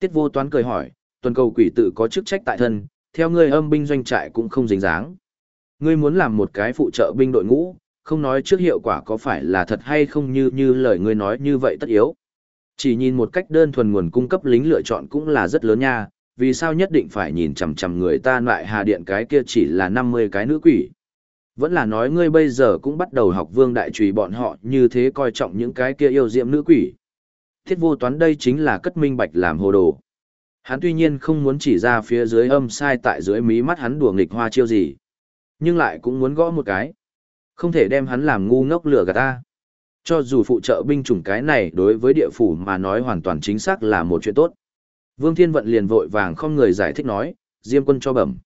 Tiết vô toán cười hỏi, tuần cầu quỷ tự có chức trách tại thân, theo ngươi âm binh doanh trại cũng không dính dáng. Ngươi muốn làm một cái phụ trợ binh đội ngũ, không nói trước hiệu quả có phải là thật hay không như như lời ngươi nói như vậy tất yếu. Chỉ nhìn một cách đơn thuần nguồn cung cấp lính lựa chọn cũng là rất lớn nha, vì sao nhất định phải nhìn chằm chằm người ta lại hà điện cái kia chỉ là 50 cái nữ quỷ. Vẫn là nói ngươi bây giờ cũng bắt đầu học vương đại trùy bọn họ như thế coi trọng những cái kia yêu diệm nữ quỷ. Thiết vô toán đây chính là cất minh bạch làm hồ đồ. Hắn tuy nhiên không muốn chỉ ra phía dưới âm sai tại dưới mí mắt hắn đùa nghịch hoa chiêu gì. Nhưng lại cũng muốn gõ một cái. Không thể đem hắn làm ngu ngốc lửa gạt ta. Cho dù phụ trợ binh chủng cái này đối với địa phủ mà nói hoàn toàn chính xác là một chuyện tốt. Vương Thiên Vận liền vội vàng không người giải thích nói, Diêm quân cho bẩm.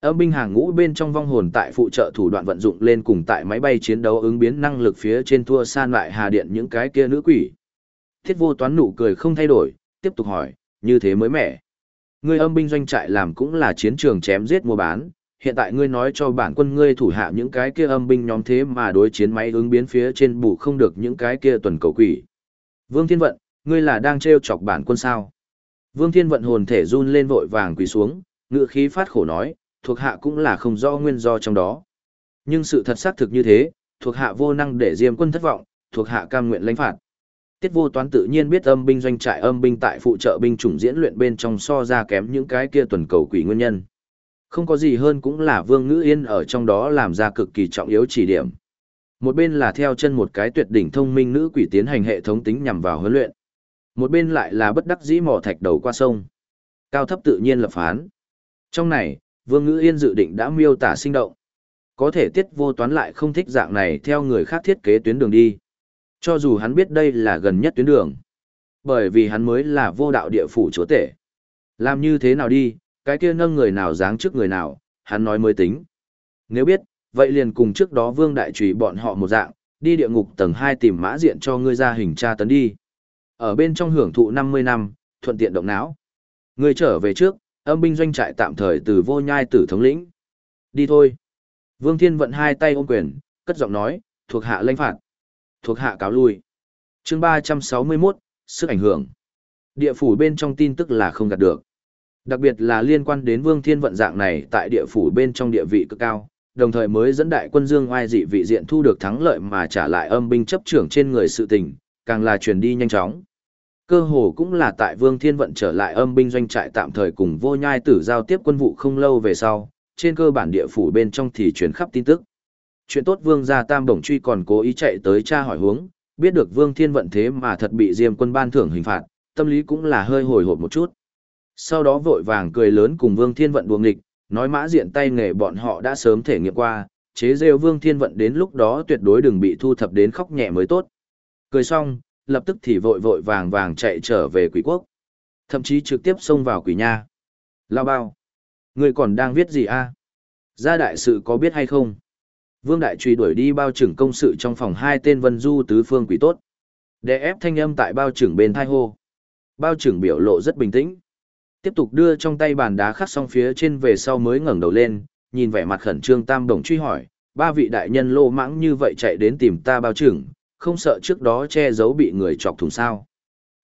Âm binh hàng ngũ bên trong vong hồn tại phụ trợ thủ đoạn vận dụng lên cùng tại máy bay chiến đấu ứng biến năng lực phía trên thua san lại hà điện những cái kia nữ quỷ. Thiết vô toán nụ cười không thay đổi, tiếp tục hỏi, như thế mới mẻ. Ngươi âm binh doanh trại làm cũng là chiến trường chém giết mua bán, hiện tại ngươi nói cho bản quân ngươi thủ hạ những cái kia âm binh nhóm thế mà đối chiến máy ứng biến phía trên bù không được những cái kia tuần cầu quỷ. Vương Thiên Vận, ngươi là đang trêu chọc bản quân sao? Vương Thiên Vận hồn thể run lên vội vàng quỳ xuống, ngựa khí phát khổ nói, thuộc hạ cũng là không rõ nguyên do trong đó. Nhưng sự thật xác thực như thế, thuộc hạ vô năng để Diêm quân thất vọng, thuộc hạ cam nguyện lãnh phạt. Tiết vô toán tự nhiên biết âm binh doanh trại âm binh tại phụ trợ binh chủng diễn luyện bên trong so ra kém những cái kia tuần cầu quỷ nguyên nhân. Không có gì hơn cũng là Vương Ngữ Yên ở trong đó làm ra cực kỳ trọng yếu chỉ điểm. Một bên là theo chân một cái tuyệt đỉnh thông minh nữ quỷ tiến hành hệ thống tính nhằm vào huấn luyện. Một bên lại là bất đắc dĩ mò thạch đầu qua sông. Cao thấp tự nhiên lập phán. Trong này, Vương Ngữ Yên dự định đã miêu tả sinh động. Có thể tiết vô toán lại không thích dạng này theo người khác thiết kế tuyến đường đi. Cho dù hắn biết đây là gần nhất tuyến đường. Bởi vì hắn mới là vô đạo địa phủ chúa tể. Làm như thế nào đi, cái kia nâng người nào dáng trước người nào, hắn nói mới tính. Nếu biết, vậy liền cùng trước đó vương đại trùy bọn họ một dạng, đi địa ngục tầng 2 tìm mã diện cho ngươi ra hình tra tấn đi. Ở bên trong hưởng thụ 50 năm, thuận tiện động não. Ngươi trở về trước, âm binh doanh trại tạm thời từ vô nhai tử thống lĩnh. Đi thôi. Vương Thiên vận hai tay ôm quyền, cất giọng nói, thuộc hạ lãnh phạt. Thuộc hạ cáo lui. chương 361, sức ảnh hưởng. Địa phủ bên trong tin tức là không gạt được. Đặc biệt là liên quan đến Vương Thiên vận dạng này tại địa phủ bên trong địa vị cực cao, đồng thời mới dẫn đại quân Dương oai dị vị diện thu được thắng lợi mà trả lại âm binh chấp trưởng trên người sự tình, càng là truyền đi nhanh chóng. Cơ hồ cũng là tại Vương Thiên vận trở lại âm binh doanh trại tạm thời cùng vô nhai tử giao tiếp quân vụ không lâu về sau, trên cơ bản địa phủ bên trong thì truyền khắp tin tức. Chuyện tốt Vương gia Tam Bổng Truy còn cố ý chạy tới tra hỏi hướng, biết được Vương Thiên vận thế mà thật bị Diêm quân ban thưởng hình phạt, tâm lý cũng là hơi hồi hộp một chút. Sau đó vội vàng cười lớn cùng Vương Thiên Vận đuồng nghịch, nói mã diện tay nghề bọn họ đã sớm thể nghiệm qua, chế rêu Vương Thiên Vận đến lúc đó tuyệt đối đừng bị thu thập đến khóc nhẹ mới tốt. Cười xong, lập tức thì vội vội vàng vàng chạy trở về quỷ quốc. Thậm chí trực tiếp xông vào quỷ nha. Lao bao. Người còn đang viết gì a? Gia đại sự có biết hay không? Vương Đại Truy đuổi đi bao trưởng công sự trong phòng hai tên vân du tứ phương quỷ tốt. Để ép thanh âm tại bao trưởng bên thai hô. Bao trưởng biểu lộ rất bình tĩnh. Tiếp tục đưa trong tay bàn đá khắc xong phía trên về sau mới ngẩng đầu lên, nhìn vẻ mặt khẩn trương tam đồng truy hỏi, ba vị đại nhân lô mãng như vậy chạy đến tìm ta bao trưởng, không sợ trước đó che giấu bị người chọc thủng sao.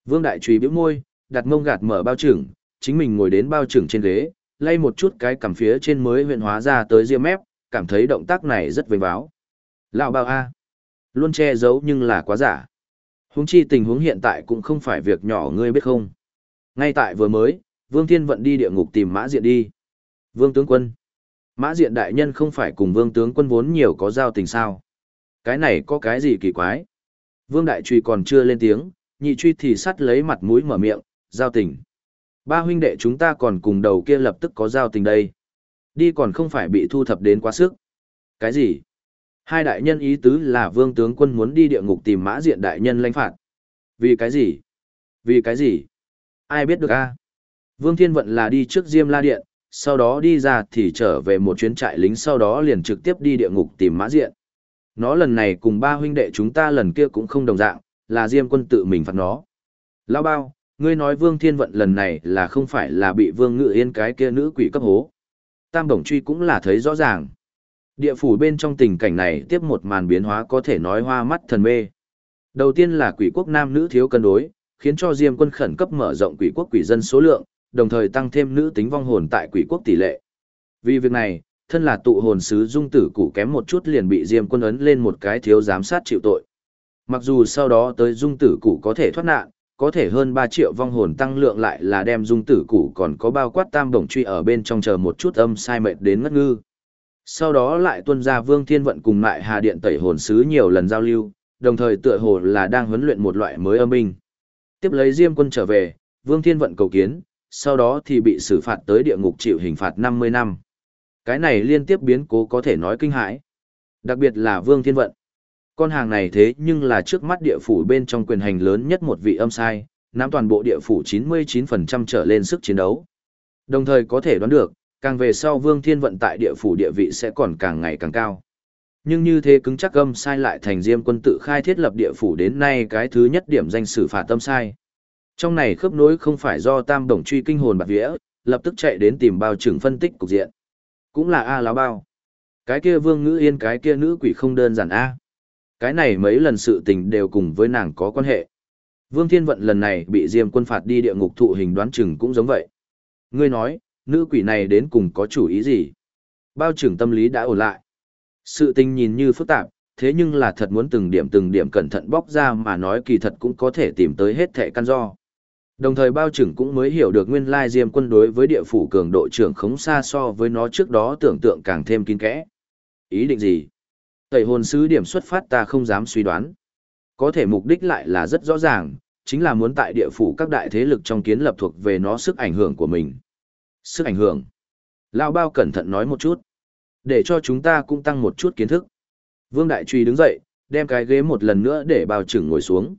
Vương đại truy bĩu môi, đặt mông gạt mở bao trưởng, chính mình ngồi đến bao trưởng trên ghế, lay một chút cái cằm phía trên mới huyện hóa ra tới ria mép, cảm thấy động tác này rất vinh báo. Lão bao a, luôn che giấu nhưng là quá giả. Huống chi tình huống hiện tại cũng không phải việc nhỏ ngươi biết không. Ngay tại vừa mới, Vương Thiên Vận đi địa ngục tìm Mã Diện đi. Vương tướng quân. Mã Diện đại nhân không phải cùng Vương tướng quân vốn nhiều có giao tình sao? Cái này có cái gì kỳ quái? Vương đại truy còn chưa lên tiếng, nhị truy thì sắt lấy mặt mũi mở miệng, giao tình. Ba huynh đệ chúng ta còn cùng đầu kia lập tức có giao tình đây. Đi còn không phải bị thu thập đến quá sức. Cái gì? Hai đại nhân ý tứ là vương tướng quân muốn đi địa ngục tìm mã diện đại nhân lãnh phạt. Vì cái gì? Vì cái gì? Ai biết được a? Vương Thiên Vận là đi trước Diêm La Điện, sau đó đi ra thì trở về một chuyến trại lính sau đó liền trực tiếp đi địa ngục tìm mã diện. Nó lần này cùng ba huynh đệ chúng ta lần kia cũng không đồng dạng, là Diêm quân tự mình phạt nó. Lao bao, ngươi nói Vương Thiên Vận lần này là không phải là bị Vương Ngự Yên cái kia nữ quỷ cấp hố. Tam Đồng Truy cũng là thấy rõ ràng. Địa phủ bên trong tình cảnh này tiếp một màn biến hóa có thể nói hoa mắt thần mê. Đầu tiên là quỷ quốc nam nữ thiếu cân đối, khiến cho Diêm quân khẩn cấp mở rộng quỷ quốc quỷ dân số lượng, đồng thời tăng thêm nữ tính vong hồn tại quỷ quốc tỷ lệ. Vì việc này, thân là tụ hồn sứ dung tử củ kém một chút liền bị Diêm quân ấn lên một cái thiếu giám sát chịu tội. Mặc dù sau đó tới dung tử củ có thể thoát nạn, có thể hơn 3 triệu vong hồn tăng lượng lại là đem dung tử củ còn có bao quát tam đồng truy ở bên trong chờ một chút âm sai mệt đến ngất ngư. Sau đó lại tuân ra Vương Thiên Vận cùng lại Hà Điện tẩy hồn sứ nhiều lần giao lưu, đồng thời tựa hồ là đang huấn luyện một loại mới âm binh. Tiếp lấy Diêm quân trở về, Vương Thiên Vận cầu kiến, sau đó thì bị xử phạt tới địa ngục chịu hình phạt 50 năm. Cái này liên tiếp biến cố có thể nói kinh hãi. Đặc biệt là Vương Thiên Vận. Con hàng này thế nhưng là trước mắt địa phủ bên trong quyền hành lớn nhất một vị âm sai, nắm toàn bộ địa phủ 99% trở lên sức chiến đấu. Đồng thời có thể đoán được, càng về sau Vương Thiên Vận tại địa phủ địa vị sẽ còn càng ngày càng cao. Nhưng như thế cứng chắc âm sai lại thành diêm quân tự khai thiết lập địa phủ đến nay cái thứ nhất điểm danh xử phạt tâm sai. Trong này khớp nối không phải do tam đồng truy kinh hồn bạc vĩa, lập tức chạy đến tìm bao trưởng phân tích cục diện. Cũng là A láo bao. Cái kia vương ngữ yên cái kia nữ quỷ không đơn giản A. Cái này mấy lần sự tình đều cùng với nàng có quan hệ. Vương Thiên Vận lần này bị Diêm quân phạt đi địa ngục thụ hình đoán chừng cũng giống vậy. Ngươi nói, nữ quỷ này đến cùng có chủ ý gì? Bao trưởng tâm lý đã ổn lại. Sự tình nhìn như phức tạp, thế nhưng là thật muốn từng điểm từng điểm cẩn thận bóc ra mà nói kỳ thật cũng có thể tìm tới hết thẻ căn do. Đồng thời bao trưởng cũng mới hiểu được nguyên lai diêm quân đối với địa phủ cường độ trưởng khống xa so với nó trước đó tưởng tượng càng thêm kín kẽ. Ý định gì? Tẩy hồn sứ điểm xuất phát ta không dám suy đoán. Có thể mục đích lại là rất rõ ràng, chính là muốn tại địa phủ các đại thế lực trong kiến lập thuộc về nó sức ảnh hưởng của mình. Sức ảnh hưởng. Lao bao cẩn thận nói một chút. Để cho chúng ta cũng tăng một chút kiến thức. Vương Đại Truy đứng dậy, đem cái ghế một lần nữa để bao trưởng ngồi xuống.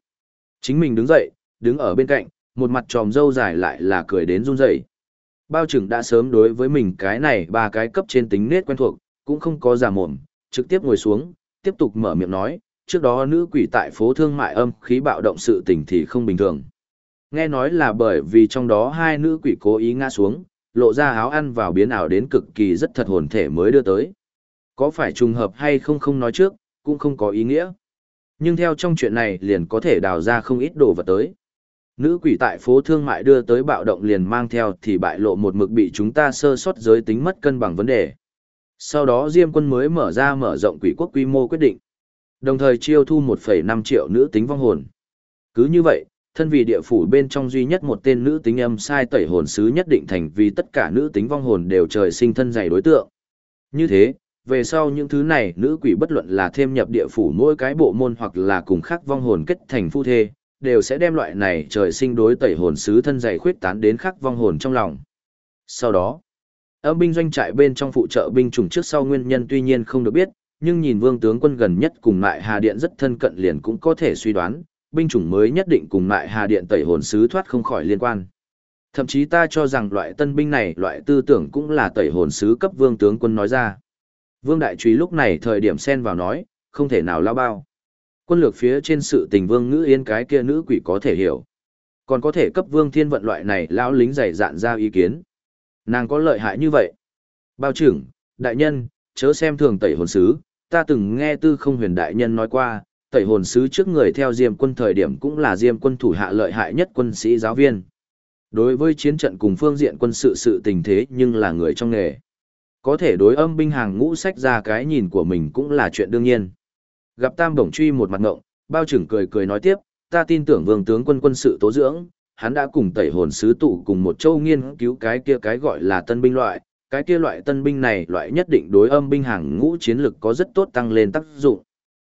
Chính mình đứng dậy, đứng ở bên cạnh, một mặt tròm dâu dài lại là cười đến run rẩy. Bao trưởng đã sớm đối với mình cái này ba cái cấp trên tính nết quen thuộc, cũng không có giả mồm, trực tiếp ngồi xuống, tiếp tục mở miệng nói, trước đó nữ quỷ tại phố thương mại âm khí bạo động sự tình thì không bình thường. Nghe nói là bởi vì trong đó hai nữ quỷ cố ý ngã xuống, lộ ra áo ăn vào biến ảo đến cực kỳ rất thật hồn thể mới đưa tới. Có phải trùng hợp hay không không nói trước, cũng không có ý nghĩa. Nhưng theo trong chuyện này liền có thể đào ra không ít đồ vật tới. Nữ quỷ tại phố thương mại đưa tới bạo động liền mang theo thì bại lộ một mực bị chúng ta sơ sót giới tính mất cân bằng vấn đề. Sau đó Diêm quân mới mở ra mở rộng quỷ quốc quy mô quyết định. Đồng thời chiêu thu 1,5 triệu nữ tính vong hồn. Cứ như vậy, thân vì địa phủ bên trong duy nhất một tên nữ tính âm sai tẩy hồn sứ nhất định thành vì tất cả nữ tính vong hồn đều trời sinh thân dày đối tượng. Như thế, về sau những thứ này nữ quỷ bất luận là thêm nhập địa phủ mỗi cái bộ môn hoặc là cùng khác vong hồn kết thành phu thê, đều sẽ đem loại này trời sinh đối tẩy hồn sứ thân dày khuyết tán đến khác vong hồn trong lòng. Sau đó, âm binh doanh trại bên trong phụ trợ binh chủng trước sau nguyên nhân tuy nhiên không được biết, nhưng nhìn vương tướng quân gần nhất cùng lại Hà Điện rất thân cận liền cũng có thể suy đoán, binh chủng mới nhất định cùng lại Hà Điện tẩy hồn sứ thoát không khỏi liên quan. Thậm chí ta cho rằng loại tân binh này loại tư tưởng cũng là tẩy hồn sứ cấp vương tướng quân nói ra. Vương Đại Trúy lúc này thời điểm xen vào nói, không thể nào lao bao. Quân lược phía trên sự tình vương ngữ yên cái kia nữ quỷ có thể hiểu. Còn có thể cấp vương thiên vận loại này lão lính dày dạn ra ý kiến. Nàng có lợi hại như vậy. Bao trưởng, đại nhân, chớ xem thường tẩy hồn sứ, ta từng nghe tư không huyền đại nhân nói qua, tẩy hồn sứ trước người theo diêm quân thời điểm cũng là diêm quân thủ hạ lợi hại nhất quân sĩ giáo viên. Đối với chiến trận cùng phương diện quân sự sự tình thế nhưng là người trong nghề. Có thể đối âm binh hàng ngũ sách ra cái nhìn của mình cũng là chuyện đương nhiên. Gặp tam bổng truy một mặt ngộng, bao trưởng cười cười nói tiếp, ta tin tưởng vương tướng quân quân sự tố dưỡng, hắn đã cùng tẩy hồn sứ tụ cùng một châu nghiên cứu cái kia cái gọi là tân binh loại, cái kia loại tân binh này loại nhất định đối âm binh hàng ngũ chiến lực có rất tốt tăng lên tác dụng.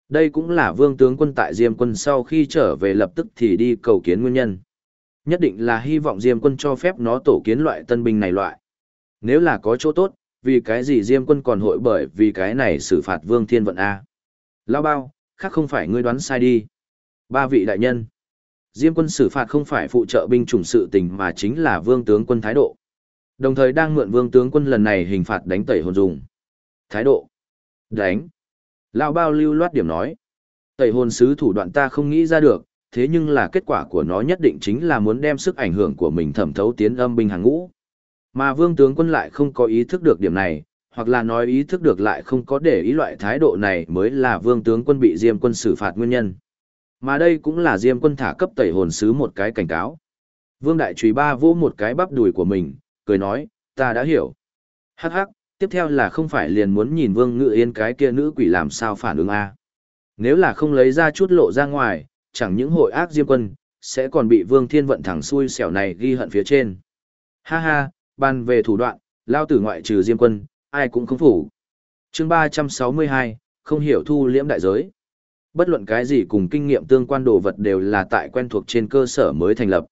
Đây cũng là vương tướng quân tại Diêm quân sau khi trở về lập tức thì đi cầu kiến nguyên nhân. Nhất định là hy vọng Diêm quân cho phép nó tổ kiến loại tân binh này loại. Nếu là có chỗ tốt, vì cái gì Diêm quân còn hội bởi vì cái này xử phạt vương thiên vận A. Lao bao, khác không phải ngươi đoán sai đi. Ba vị đại nhân. Diêm quân xử phạt không phải phụ trợ binh chủng sự tình mà chính là vương tướng quân thái độ. Đồng thời đang mượn vương tướng quân lần này hình phạt đánh tẩy hồn dùng. Thái độ. Đánh. Lão bao lưu loát điểm nói. Tẩy hồn sứ thủ đoạn ta không nghĩ ra được, thế nhưng là kết quả của nó nhất định chính là muốn đem sức ảnh hưởng của mình thẩm thấu tiến âm binh hàng ngũ. Mà vương tướng quân lại không có ý thức được điểm này, hoặc là nói ý thức được lại không có để ý loại thái độ này mới là vương tướng quân bị diêm quân xử phạt nguyên nhân. Mà đây cũng là Diêm quân thả cấp tẩy hồn sứ một cái cảnh cáo. Vương Đại Trùy Ba vỗ một cái bắp đùi của mình, cười nói, ta đã hiểu. Hắc hắc, tiếp theo là không phải liền muốn nhìn Vương Ngự Yên cái kia nữ quỷ làm sao phản ứng a Nếu là không lấy ra chút lộ ra ngoài, chẳng những hội ác Diêm quân, sẽ còn bị Vương Thiên Vận thẳng xui xẻo này ghi hận phía trên. Ha ha, bàn về thủ đoạn, lao tử ngoại trừ Diêm quân, ai cũng không phủ. chương 362, không hiểu thu liễm đại giới. Bất luận cái gì cùng kinh nghiệm tương quan đồ vật đều là tại quen thuộc trên cơ sở mới thành lập.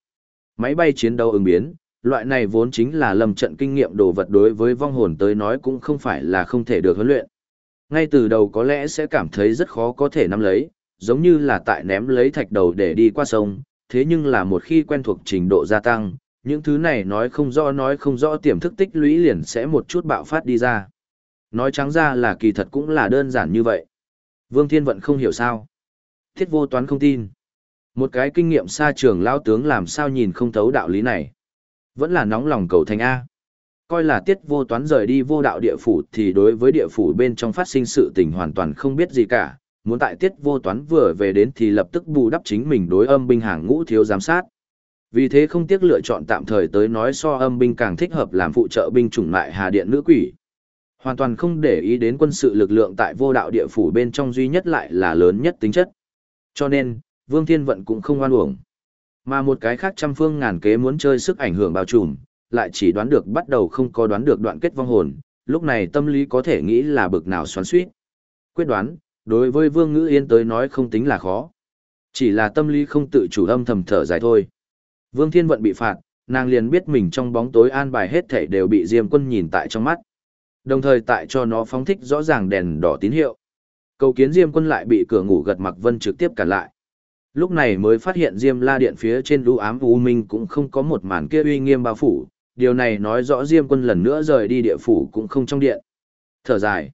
Máy bay chiến đấu ứng biến, loại này vốn chính là lầm trận kinh nghiệm đồ vật đối với vong hồn tới nói cũng không phải là không thể được huấn luyện. Ngay từ đầu có lẽ sẽ cảm thấy rất khó có thể nắm lấy, giống như là tại ném lấy thạch đầu để đi qua sông, thế nhưng là một khi quen thuộc trình độ gia tăng, những thứ này nói không rõ nói không rõ tiềm thức tích lũy liền sẽ một chút bạo phát đi ra. Nói trắng ra là kỳ thật cũng là đơn giản như vậy. Vương Thiên Vận không hiểu sao. Thiết vô toán không tin. Một cái kinh nghiệm xa trường lao tướng làm sao nhìn không thấu đạo lý này. Vẫn là nóng lòng cầu thành A. Coi là tiết vô toán rời đi vô đạo địa phủ thì đối với địa phủ bên trong phát sinh sự tình hoàn toàn không biết gì cả. Muốn tại tiết vô toán vừa về đến thì lập tức bù đắp chính mình đối âm binh hàng ngũ thiếu giám sát. Vì thế không tiếc lựa chọn tạm thời tới nói so âm binh càng thích hợp làm phụ trợ binh chủng lại hà điện nữ quỷ. Hoàn toàn không để ý đến quân sự lực lượng tại vô đạo địa phủ bên trong duy nhất lại là lớn nhất tính chất. Cho nên, Vương Thiên Vận cũng không oan uổng. Mà một cái khác trăm phương ngàn kế muốn chơi sức ảnh hưởng bao trùm, lại chỉ đoán được bắt đầu không có đoán được đoạn kết vong hồn, lúc này tâm lý có thể nghĩ là bực nào xoắn suýt. Quyết đoán, đối với Vương Ngữ Yên tới nói không tính là khó. Chỉ là tâm lý không tự chủ âm thầm thở dài thôi. Vương Thiên Vận bị phạt, nàng liền biết mình trong bóng tối an bài hết thảy đều bị Diêm Quân nhìn tại trong mắt. Đồng thời tại cho nó phóng thích rõ ràng đèn đỏ tín hiệu. Cầu kiến Diêm Quân lại bị cửa ngủ gật mặc vân trực tiếp cản lại. Lúc này mới phát hiện Diêm La Điện phía trên lũ ám u minh cũng không có một màn kia uy nghiêm bao phủ, điều này nói rõ Diêm Quân lần nữa rời đi địa phủ cũng không trong điện. Thở dài.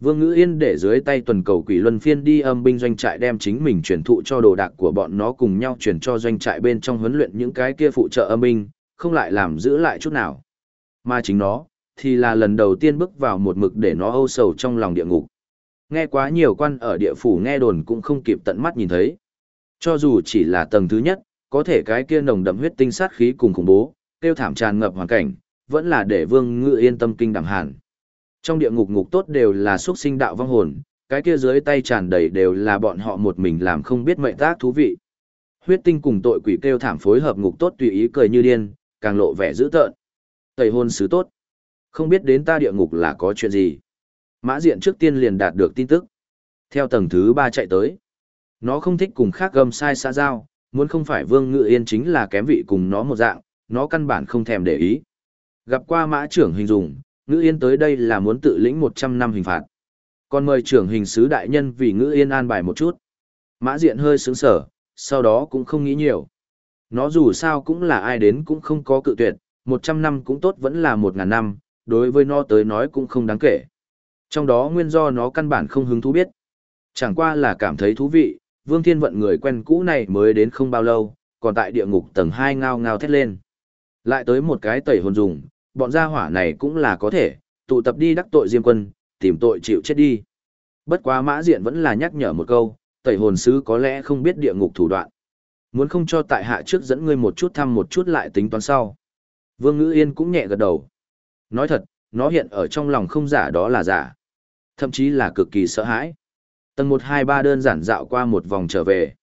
Vương Ngữ Yên để dưới tay tuần cầu quỷ luân phiên đi âm binh doanh trại đem chính mình truyền thụ cho đồ đạc của bọn nó cùng nhau truyền cho doanh trại bên trong huấn luyện những cái kia phụ trợ âm binh, không lại làm giữ lại chút nào. Mà chính nó, thì là lần đầu tiên bước vào một mực để nó âu sầu trong lòng địa ngục. Nghe quá nhiều quan ở địa phủ nghe đồn cũng không kịp tận mắt nhìn thấy. Cho dù chỉ là tầng thứ nhất, có thể cái kia nồng đậm huyết tinh sát khí cùng khủng bố, tiêu thảm tràn ngập hoàn cảnh, vẫn là để Vương Ngự yên tâm kinh đảm hàn. Trong địa ngục ngục tốt đều là xuất sinh đạo vong hồn, cái kia dưới tay tràn đầy đều là bọn họ một mình làm không biết mệnh tác thú vị. Huyết tinh cùng tội quỷ kêu thảm phối hợp ngục tốt tùy ý cười như điên, càng lộ vẻ dữ tợn. Tẩy hôn sứ tốt. Không biết đến ta địa ngục là có chuyện gì. Mã diện trước tiên liền đạt được tin tức. Theo tầng thứ ba chạy tới. Nó không thích cùng khác gầm sai xã giao, muốn không phải vương ngự yên chính là kém vị cùng nó một dạng, nó căn bản không thèm để ý. Gặp qua mã trưởng hình dùng, ngữ yên tới đây là muốn tự lĩnh 100 năm hình phạt. Còn mời trưởng hình sứ đại nhân vì ngữ yên an bài một chút. Mã diện hơi sướng sở, sau đó cũng không nghĩ nhiều. Nó dù sao cũng là ai đến cũng không có cự tuyệt, 100 năm cũng tốt vẫn là 1.000 năm, đối với nó tới nói cũng không đáng kể. Trong đó nguyên do nó căn bản không hứng thú biết. Chẳng qua là cảm thấy thú vị, Vương Thiên Vận người quen cũ này mới đến không bao lâu, còn tại địa ngục tầng 2 ngao ngao thét lên. Lại tới một cái tẩy hồn dùng, bọn gia hỏa này cũng là có thể, tụ tập đi đắc tội Diêm Quân, tìm tội chịu chết đi. Bất quá mã diện vẫn là nhắc nhở một câu, tẩy hồn sứ có lẽ không biết địa ngục thủ đoạn. Muốn không cho tại hạ trước dẫn ngươi một chút thăm một chút lại tính toán sau. Vương Ngữ Yên cũng nhẹ gật đầu. Nói thật, nó hiện ở trong lòng không giả đó là giả. Thậm chí là cực kỳ sợ hãi. Tầng 1 2 3 đơn giản dạo qua một vòng trở về.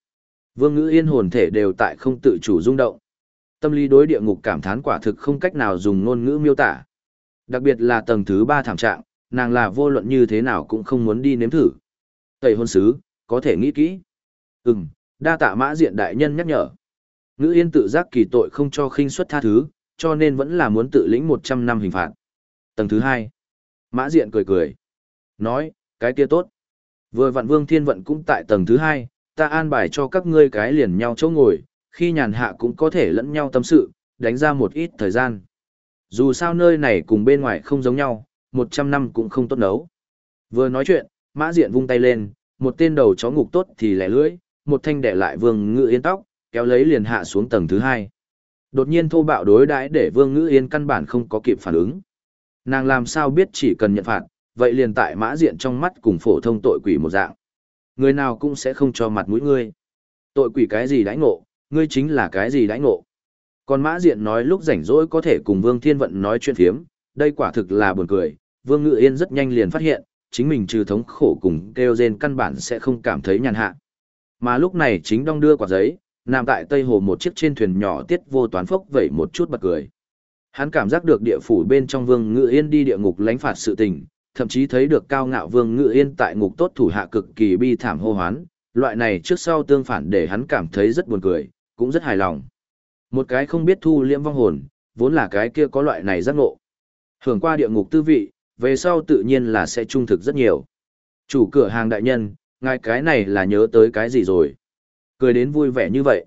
Vương Ngữ Yên hồn thể đều tại không tự chủ rung động. Tâm lý đối địa ngục cảm thán quả thực không cách nào dùng ngôn ngữ miêu tả. Đặc biệt là tầng thứ ba thảm trạng, nàng là vô luận như thế nào cũng không muốn đi nếm thử. Tẩy hôn sứ, có thể nghĩ kỹ. Ừm, đa tạ mã diện đại nhân nhắc nhở. Ngữ Yên tự giác kỳ tội không cho khinh suất tha thứ, cho nên vẫn là muốn tự lĩnh 100 năm hình phạt. Tầng thứ 2. Mã diện cười cười. Nói, cái kia tốt. Vừa Vạn Vương Thiên Vận cũng tại tầng thứ 2, ta an bài cho các ngươi cái liền nhau chỗ ngồi, khi nhàn hạ cũng có thể lẫn nhau tâm sự, đánh ra một ít thời gian. Dù sao nơi này cùng bên ngoài không giống nhau, 100 năm cũng không tốt nấu. Vừa nói chuyện, mã diện vung tay lên, một tên đầu chó ngục tốt thì lẻ lưỡi, một thanh đẻ lại vương ngự yên tóc, kéo lấy liền hạ xuống tầng thứ hai. Đột nhiên thô bạo đối đãi để vương ngữ yên căn bản không có kịp phản ứng. Nàng làm sao biết chỉ cần nhận phạt, vậy liền tại mã diện trong mắt cùng phổ thông tội quỷ một dạng. Người nào cũng sẽ không cho mặt mũi ngươi. Tội quỷ cái gì đãi ngộ, ngươi chính là cái gì đãi ngộ. Còn Mã Diện nói lúc rảnh rỗi có thể cùng Vương Thiên Vận nói chuyện phiếm, đây quả thực là buồn cười, Vương Ngự Yên rất nhanh liền phát hiện, chính mình trừ thống khổ cùng kêu rên căn bản sẽ không cảm thấy nhàn hạ. Mà lúc này chính đong đưa quả giấy, nằm tại Tây Hồ một chiếc trên thuyền nhỏ tiết vô toán phốc vẩy một chút bật cười. Hắn cảm giác được địa phủ bên trong Vương Ngự Yên đi địa ngục lánh phạt sự tình, thậm chí thấy được cao ngạo Vương Ngự Yên tại ngục tốt thủ hạ cực kỳ bi thảm hô hoán, loại này trước sau tương phản để hắn cảm thấy rất buồn cười, cũng rất hài lòng. Một cái không biết thu liễm vong hồn, vốn là cái kia có loại này giác ngộ. Hưởng qua địa ngục tư vị, về sau tự nhiên là sẽ trung thực rất nhiều. Chủ cửa hàng đại nhân, ngài cái này là nhớ tới cái gì rồi? Cười đến vui vẻ như vậy.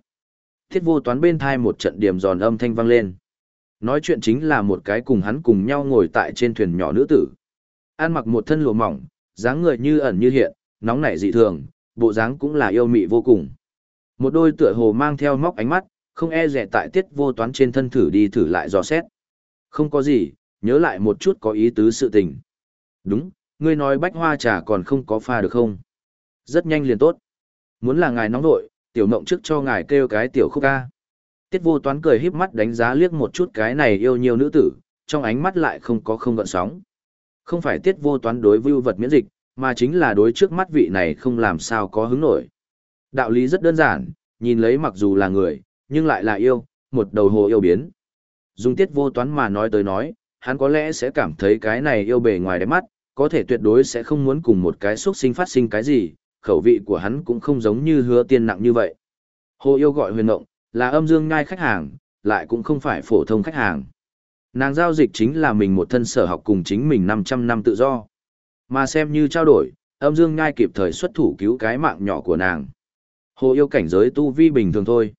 Thiết vô toán bên thai một trận điểm giòn âm thanh vang lên. Nói chuyện chính là một cái cùng hắn cùng nhau ngồi tại trên thuyền nhỏ nữ tử. An mặc một thân lụa mỏng, dáng người như ẩn như hiện, nóng nảy dị thường, bộ dáng cũng là yêu mị vô cùng. Một đôi tựa hồ mang theo móc ánh mắt, không e rẻ tại tiết vô toán trên thân thử đi thử lại dò xét. Không có gì, nhớ lại một chút có ý tứ sự tình. Đúng, ngươi nói bách hoa trà còn không có pha được không? Rất nhanh liền tốt. Muốn là ngài nóng nội, tiểu mộng trước cho ngài kêu cái tiểu khúc ca. Tiết vô toán cười híp mắt đánh giá liếc một chút cái này yêu nhiều nữ tử, trong ánh mắt lại không có không gợn sóng. Không phải tiết vô toán đối vưu vật miễn dịch, mà chính là đối trước mắt vị này không làm sao có hứng nổi. Đạo lý rất đơn giản, nhìn lấy mặc dù là người, nhưng lại là yêu, một đầu hồ yêu biến. Dùng tiết vô toán mà nói tới nói, hắn có lẽ sẽ cảm thấy cái này yêu bề ngoài đẹp mắt, có thể tuyệt đối sẽ không muốn cùng một cái xuất sinh phát sinh cái gì, khẩu vị của hắn cũng không giống như hứa tiên nặng như vậy. Hồ yêu gọi huyền ngộng, là âm dương ngai khách hàng, lại cũng không phải phổ thông khách hàng. Nàng giao dịch chính là mình một thân sở học cùng chính mình 500 năm tự do. Mà xem như trao đổi, âm dương ngai kịp thời xuất thủ cứu cái mạng nhỏ của nàng. Hồ yêu cảnh giới tu vi bình thường thôi.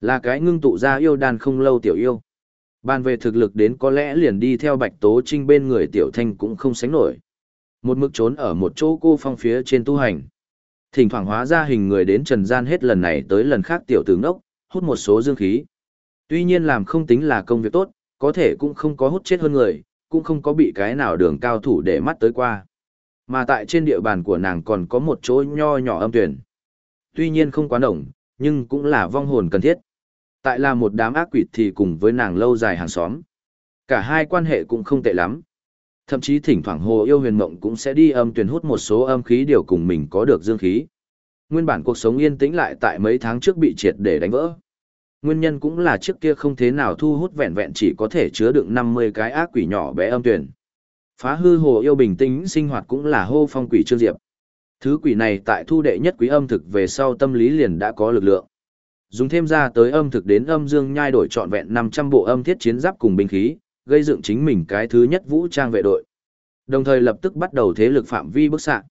Là cái ngưng tụ ra yêu đàn không lâu tiểu yêu. Bàn về thực lực đến có lẽ liền đi theo bạch tố trinh bên người tiểu thanh cũng không sánh nổi. Một mực trốn ở một chỗ cô phong phía trên tu hành. Thỉnh thoảng hóa ra hình người đến trần gian hết lần này tới lần khác tiểu tướng ốc, hút một số dương khí. Tuy nhiên làm không tính là công việc tốt, có thể cũng không có hút chết hơn người, cũng không có bị cái nào đường cao thủ để mắt tới qua. Mà tại trên địa bàn của nàng còn có một chỗ nho nhỏ âm tuyển. Tuy nhiên không quá đồng, nhưng cũng là vong hồn cần thiết. Tại là một đám ác quỷ thì cùng với nàng lâu dài hàng xóm. Cả hai quan hệ cũng không tệ lắm. Thậm chí thỉnh thoảng hồ yêu huyền mộng cũng sẽ đi âm tuyển hút một số âm khí điều cùng mình có được dương khí. Nguyên bản cuộc sống yên tĩnh lại tại mấy tháng trước bị triệt để đánh vỡ. Nguyên nhân cũng là trước kia không thế nào thu hút vẹn vẹn chỉ có thể chứa đựng 50 cái ác quỷ nhỏ bé âm tuyển. Phá hư hồ yêu bình tĩnh sinh hoạt cũng là hô phong quỷ trương diệp. Thứ quỷ này tại thu đệ nhất quý âm thực về sau tâm lý liền đã có lực lượng. Dùng thêm ra tới âm thực đến âm dương nhai đổi trọn vẹn 500 bộ âm thiết chiến giáp cùng binh khí, gây dựng chính mình cái thứ nhất vũ trang vệ đội. Đồng thời lập tức bắt đầu thế lực phạm vi bức xạ.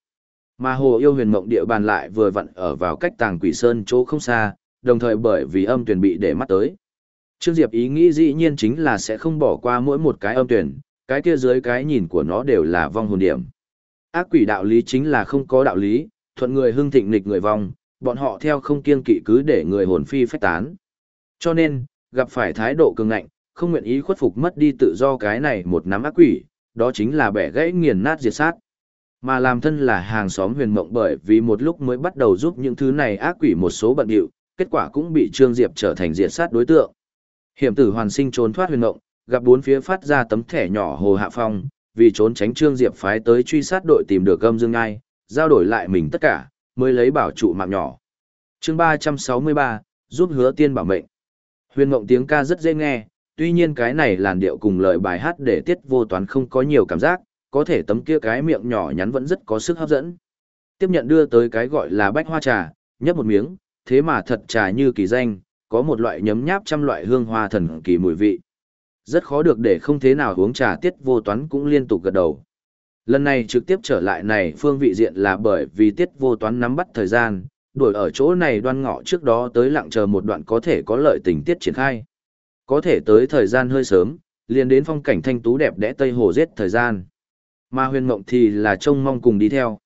Mà hồ yêu huyền mộng địa bàn lại vừa vặn ở vào cách tàng quỷ sơn chỗ không xa, đồng thời bởi vì âm tuyển bị để mắt tới. Trương Diệp ý nghĩ dĩ nhiên chính là sẽ không bỏ qua mỗi một cái âm tuyển, cái kia dưới cái nhìn của nó đều là vong hồn điểm. Ác quỷ đạo lý chính là không có đạo lý, thuận người hưng thịnh nghịch người vong, bọn họ theo không kiên kỵ cứ để người hồn phi phách tán. Cho nên, gặp phải thái độ cường ngạnh, không nguyện ý khuất phục mất đi tự do cái này một nắm ác quỷ, đó chính là bẻ gãy nghiền nát diệt sát. Mà làm thân là hàng xóm huyền mộng bởi vì một lúc mới bắt đầu giúp những thứ này ác quỷ một số bận điệu, kết quả cũng bị Trương Diệp trở thành diệt sát đối tượng. Hiểm tử hoàn sinh trốn thoát huyền mộng, gặp bốn phía phát ra tấm thẻ nhỏ hồ hạ phong, vì trốn tránh Trương Diệp phái tới truy sát đội tìm được âm dương ngai, giao đổi lại mình tất cả, mới lấy bảo trụ mạng nhỏ. chương 363, giúp hứa tiên bảo mệnh. Huyền mộng tiếng ca rất dễ nghe, tuy nhiên cái này làn điệu cùng lời bài hát để tiết vô toán không có nhiều cảm giác, có thể tấm kia cái miệng nhỏ nhắn vẫn rất có sức hấp dẫn. Tiếp nhận đưa tới cái gọi là bách hoa trà, nhấp một miếng, thế mà thật trà như kỳ danh, có một loại nhấm nháp trăm loại hương hoa thần kỳ mùi vị. Rất khó được để không thế nào uống trà tiết vô toán cũng liên tục gật đầu. Lần này trực tiếp trở lại này phương vị diện là bởi vì tiết vô toán nắm bắt thời gian, đuổi ở chỗ này đoan ngọ trước đó tới lặng chờ một đoạn có thể có lợi tình tiết triển khai. Có thể tới thời gian hơi sớm, liền đến phong cảnh thanh tú đẹp đẽ Tây Hồ giết thời gian. Mà huyền mộng thì là trông mong cùng đi theo.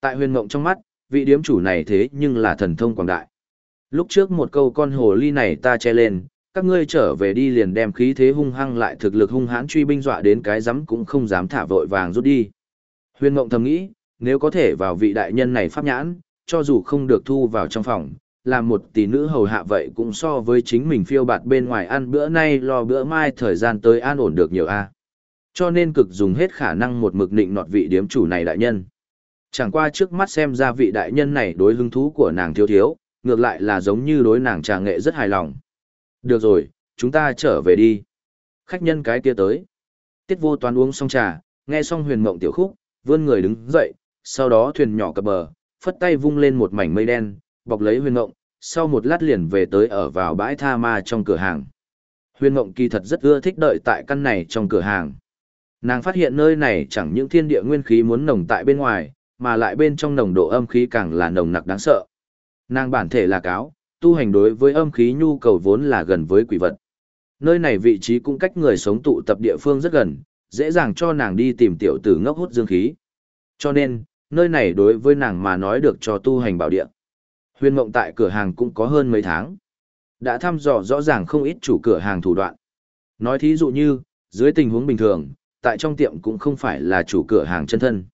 Tại huyền mộng trong mắt, vị điếm chủ này thế nhưng là thần thông quảng đại. Lúc trước một câu con hồ ly này ta che lên, các ngươi trở về đi liền đem khí thế hung hăng lại thực lực hung hãn truy binh dọa đến cái rắm cũng không dám thả vội vàng rút đi. Huyền Mộng thầm nghĩ, nếu có thể vào vị đại nhân này pháp nhãn, cho dù không được thu vào trong phòng, làm một tỷ nữ hầu hạ vậy cũng so với chính mình phiêu bạt bên ngoài ăn bữa nay lo bữa mai thời gian tới an ổn được nhiều a. Cho nên cực dùng hết khả năng một mực định nọt vị điếm chủ này đại nhân. Chẳng qua trước mắt xem ra vị đại nhân này đối hứng thú của nàng thiếu thiếu, ngược lại là giống như đối nàng trà nghệ rất hài lòng. Được rồi, chúng ta trở về đi. Khách nhân cái kia tới. Tiết vô toán uống xong trà, nghe xong huyền mộng tiểu khúc, vươn người đứng dậy, sau đó thuyền nhỏ cập bờ, phất tay vung lên một mảnh mây đen, bọc lấy huyền ngộng, sau một lát liền về tới ở vào bãi tha ma trong cửa hàng. Huyền ngộng kỳ thật rất ưa thích đợi tại căn này trong cửa hàng. Nàng phát hiện nơi này chẳng những thiên địa nguyên khí muốn nồng tại bên ngoài, mà lại bên trong nồng độ âm khí càng là nồng nặc đáng sợ. Nàng bản thể là cáo, tu hành đối với âm khí nhu cầu vốn là gần với quỷ vật. Nơi này vị trí cũng cách người sống tụ tập địa phương rất gần, dễ dàng cho nàng đi tìm tiểu tử ngốc hút dương khí. Cho nên, nơi này đối với nàng mà nói được cho tu hành bảo địa. Huyền mộng tại cửa hàng cũng có hơn mấy tháng. Đã thăm dò rõ ràng không ít chủ cửa hàng thủ đoạn. Nói thí dụ như, dưới tình huống bình thường, tại trong tiệm cũng không phải là chủ cửa hàng chân thân.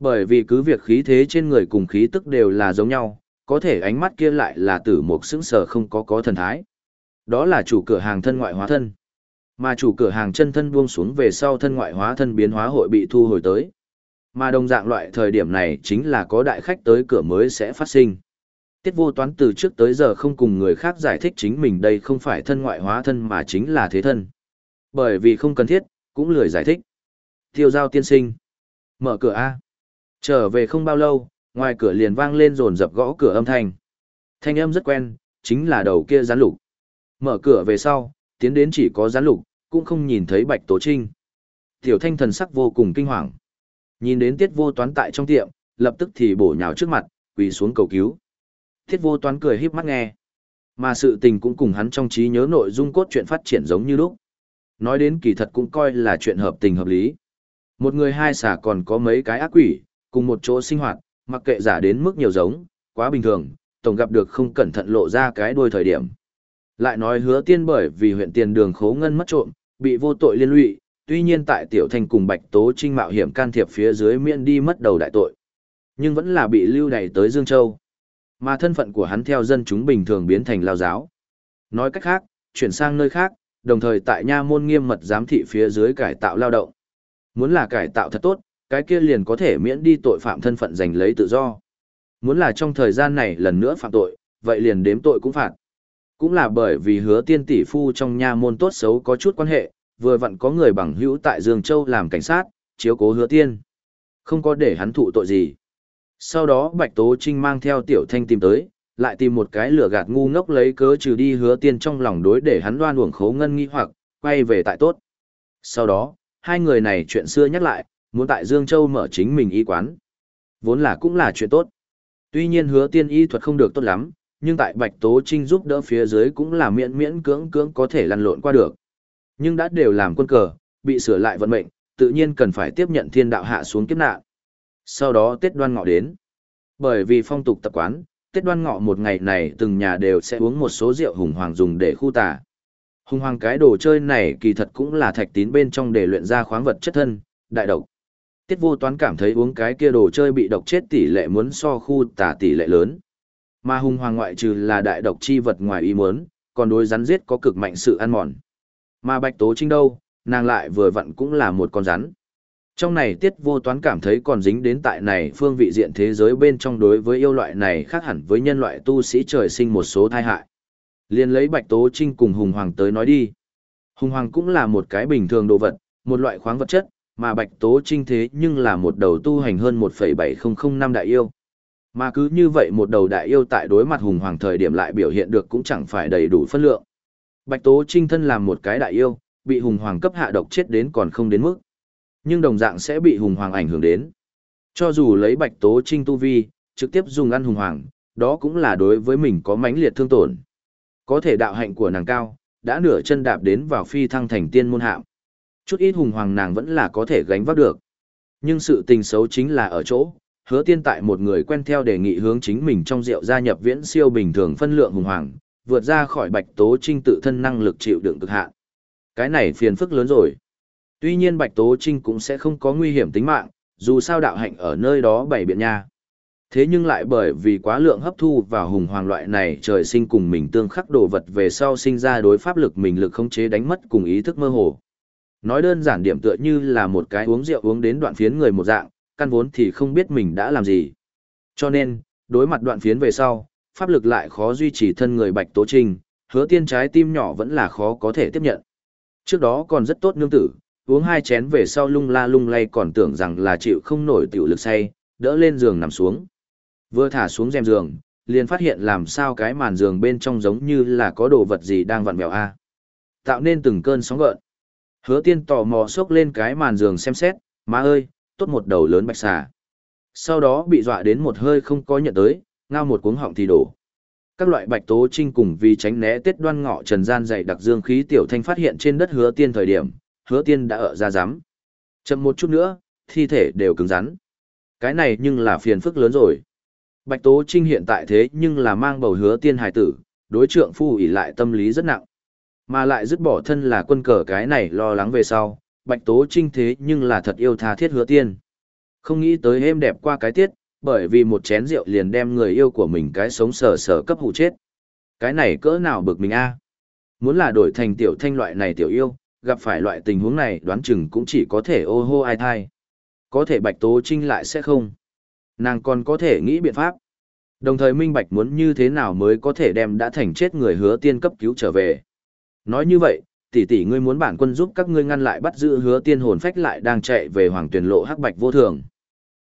Bởi vì cứ việc khí thế trên người cùng khí tức đều là giống nhau, có thể ánh mắt kia lại là tử một sững sờ không có có thần thái. Đó là chủ cửa hàng thân ngoại hóa thân. Mà chủ cửa hàng chân thân buông xuống về sau thân ngoại hóa thân biến hóa hội bị thu hồi tới. Mà đồng dạng loại thời điểm này chính là có đại khách tới cửa mới sẽ phát sinh. Tiết vô toán từ trước tới giờ không cùng người khác giải thích chính mình đây không phải thân ngoại hóa thân mà chính là thế thân. Bởi vì không cần thiết, cũng lười giải thích. Tiêu giao tiên sinh. Mở cửa A. Trở về không bao lâu, ngoài cửa liền vang lên rồn dập gõ cửa âm thanh. Thanh âm rất quen, chính là đầu kia gián lục. Mở cửa về sau, tiến đến chỉ có gián lục, cũng không nhìn thấy bạch tố trinh. Tiểu thanh thần sắc vô cùng kinh hoàng. Nhìn đến tiết vô toán tại trong tiệm, lập tức thì bổ nhào trước mặt, quỳ xuống cầu cứu. Thiết vô toán cười híp mắt nghe. Mà sự tình cũng cùng hắn trong trí nhớ nội dung cốt truyện phát triển giống như lúc. Nói đến kỳ thật cũng coi là chuyện hợp tình hợp lý. Một người hai xả còn có mấy cái ác quỷ, cùng một chỗ sinh hoạt, mặc kệ giả đến mức nhiều giống, quá bình thường, tổng gặp được không cẩn thận lộ ra cái đôi thời điểm. Lại nói hứa tiên bởi vì huyện tiền đường khố ngân mất trộm, bị vô tội liên lụy, tuy nhiên tại tiểu thành cùng bạch tố trinh mạo hiểm can thiệp phía dưới miễn đi mất đầu đại tội. Nhưng vẫn là bị lưu đày tới Dương Châu. Mà thân phận của hắn theo dân chúng bình thường biến thành lao giáo. Nói cách khác, chuyển sang nơi khác, đồng thời tại nha môn nghiêm mật giám thị phía dưới cải tạo lao động. Muốn là cải tạo thật tốt, cái kia liền có thể miễn đi tội phạm thân phận giành lấy tự do. Muốn là trong thời gian này lần nữa phạm tội, vậy liền đếm tội cũng phạt. Cũng là bởi vì hứa tiên tỷ phu trong nha môn tốt xấu có chút quan hệ, vừa vặn có người bằng hữu tại Dương Châu làm cảnh sát, chiếu cố hứa tiên. Không có để hắn thụ tội gì. Sau đó Bạch Tố Trinh mang theo Tiểu Thanh tìm tới, lại tìm một cái lửa gạt ngu ngốc lấy cớ trừ đi hứa tiên trong lòng đối để hắn đoan uổng khấu ngân nghi hoặc, quay về tại tốt. Sau đó, hai người này chuyện xưa nhắc lại, muốn tại Dương Châu mở chính mình y quán. Vốn là cũng là chuyện tốt. Tuy nhiên hứa tiên y thuật không được tốt lắm, nhưng tại Bạch Tố Trinh giúp đỡ phía dưới cũng là miễn miễn cưỡng cưỡng có thể lăn lộn qua được. Nhưng đã đều làm quân cờ, bị sửa lại vận mệnh, tự nhiên cần phải tiếp nhận thiên đạo hạ xuống kiếp nạn. Sau đó Tết đoan ngọ đến. Bởi vì phong tục tập quán, Tết đoan ngọ một ngày này từng nhà đều sẽ uống một số rượu hùng hoàng dùng để khu tà. Hùng hoàng cái đồ chơi này kỳ thật cũng là thạch tín bên trong để luyện ra khoáng vật chất thân, đại độc. Tiết vô toán cảm thấy uống cái kia đồ chơi bị độc chết tỷ lệ muốn so khu tà tỷ lệ lớn. Mà hùng hoàng ngoại trừ là đại độc chi vật ngoài ý muốn, còn đối rắn giết có cực mạnh sự ăn mòn. Mà bạch tố trinh đâu, nàng lại vừa vặn cũng là một con rắn. Trong này tiết vô toán cảm thấy còn dính đến tại này phương vị diện thế giới bên trong đối với yêu loại này khác hẳn với nhân loại tu sĩ trời sinh một số thai hại. Liên lấy bạch tố trinh cùng hùng hoàng tới nói đi. Hùng hoàng cũng là một cái bình thường đồ vật, một loại khoáng vật chất, mà bạch tố trinh thế nhưng là một đầu tu hành hơn 1,7005 năm đại yêu. Mà cứ như vậy một đầu đại yêu tại đối mặt hùng hoàng thời điểm lại biểu hiện được cũng chẳng phải đầy đủ phân lượng. Bạch tố trinh thân làm một cái đại yêu, bị hùng hoàng cấp hạ độc chết đến còn không đến mức. Nhưng đồng dạng sẽ bị hùng hoàng ảnh hưởng đến. Cho dù lấy bạch tố trinh tu vi, trực tiếp dùng ăn hùng hoàng, đó cũng là đối với mình có mãnh liệt thương tổn. Có thể đạo hạnh của nàng cao, đã nửa chân đạp đến vào phi thăng thành tiên môn hạm. Chút ít hùng hoàng nàng vẫn là có thể gánh vác được. Nhưng sự tình xấu chính là ở chỗ, hứa tiên tại một người quen theo đề nghị hướng chính mình trong rượu gia nhập viễn siêu bình thường phân lượng hùng hoàng, vượt ra khỏi bạch tố trinh tự thân năng lực chịu đựng cực hạn. Cái này phiền phức lớn rồi. Tuy nhiên bạch tố trinh cũng sẽ không có nguy hiểm tính mạng, dù sao đạo hạnh ở nơi đó bảy biện nha. Thế nhưng lại bởi vì quá lượng hấp thu vào hùng hoàng loại này trời sinh cùng mình tương khắc đồ vật về sau sinh ra đối pháp lực mình lực không chế đánh mất cùng ý thức mơ hồ. Nói đơn giản điểm tựa như là một cái uống rượu uống đến đoạn phiến người một dạng, căn vốn thì không biết mình đã làm gì. Cho nên, đối mặt đoạn phiến về sau, pháp lực lại khó duy trì thân người Bạch Tố Trinh, hứa tiên trái tim nhỏ vẫn là khó có thể tiếp nhận. Trước đó còn rất tốt nương tử, uống hai chén về sau lung la lung lay còn tưởng rằng là chịu không nổi tiểu lực say, đỡ lên giường nằm xuống. Vừa thả xuống rèm giường, liền phát hiện làm sao cái màn giường bên trong giống như là có đồ vật gì đang vặn vẹo a. Tạo nên từng cơn sóng gợn. Hứa tiên tò mò xốc lên cái màn giường xem xét, má ơi, tốt một đầu lớn bạch xà. Sau đó bị dọa đến một hơi không có nhận tới, ngao một cuống họng thì đổ. Các loại bạch tố trinh cùng vì tránh né tết đoan ngọ trần gian dày đặc dương khí tiểu thanh phát hiện trên đất hứa tiên thời điểm, hứa tiên đã ở ra rắm Chậm một chút nữa, thi thể đều cứng rắn. Cái này nhưng là phiền phức lớn rồi. Bạch Tố Trinh hiện tại thế nhưng là mang bầu hứa tiên hài tử, đối trượng phu ỉ lại tâm lý rất nặng. Mà lại dứt bỏ thân là quân cờ cái này lo lắng về sau, Bạch Tố Trinh thế nhưng là thật yêu tha thiết hứa tiên. Không nghĩ tới êm đẹp qua cái tiết, bởi vì một chén rượu liền đem người yêu của mình cái sống sờ sờ cấp hụ chết. Cái này cỡ nào bực mình a? Muốn là đổi thành tiểu thanh loại này tiểu yêu, gặp phải loại tình huống này đoán chừng cũng chỉ có thể ô hô ai thai. Có thể Bạch Tố Trinh lại sẽ không. Nàng còn có thể nghĩ biện pháp. Đồng thời minh bạch muốn như thế nào mới có thể đem đã thành chết người hứa tiên cấp cứu trở về. Nói như vậy, tỷ tỷ ngươi muốn bản quân giúp các ngươi ngăn lại bắt giữ hứa tiên hồn phách lại đang chạy về hoàng tuyển lộ hắc bạch vô thường.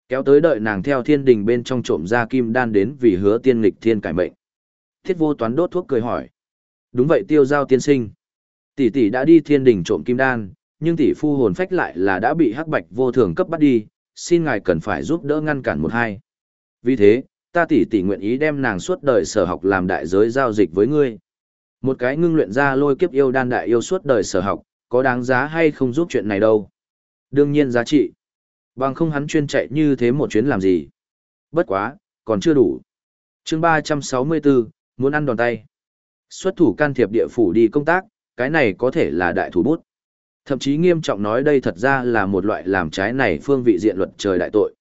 Kéo tới đợi nàng theo thiên đình bên trong trộm ra kim đan đến vì hứa tiên nghịch thiên cải mệnh. Thiết vô toán đốt thuốc cười hỏi. Đúng vậy tiêu giao tiên sinh. Tỷ tỷ đã đi thiên đình trộm kim đan, nhưng tỷ phu hồn phách lại là đã bị hắc bạch vô thường cấp bắt đi, xin ngài cần phải giúp đỡ ngăn cản một hai. Vì thế, ta tỷ tỷ nguyện ý đem nàng suốt đời sở học làm đại giới giao dịch với ngươi. Một cái ngưng luyện ra lôi kiếp yêu đan đại yêu suốt đời sở học, có đáng giá hay không giúp chuyện này đâu. Đương nhiên giá trị. Bằng không hắn chuyên chạy như thế một chuyến làm gì. Bất quá, còn chưa đủ. chương 364, muốn ăn đòn tay. Xuất thủ can thiệp địa phủ đi công tác, cái này có thể là đại thủ bút. Thậm chí nghiêm trọng nói đây thật ra là một loại làm trái này phương vị diện luật trời đại tội.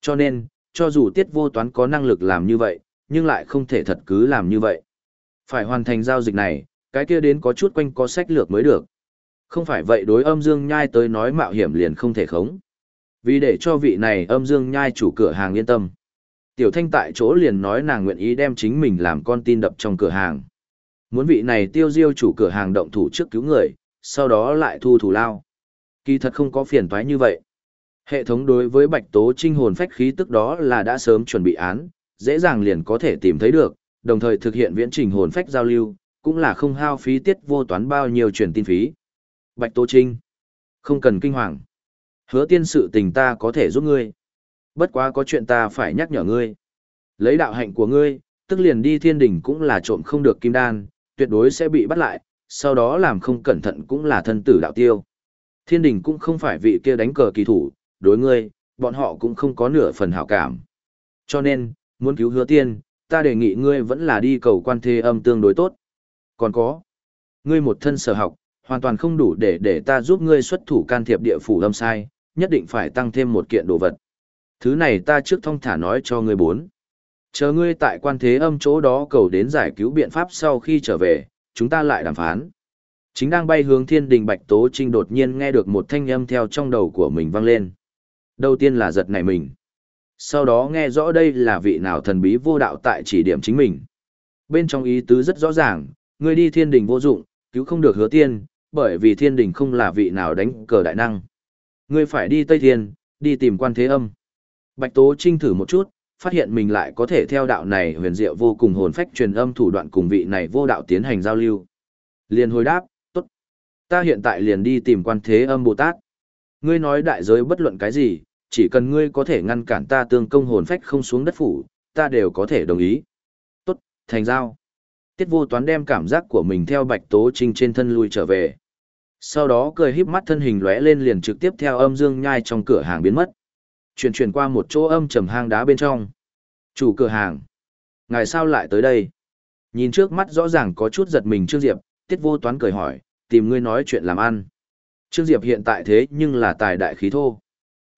Cho nên, cho dù tiết vô toán có năng lực làm như vậy, nhưng lại không thể thật cứ làm như vậy. Phải hoàn thành giao dịch này, cái kia đến có chút quanh có sách lược mới được. Không phải vậy đối âm dương nhai tới nói mạo hiểm liền không thể khống. Vì để cho vị này âm dương nhai chủ cửa hàng yên tâm. Tiểu thanh tại chỗ liền nói nàng nguyện ý đem chính mình làm con tin đập trong cửa hàng. Muốn vị này tiêu diêu chủ cửa hàng động thủ trước cứu người, sau đó lại thu thủ lao. Kỳ thật không có phiền toái như vậy. Hệ thống đối với bạch tố trinh hồn phách khí tức đó là đã sớm chuẩn bị án, dễ dàng liền có thể tìm thấy được, đồng thời thực hiện viễn trình hồn phách giao lưu, cũng là không hao phí tiết vô toán bao nhiêu truyền tin phí. Bạch Tố Trinh, không cần kinh hoàng. Hứa tiên sự tình ta có thể giúp ngươi. Bất quá có chuyện ta phải nhắc nhở ngươi. Lấy đạo hạnh của ngươi, tức liền đi thiên đỉnh cũng là trộm không được kim đan, tuyệt đối sẽ bị bắt lại, sau đó làm không cẩn thận cũng là thân tử đạo tiêu. Thiên đình cũng không phải vị kia đánh cờ kỳ thủ, đối ngươi, bọn họ cũng không có nửa phần hảo cảm. Cho nên, muốn cứu hứa tiên, ta đề nghị ngươi vẫn là đi cầu quan thế âm tương đối tốt. Còn có, ngươi một thân sở học, hoàn toàn không đủ để để ta giúp ngươi xuất thủ can thiệp địa phủ âm sai, nhất định phải tăng thêm một kiện đồ vật. Thứ này ta trước thông thả nói cho ngươi bốn. Chờ ngươi tại quan thế âm chỗ đó cầu đến giải cứu biện pháp sau khi trở về, chúng ta lại đàm phán. Chính đang bay hướng thiên đình Bạch Tố Trinh đột nhiên nghe được một thanh âm theo trong đầu của mình vang lên. Đầu tiên là giật nảy mình. Sau đó nghe rõ đây là vị nào thần bí vô đạo tại chỉ điểm chính mình. Bên trong ý tứ rất rõ ràng, ngươi đi thiên đình vô dụng, cứu không được hứa tiên, bởi vì thiên đình không là vị nào đánh cờ đại năng. Ngươi phải đi Tây Thiên, đi tìm quan thế âm. Bạch Tố Trinh thử một chút, phát hiện mình lại có thể theo đạo này huyền diệu vô cùng hồn phách truyền âm thủ đoạn cùng vị này vô đạo tiến hành giao lưu. Liền hồi đáp, tốt. Ta hiện tại liền đi tìm quan thế âm Bồ Tát. Ngươi nói đại giới bất luận cái gì, chỉ cần ngươi có thể ngăn cản ta tương công hồn phách không xuống đất phủ, ta đều có thể đồng ý. Tốt, thành giao. Tiết vô toán đem cảm giác của mình theo bạch tố trinh trên thân lui trở về. Sau đó cười híp mắt thân hình lóe lên liền trực tiếp theo âm dương nhai trong cửa hàng biến mất. Chuyển chuyển qua một chỗ âm trầm hang đá bên trong. Chủ cửa hàng. Ngài sao lại tới đây? Nhìn trước mắt rõ ràng có chút giật mình Trương Diệp, Tiết vô toán cười hỏi, tìm ngươi nói chuyện làm ăn. Trương Diệp hiện tại thế nhưng là tài đại khí thô.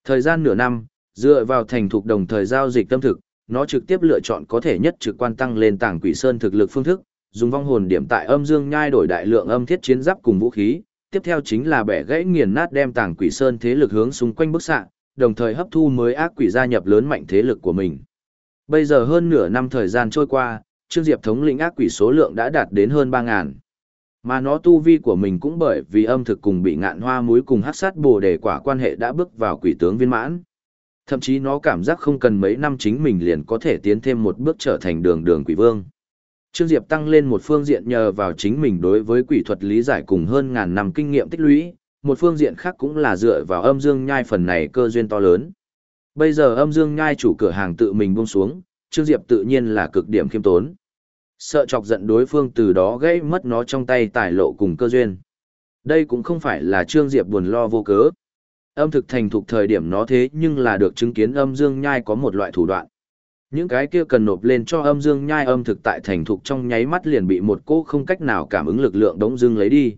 Thời gian nửa năm, dựa vào thành thục đồng thời giao dịch tâm thực, nó trực tiếp lựa chọn có thể nhất trực quan tăng lên tảng quỷ sơn thực lực phương thức, dùng vong hồn điểm tại âm dương nhai đổi đại lượng âm thiết chiến giáp cùng vũ khí, tiếp theo chính là bẻ gãy nghiền nát đem tảng quỷ sơn thế lực hướng xung quanh bức xạ, đồng thời hấp thu mới ác quỷ gia nhập lớn mạnh thế lực của mình. Bây giờ hơn nửa năm thời gian trôi qua, Trương Diệp thống lĩnh ác quỷ số lượng đã đạt đến hơn 3000. Mà nó tu vi của mình cũng bởi vì âm thực cùng bị ngạn hoa muối cùng hắc sát bồ đề quả quan hệ đã bước vào quỷ tướng viên mãn. Thậm chí nó cảm giác không cần mấy năm chính mình liền có thể tiến thêm một bước trở thành đường đường quỷ vương. Trương Diệp tăng lên một phương diện nhờ vào chính mình đối với quỷ thuật lý giải cùng hơn ngàn năm kinh nghiệm tích lũy, một phương diện khác cũng là dựa vào âm dương nhai phần này cơ duyên to lớn. Bây giờ âm dương nhai chủ cửa hàng tự mình buông xuống, Trương Diệp tự nhiên là cực điểm khiêm tốn. Sợ chọc giận đối phương từ đó gây mất nó trong tay tài lộ cùng cơ duyên. Đây cũng không phải là Trương Diệp buồn lo vô cớ. Âm thực thành thục thời điểm nó thế nhưng là được chứng kiến âm dương nhai có một loại thủ đoạn. Những cái kia cần nộp lên cho âm dương nhai âm thực tại thành thục trong nháy mắt liền bị một cô không cách nào cảm ứng lực lượng đống dương lấy đi.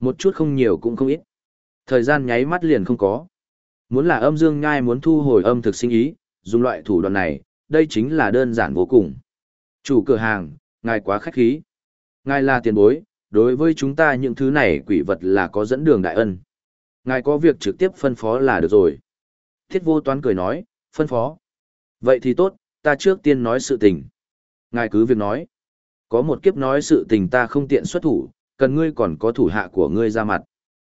Một chút không nhiều cũng không ít. Thời gian nháy mắt liền không có. Muốn là âm dương nhai muốn thu hồi âm thực sinh ý, dùng loại thủ đoạn này, đây chính là đơn giản vô cùng. Chủ cửa hàng, ngài quá khách khí. Ngài là tiền bối, đối với chúng ta những thứ này quỷ vật là có dẫn đường đại ân. Ngài có việc trực tiếp phân phó là được rồi. Thiết vô toán cười nói, phân phó. Vậy thì tốt, ta trước tiên nói sự tình. Ngài cứ việc nói. Có một kiếp nói sự tình ta không tiện xuất thủ, cần ngươi còn có thủ hạ của ngươi ra mặt.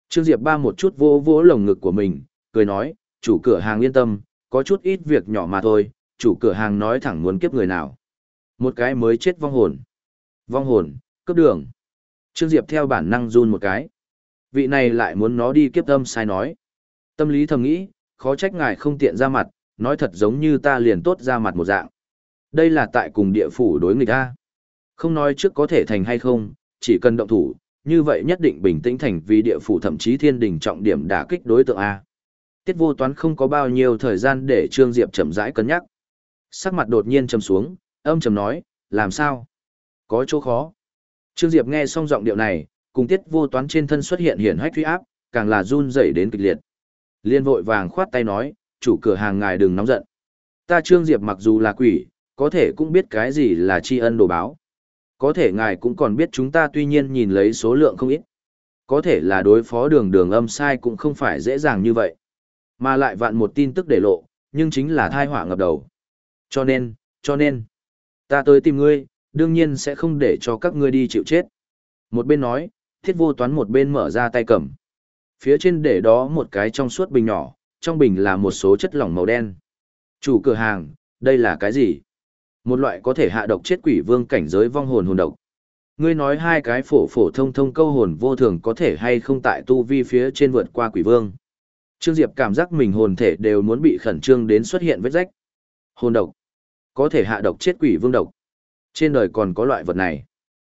Trương Diệp ba một chút vô vỗ lồng ngực của mình, cười nói, chủ cửa hàng yên tâm, có chút ít việc nhỏ mà thôi, chủ cửa hàng nói thẳng muốn kiếp người nào. Một cái mới chết vong hồn. Vong hồn, cấp đường. Trương Diệp theo bản năng run một cái. Vị này lại muốn nó đi kiếp tâm sai nói. Tâm lý thầm nghĩ, khó trách ngài không tiện ra mặt, nói thật giống như ta liền tốt ra mặt một dạng. Đây là tại cùng địa phủ đối nghịch ta. Không nói trước có thể thành hay không, chỉ cần động thủ, như vậy nhất định bình tĩnh thành vì địa phủ thậm chí thiên đình trọng điểm đả kích đối tượng A. Tiết vô toán không có bao nhiêu thời gian để Trương Diệp chậm rãi cân nhắc. Sắc mặt đột nhiên chầm xuống, âm trầm nói, làm sao? Có chỗ khó. Trương Diệp nghe xong giọng điệu này, cùng tiết vô toán trên thân xuất hiện hiển hách huy áp, càng là run rẩy đến kịch liệt. Liên vội vàng khoát tay nói, chủ cửa hàng ngài đừng nóng giận. Ta Trương Diệp mặc dù là quỷ, có thể cũng biết cái gì là tri ân đồ báo. Có thể ngài cũng còn biết chúng ta tuy nhiên nhìn lấy số lượng không ít. Có thể là đối phó đường đường âm sai cũng không phải dễ dàng như vậy. Mà lại vạn một tin tức để lộ, nhưng chính là thai họa ngập đầu. Cho nên, cho nên, ta tới tìm ngươi, đương nhiên sẽ không để cho các ngươi đi chịu chết. Một bên nói, thiết vô toán một bên mở ra tay cầm. Phía trên để đó một cái trong suốt bình nhỏ, trong bình là một số chất lỏng màu đen. Chủ cửa hàng, đây là cái gì? Một loại có thể hạ độc chết quỷ vương cảnh giới vong hồn hồn độc. Ngươi nói hai cái phổ phổ thông thông câu hồn vô thường có thể hay không tại tu vi phía trên vượt qua quỷ vương. Trương Diệp cảm giác mình hồn thể đều muốn bị khẩn trương đến xuất hiện vết rách. Hồn độc. Có thể hạ độc chết quỷ vương độc. Trên đời còn có loại vật này.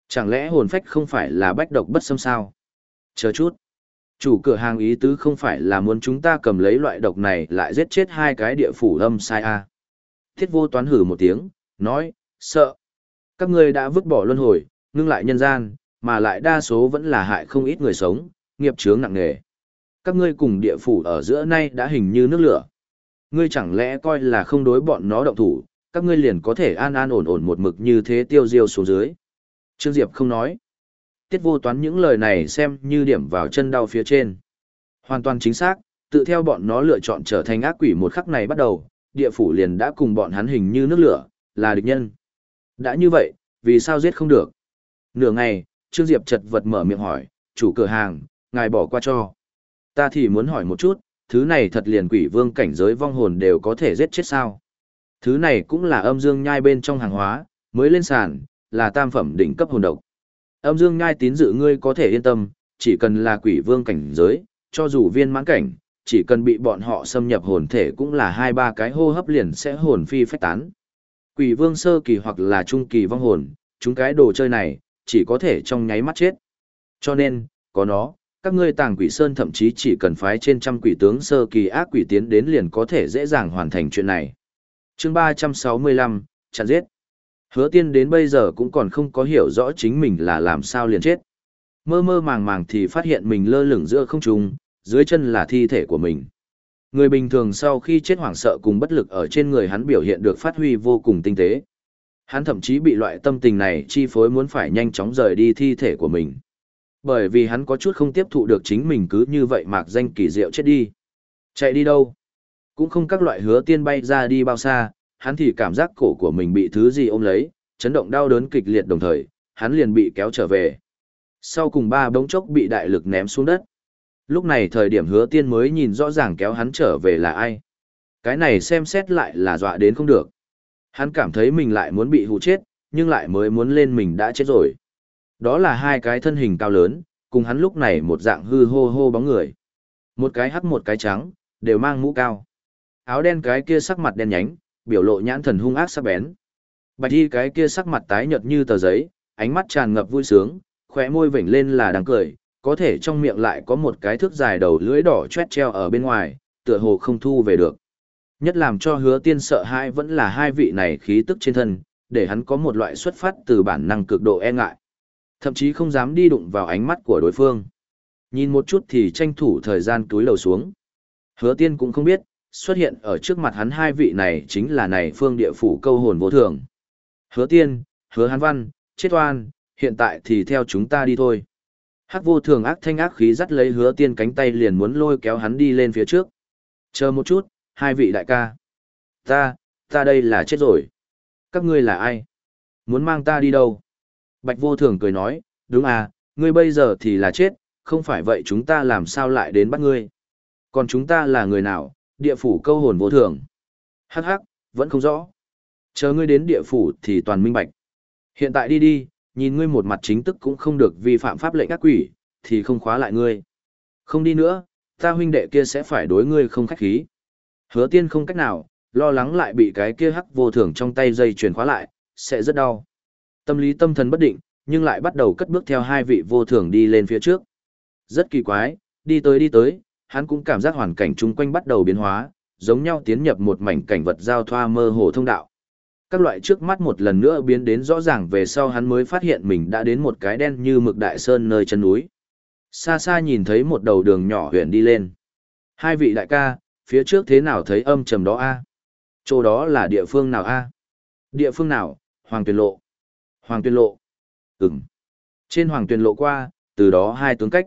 Chẳng lẽ hồn phách không phải là bách độc bất xâm sao? Chờ chút. Chủ cửa hàng ý tứ không phải là muốn chúng ta cầm lấy loại độc này lại giết chết hai cái địa phủ âm sai a. À. Thiết vô toán hử một tiếng, nói, sợ. Các ngươi đã vứt bỏ luân hồi, ngưng lại nhân gian, mà lại đa số vẫn là hại không ít người sống, nghiệp chướng nặng nề. Các ngươi cùng địa phủ ở giữa nay đã hình như nước lửa. Ngươi chẳng lẽ coi là không đối bọn nó động thủ, các ngươi liền có thể an an ổn ổn một mực như thế tiêu diêu xuống dưới. Trương Diệp không nói. Tiết vô toán những lời này xem như điểm vào chân đau phía trên. Hoàn toàn chính xác, tự theo bọn nó lựa chọn trở thành ác quỷ một khắc này bắt đầu, địa phủ liền đã cùng bọn hắn hình như nước lửa, là địch nhân. Đã như vậy, vì sao giết không được? Nửa ngày, Trương Diệp chật vật mở miệng hỏi, chủ cửa hàng, ngài bỏ qua cho. Ta thì muốn hỏi một chút, thứ này thật liền quỷ vương cảnh giới vong hồn đều có thể giết chết sao? Thứ này cũng là âm dương nhai bên trong hàng hóa, mới lên sàn, là tam phẩm đỉnh cấp hồn độc. Âm dương nhai tín dự ngươi có thể yên tâm, chỉ cần là quỷ vương cảnh giới, cho dù viên mãn cảnh, chỉ cần bị bọn họ xâm nhập hồn thể cũng là hai ba cái hô hấp liền sẽ hồn phi phách tán. Quỷ vương sơ kỳ hoặc là trung kỳ vong hồn, chúng cái đồ chơi này, chỉ có thể trong nháy mắt chết. Cho nên, có nó, các ngươi tàng quỷ sơn thậm chí chỉ cần phái trên trăm quỷ tướng sơ kỳ ác quỷ tiến đến liền có thể dễ dàng hoàn thành chuyện này. chương 365, chặn giết. Hứa tiên đến bây giờ cũng còn không có hiểu rõ chính mình là làm sao liền chết. Mơ mơ màng màng thì phát hiện mình lơ lửng giữa không trung, dưới chân là thi thể của mình. Người bình thường sau khi chết hoảng sợ cùng bất lực ở trên người hắn biểu hiện được phát huy vô cùng tinh tế. Hắn thậm chí bị loại tâm tình này chi phối muốn phải nhanh chóng rời đi thi thể của mình. Bởi vì hắn có chút không tiếp thụ được chính mình cứ như vậy mạc danh kỳ diệu chết đi. Chạy đi đâu? Cũng không các loại hứa tiên bay ra đi bao xa, hắn thì cảm giác cổ của mình bị thứ gì ôm lấy, chấn động đau đớn kịch liệt đồng thời, hắn liền bị kéo trở về. Sau cùng ba bóng chốc bị đại lực ném xuống đất. Lúc này thời điểm hứa tiên mới nhìn rõ ràng kéo hắn trở về là ai. Cái này xem xét lại là dọa đến không được. Hắn cảm thấy mình lại muốn bị hụ chết, nhưng lại mới muốn lên mình đã chết rồi. Đó là hai cái thân hình cao lớn, cùng hắn lúc này một dạng hư hô hô bóng người. Một cái hắc một cái trắng, đều mang mũ cao. Áo đen cái kia sắc mặt đen nhánh, biểu lộ nhãn thần hung ác sắc bén. Bạch y cái kia sắc mặt tái nhợt như tờ giấy, ánh mắt tràn ngập vui sướng, khóe môi vểnh lên là đang cười, có thể trong miệng lại có một cái thước dài đầu lưỡi đỏ chét treo ở bên ngoài, tựa hồ không thu về được. Nhất làm cho hứa tiên sợ hãi vẫn là hai vị này khí tức trên thân, để hắn có một loại xuất phát từ bản năng cực độ e ngại. Thậm chí không dám đi đụng vào ánh mắt của đối phương. Nhìn một chút thì tranh thủ thời gian túi lầu xuống. Hứa tiên cũng không biết, xuất hiện ở trước mặt hắn hai vị này chính là này phương địa phủ câu hồn vô thường. Hứa tiên, hứa hán văn, chết oan, hiện tại thì theo chúng ta đi thôi. Hắc vô thường ác thanh ác khí dắt lấy hứa tiên cánh tay liền muốn lôi kéo hắn đi lên phía trước. Chờ một chút, hai vị đại ca. Ta, ta đây là chết rồi. Các ngươi là ai? Muốn mang ta đi đâu? Bạch vô thường cười nói, đúng à, ngươi bây giờ thì là chết, không phải vậy chúng ta làm sao lại đến bắt ngươi. Còn chúng ta là người nào, địa phủ câu hồn vô thường. Hắc hắc, vẫn không rõ. Chờ ngươi đến địa phủ thì toàn minh bạch. Hiện tại đi đi, nhìn ngươi một mặt chính tức cũng không được vi phạm pháp lệnh các quỷ, thì không khóa lại ngươi. Không đi nữa, ta huynh đệ kia sẽ phải đối ngươi không khách khí. Hứa tiên không cách nào, lo lắng lại bị cái kia hắc vô thường trong tay dây chuyền khóa lại, sẽ rất đau. Tâm lý tâm thần bất định, nhưng lại bắt đầu cất bước theo hai vị vô thường đi lên phía trước. Rất kỳ quái, đi tới đi tới, hắn cũng cảm giác hoàn cảnh chung quanh bắt đầu biến hóa, giống nhau tiến nhập một mảnh cảnh vật giao thoa mơ hồ thông đạo. Các loại trước mắt một lần nữa biến đến rõ ràng về sau hắn mới phát hiện mình đã đến một cái đen như mực đại sơn nơi chân núi. Xa xa nhìn thấy một đầu đường nhỏ huyện đi lên. Hai vị đại ca, phía trước thế nào thấy âm trầm đó a? Chỗ đó là địa phương nào a? Địa phương nào? Hoàng Tuyền Lộ. Hoàng Tuyền Lộ. Ừm. Trên Hoàng Tuyền Lộ qua, từ đó hai tướng cách.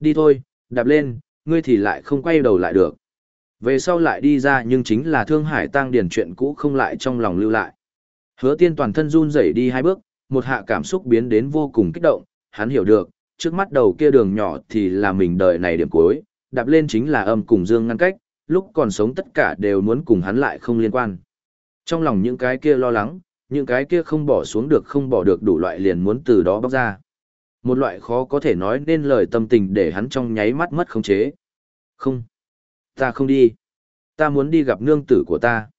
Đi thôi, đạp lên, ngươi thì lại không quay đầu lại được. Về sau lại đi ra nhưng chính là Thương Hải tăng điển chuyện cũ không lại trong lòng lưu lại. Hứa tiên toàn thân run rẩy đi hai bước, một hạ cảm xúc biến đến vô cùng kích động, hắn hiểu được, trước mắt đầu kia đường nhỏ thì là mình đời này điểm cuối, đạp lên chính là âm cùng dương ngăn cách, lúc còn sống tất cả đều muốn cùng hắn lại không liên quan. Trong lòng những cái kia lo lắng, những cái kia không bỏ xuống được không bỏ được đủ loại liền muốn từ đó bóc ra. Một loại khó có thể nói nên lời tâm tình để hắn trong nháy mắt mất khống chế. Không. Ta không đi. Ta muốn đi gặp nương tử của ta.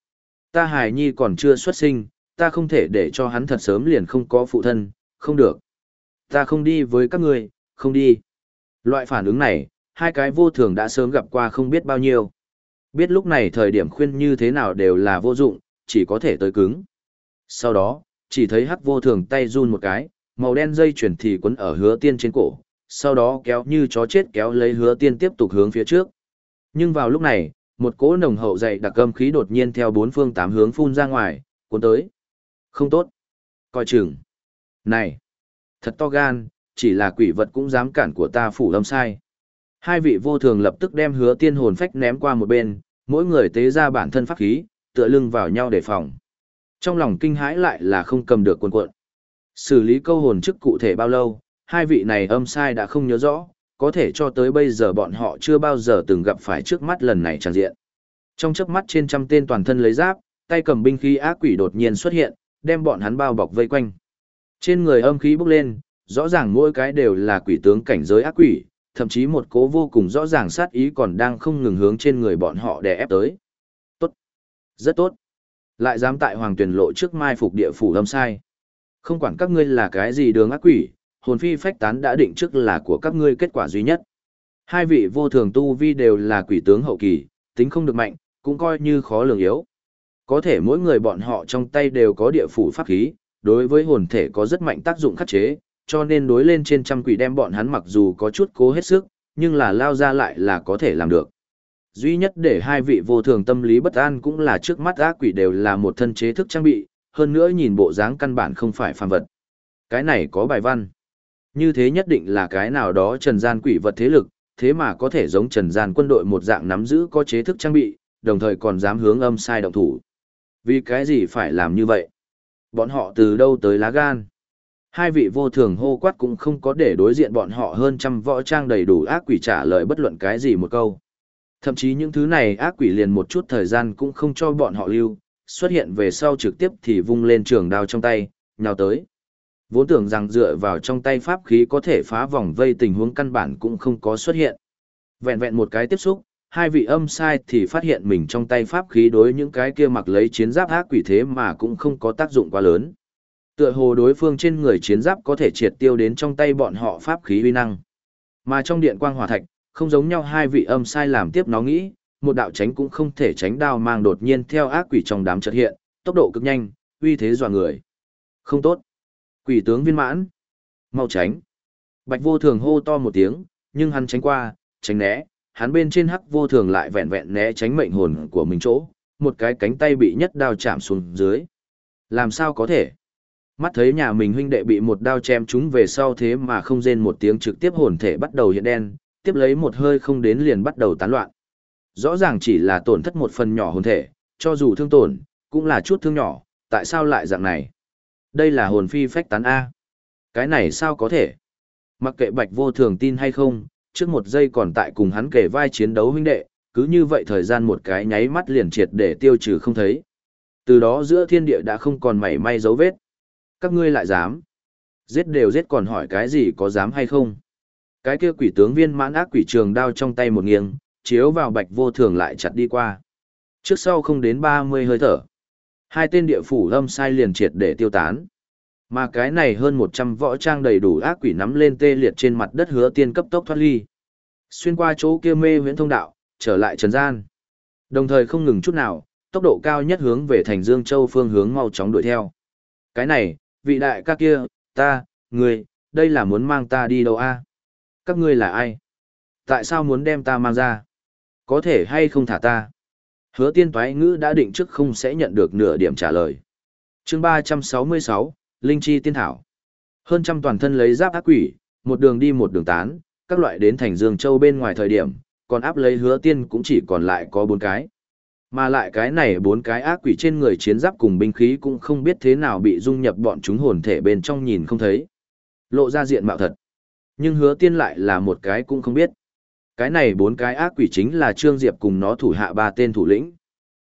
Ta hài nhi còn chưa xuất sinh, ta không thể để cho hắn thật sớm liền không có phụ thân, không được. Ta không đi với các người, không đi. Loại phản ứng này, hai cái vô thường đã sớm gặp qua không biết bao nhiêu. Biết lúc này thời điểm khuyên như thế nào đều là vô dụng, chỉ có thể tới cứng. Sau đó, chỉ thấy hắc vô thường tay run một cái, màu đen dây chuyển thì quấn ở hứa tiên trên cổ, sau đó kéo như chó chết kéo lấy hứa tiên tiếp tục hướng phía trước. Nhưng vào lúc này, một cỗ nồng hậu dày đặc âm khí đột nhiên theo bốn phương tám hướng phun ra ngoài, cuốn tới. Không tốt. Coi chừng. Này. Thật to gan, chỉ là quỷ vật cũng dám cản của ta phủ lâm sai. Hai vị vô thường lập tức đem hứa tiên hồn phách ném qua một bên, mỗi người tế ra bản thân pháp khí, tựa lưng vào nhau để phòng. Trong lòng kinh hãi lại là không cầm được cuộn cuộn. Xử lý câu hồn chức cụ thể bao lâu, hai vị này âm sai đã không nhớ rõ, có thể cho tới bây giờ bọn họ chưa bao giờ từng gặp phải trước mắt lần này tràn diện. Trong chớp mắt trên trăm tên toàn thân lấy giáp, tay cầm binh khí ác quỷ đột nhiên xuất hiện, đem bọn hắn bao bọc vây quanh. Trên người âm khí bốc lên, rõ ràng mỗi cái đều là quỷ tướng cảnh giới ác quỷ, thậm chí một cố vô cùng rõ ràng sát ý còn đang không ngừng hướng trên người bọn họ đè ép tới. Tốt. Rất tốt. Lại dám tại hoàng tuyển lộ trước mai phục địa phủ lâm sai. Không quản các ngươi là cái gì đường ác quỷ, hồn phi phách tán đã định trước là của các ngươi kết quả duy nhất. Hai vị vô thường tu vi đều là quỷ tướng hậu kỳ, tính không được mạnh, cũng coi như khó lường yếu. Có thể mỗi người bọn họ trong tay đều có địa phủ pháp khí, đối với hồn thể có rất mạnh tác dụng khắc chế, cho nên đối lên trên trăm quỷ đem bọn hắn mặc dù có chút cố hết sức, nhưng là lao ra lại là có thể làm được. Duy nhất để hai vị vô thường tâm lý bất an cũng là trước mắt ác quỷ đều là một thân chế thức trang bị, hơn nữa nhìn bộ dáng căn bản không phải phàm vật. Cái này có bài văn. Như thế nhất định là cái nào đó trần gian quỷ vật thế lực, thế mà có thể giống trần gian quân đội một dạng nắm giữ có chế thức trang bị, đồng thời còn dám hướng âm sai động thủ. Vì cái gì phải làm như vậy? Bọn họ từ đâu tới lá gan? Hai vị vô thường hô quát cũng không có để đối diện bọn họ hơn trăm võ trang đầy đủ ác quỷ trả lời bất luận cái gì một câu. Thậm chí những thứ này ác quỷ liền một chút thời gian cũng không cho bọn họ lưu, xuất hiện về sau trực tiếp thì vung lên trường đao trong tay, nhào tới. Vốn tưởng rằng dựa vào trong tay pháp khí có thể phá vòng vây tình huống căn bản cũng không có xuất hiện. Vẹn vẹn một cái tiếp xúc, hai vị âm sai thì phát hiện mình trong tay pháp khí đối những cái kia mặc lấy chiến giáp ác quỷ thế mà cũng không có tác dụng quá lớn. Tựa hồ đối phương trên người chiến giáp có thể triệt tiêu đến trong tay bọn họ pháp khí uy năng. Mà trong điện quang hỏa thạch, không giống nhau hai vị âm sai làm tiếp nó nghĩ, một đạo tránh cũng không thể tránh đao mang đột nhiên theo ác quỷ trong đám chợt hiện, tốc độ cực nhanh, uy thế dọa người. Không tốt. Quỷ tướng viên mãn. Mau tránh. Bạch vô thường hô to một tiếng, nhưng hắn tránh qua, tránh né, hắn bên trên hắc vô thường lại vẹn vẹn né tránh mệnh hồn của mình chỗ, một cái cánh tay bị nhất đao chạm xuống dưới. Làm sao có thể? Mắt thấy nhà mình huynh đệ bị một đao chém trúng về sau thế mà không rên một tiếng trực tiếp hồn thể bắt đầu hiện đen, tiếp lấy một hơi không đến liền bắt đầu tán loạn. Rõ ràng chỉ là tổn thất một phần nhỏ hồn thể, cho dù thương tổn, cũng là chút thương nhỏ, tại sao lại dạng này? Đây là hồn phi phách tán A. Cái này sao có thể? Mặc kệ bạch vô thường tin hay không, trước một giây còn tại cùng hắn kể vai chiến đấu huynh đệ, cứ như vậy thời gian một cái nháy mắt liền triệt để tiêu trừ không thấy. Từ đó giữa thiên địa đã không còn mảy may dấu vết. Các ngươi lại dám. Giết đều giết còn hỏi cái gì có dám hay không. Cái kia quỷ tướng viên mãn ác quỷ trường đao trong tay một nghiêng, chiếu vào bạch vô thường lại chặt đi qua. Trước sau không đến 30 hơi thở. Hai tên địa phủ lâm sai liền triệt để tiêu tán. Mà cái này hơn 100 võ trang đầy đủ ác quỷ nắm lên tê liệt trên mặt đất hứa tiên cấp tốc thoát ly. Xuyên qua chỗ kia mê huyễn thông đạo, trở lại trần gian. Đồng thời không ngừng chút nào, tốc độ cao nhất hướng về thành Dương Châu phương hướng mau chóng đuổi theo. Cái này, vị đại ca kia, ta, người, đây là muốn mang ta đi đâu a? Các ngươi là ai? Tại sao muốn đem ta mang ra? Có thể hay không thả ta? Hứa tiên toái ngữ đã định trước không sẽ nhận được nửa điểm trả lời. chương 366, Linh Chi Tiên Thảo. Hơn trăm toàn thân lấy giáp ác quỷ, một đường đi một đường tán, các loại đến thành Dương Châu bên ngoài thời điểm, còn áp lấy hứa tiên cũng chỉ còn lại có bốn cái. Mà lại cái này bốn cái ác quỷ trên người chiến giáp cùng binh khí cũng không biết thế nào bị dung nhập bọn chúng hồn thể bên trong nhìn không thấy. Lộ ra diện mạo thật. Nhưng hứa tiên lại là một cái cũng không biết. Cái này bốn cái ác quỷ chính là Trương Diệp cùng nó thủ hạ ba tên thủ lĩnh.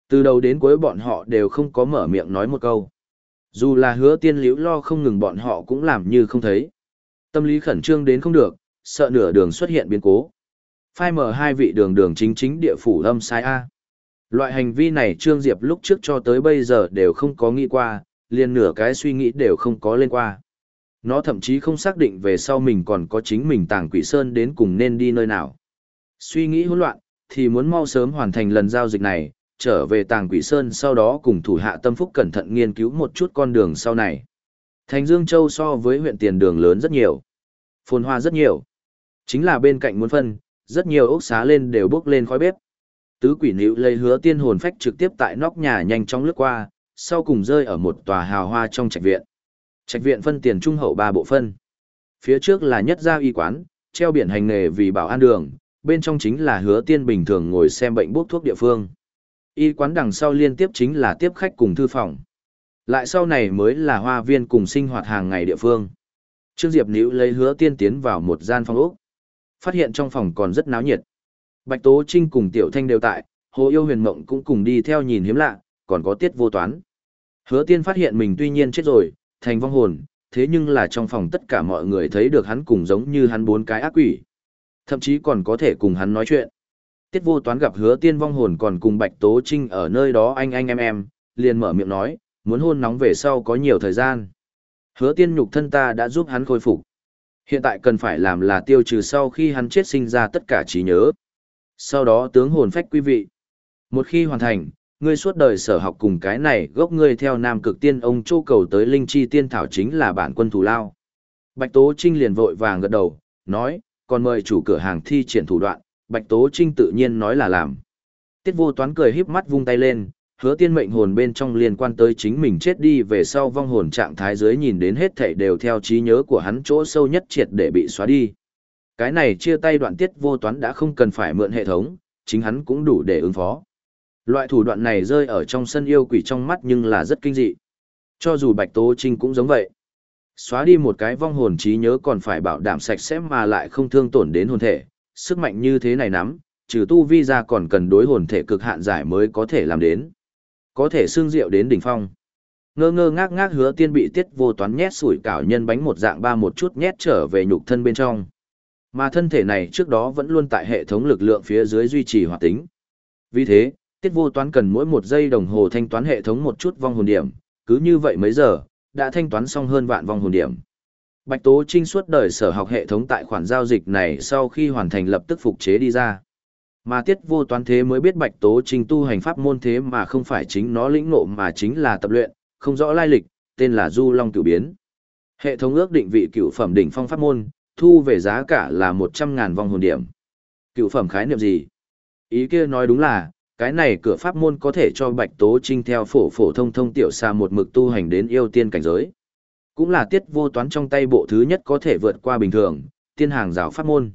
Từ đầu đến cuối bọn họ đều không có mở miệng nói một câu. Dù là hứa tiên liễu lo không ngừng bọn họ cũng làm như không thấy. Tâm lý khẩn trương đến không được, sợ nửa đường xuất hiện biến cố. Phai mở hai vị đường đường chính chính địa phủ âm sai A. Loại hành vi này Trương Diệp lúc trước cho tới bây giờ đều không có nghĩ qua, liền nửa cái suy nghĩ đều không có lên qua. Nó thậm chí không xác định về sau mình còn có chính mình tàng quỷ sơn đến cùng nên đi nơi nào. Suy nghĩ hỗn loạn, thì muốn mau sớm hoàn thành lần giao dịch này, trở về tàng quỷ sơn sau đó cùng thủ hạ tâm phúc cẩn thận nghiên cứu một chút con đường sau này. Thành Dương Châu so với huyện tiền đường lớn rất nhiều. Phồn hoa rất nhiều. Chính là bên cạnh muốn phân, rất nhiều ốc xá lên đều bước lên khói bếp. Tứ quỷ nữ lấy hứa tiên hồn phách trực tiếp tại nóc nhà nhanh chóng lướt qua, sau cùng rơi ở một tòa hào hoa trong trạch viện. Trạch viện phân tiền trung hậu ba bộ phân. Phía trước là nhất gia y quán, treo biển hành nghề vì bảo an đường, bên trong chính là hứa tiên bình thường ngồi xem bệnh bốc thuốc địa phương. Y quán đằng sau liên tiếp chính là tiếp khách cùng thư phòng. Lại sau này mới là hoa viên cùng sinh hoạt hàng ngày địa phương. Trương Diệp Nữ lấy hứa tiên tiến vào một gian phòng ốc. Phát hiện trong phòng còn rất náo nhiệt. Bạch Tố Trinh cùng Tiểu Thanh đều tại, Hồ Yêu Huyền Mộng cũng cùng đi theo nhìn hiếm lạ, còn có tiết vô toán. Hứa tiên phát hiện mình tuy nhiên chết rồi, thành vong hồn, thế nhưng là trong phòng tất cả mọi người thấy được hắn cùng giống như hắn bốn cái ác quỷ. Thậm chí còn có thể cùng hắn nói chuyện. Tiết vô toán gặp hứa tiên vong hồn còn cùng Bạch Tố Trinh ở nơi đó anh anh em em, liền mở miệng nói, muốn hôn nóng về sau có nhiều thời gian. Hứa tiên nhục thân ta đã giúp hắn khôi phục. Hiện tại cần phải làm là tiêu trừ sau khi hắn chết sinh ra tất cả trí nhớ. Sau đó tướng hồn phách quý vị. Một khi hoàn thành, ngươi suốt đời sở học cùng cái này gốc ngươi theo nam cực tiên ông châu cầu tới linh chi tiên thảo chính là bản quân thủ lao. Bạch Tố Trinh liền vội vàng gật đầu, nói, còn mời chủ cửa hàng thi triển thủ đoạn, Bạch Tố Trinh tự nhiên nói là làm. Tiết vô toán cười híp mắt vung tay lên, hứa tiên mệnh hồn bên trong liên quan tới chính mình chết đi về sau vong hồn trạng thái dưới nhìn đến hết thảy đều theo trí nhớ của hắn chỗ sâu nhất triệt để bị xóa đi. Cái này chia tay đoạn tiết vô toán đã không cần phải mượn hệ thống, chính hắn cũng đủ để ứng phó. Loại thủ đoạn này rơi ở trong sân yêu quỷ trong mắt nhưng là rất kinh dị. Cho dù Bạch Tố Trinh cũng giống vậy. Xóa đi một cái vong hồn trí nhớ còn phải bảo đảm sạch sẽ mà lại không thương tổn đến hồn thể, sức mạnh như thế này nắm, trừ tu vi ra còn cần đối hồn thể cực hạn giải mới có thể làm đến. Có thể xương rượu đến đỉnh phong. Ngơ ngơ ngác ngác hứa tiên bị tiết vô toán nhét sủi cảo nhân bánh một dạng ba một chút nhét trở về nhục thân bên trong. Mà thân thể này trước đó vẫn luôn tại hệ thống lực lượng phía dưới duy trì hoạt tính. Vì thế, tiết vô toán cần mỗi một giây đồng hồ thanh toán hệ thống một chút vong hồn điểm, cứ như vậy mấy giờ, đã thanh toán xong hơn vạn vong hồn điểm. Bạch Tố Trinh suốt đời sở học hệ thống tại khoản giao dịch này sau khi hoàn thành lập tức phục chế đi ra. Mà tiết vô toán thế mới biết Bạch Tố Trinh tu hành pháp môn thế mà không phải chính nó lĩnh ngộ mà chính là tập luyện, không rõ lai lịch, tên là Du Long Cửu Biến. Hệ thống ước định vị cửu phẩm đỉnh phong pháp môn, thu về giá cả là 100.000 vong hồn điểm. Cửu phẩm khái niệm gì? Ý kia nói đúng là, cái này cửa pháp môn có thể cho Bạch Tố Trinh theo phổ phổ thông thông tiểu xa một mực tu hành đến yêu tiên cảnh giới. Cũng là tiết vô toán trong tay bộ thứ nhất có thể vượt qua bình thường, tiên hàng rào pháp môn.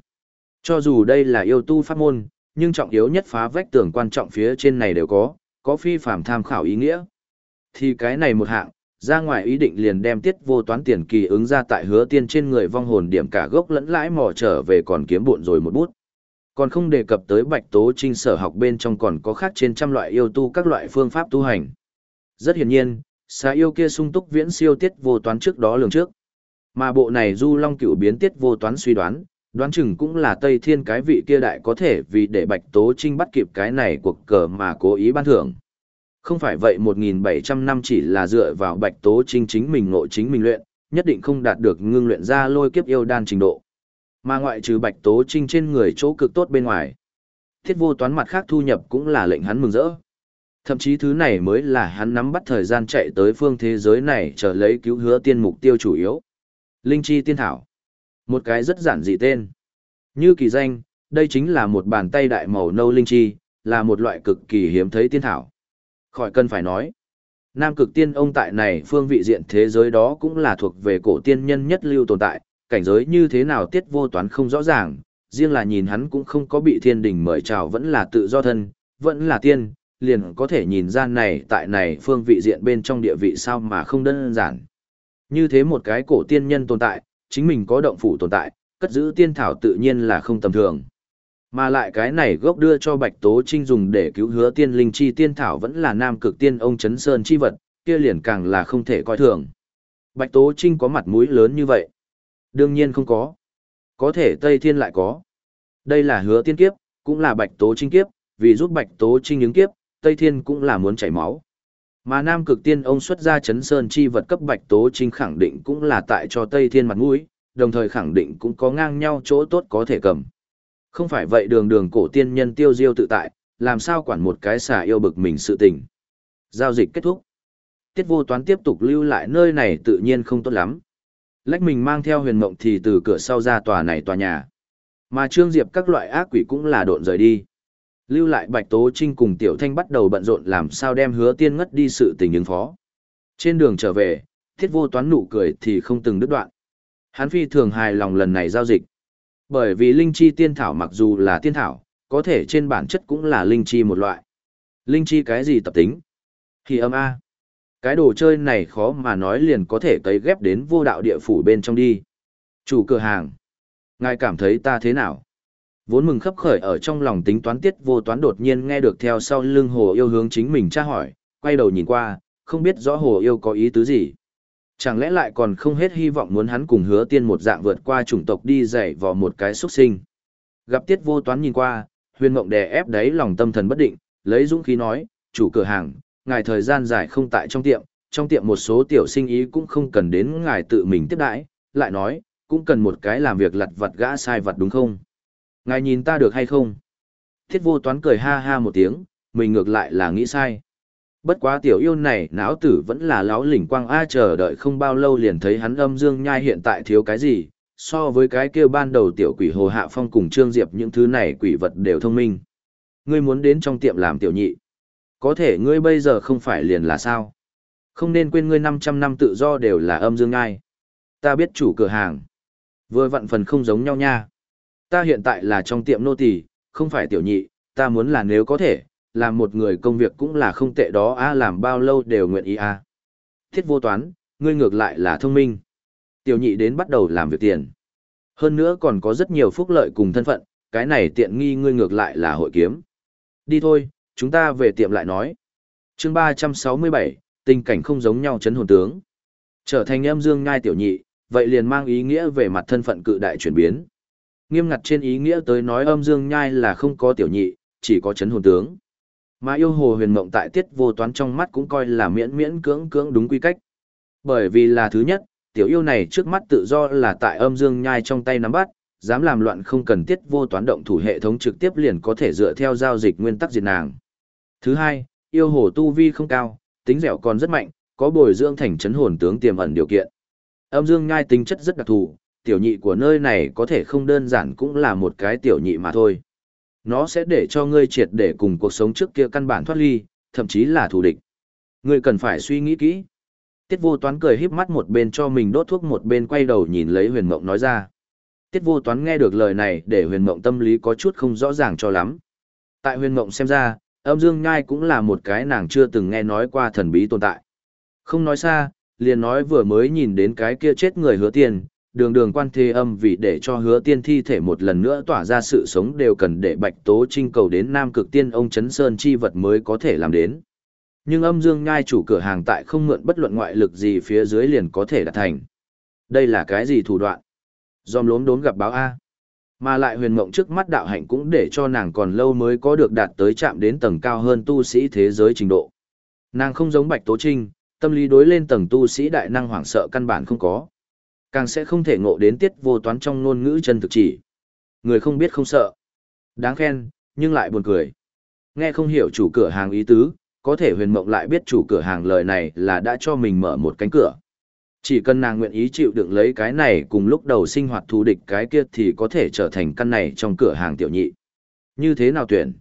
Cho dù đây là yêu tu pháp môn, nhưng trọng yếu nhất phá vách tường quan trọng phía trên này đều có, có phi phạm tham khảo ý nghĩa. Thì cái này một hạng, ra ngoài ý định liền đem tiết vô toán tiền kỳ ứng ra tại hứa tiên trên người vong hồn điểm cả gốc lẫn lãi mò trở về còn kiếm bộn rồi một bút. Còn không đề cập tới bạch tố trinh sở học bên trong còn có khác trên trăm loại yêu tu các loại phương pháp tu hành. Rất hiển nhiên, xà yêu kia sung túc viễn siêu tiết vô toán trước đó lường trước. Mà bộ này du long cựu biến tiết vô toán suy đoán, đoán chừng cũng là Tây Thiên cái vị kia đại có thể vì để Bạch Tố Trinh bắt kịp cái này cuộc cờ mà cố ý ban thưởng. Không phải vậy 1.700 năm chỉ là dựa vào Bạch Tố Trinh chính mình ngộ chính mình luyện, nhất định không đạt được ngưng luyện ra lôi kiếp yêu đan trình độ. Mà ngoại trừ Bạch Tố Trinh trên người chỗ cực tốt bên ngoài. Thiết vô toán mặt khác thu nhập cũng là lệnh hắn mừng rỡ. Thậm chí thứ này mới là hắn nắm bắt thời gian chạy tới phương thế giới này chờ lấy cứu hứa tiên mục tiêu chủ yếu. Linh chi tiên thảo. Một cái rất giản dị tên. Như kỳ danh, đây chính là một bàn tay đại màu nâu linh chi, là một loại cực kỳ hiếm thấy tiên thảo. Khỏi cần phải nói. Nam cực tiên ông tại này phương vị diện thế giới đó cũng là thuộc về cổ tiên nhân nhất lưu tồn tại, cảnh giới như thế nào tiết vô toán không rõ ràng, riêng là nhìn hắn cũng không có bị thiên đình mời chào vẫn là tự do thân, vẫn là tiên, liền có thể nhìn ra này tại này phương vị diện bên trong địa vị sao mà không đơn giản. Như thế một cái cổ tiên nhân tồn tại, chính mình có động phủ tồn tại, cất giữ tiên thảo tự nhiên là không tầm thường. Mà lại cái này gốc đưa cho Bạch Tố Trinh dùng để cứu hứa tiên linh chi tiên thảo vẫn là nam cực tiên ông Trấn Sơn chi vật, kia liền càng là không thể coi thường. Bạch Tố Trinh có mặt mũi lớn như vậy. Đương nhiên không có. Có thể Tây Thiên lại có. Đây là hứa tiên kiếp, cũng là Bạch Tố Trinh kiếp, vì giúp Bạch Tố Trinh ứng kiếp, Tây Thiên cũng là muốn chảy máu. Mà Nam Cực Tiên ông xuất ra chấn sơn chi vật cấp Bạch Tố Trinh khẳng định cũng là tại cho Tây Thiên mặt mũi, đồng thời khẳng định cũng có ngang nhau chỗ tốt có thể cầm. Không phải vậy đường đường cổ tiên nhân tiêu diêu tự tại, làm sao quản một cái xà yêu bực mình sự tình. Giao dịch kết thúc. Tiết vô toán tiếp tục lưu lại nơi này tự nhiên không tốt lắm. Lách mình mang theo huyền mộng thì từ cửa sau ra tòa này tòa nhà. Mà Trương Diệp các loại ác quỷ cũng là độn rời đi. Lưu lại Bạch Tố Trinh cùng Tiểu Thanh bắt đầu bận rộn làm sao đem hứa tiên ngất đi sự tình ứng phó. Trên đường trở về, thiết vô toán nụ cười thì không từng đứt đoạn. Hắn phi thường hài lòng lần này giao dịch. Bởi vì linh chi tiên thảo mặc dù là tiên thảo, có thể trên bản chất cũng là linh chi một loại. Linh chi cái gì tập tính? Thì âm A. Cái đồ chơi này khó mà nói liền có thể tấy ghép đến vô đạo địa phủ bên trong đi. Chủ cửa hàng. Ngài cảm thấy ta thế nào? Vốn mừng khấp khởi ở trong lòng tính toán tiết vô toán đột nhiên nghe được theo sau lưng hồ yêu hướng chính mình tra hỏi, quay đầu nhìn qua, không biết rõ hồ yêu có ý tứ gì. Chẳng lẽ lại còn không hết hy vọng muốn hắn cùng hứa tiên một dạng vượt qua chủng tộc đi dạy vào một cái xuất sinh. Gặp tiết vô toán nhìn qua, huyền mộng đè ép đấy lòng tâm thần bất định, lấy dũng khí nói, chủ cửa hàng, ngài thời gian dài không tại trong tiệm, trong tiệm một số tiểu sinh ý cũng không cần đến ngài tự mình tiếp đãi, lại nói, cũng cần một cái làm việc lặt vặt gã sai vặt đúng không? Ngài nhìn ta được hay không? Thiết vô toán cười ha ha một tiếng, mình ngược lại là nghĩ sai. Bất quá tiểu yêu này não tử vẫn là láo lỉnh quang A chờ đợi không bao lâu liền thấy hắn âm dương nhai hiện tại thiếu cái gì, so với cái kêu ban đầu tiểu quỷ hồ hạ phong cùng trương diệp những thứ này quỷ vật đều thông minh. Ngươi muốn đến trong tiệm làm tiểu nhị. Có thể ngươi bây giờ không phải liền là sao? Không nên quên ngươi 500 năm tự do đều là âm dương ngai. Ta biết chủ cửa hàng. Vừa vặn phần không giống nhau nha. Ta hiện tại là trong tiệm nô tỳ, không phải tiểu nhị, ta muốn là nếu có thể, làm một người công việc cũng là không tệ đó a làm bao lâu đều nguyện ý a. Thiết vô toán, ngươi ngược lại là thông minh. Tiểu nhị đến bắt đầu làm việc tiền. Hơn nữa còn có rất nhiều phúc lợi cùng thân phận, cái này tiện nghi ngươi ngược lại là hội kiếm. Đi thôi, chúng ta về tiệm lại nói. chương 367, tình cảnh không giống nhau chấn hồn tướng. Trở thành âm dương ngai tiểu nhị, vậy liền mang ý nghĩa về mặt thân phận cự đại chuyển biến. Nghiêm ngặt trên ý nghĩa tới nói âm dương nhai là không có tiểu nhị, chỉ có chấn hồn tướng. Mà yêu hồ huyền mộng tại tiết vô toán trong mắt cũng coi là miễn miễn cưỡng cưỡng đúng quy cách. Bởi vì là thứ nhất, tiểu yêu này trước mắt tự do là tại âm dương nhai trong tay nắm bắt, dám làm loạn không cần tiết vô toán động thủ hệ thống trực tiếp liền có thể dựa theo giao dịch nguyên tắc diệt nàng. Thứ hai, yêu hồ tu vi không cao, tính dẻo còn rất mạnh, có bồi dưỡng thành chấn hồn tướng tiềm ẩn điều kiện. Âm dương nhai tính chất rất đặc thù, tiểu nhị của nơi này có thể không đơn giản cũng là một cái tiểu nhị mà thôi. Nó sẽ để cho ngươi triệt để cùng cuộc sống trước kia căn bản thoát ly, thậm chí là thù địch. Ngươi cần phải suy nghĩ kỹ. Tiết vô toán cười híp mắt một bên cho mình đốt thuốc một bên quay đầu nhìn lấy huyền mộng nói ra. Tiết vô toán nghe được lời này để huyền mộng tâm lý có chút không rõ ràng cho lắm. Tại huyền mộng xem ra, âm dương nhai cũng là một cái nàng chưa từng nghe nói qua thần bí tồn tại. Không nói xa, liền nói vừa mới nhìn đến cái kia chết người hứa tiền, đường đường quan thế âm vì để cho hứa tiên thi thể một lần nữa tỏa ra sự sống đều cần để bạch tố trinh cầu đến nam cực tiên ông chấn sơn chi vật mới có thể làm đến. Nhưng âm dương nhai chủ cửa hàng tại không mượn bất luận ngoại lực gì phía dưới liền có thể đạt thành. Đây là cái gì thủ đoạn? Dòm lốm đốn gặp báo a mà lại huyền mộng trước mắt đạo hạnh cũng để cho nàng còn lâu mới có được đạt tới chạm đến tầng cao hơn tu sĩ thế giới trình độ nàng không giống bạch tố trinh tâm lý đối lên tầng tu sĩ đại năng hoảng sợ căn bản không có Càng sẽ không thể ngộ đến tiết vô toán trong ngôn ngữ chân thực chỉ. Người không biết không sợ. Đáng khen, nhưng lại buồn cười. Nghe không hiểu chủ cửa hàng ý tứ, có thể huyền mộng lại biết chủ cửa hàng lời này là đã cho mình mở một cánh cửa. Chỉ cần nàng nguyện ý chịu đựng lấy cái này cùng lúc đầu sinh hoạt thù địch cái kia thì có thể trở thành căn này trong cửa hàng tiểu nhị. Như thế nào tuyển?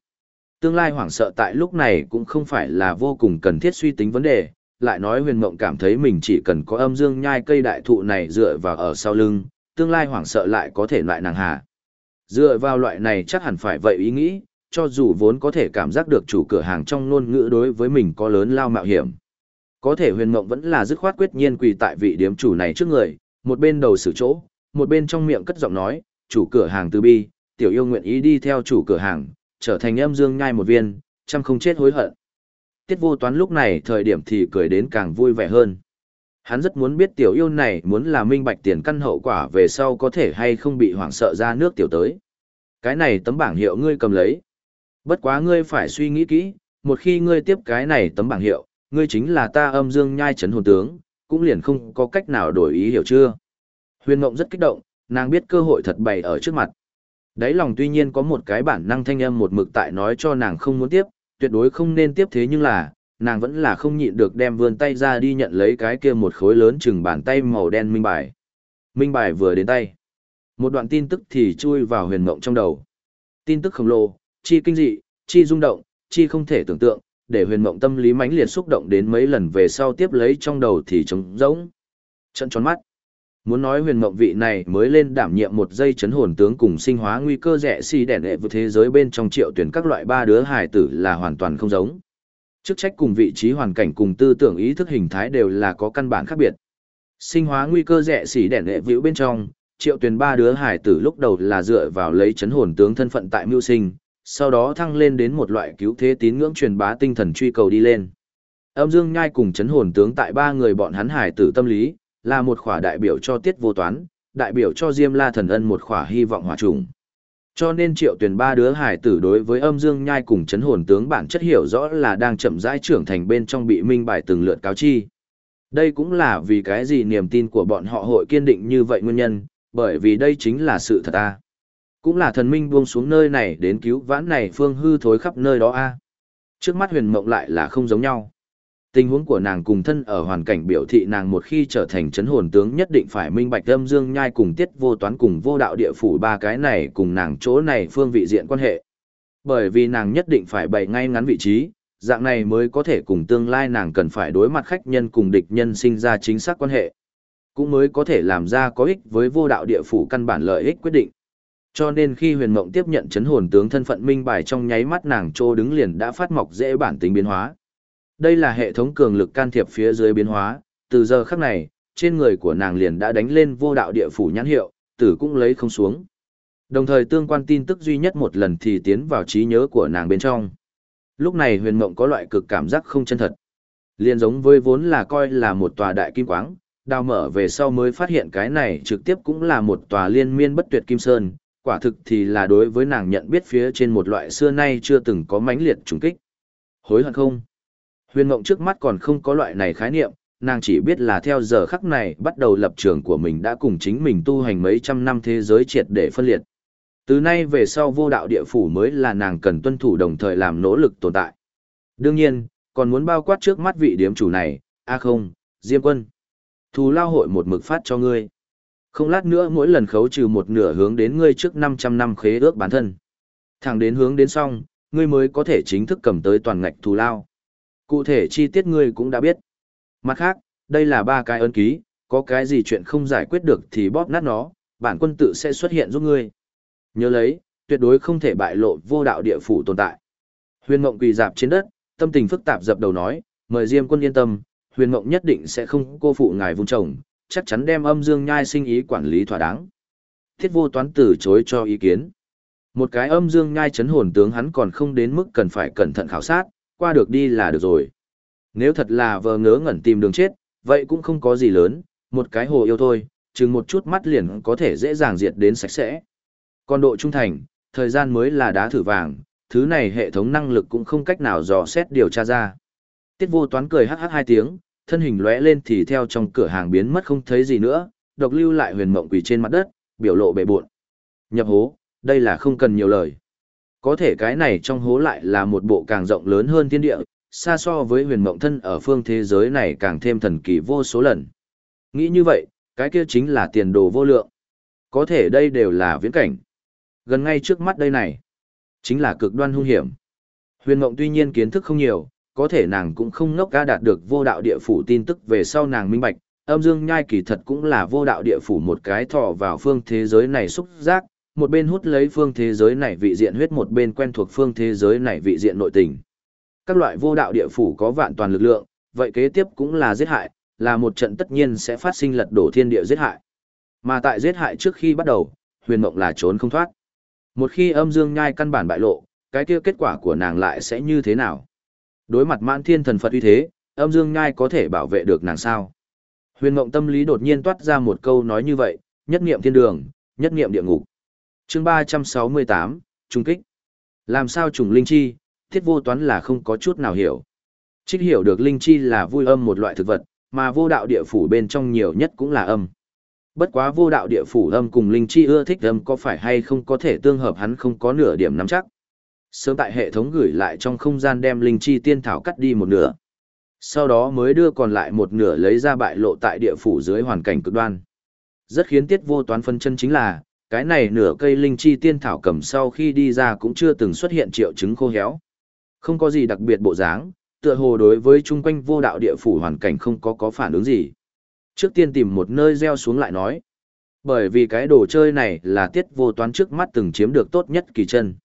Tương lai hoảng sợ tại lúc này cũng không phải là vô cùng cần thiết suy tính vấn đề, lại nói huyền mộng cảm thấy mình chỉ cần có âm dương nhai cây đại thụ này dựa vào ở sau lưng, tương lai hoảng sợ lại có thể loại nàng hà. Dựa vào loại này chắc hẳn phải vậy ý nghĩ, cho dù vốn có thể cảm giác được chủ cửa hàng trong ngôn ngữ đối với mình có lớn lao mạo hiểm. Có thể huyền mộng vẫn là dứt khoát quyết nhiên quỳ tại vị điếm chủ này trước người, một bên đầu xử chỗ, một bên trong miệng cất giọng nói, chủ cửa hàng từ bi, tiểu yêu nguyện ý đi theo chủ cửa hàng, trở thành âm dương nhai một viên, trăm không chết hối hận tiết vô toán lúc này thời điểm thì cười đến càng vui vẻ hơn. Hắn rất muốn biết tiểu yêu này muốn là minh bạch tiền căn hậu quả về sau có thể hay không bị hoảng sợ ra nước tiểu tới. Cái này tấm bảng hiệu ngươi cầm lấy. Bất quá ngươi phải suy nghĩ kỹ, một khi ngươi tiếp cái này tấm bảng hiệu, ngươi chính là ta âm dương nhai chấn hồn tướng, cũng liền không có cách nào đổi ý hiểu chưa. Huyền Ngộng rất kích động, nàng biết cơ hội thật bày ở trước mặt. Đấy lòng tuy nhiên có một cái bản năng thanh âm một mực tại nói cho nàng không muốn tiếp, tuyệt đối không nên tiếp thế nhưng là, nàng vẫn là không nhịn được đem vươn tay ra đi nhận lấy cái kia một khối lớn chừng bàn tay màu đen minh bài. Minh bài vừa đến tay. Một đoạn tin tức thì chui vào huyền mộng trong đầu. Tin tức khổng lồ, chi kinh dị, chi rung động, chi không thể tưởng tượng, để huyền mộng tâm lý mãnh liệt xúc động đến mấy lần về sau tiếp lấy trong đầu thì trống rỗng. Trận tròn mắt. Muốn nói huyền mộng vị này mới lên đảm nhiệm một giây chấn hồn tướng cùng sinh hóa nguy cơ rẻ si đẻ đệ vượt thế giới bên trong triệu tuyển các loại ba đứa hài tử là hoàn toàn không giống. Chức trách cùng vị trí hoàn cảnh cùng tư tưởng ý thức hình thái đều là có căn bản khác biệt. Sinh hóa nguy cơ rẻ xỉ đẻ đệ vĩu bên trong, triệu tuyển ba đứa hài tử lúc đầu là dựa vào lấy chấn hồn tướng thân phận tại mưu sinh, sau đó thăng lên đến một loại cứu thế tín ngưỡng truyền bá tinh thần truy cầu đi lên. Âm Dương Nhai cùng chấn hồn tướng tại ba người bọn hắn hải tử tâm lý, là một khỏa đại biểu cho tiết vô toán, đại biểu cho Diêm La Thần Ân một khỏa hy vọng hòa trùng. Cho nên triệu tuyển ba đứa hải tử đối với âm dương nhai cùng chấn hồn tướng bản chất hiểu rõ là đang chậm rãi trưởng thành bên trong bị minh bài từng lượt cáo chi. Đây cũng là vì cái gì niềm tin của bọn họ hội kiên định như vậy nguyên nhân, bởi vì đây chính là sự thật a. Cũng là thần minh buông xuống nơi này đến cứu vãn này phương hư thối khắp nơi đó a. Trước mắt huyền mộng lại là không giống nhau. Tình huống của nàng cùng thân ở hoàn cảnh biểu thị nàng một khi trở thành chấn hồn tướng nhất định phải minh bạch âm dương nhai cùng tiết vô toán cùng vô đạo địa phủ ba cái này cùng nàng chỗ này phương vị diện quan hệ. Bởi vì nàng nhất định phải bày ngay ngắn vị trí, dạng này mới có thể cùng tương lai nàng cần phải đối mặt khách nhân cùng địch nhân sinh ra chính xác quan hệ. Cũng mới có thể làm ra có ích với vô đạo địa phủ căn bản lợi ích quyết định. Cho nên khi huyền mộng tiếp nhận chấn hồn tướng thân phận minh bài trong nháy mắt nàng trô đứng liền đã phát mọc dễ bản tính biến hóa. Đây là hệ thống cường lực can thiệp phía dưới biến hóa, từ giờ khắc này, trên người của nàng liền đã đánh lên vô đạo địa phủ nhãn hiệu, tử cũng lấy không xuống. Đồng thời tương quan tin tức duy nhất một lần thì tiến vào trí nhớ của nàng bên trong. Lúc này huyền mộng có loại cực cảm giác không chân thật. Liên giống với vốn là coi là một tòa đại kim quáng, đào mở về sau mới phát hiện cái này trực tiếp cũng là một tòa liên miên bất tuyệt kim sơn, quả thực thì là đối với nàng nhận biết phía trên một loại xưa nay chưa từng có mãnh liệt trùng kích. Hối hận không? Huyền mộng trước mắt còn không có loại này khái niệm, nàng chỉ biết là theo giờ khắc này bắt đầu lập trường của mình đã cùng chính mình tu hành mấy trăm năm thế giới triệt để phân liệt. Từ nay về sau vô đạo địa phủ mới là nàng cần tuân thủ đồng thời làm nỗ lực tồn tại. Đương nhiên, còn muốn bao quát trước mắt vị điếm chủ này, a không, Diêm quân. Thù lao hội một mực phát cho ngươi. Không lát nữa mỗi lần khấu trừ một nửa hướng đến ngươi trước 500 năm khế ước bản thân. Thẳng đến hướng đến xong, ngươi mới có thể chính thức cầm tới toàn ngạch thù lao. Cụ thể chi tiết ngươi cũng đã biết. Mặt khác, đây là ba cái ấn ký, có cái gì chuyện không giải quyết được thì bóp nát nó, bản quân tự sẽ xuất hiện giúp ngươi. Nhớ lấy, tuyệt đối không thể bại lộ vô đạo địa phủ tồn tại. Huyền Mộng quỳ dạp trên đất, tâm tình phức tạp dập đầu nói, mời Diêm quân yên tâm, Huyền Mộng nhất định sẽ không cô phụ ngài vùng chồng, chắc chắn đem âm dương nhai sinh ý quản lý thỏa đáng. Thiết vô toán từ chối cho ý kiến. Một cái âm dương nhai chấn hồn tướng hắn còn không đến mức cần phải cẩn thận khảo sát, qua được đi là được rồi. Nếu thật là vờ ngớ ngẩn tìm đường chết, vậy cũng không có gì lớn, một cái hồ yêu thôi, chừng một chút mắt liền có thể dễ dàng diệt đến sạch sẽ. Còn độ trung thành, thời gian mới là đá thử vàng, thứ này hệ thống năng lực cũng không cách nào dò xét điều tra ra. Tiết vô toán cười hắc hắc hai tiếng, thân hình lóe lên thì theo trong cửa hàng biến mất không thấy gì nữa, độc lưu lại huyền mộng quỳ trên mặt đất, biểu lộ bệ buộn. Nhập hố, đây là không cần nhiều lời. Có thể cái này trong hố lại là một bộ càng rộng lớn hơn thiên địa, xa so với huyền mộng thân ở phương thế giới này càng thêm thần kỳ vô số lần. Nghĩ như vậy, cái kia chính là tiền đồ vô lượng. Có thể đây đều là viễn cảnh. Gần ngay trước mắt đây này, chính là cực đoan hung hiểm. Huyền mộng tuy nhiên kiến thức không nhiều, có thể nàng cũng không ngốc ca đạt được vô đạo địa phủ tin tức về sau nàng minh bạch, âm dương nhai kỳ thật cũng là vô đạo địa phủ một cái thọ vào phương thế giới này xúc giác, một bên hút lấy phương thế giới này vị diện huyết một bên quen thuộc phương thế giới này vị diện nội tình. Các loại vô đạo địa phủ có vạn toàn lực lượng, vậy kế tiếp cũng là giết hại, là một trận tất nhiên sẽ phát sinh lật đổ thiên địa giết hại. Mà tại giết hại trước khi bắt đầu, huyền mộng là trốn không thoát. Một khi âm dương nhai căn bản bại lộ, cái kia kết quả của nàng lại sẽ như thế nào? Đối mặt mãn thiên thần Phật uy thế, âm dương ngai có thể bảo vệ được nàng sao? Huyền mộng tâm lý đột nhiên toát ra một câu nói như vậy, nhất niệm thiên đường, nhất niệm địa ngục. chương ba trăm sáu mươi tám Trung kích. Làm sao trùng linh chi, thiết vô toán là không có chút nào hiểu. Trích hiểu được linh chi là vui âm một loại thực vật, mà vô đạo địa phủ bên trong nhiều nhất cũng là âm. Bất quá vô đạo địa phủ âm cùng linh chi ưa thích âm có phải hay không có thể tương hợp hắn không có nửa điểm nắm chắc. Sớm tại hệ thống gửi lại trong không gian đem linh chi tiên thảo cắt đi một nửa. Sau đó mới đưa còn lại một nửa lấy ra bại lộ tại địa phủ dưới hoàn cảnh cực đoan. Rất khiến tiết vô toán phân chân chính là, cái này nửa cây linh chi tiên thảo cầm sau khi đi ra cũng chưa từng xuất hiện triệu chứng khô héo. Không có gì đặc biệt bộ dáng, tựa hồ đối với chung quanh vô đạo địa phủ hoàn cảnh không có có phản ứng gì. Trước tiên tìm một nơi gieo xuống lại nói. Bởi vì cái đồ chơi này là tiết vô toán trước mắt từng chiếm được tốt nhất kỳ chân.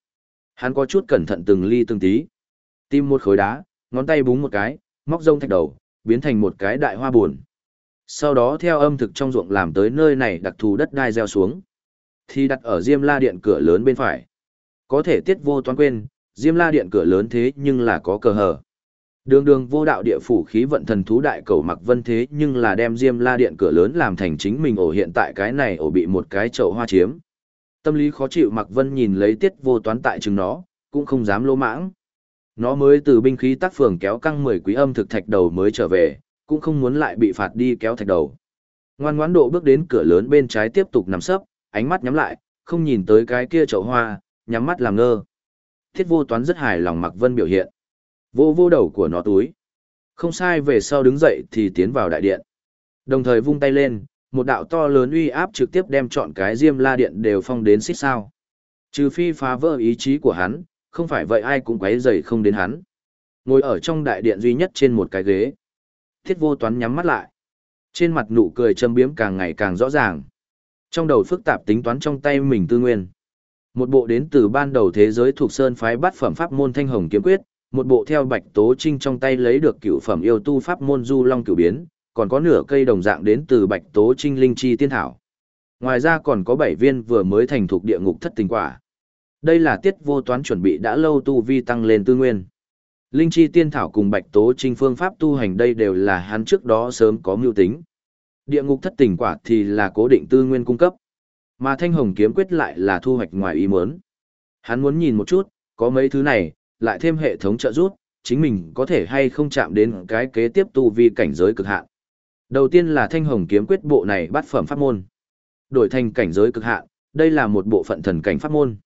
Hắn có chút cẩn thận từng ly từng tí. Tìm một khối đá, ngón tay búng một cái, móc rông thạch đầu, biến thành một cái đại hoa buồn. Sau đó theo âm thực trong ruộng làm tới nơi này đặc thù đất đai gieo xuống. Thì đặt ở Diêm La Điện cửa lớn bên phải. Có thể tiết vô toán quên, Diêm La Điện cửa lớn thế nhưng là có cờ hở. Đường đường vô đạo địa phủ khí vận thần thú đại cầu mặc vân thế nhưng là đem Diêm La Điện cửa lớn làm thành chính mình ổ hiện tại cái này ổ bị một cái chậu hoa chiếm. Tâm lý khó chịu mặc vân nhìn lấy tiết vô toán tại chừng nó, cũng không dám lỗ mãng. Nó mới từ binh khí tác phường kéo căng mười quý âm thực thạch đầu mới trở về, cũng không muốn lại bị phạt đi kéo thạch đầu. Ngoan ngoãn độ bước đến cửa lớn bên trái tiếp tục nằm sấp, ánh mắt nhắm lại, không nhìn tới cái kia chậu hoa, nhắm mắt làm ngơ. Thiết vô toán rất hài lòng mặc vân biểu hiện. Vô vô đầu của nó túi. Không sai về sau đứng dậy thì tiến vào đại điện. Đồng thời vung tay lên, một đạo to lớn uy áp trực tiếp đem chọn cái diêm la điện đều phong đến xích sao. Trừ phi phá vỡ ý chí của hắn, Không phải vậy ai cũng quấy rầy không đến hắn. Ngồi ở trong đại điện duy nhất trên một cái ghế. Thiết vô toán nhắm mắt lại. Trên mặt nụ cười châm biếm càng ngày càng rõ ràng. Trong đầu phức tạp tính toán trong tay mình tư nguyên. Một bộ đến từ ban đầu thế giới thuộc sơn phái bát phẩm pháp môn thanh hồng kiếm quyết, một bộ theo bạch tố trinh trong tay lấy được cựu phẩm yêu tu pháp môn du long cửu biến, còn có nửa cây đồng dạng đến từ bạch tố trinh linh chi tiên thảo. Ngoài ra còn có bảy viên vừa mới thành thuộc địa ngục thất tình quả. Đây là tiết vô toán chuẩn bị đã lâu tu vi tăng lên tư nguyên. Linh chi tiên thảo cùng bạch tố trinh phương pháp tu hành đây đều là hắn trước đó sớm có mưu tính. Địa ngục thất tình quả thì là cố định tư nguyên cung cấp. Mà thanh hồng kiếm quyết lại là thu hoạch ngoài ý muốn. Hắn muốn nhìn một chút, có mấy thứ này, lại thêm hệ thống trợ giúp, chính mình có thể hay không chạm đến cái kế tiếp tu vi cảnh giới cực hạn. Đầu tiên là thanh hồng kiếm quyết bộ này bắt phẩm pháp môn. Đổi thành cảnh giới cực hạn, đây là một bộ phận thần cảnh pháp môn.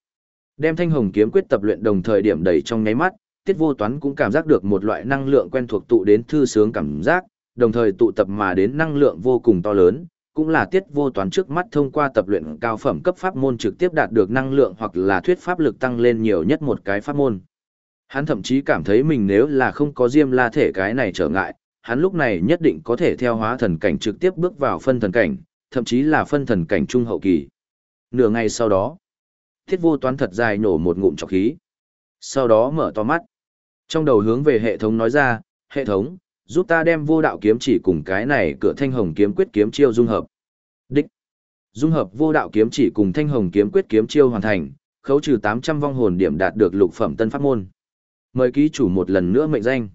Đem thanh hồng kiếm quyết tập luyện đồng thời điểm đầy trong nháy mắt, Tiết Vô Toán cũng cảm giác được một loại năng lượng quen thuộc tụ đến thư sướng cảm giác, đồng thời tụ tập mà đến năng lượng vô cùng to lớn, cũng là Tiết Vô Toán trước mắt thông qua tập luyện cao phẩm cấp pháp môn trực tiếp đạt được năng lượng hoặc là thuyết pháp lực tăng lên nhiều nhất một cái pháp môn. Hắn thậm chí cảm thấy mình nếu là không có Diêm La thể cái này trở ngại, hắn lúc này nhất định có thể theo hóa thần cảnh trực tiếp bước vào phân thần cảnh, thậm chí là phân thần cảnh trung hậu kỳ. Nửa ngày sau đó, thiết vô toán thật dài nổ một ngụm trọc khí. Sau đó mở to mắt. Trong đầu hướng về hệ thống nói ra, hệ thống, giúp ta đem vô đạo kiếm chỉ cùng cái này cửa thanh hồng kiếm quyết kiếm chiêu dung hợp. Đích. Dung hợp vô đạo kiếm chỉ cùng thanh hồng kiếm quyết kiếm chiêu hoàn thành, khấu trừ 800 vong hồn điểm đạt được lục phẩm tân pháp môn. Mời ký chủ một lần nữa mệnh danh.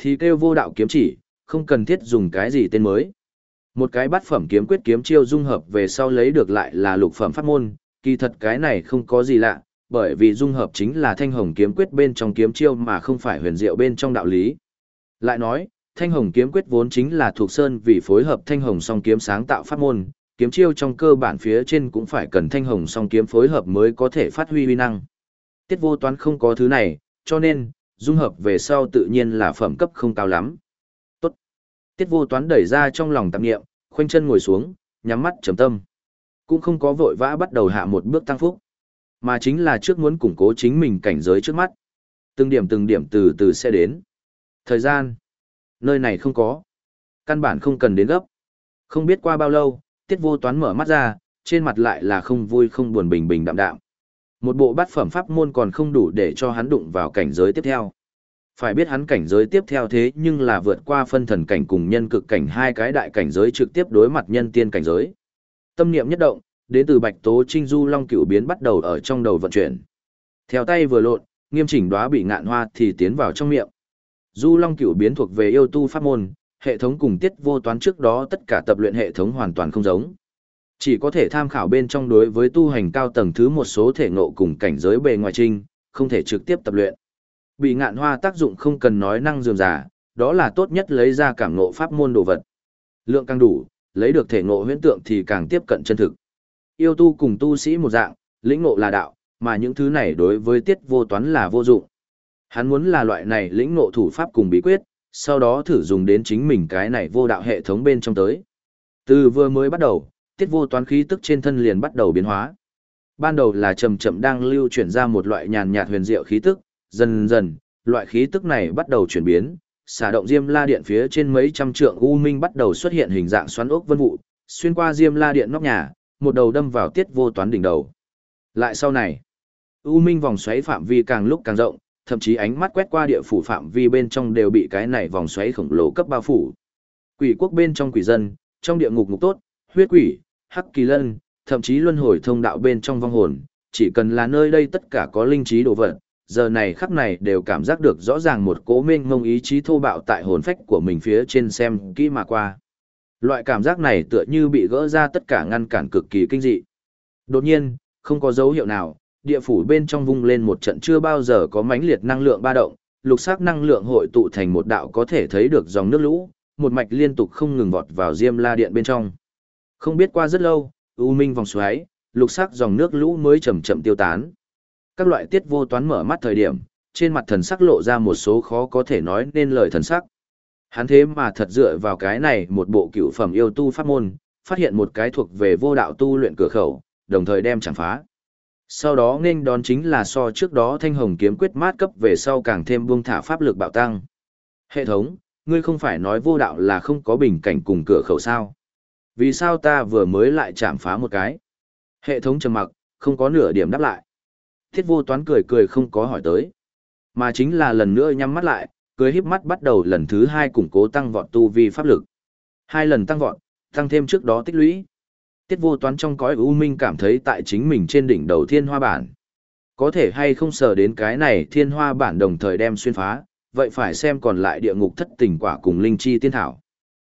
Thì kêu vô đạo kiếm chỉ, không cần thiết dùng cái gì tên mới. Một cái bát phẩm kiếm quyết kiếm chiêu dung hợp về sau lấy được lại là lục phẩm pháp môn, kỳ thật cái này không có gì lạ, bởi vì dung hợp chính là thanh hồng kiếm quyết bên trong kiếm chiêu mà không phải huyền diệu bên trong đạo lý. Lại nói, thanh hồng kiếm quyết vốn chính là thuộc sơn vì phối hợp thanh hồng song kiếm sáng tạo pháp môn, kiếm chiêu trong cơ bản phía trên cũng phải cần thanh hồng song kiếm phối hợp mới có thể phát huy uy năng. Tiết vô toán không có thứ này, cho nên, dung hợp về sau tự nhiên là phẩm cấp không cao lắm. Tốt. Tiết vô toán đẩy ra trong lòng tạp nghiệm, khoanh chân ngồi xuống, nhắm mắt trầm tâm. Cũng không có vội vã bắt đầu hạ một bước tăng phúc, mà chính là trước muốn củng cố chính mình cảnh giới trước mắt. Từng điểm từng điểm từ từ sẽ đến. Thời gian, nơi này không có. Căn bản không cần đến gấp. Không biết qua bao lâu, tiết vô toán mở mắt ra, trên mặt lại là không vui không buồn bình bình đạm đạm. Một bộ bát phẩm pháp môn còn không đủ để cho hắn đụng vào cảnh giới tiếp theo. Phải biết hắn cảnh giới tiếp theo thế nhưng là vượt qua phân thần cảnh cùng nhân cực cảnh hai cái đại cảnh giới trực tiếp đối mặt nhân tiên cảnh giới. Tâm niệm nhất động, đến từ Bạch Tố Trinh Du Long Cửu biến bắt đầu ở trong đầu vận chuyển. Theo tay vừa lộn, nghiêm chỉnh đóa bị ngạn hoa thì tiến vào trong miệng. Du Long Cửu biến thuộc về yêu tu pháp môn, hệ thống cùng tiết vô toán trước đó tất cả tập luyện hệ thống hoàn toàn không giống. Chỉ có thể tham khảo bên trong đối với tu hành cao tầng thứ một số thể ngộ cùng cảnh giới bề ngoài trinh, không thể trực tiếp tập luyện. Bị ngạn hoa tác dụng không cần nói năng dường giả, đó là tốt nhất lấy ra cảm ngộ pháp môn đồ vật. Lượng càng đủ, lấy được thể ngộ huyễn tượng thì càng tiếp cận chân thực. Yêu tu cùng tu sĩ một dạng, lĩnh ngộ là đạo, mà những thứ này đối với tiết vô toán là vô dụng. Hắn muốn là loại này lĩnh ngộ thủ pháp cùng bí quyết, sau đó thử dùng đến chính mình cái này vô đạo hệ thống bên trong tới. Từ vừa mới bắt đầu, tiết vô toán khí tức trên thân liền bắt đầu biến hóa. Ban đầu là chậm chậm đang lưu chuyển ra một loại nhàn nhạt huyền diệu khí tức, dần dần, loại khí tức này bắt đầu chuyển biến, xả động diêm la điện phía trên mấy trăm trượng u minh bắt đầu xuất hiện hình dạng xoắn ốc vân vụ, xuyên qua diêm la điện nóc nhà, một đầu đâm vào tiết vô toán đỉnh đầu. Lại sau này, u minh vòng xoáy phạm vi càng lúc càng rộng, thậm chí ánh mắt quét qua địa phủ phạm vi bên trong đều bị cái này vòng xoáy khổng lồ cấp bao phủ. Quỷ quốc bên trong quỷ dân, trong địa ngục ngục tốt, huyết quỷ, hắc kỳ lân, thậm chí luân hồi thông đạo bên trong vong hồn, chỉ cần là nơi đây tất cả có linh trí đồ vật, giờ này khắc này đều cảm giác được rõ ràng một cố mênh mông ý chí thô bạo tại hồn phách của mình phía trên xem kỹ mà qua. Loại cảm giác này tựa như bị gỡ ra tất cả ngăn cản cực kỳ kinh dị. Đột nhiên, không có dấu hiệu nào, địa phủ bên trong vung lên một trận chưa bao giờ có mãnh liệt năng lượng ba động, lục sắc năng lượng hội tụ thành một đạo có thể thấy được dòng nước lũ, một mạch liên tục không ngừng vọt vào Diêm La Điện bên trong. Không biết qua rất lâu, u minh vòng xoáy, lục sắc dòng nước lũ mới chậm chậm tiêu tán. Các loại tiết vô toán mở mắt thời điểm, trên mặt thần sắc lộ ra một số khó có thể nói nên lời thần sắc. Hắn thế mà thật dựa vào cái này một bộ cựu phẩm yêu tu pháp môn, phát hiện một cái thuộc về vô đạo tu luyện cửa khẩu, đồng thời đem chẳng phá. Sau đó nghênh đón chính là so trước đó thanh hồng kiếm quyết mát cấp về sau càng thêm buông thả pháp lực bạo tăng. Hệ thống, ngươi không phải nói vô đạo là không có bình cảnh cùng cửa khẩu sao? Vì sao ta vừa mới lại chạm phá một cái? Hệ thống trầm mặc, không có nửa điểm đáp lại. Thiết vô toán cười cười không có hỏi tới. Mà chính là lần nữa nhắm mắt lại, cười híp mắt bắt đầu lần thứ hai củng cố tăng vọt tu vi pháp lực. Hai lần tăng vọt, tăng thêm trước đó tích lũy. Tiết vô toán trong cõi u minh cảm thấy tại chính mình trên đỉnh đầu thiên hoa bản. Có thể hay không sờ đến cái này thiên hoa bản đồng thời đem xuyên phá, vậy phải xem còn lại địa ngục thất tình quả cùng linh chi tiên thảo.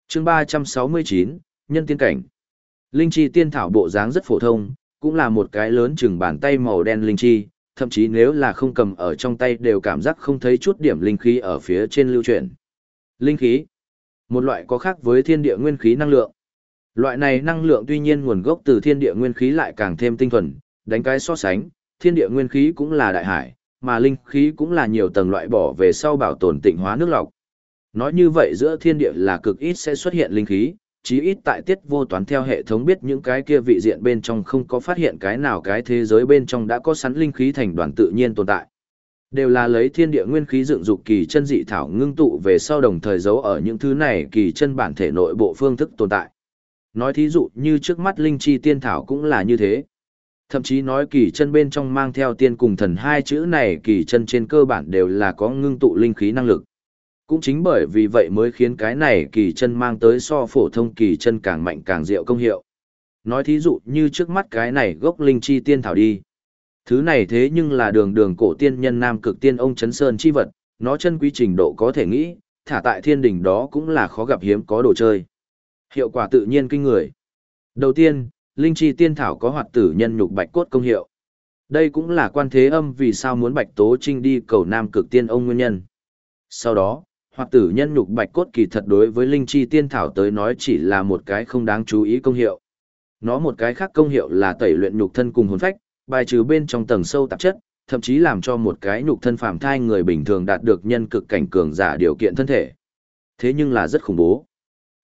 chương ba trăm sáu mươi chín Nhân tiên cảnh. Linh chi tiên thảo bộ dáng rất phổ thông, cũng là một cái lớn chừng bàn tay màu đen linh chi, thậm chí nếu là không cầm ở trong tay đều cảm giác không thấy chút điểm linh khí ở phía trên lưu chuyển. Linh khí, một loại có khác với thiên địa nguyên khí năng lượng. Loại này năng lượng tuy nhiên nguồn gốc từ thiên địa nguyên khí lại càng thêm tinh thuần, đánh cái so sánh, thiên địa nguyên khí cũng là đại hải, mà linh khí cũng là nhiều tầng loại bỏ về sau bảo tồn tịnh hóa nước lọc. Nói như vậy giữa thiên địa là cực ít sẽ xuất hiện linh khí, chí ít tại tiết vô toán theo hệ thống biết những cái kia vị diện bên trong không có phát hiện cái nào cái thế giới bên trong đã có sẵn linh khí thành đoàn tự nhiên tồn tại. Đều là lấy thiên địa nguyên khí dựng dục kỳ chân dị thảo ngưng tụ về sau đồng thời giấu ở những thứ này kỳ chân bản thể nội bộ phương thức tồn tại. Nói thí dụ như trước mắt linh chi tiên thảo cũng là như thế. Thậm chí nói kỳ chân bên trong mang theo tiên cùng thần hai chữ này kỳ chân trên cơ bản đều là có ngưng tụ linh khí năng lực. Cũng chính bởi vì vậy mới khiến cái này kỳ chân mang tới so phổ thông kỳ chân càng mạnh càng diệu công hiệu. Nói thí dụ như trước mắt cái này gốc linh chi tiên thảo đi. Thứ này thế nhưng là đường đường cổ tiên nhân nam cực tiên ông chấn sơn chi vật, nó chân quý trình độ có thể nghĩ, thả tại thiên đỉnh đó cũng là khó gặp hiếm có đồ chơi. Hiệu quả tự nhiên kinh người. Đầu tiên, linh chi tiên thảo có hoạt tử nhân nhục bạch cốt công hiệu. Đây cũng là quan thế âm vì sao muốn bạch tố trinh đi cầu nam cực tiên ông nguyên nhân. Sau đó, hoặc tử nhân nhục bạch cốt kỳ thật đối với linh chi tiên thảo tới nói chỉ là một cái không đáng chú ý công hiệu. Nó một cái khác công hiệu là tẩy luyện nhục thân cùng hồn phách, bài trừ bên trong tầng sâu tạp chất, thậm chí làm cho một cái nhục thân phàm thai người bình thường đạt được nhân cực cảnh cường giả điều kiện thân thể. Thế nhưng là rất khủng bố.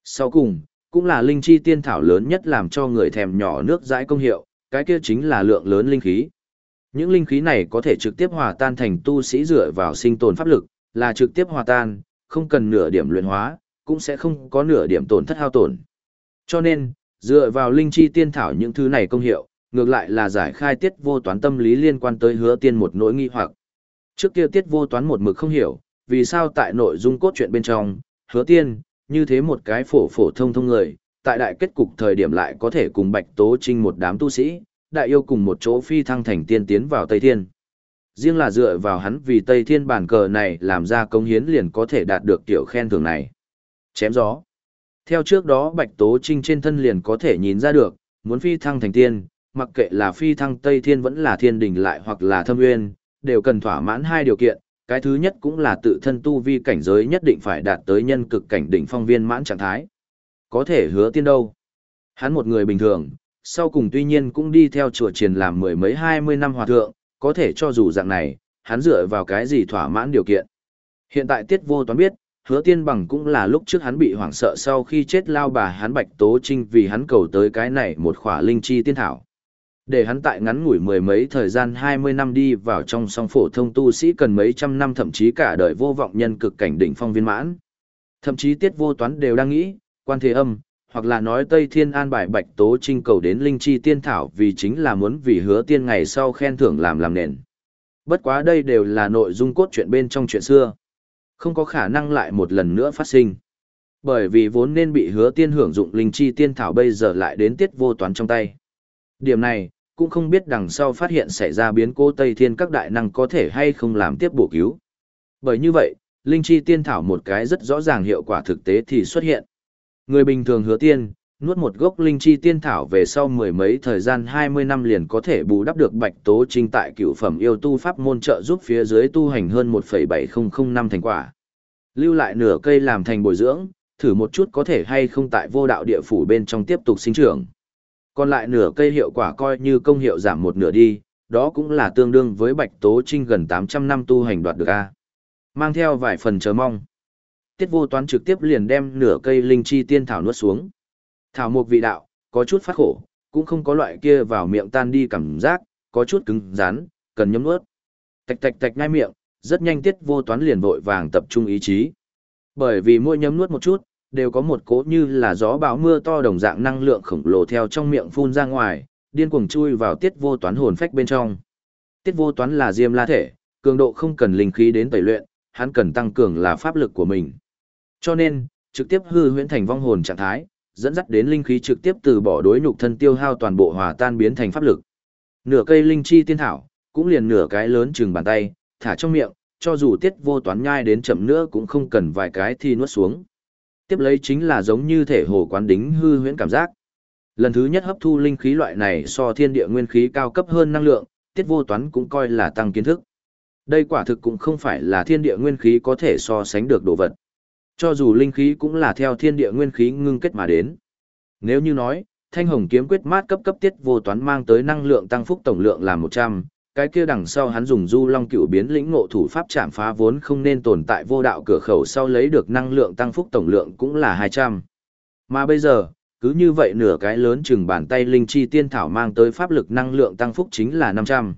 Sau cùng, cũng là linh chi tiên thảo lớn nhất làm cho người thèm nhỏ nước dãi công hiệu, cái kia chính là lượng lớn linh khí. Những linh khí này có thể trực tiếp hòa tan thành tu sĩ dựa vào sinh tồn pháp lực, là trực tiếp hòa tan, không cần nửa điểm luyện hóa, cũng sẽ không có nửa điểm tổn thất hao tổn. Cho nên, dựa vào linh chi tiên thảo những thứ này công hiệu, ngược lại là giải khai tiết vô toán tâm lý liên quan tới hứa tiên một nỗi nghi hoặc. Trước kia tiết vô toán một mực không hiểu, vì sao tại nội dung cốt truyện bên trong, hứa tiên, như thế một cái phổ phổ thông thông người, tại đại kết cục thời điểm lại có thể cùng bạch tố trinh một đám tu sĩ, đại yêu cùng một chỗ phi thăng thành tiên tiến vào Tây Thiên riêng là dựa vào hắn vì Tây Thiên bản cờ này làm ra công hiến liền có thể đạt được tiểu khen thưởng này. Chém gió. Theo trước đó Bạch Tố Trinh trên thân liền có thể nhìn ra được, muốn phi thăng thành tiên, mặc kệ là phi thăng Tây Thiên vẫn là thiên đình lại hoặc là thâm nguyên, đều cần thỏa mãn hai điều kiện. Cái thứ nhất cũng là tự thân tu vi cảnh giới nhất định phải đạt tới nhân cực cảnh đỉnh phong viên mãn trạng thái. Có thể hứa tiên đâu. Hắn một người bình thường, sau cùng tuy nhiên cũng đi theo chùa triền làm mười mấy hai mươi năm hòa thượng, có thể cho dù dạng này, hắn dựa vào cái gì thỏa mãn điều kiện. Hiện tại tiết vô toán biết, hứa tiên bằng cũng là lúc trước hắn bị hoảng sợ sau khi chết lao bà hắn bạch tố trinh vì hắn cầu tới cái này một khỏa linh chi tiên thảo. Để hắn tại ngắn ngủi mười mấy thời gian 20 năm đi vào trong song phổ thông tu sĩ cần mấy trăm năm thậm chí cả đời vô vọng nhân cực cảnh đỉnh phong viên mãn. Thậm chí tiết vô toán đều đang nghĩ, quan thế âm, hoặc là nói Tây Thiên An bài Bạch Tố Trinh cầu đến Linh Chi Tiên Thảo vì chính là muốn vì hứa tiên ngày sau khen thưởng làm làm nền. Bất quá đây đều là nội dung cốt truyện bên trong chuyện xưa. Không có khả năng lại một lần nữa phát sinh. Bởi vì vốn nên bị hứa tiên hưởng dụng Linh Chi Tiên Thảo bây giờ lại đến tiết vô toán trong tay. Điểm này, cũng không biết đằng sau phát hiện xảy ra biến cố Tây Thiên các đại năng có thể hay không làm tiếp bổ cứu. Bởi như vậy, Linh Chi Tiên Thảo một cái rất rõ ràng hiệu quả thực tế thì xuất hiện. Người bình thường hứa tiên, nuốt một gốc linh chi tiên thảo về sau mười mấy thời gian 20 năm liền có thể bù đắp được bạch tố trinh tại cựu phẩm yêu tu pháp môn trợ giúp phía dưới tu hành hơn 1,7005 thành quả. Lưu lại nửa cây làm thành bồi dưỡng, thử một chút có thể hay không tại vô đạo địa phủ bên trong tiếp tục sinh trưởng. Còn lại nửa cây hiệu quả coi như công hiệu giảm một nửa đi, đó cũng là tương đương với bạch tố trinh gần 800 năm tu hành đoạt được A. Mang theo vài phần chờ mong tiết vô toán trực tiếp liền đem nửa cây linh chi tiên thảo nuốt xuống. Thảo mục vị đạo, có chút phát khổ, cũng không có loại kia vào miệng tan đi cảm giác, có chút cứng rắn, cần nhấm nuốt. Tạch tạch tạch ngay miệng, rất nhanh tiết vô toán liền vội vàng tập trung ý chí. Bởi vì mỗi nhấm nuốt một chút, đều có một cỗ như là gió bão mưa to đồng dạng năng lượng khổng lồ theo trong miệng phun ra ngoài, điên cuồng chui vào tiết vô toán hồn phách bên trong. Tiết vô toán là diêm la thể, cường độ không cần linh khí đến tẩy luyện, hắn cần tăng cường là pháp lực của mình. Cho nên, trực tiếp hư huyễn thành vong hồn trạng thái, dẫn dắt đến linh khí trực tiếp từ bỏ đối nhục thân tiêu hao toàn bộ hòa tan biến thành pháp lực. Nửa cây linh chi tiên thảo, cũng liền nửa cái lớn chừng bàn tay, thả trong miệng, cho dù tiết vô toán nhai đến chậm nữa cũng không cần vài cái thì nuốt xuống. Tiếp lấy chính là giống như thể hồ quán đính hư huyễn cảm giác. Lần thứ nhất hấp thu linh khí loại này so thiên địa nguyên khí cao cấp hơn năng lượng, tiết vô toán cũng coi là tăng kiến thức. Đây quả thực cũng không phải là thiên địa nguyên khí có thể so sánh được đồ vật. Cho dù linh khí cũng là theo thiên địa nguyên khí ngưng kết mà đến. Nếu như nói, thanh hồng kiếm quyết mát cấp cấp tiết vô toán mang tới năng lượng tăng phúc tổng lượng là 100, cái kia đằng sau hắn dùng du long cựu biến lĩnh ngộ thủ pháp chạm phá vốn không nên tồn tại vô đạo cửa khẩu sau lấy được năng lượng tăng phúc tổng lượng cũng là 200. Mà bây giờ, cứ như vậy nửa cái lớn chừng bàn tay linh chi tiên thảo mang tới pháp lực năng lượng tăng phúc chính là 500.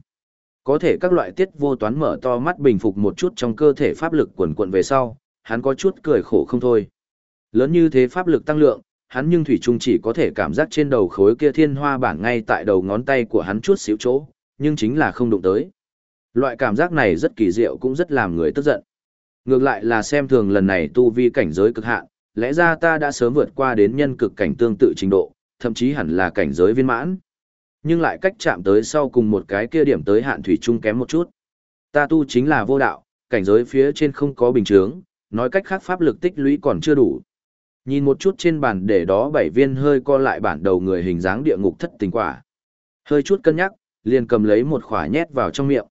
Có thể các loại tiết vô toán mở to mắt bình phục một chút trong cơ thể pháp lực quần quận về sau, hắn có chút cười khổ không thôi. Lớn như thế pháp lực tăng lượng, hắn nhưng thủy chung chỉ có thể cảm giác trên đầu khối kia thiên hoa bản ngay tại đầu ngón tay của hắn chút xíu chỗ, nhưng chính là không đụng tới. Loại cảm giác này rất kỳ diệu cũng rất làm người tức giận. Ngược lại là xem thường lần này tu vi cảnh giới cực hạn, lẽ ra ta đã sớm vượt qua đến nhân cực cảnh tương tự trình độ, thậm chí hẳn là cảnh giới viên mãn. Nhưng lại cách chạm tới sau cùng một cái kia điểm tới hạn thủy chung kém một chút. Ta tu chính là vô đạo, cảnh giới phía trên không có bình chướng, nói cách khác pháp lực tích lũy còn chưa đủ. Nhìn một chút trên bàn để đó bảy viên hơi co lại bản đầu người hình dáng địa ngục thất tình quả. Hơi chút cân nhắc, liền cầm lấy một khỏa nhét vào trong miệng.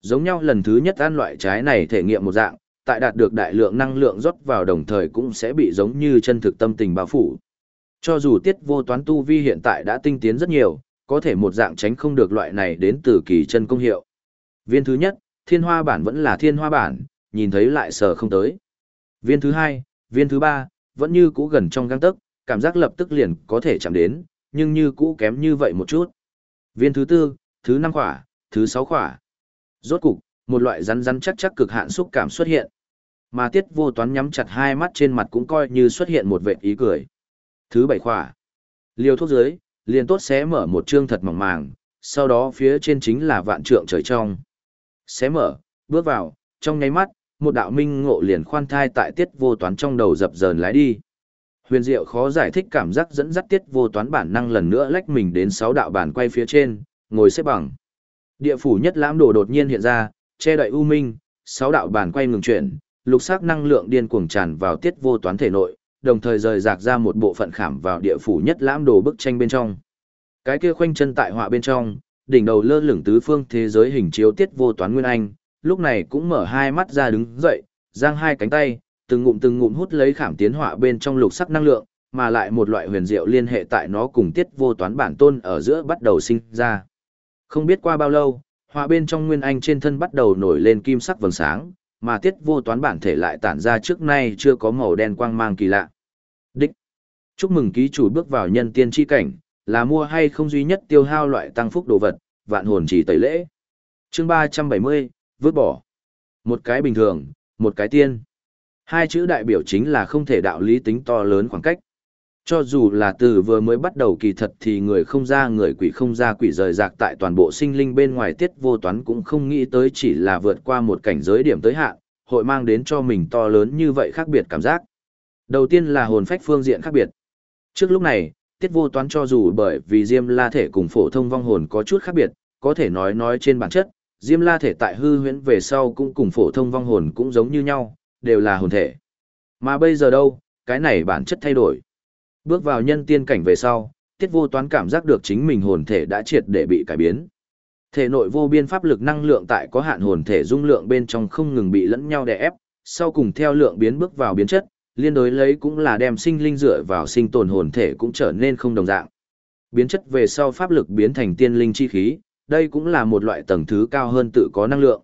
Giống nhau lần thứ nhất ăn loại trái này thể nghiệm một dạng, tại đạt được đại lượng năng lượng rót vào đồng thời cũng sẽ bị giống như chân thực tâm tình bao phủ. Cho dù tiết vô toán tu vi hiện tại đã tinh tiến rất nhiều, có thể một dạng tránh không được loại này đến từ kỳ chân công hiệu. Viên thứ nhất, thiên hoa bản vẫn là thiên hoa bản, nhìn thấy lại sờ không tới. Viên thứ hai, viên thứ ba, vẫn như cũ gần trong găng tức, cảm giác lập tức liền có thể chạm đến, nhưng như cũ kém như vậy một chút. Viên thứ tư, thứ năm khỏa, thứ sáu khỏa. Rốt cục, một loại rắn rắn chắc chắc cực hạn xúc cảm xuất hiện. Mà tiết vô toán nhắm chặt hai mắt trên mặt cũng coi như xuất hiện một vệt ý cười. Thứ bảy khỏa. Liều thuốc dưới, liền tốt xé mở một chương thật mỏng màng, sau đó phía trên chính là vạn trượng trời trong. Xé mở, bước vào, trong nháy mắt, một đạo minh ngộ liền khoan thai tại tiết vô toán trong đầu dập dờn lái đi. Huyền diệu khó giải thích cảm giác dẫn dắt tiết vô toán bản năng lần nữa lách mình đến sáu đạo bản quay phía trên, ngồi xếp bằng. Địa phủ nhất lãm đồ đột nhiên hiện ra, che đậy u minh, sáu đạo bản quay ngừng chuyển, lục sắc năng lượng điên cuồng tràn vào tiết vô toán thể nội, đồng thời rời rạc ra một bộ phận khảm vào địa phủ nhất lãm đồ bức tranh bên trong. Cái kia khoanh chân tại họa bên trong, đỉnh đầu lơ lửng tứ phương thế giới hình chiếu tiết vô toán nguyên anh, lúc này cũng mở hai mắt ra đứng dậy, giang hai cánh tay, từng ngụm từng ngụm hút lấy khảm tiến họa bên trong lục sắc năng lượng, mà lại một loại huyền diệu liên hệ tại nó cùng tiết vô toán bản tôn ở giữa bắt đầu sinh ra. Không biết qua bao lâu, họa bên trong nguyên anh trên thân bắt đầu nổi lên kim sắc vầng sáng, mà tiết vô toán bản thể lại tản ra trước nay chưa có màu đen quang mang kỳ lạ. Đích. Chúc mừng ký chủ bước vào nhân tiên tri cảnh, là mua hay không duy nhất tiêu hao loại tăng phúc đồ vật, vạn hồn chỉ tẩy lễ. Chương 370, vứt bỏ. Một cái bình thường, một cái tiên. Hai chữ đại biểu chính là không thể đạo lý tính to lớn khoảng cách. Cho dù là từ vừa mới bắt đầu kỳ thật thì người không ra người quỷ không ra quỷ rời rạc tại toàn bộ sinh linh bên ngoài tiết vô toán cũng không nghĩ tới chỉ là vượt qua một cảnh giới điểm tới hạn, hội mang đến cho mình to lớn như vậy khác biệt cảm giác. Đầu tiên là hồn phách phương diện khác biệt. Trước lúc này, tiết vô toán cho dù bởi vì diêm la thể cùng phổ thông vong hồn có chút khác biệt, có thể nói nói trên bản chất, diêm la thể tại hư huyễn về sau cũng cùng phổ thông vong hồn cũng giống như nhau, đều là hồn thể. Mà bây giờ đâu, cái này bản chất thay đổi. Bước vào nhân tiên cảnh về sau, tiết vô toán cảm giác được chính mình hồn thể đã triệt để bị cải biến. Thể nội vô biên pháp lực năng lượng tại có hạn hồn thể dung lượng bên trong không ngừng bị lẫn nhau đè ép, sau cùng theo lượng biến bước vào biến chất, liên đối lấy cũng là đem sinh linh dựa vào sinh tồn hồn thể cũng trở nên không đồng dạng. Biến chất về sau pháp lực biến thành tiên linh chi khí, đây cũng là một loại tầng thứ cao hơn tự có năng lượng.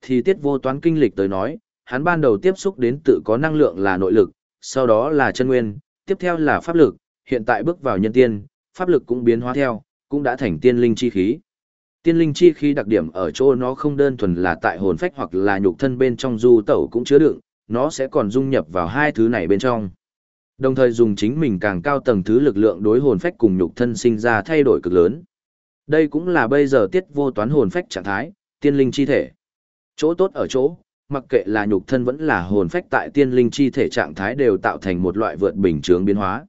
Thì tiết vô toán kinh lịch tới nói, hắn ban đầu tiếp xúc đến tự có năng lượng là nội lực, sau đó là chân nguyên, tiếp theo là pháp lực, hiện tại bước vào nhân tiên, pháp lực cũng biến hóa theo, cũng đã thành tiên linh chi khí. Tiên linh chi khí đặc điểm ở chỗ nó không đơn thuần là tại hồn phách hoặc là nhục thân bên trong du tẩu cũng chứa đựng, nó sẽ còn dung nhập vào hai thứ này bên trong. Đồng thời dùng chính mình càng cao tầng thứ lực lượng đối hồn phách cùng nhục thân sinh ra thay đổi cực lớn. Đây cũng là bây giờ tiết vô toán hồn phách trạng thái, tiên linh chi thể. Chỗ tốt ở chỗ, mặc kệ là nhục thân vẫn là hồn phách tại tiên linh chi thể trạng thái đều tạo thành một loại vượt bình thường biến hóa.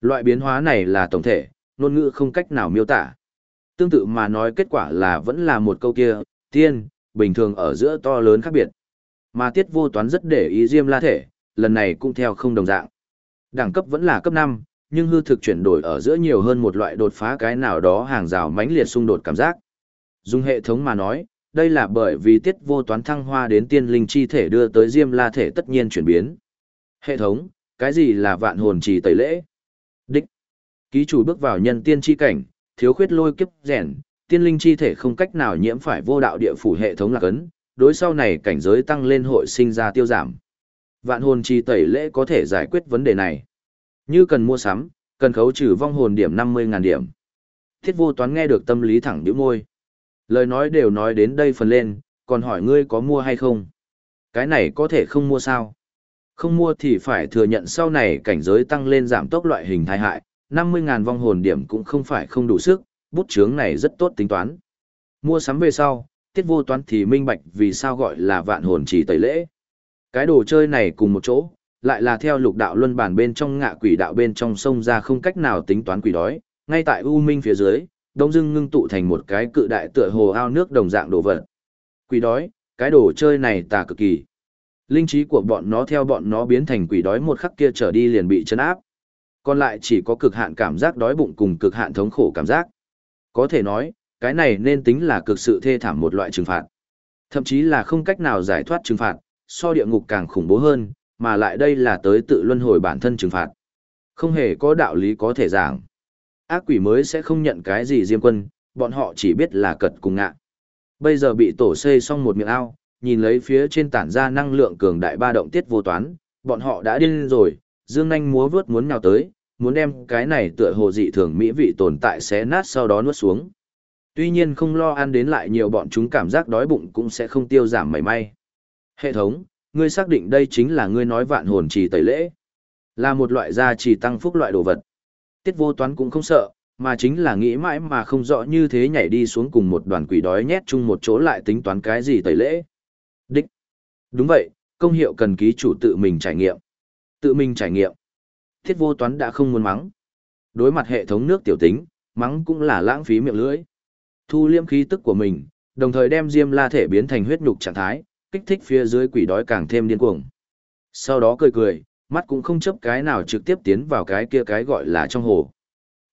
Loại biến hóa này là tổng thể, ngôn ngữ không cách nào miêu tả. Tương tự mà nói kết quả là vẫn là một câu kia, tiên, bình thường ở giữa to lớn khác biệt. Mà tiết vô toán rất để ý diêm la thể, lần này cũng theo không đồng dạng. Đẳng cấp vẫn là cấp 5, nhưng hư thực chuyển đổi ở giữa nhiều hơn một loại đột phá cái nào đó hàng rào mãnh liệt xung đột cảm giác. Dùng hệ thống mà nói, đây là bởi vì tiết vô toán thăng hoa đến tiên linh chi thể đưa tới diêm la thể tất nhiên chuyển biến. Hệ thống, cái gì là vạn hồn trì tẩy lễ? Đích. Ký chủ bước vào nhân tiên chi cảnh, thiếu khuyết lôi kiếp rèn, tiên linh chi thể không cách nào nhiễm phải vô đạo địa phủ hệ thống lạc ấn, đối sau này cảnh giới tăng lên hội sinh ra tiêu giảm. Vạn hồn trì tẩy lễ có thể giải quyết vấn đề này. Như cần mua sắm, cần khấu trừ vong hồn điểm 50.000 điểm. Thiết vô toán nghe được tâm lý thẳng điệu môi. Lời nói đều nói đến đây phần lên, còn hỏi ngươi có mua hay không? Cái này có thể không mua sao? Không mua thì phải thừa nhận sau này cảnh giới tăng lên giảm tốc loại hình thai hại, 50.000 vong hồn điểm cũng không phải không đủ sức, bút chướng này rất tốt tính toán. Mua sắm về sau, tiết vô toán thì minh bạch vì sao gọi là vạn hồn chỉ tẩy lễ. Cái đồ chơi này cùng một chỗ, lại là theo lục đạo luân bản bên trong ngạ quỷ đạo bên trong sông ra không cách nào tính toán quỷ đói, ngay tại U Minh phía dưới, đông dưng ngưng tụ thành một cái cự đại tựa hồ ao nước đồng dạng đồ vật. Quỷ đói, cái đồ chơi này tà cực kỳ. Linh trí của bọn nó theo bọn nó biến thành quỷ đói một khắc kia trở đi liền bị chấn áp. Còn lại chỉ có cực hạn cảm giác đói bụng cùng cực hạn thống khổ cảm giác. Có thể nói, cái này nên tính là cực sự thê thảm một loại trừng phạt. Thậm chí là không cách nào giải thoát trừng phạt, so địa ngục càng khủng bố hơn, mà lại đây là tới tự luân hồi bản thân trừng phạt. Không hề có đạo lý có thể giảng. Ác quỷ mới sẽ không nhận cái gì diêm quân, bọn họ chỉ biết là cật cùng ngạ. Bây giờ bị tổ xây xong một miệng ao, nhìn lấy phía trên tản ra năng lượng cường đại ba động tiết vô toán, bọn họ đã điên rồi, dương nanh múa vướt muốn nhào tới, muốn đem cái này tựa hồ dị thường mỹ vị tồn tại xé nát sau đó nuốt xuống. Tuy nhiên không lo ăn đến lại nhiều bọn chúng cảm giác đói bụng cũng sẽ không tiêu giảm mảy may. Hệ thống, ngươi xác định đây chính là ngươi nói vạn hồn trì tẩy lễ. Là một loại gia trì tăng phúc loại đồ vật. Tiết vô toán cũng không sợ, mà chính là nghĩ mãi mà không rõ như thế nhảy đi xuống cùng một đoàn quỷ đói nhét chung một chỗ lại tính toán cái gì tẩy lễ. Đích. Đúng vậy, công hiệu cần ký chủ tự mình trải nghiệm. Tự mình trải nghiệm. Thiết vô toán đã không muốn mắng. Đối mặt hệ thống nước tiểu tính, mắng cũng là lãng phí miệng lưỡi. Thu liêm khí tức của mình, đồng thời đem diêm la thể biến thành huyết nhục trạng thái, kích thích phía dưới quỷ đói càng thêm điên cuồng. Sau đó cười cười, mắt cũng không chấp cái nào trực tiếp tiến vào cái kia cái gọi là trong hồ.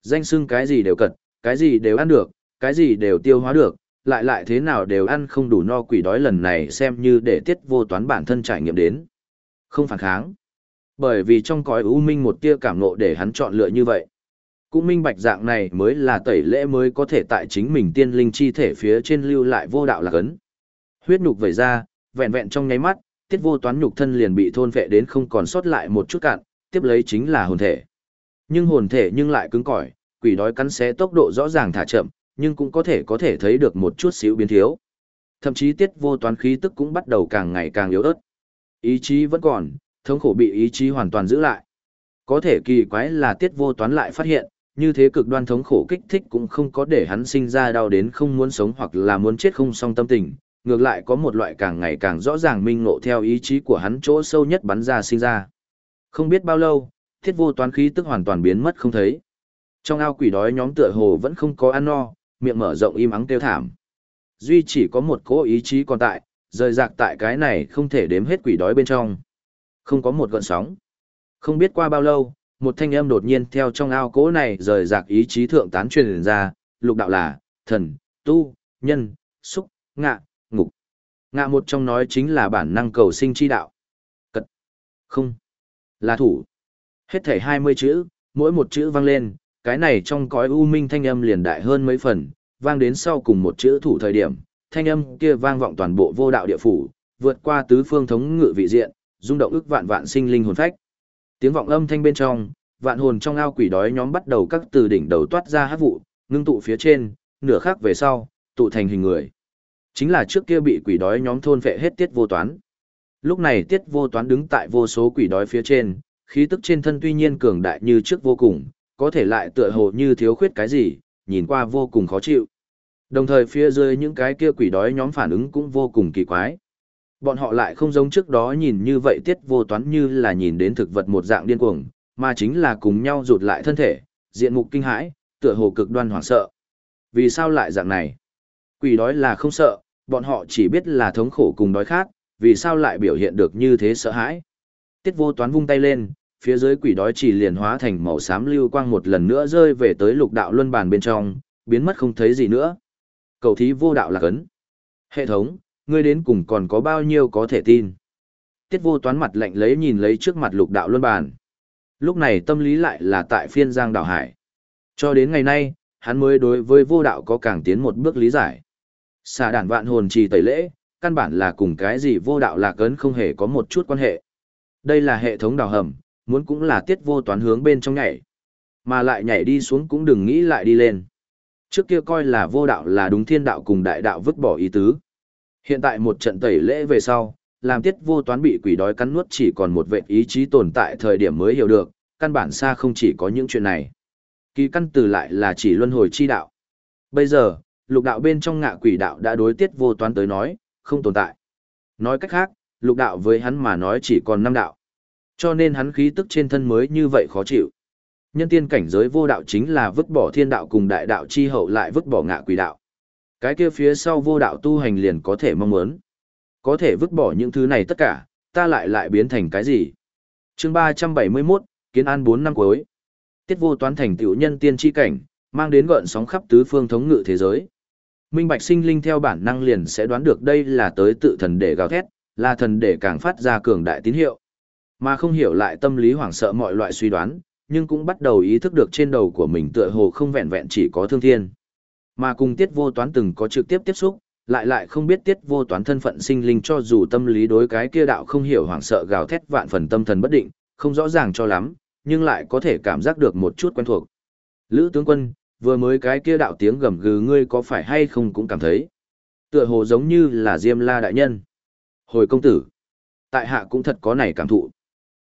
Danh xưng cái gì đều cật, cái gì đều ăn được, cái gì đều tiêu hóa được, lại lại thế nào đều ăn không đủ no quỷ đói lần này xem như để tiết vô toán bản thân trải nghiệm đến. Không phản kháng. Bởi vì trong cõi u minh một tia cảm nộ để hắn chọn lựa như vậy. Cũng minh bạch dạng này mới là tẩy lễ mới có thể tại chính mình tiên linh chi thể phía trên lưu lại vô đạo lạc ấn. Huyết nhục vẩy ra, vẹn vẹn trong nháy mắt, tiết vô toán nhục thân liền bị thôn vệ đến không còn sót lại một chút cạn, tiếp lấy chính là hồn thể. Nhưng hồn thể nhưng lại cứng cỏi, quỷ đói cắn xé tốc độ rõ ràng thả chậm, nhưng cũng có thể có thể thấy được một chút xíu biến thiếu. Thậm chí tiết vô toán khí tức cũng bắt đầu càng ngày càng yếu ớt. Ý chí vẫn còn, thống khổ bị ý chí hoàn toàn giữ lại. Có thể kỳ quái là tiết vô toán lại phát hiện, như thế cực đoan thống khổ kích thích cũng không có để hắn sinh ra đau đến không muốn sống hoặc là muốn chết không song tâm tình, ngược lại có một loại càng ngày càng rõ ràng minh ngộ theo ý chí của hắn chỗ sâu nhất bắn ra sinh ra. Không biết bao lâu, thiết vô toán khí tức hoàn toàn biến mất không thấy. Trong ao quỷ đói nhóm tựa hồ vẫn không có ăn no, miệng mở rộng im ắng kêu thảm. Duy chỉ có một cố ý chí còn tại, rời rạc tại cái này không thể đếm hết quỷ đói bên trong. Không có một gọn sóng. Không biết qua bao lâu, một thanh âm đột nhiên theo trong ao cố này rời rạc ý chí thượng tán truyền ra, lục đạo là, thần, tu, nhân, xúc, ngạ, ngục. Ngạ một trong nói chính là bản năng cầu sinh chi đạo. Cật. Không. Là thủ. Hết thể 20 chữ, mỗi một chữ vang lên, cái này trong cõi u minh thanh âm liền đại hơn mấy phần, vang đến sau cùng một chữ thủ thời điểm, thanh âm kia vang vọng toàn bộ vô đạo địa phủ, vượt qua tứ phương thống ngự vị diện, rung động ức vạn vạn sinh linh hồn phách. Tiếng vọng âm thanh bên trong, vạn hồn trong ao quỷ đói nhóm bắt đầu các từ đỉnh đầu toát ra hắc vụ, ngưng tụ phía trên, nửa khắc về sau, tụ thành hình người. Chính là trước kia bị quỷ đói nhóm thôn vệ hết tiết vô toán. Lúc này tiết vô toán đứng tại vô số quỷ đói phía trên, khí tức trên thân tuy nhiên cường đại như trước vô cùng, có thể lại tựa hồ như thiếu khuyết cái gì, nhìn qua vô cùng khó chịu. Đồng thời phía dưới những cái kia quỷ đói nhóm phản ứng cũng vô cùng kỳ quái. Bọn họ lại không giống trước đó nhìn như vậy tiết vô toán như là nhìn đến thực vật một dạng điên cuồng, mà chính là cùng nhau rụt lại thân thể, diện mục kinh hãi, tựa hồ cực đoan hoảng sợ. Vì sao lại dạng này? Quỷ đói là không sợ, bọn họ chỉ biết là thống khổ cùng đói khát, vì sao lại biểu hiện được như thế sợ hãi? Tiết vô toán vung tay lên, phía dưới quỷ đói chỉ liền hóa thành màu xám lưu quang một lần nữa rơi về tới lục đạo luân bàn bên trong, biến mất không thấy gì nữa. Cầu thí vô đạo là cấn. Hệ thống, ngươi đến cùng còn có bao nhiêu có thể tin. Tiết vô toán mặt lạnh lấy nhìn lấy trước mặt lục đạo luân bàn. Lúc này tâm lý lại là tại phiên giang đảo hải. Cho đến ngày nay, hắn mới đối với vô đạo có càng tiến một bước lý giải. Xà đản vạn hồn trì tẩy lễ, căn bản là cùng cái gì vô đạo lạc ấn không hề có một chút quan hệ. Đây là hệ thống đào hầm, muốn cũng là tiết vô toán hướng bên trong nhảy. Mà lại nhảy đi xuống cũng đừng nghĩ lại đi lên. Trước kia coi là vô đạo là đúng thiên đạo cùng đại đạo vứt bỏ ý tứ. Hiện tại một trận tẩy lễ về sau, làm tiết vô toán bị quỷ đói cắn nuốt chỉ còn một vệ ý chí tồn tại thời điểm mới hiểu được, căn bản xa không chỉ có những chuyện này. Kỳ căn từ lại là chỉ luân hồi chi đạo. Bây giờ, lục đạo bên trong ngạ quỷ đạo đã đối tiết vô toán tới nói, không tồn tại. Nói cách khác, lục đạo với hắn mà nói chỉ còn năm đạo. Cho nên hắn khí tức trên thân mới như vậy khó chịu. Nhân tiên cảnh giới vô đạo chính là vứt bỏ thiên đạo cùng đại đạo chi hậu lại vứt bỏ ngạ quỷ đạo. Cái kia phía sau vô đạo tu hành liền có thể mong muốn. Có thể vứt bỏ những thứ này tất cả, ta lại lại biến thành cái gì? chương 371, Kiến An 4 năm cuối. Tiết vô toán thành tiểu nhân tiên tri cảnh, mang đến gợn sóng khắp tứ phương thống ngự thế giới. Minh Bạch sinh linh theo bản năng liền sẽ đoán được đây là tới tự thần để gào thét, là thần để càng phát ra cường đại tín hiệu. Mà không hiểu lại tâm lý hoảng sợ mọi loại suy đoán, nhưng cũng bắt đầu ý thức được trên đầu của mình tựa hồ không vẹn vẹn chỉ có thương thiên. Mà cùng tiết vô toán từng có trực tiếp tiếp xúc, lại lại không biết tiết vô toán thân phận sinh linh cho dù tâm lý đối cái kia đạo không hiểu hoảng sợ gào thét vạn phần tâm thần bất định, không rõ ràng cho lắm, nhưng lại có thể cảm giác được một chút quen thuộc. Lữ tướng quân, vừa mới cái kia đạo tiếng gầm gừ ngươi có phải hay không cũng cảm thấy. Tựa hồ giống như là Diêm La đại nhân. Hồi công tử, tại hạ cũng thật có này cảm thụ.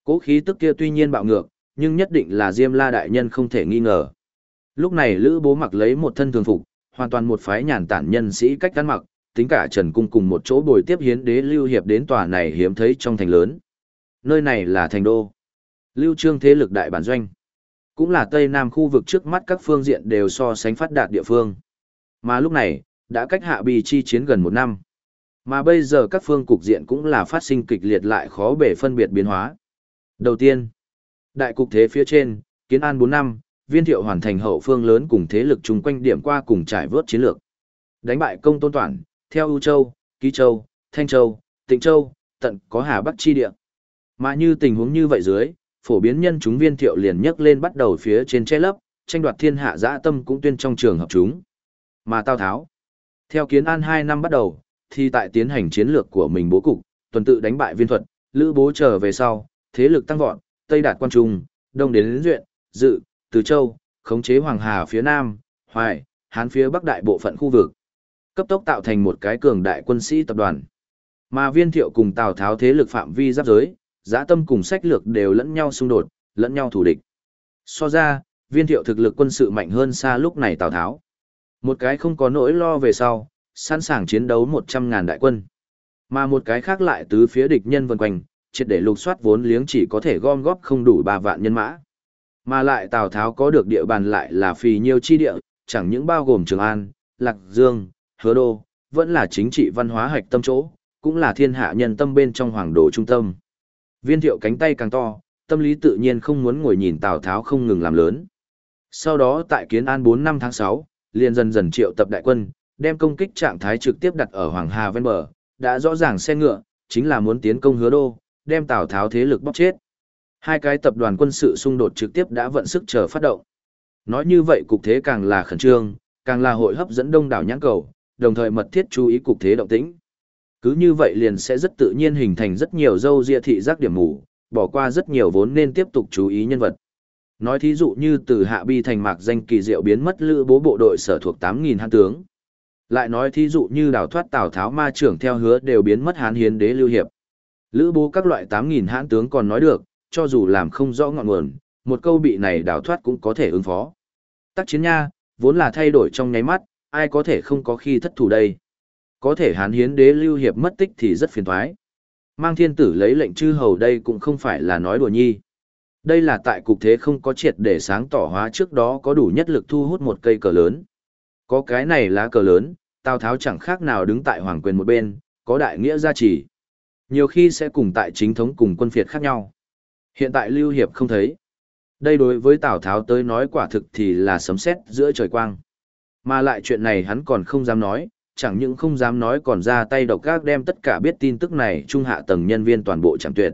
Cố khí tức kia tuy nhiên bạo ngược, nhưng nhất định là Diêm La đại nhân không thể nghi ngờ. Lúc này Lữ Bố mặc lấy một thân thường phục, hoàn toàn một phái nhàn tản nhân sĩ cách ăn mặc, tính cả Trần Cung cùng một chỗ bồi tiếp hiến đế Lưu Hiệp đến tòa này hiếm thấy trong thành lớn. Nơi này là thành đô. Lưu Trương thế lực đại bản doanh. Cũng là Tây Nam khu vực trước mắt các phương diện đều so sánh phát đạt địa phương. Mà lúc này, đã cách hạ bì chi chiến gần một năm. Mà bây giờ các phương cục diện cũng là phát sinh kịch liệt lại khó bể phân biệt biến hóa. Đầu tiên, đại cục thế phía trên, kiến an 4 năm, viên thiệu hoàn thành hậu phương lớn cùng thế lực chung quanh điểm qua cùng trải vớt chiến lược. Đánh bại công tôn toàn, theo ưu châu, ký châu, thanh châu, tịnh châu, tận có hà bắc chi địa. Mà như tình huống như vậy dưới, phổ biến nhân chúng viên thiệu liền nhấc lên bắt đầu phía trên che lấp, tranh đoạt thiên hạ dã tâm cũng tuyên trong trường hợp chúng. Mà Tào Tháo, theo kiến an 2 năm bắt đầu, thì tại tiến hành chiến lược của mình bố cục, tuần tự đánh bại viên thuật, lữ bố trở về sau, thế lực tăng vọt, Tây đạt quan trung, đông đến, đến duyện, dự, từ châu, khống chế Hoàng Hà phía nam, Hoài, Hán phía bắc đại bộ phận khu vực. Cấp tốc tạo thành một cái cường đại quân sĩ tập đoàn. Mà viên thiệu cùng Tào Tháo thế lực phạm vi giáp giới, giã tâm cùng sách lược đều lẫn nhau xung đột, lẫn nhau thù địch. So ra, viên thiệu thực lực quân sự mạnh hơn xa lúc này Tào Tháo. Một cái không có nỗi lo về sau, sẵn sàng chiến đấu 100.000 đại quân. Mà một cái khác lại tứ phía địch nhân vần quanh, triệt để lục soát vốn liếng chỉ có thể gom góp không đủ 3 vạn nhân mã. Mà lại Tào Tháo có được địa bàn lại là phì nhiêu chi địa, chẳng những bao gồm Trường An, Lạc Dương, Hứa Đô, vẫn là chính trị văn hóa hạch tâm chỗ, cũng là thiên hạ nhân tâm bên trong hoàng đồ trung tâm. Viên thiệu cánh tay càng to, tâm lý tự nhiên không muốn ngồi nhìn Tào Tháo không ngừng làm lớn. Sau đó tại Kiến An 4 năm tháng 6, liền dần dần triệu tập đại quân, đem công kích trạng thái trực tiếp đặt ở Hoàng Hà ven bờ, đã rõ ràng xe ngựa, chính là muốn tiến công hứa đô, đem Tào Tháo thế lực bóc chết. Hai cái tập đoàn quân sự xung đột trực tiếp đã vận sức chờ phát động. Nói như vậy cục thế càng là khẩn trương, càng là hội hấp dẫn đông đảo nhãn cầu, đồng thời mật thiết chú ý cục thế động tĩnh. Cứ như vậy liền sẽ rất tự nhiên hình thành rất nhiều dâu ria thị giác điểm mù, bỏ qua rất nhiều vốn nên tiếp tục chú ý nhân vật. Nói thí dụ như từ hạ bi thành mạc danh kỳ diệu biến mất lữ bố bộ đội sở thuộc 8.000 hán tướng. Lại nói thí dụ như đào thoát Tào Tháo ma trưởng theo hứa đều biến mất hán hiến đế lưu hiệp. Lữ bố các loại 8.000 hán tướng còn nói được, cho dù làm không rõ ngọn nguồn, một câu bị này đào thoát cũng có thể ứng phó. Tác chiến nha, vốn là thay đổi trong nháy mắt, ai có thể không có khi thất thủ đây. Có thể hán hiến đế lưu hiệp mất tích thì rất phiền thoái. Mang thiên tử lấy lệnh chư hầu đây cũng không phải là nói đùa nhi. Đây là tại cục thế không có triệt để sáng tỏ hóa trước đó có đủ nhất lực thu hút một cây cờ lớn. Có cái này lá cờ lớn, Tào Tháo chẳng khác nào đứng tại hoàng quyền một bên, có đại nghĩa gia trì. Nhiều khi sẽ cùng tại chính thống cùng quân phiệt khác nhau. Hiện tại Lưu Hiệp không thấy. Đây đối với Tào Tháo tới nói quả thực thì là sấm sét giữa trời quang. Mà lại chuyện này hắn còn không dám nói, chẳng những không dám nói còn ra tay độc gác đem tất cả biết tin tức này trung hạ tầng nhân viên toàn bộ chẳng tuyệt.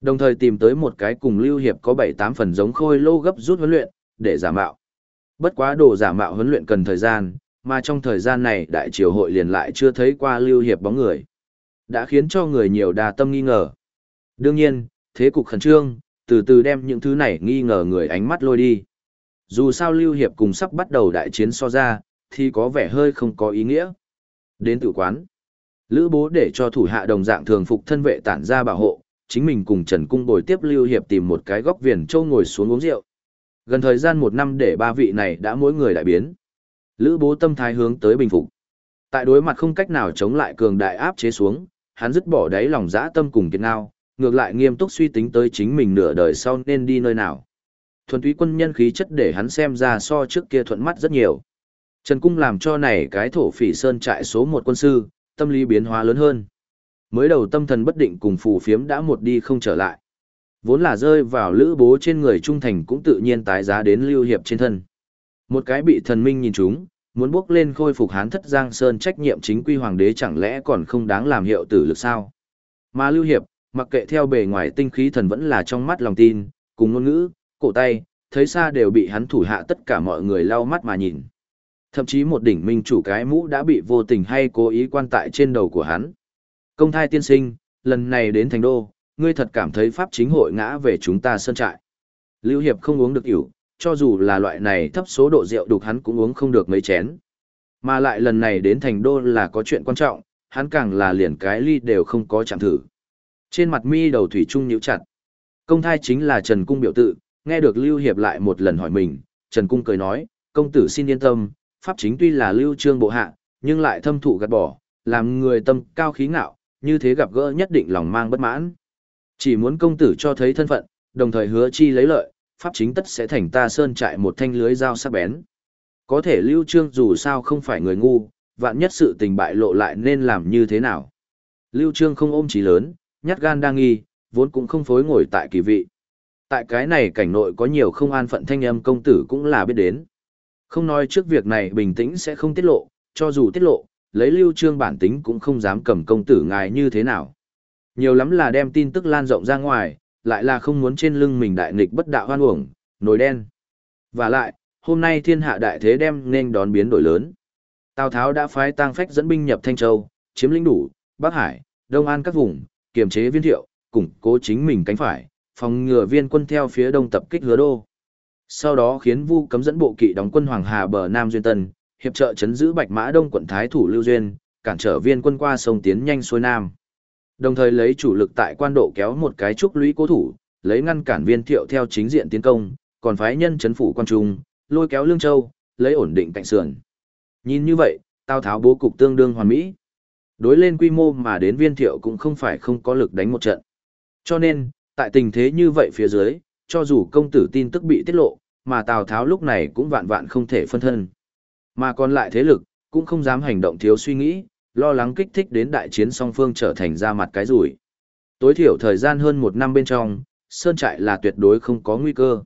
Đồng thời tìm tới một cái cùng Lưu Hiệp có 7-8 phần giống khôi lô gấp rút huấn luyện, để giả mạo. Bất quá đồ giả mạo huấn luyện cần thời gian, mà trong thời gian này đại triều hội liền lại chưa thấy qua Lưu Hiệp bóng người. Đã khiến cho người nhiều đa tâm nghi ngờ. Đương nhiên, thế cục khẩn trương, từ từ đem những thứ này nghi ngờ người ánh mắt lôi đi. Dù sao Lưu Hiệp cùng sắp bắt đầu đại chiến so ra, thì có vẻ hơi không có ý nghĩa. Đến tử quán, Lữ bố để cho thủ hạ đồng dạng thường phục thân vệ tản ra bảo hộ, chính mình cùng Trần Cung bồi tiếp Lưu Hiệp tìm một cái góc viền châu ngồi xuống uống rượu. Gần thời gian một năm để ba vị này đã mỗi người đại biến. Lữ bố tâm thái hướng tới bình phục. Tại đối mặt không cách nào chống lại cường đại áp chế xuống, hắn dứt bỏ đáy lòng dã tâm cùng kiệt ngao, ngược lại nghiêm túc suy tính tới chính mình nửa đời sau nên đi nơi nào. Thuần túy quân nhân khí chất để hắn xem ra so trước kia thuận mắt rất nhiều. Trần Cung làm cho này cái thổ phỉ sơn trại số một quân sư, tâm lý biến hóa lớn hơn. Mới đầu tâm thần bất định cùng phù phiếm đã một đi không trở lại. Vốn là rơi vào lữ bố trên người trung thành cũng tự nhiên tái giá đến lưu hiệp trên thân. Một cái bị thần minh nhìn chúng, muốn bước lên khôi phục hán thất giang sơn trách nhiệm chính quy hoàng đế chẳng lẽ còn không đáng làm hiệu tử lực sao. Mà lưu hiệp, mặc kệ theo bề ngoài tinh khí thần vẫn là trong mắt lòng tin, cùng ngôn ngữ, cổ tay, thấy xa đều bị hắn thủ hạ tất cả mọi người lau mắt mà nhìn. Thậm chí một đỉnh minh chủ cái mũ đã bị vô tình hay cố ý quan tại trên đầu của hắn. Công thai tiên sinh, lần này đến thành đô, ngươi thật cảm thấy pháp chính hội ngã về chúng ta sơn trại. Lưu Hiệp không uống được ỉu, cho dù là loại này thấp số độ rượu đục hắn cũng uống không được mấy chén. Mà lại lần này đến thành đô là có chuyện quan trọng, hắn càng là liền cái ly đều không có chạm thử. Trên mặt mi đầu thủy trung nhíu chặt. Công thai chính là Trần Cung biểu tự, nghe được Lưu Hiệp lại một lần hỏi mình, Trần Cung cười nói, công tử xin yên tâm, pháp chính tuy là lưu trương bộ hạ, nhưng lại thâm thụ gạt bỏ, làm người tâm cao khí ngạo, như thế gặp gỡ nhất định lòng mang bất mãn. Chỉ muốn công tử cho thấy thân phận, đồng thời hứa chi lấy lợi, pháp chính tất sẽ thành ta sơn trại một thanh lưới dao sắc bén. Có thể lưu trương dù sao không phải người ngu, vạn nhất sự tình bại lộ lại nên làm như thế nào. Lưu trương không ôm chí lớn, nhát gan đang nghi, vốn cũng không phối ngồi tại kỳ vị. Tại cái này cảnh nội có nhiều không an phận thanh âm công tử cũng là biết đến. Không nói trước việc này bình tĩnh sẽ không tiết lộ, cho dù tiết lộ, lấy lưu trương bản tính cũng không dám cầm công tử ngài như thế nào. Nhiều lắm là đem tin tức lan rộng ra ngoài, lại là không muốn trên lưng mình đại nghịch bất đạo hoan uổng, nổi đen. Và lại, hôm nay thiên hạ đại thế đem nên đón biến đổi lớn. Tào Tháo đã phái tang phách dẫn binh nhập Thanh Châu, chiếm lĩnh đủ, Bắc Hải, Đông An các vùng, kiềm chế viên thiệu, củng cố chính mình cánh phải, phòng ngừa viên quân theo phía đông tập kích hứa đô. Sau đó khiến Vu cấm dẫn bộ kỵ đóng quân Hoàng Hà bờ Nam Duyên Tân, hiệp trợ chấn giữ Bạch Mã Đông quận Thái thủ Lưu Duyên, cản trở viên quân qua sông tiến nhanh xuôi Nam. Đồng thời lấy chủ lực tại quan độ kéo một cái trúc lũy cố thủ, lấy ngăn cản viên thiệu theo chính diện tiến công, còn phái nhân chấn phủ quan trung, lôi kéo Lương Châu, lấy ổn định cạnh sườn. Nhìn như vậy, Tào Tháo bố cục tương đương hoàn mỹ. Đối lên quy mô mà đến viên thiệu cũng không phải không có lực đánh một trận. Cho nên, tại tình thế như vậy phía dưới, cho dù công tử tin tức bị tiết lộ, mà Tào Tháo lúc này cũng vạn vạn không thể phân thân. Mà còn lại thế lực, cũng không dám hành động thiếu suy nghĩ, lo lắng kích thích đến đại chiến song phương trở thành ra mặt cái rủi. Tối thiểu thời gian hơn một năm bên trong, Sơn Trại là tuyệt đối không có nguy cơ.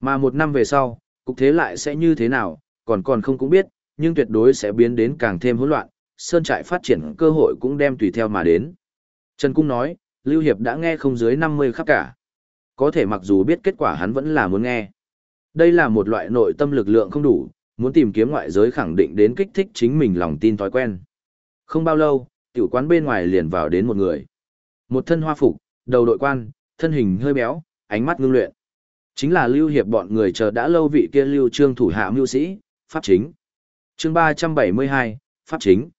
Mà một năm về sau, cục thế lại sẽ như thế nào, còn còn không cũng biết, nhưng tuyệt đối sẽ biến đến càng thêm hỗn loạn, Sơn Trại phát triển cơ hội cũng đem tùy theo mà đến. Trần Cung nói, Lưu Hiệp đã nghe không dưới 50 khắp cả. Có thể mặc dù biết kết quả hắn vẫn là muốn nghe. Đây là một loại nội tâm lực lượng không đủ, muốn tìm kiếm ngoại giới khẳng định đến kích thích chính mình lòng tin thói quen. Không bao lâu, tiểu quán bên ngoài liền vào đến một người. Một thân hoa phục, đầu đội quan, thân hình hơi béo, ánh mắt ngưng luyện. Chính là lưu hiệp bọn người chờ đã lâu vị kia lưu trương thủ hạ mưu sĩ, pháp chính. chương 372, pháp chính.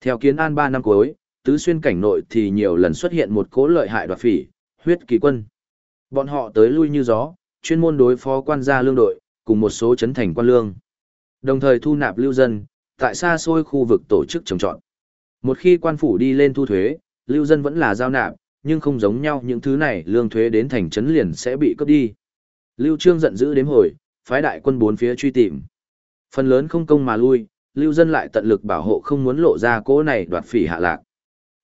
Theo kiến an 3 năm cuối, tứ xuyên cảnh nội thì nhiều lần xuất hiện một cố lợi hại đoạt phỉ, huyết kỳ quân. Bọn họ tới lui như gió, chuyên môn đối phó quan gia lương đội, cùng một số chấn thành quan lương. Đồng thời thu nạp lưu dân, tại xa xôi khu vực tổ chức trồng trọt. Một khi quan phủ đi lên thu thuế, lưu dân vẫn là giao nạp, nhưng không giống nhau những thứ này lương thuế đến thành trấn liền sẽ bị cướp đi. Lưu Trương giận dữ đếm hồi, phái đại quân bốn phía truy tìm. Phần lớn không công mà lui, lưu dân lại tận lực bảo hộ không muốn lộ ra cỗ này đoạt phỉ hạ lạc.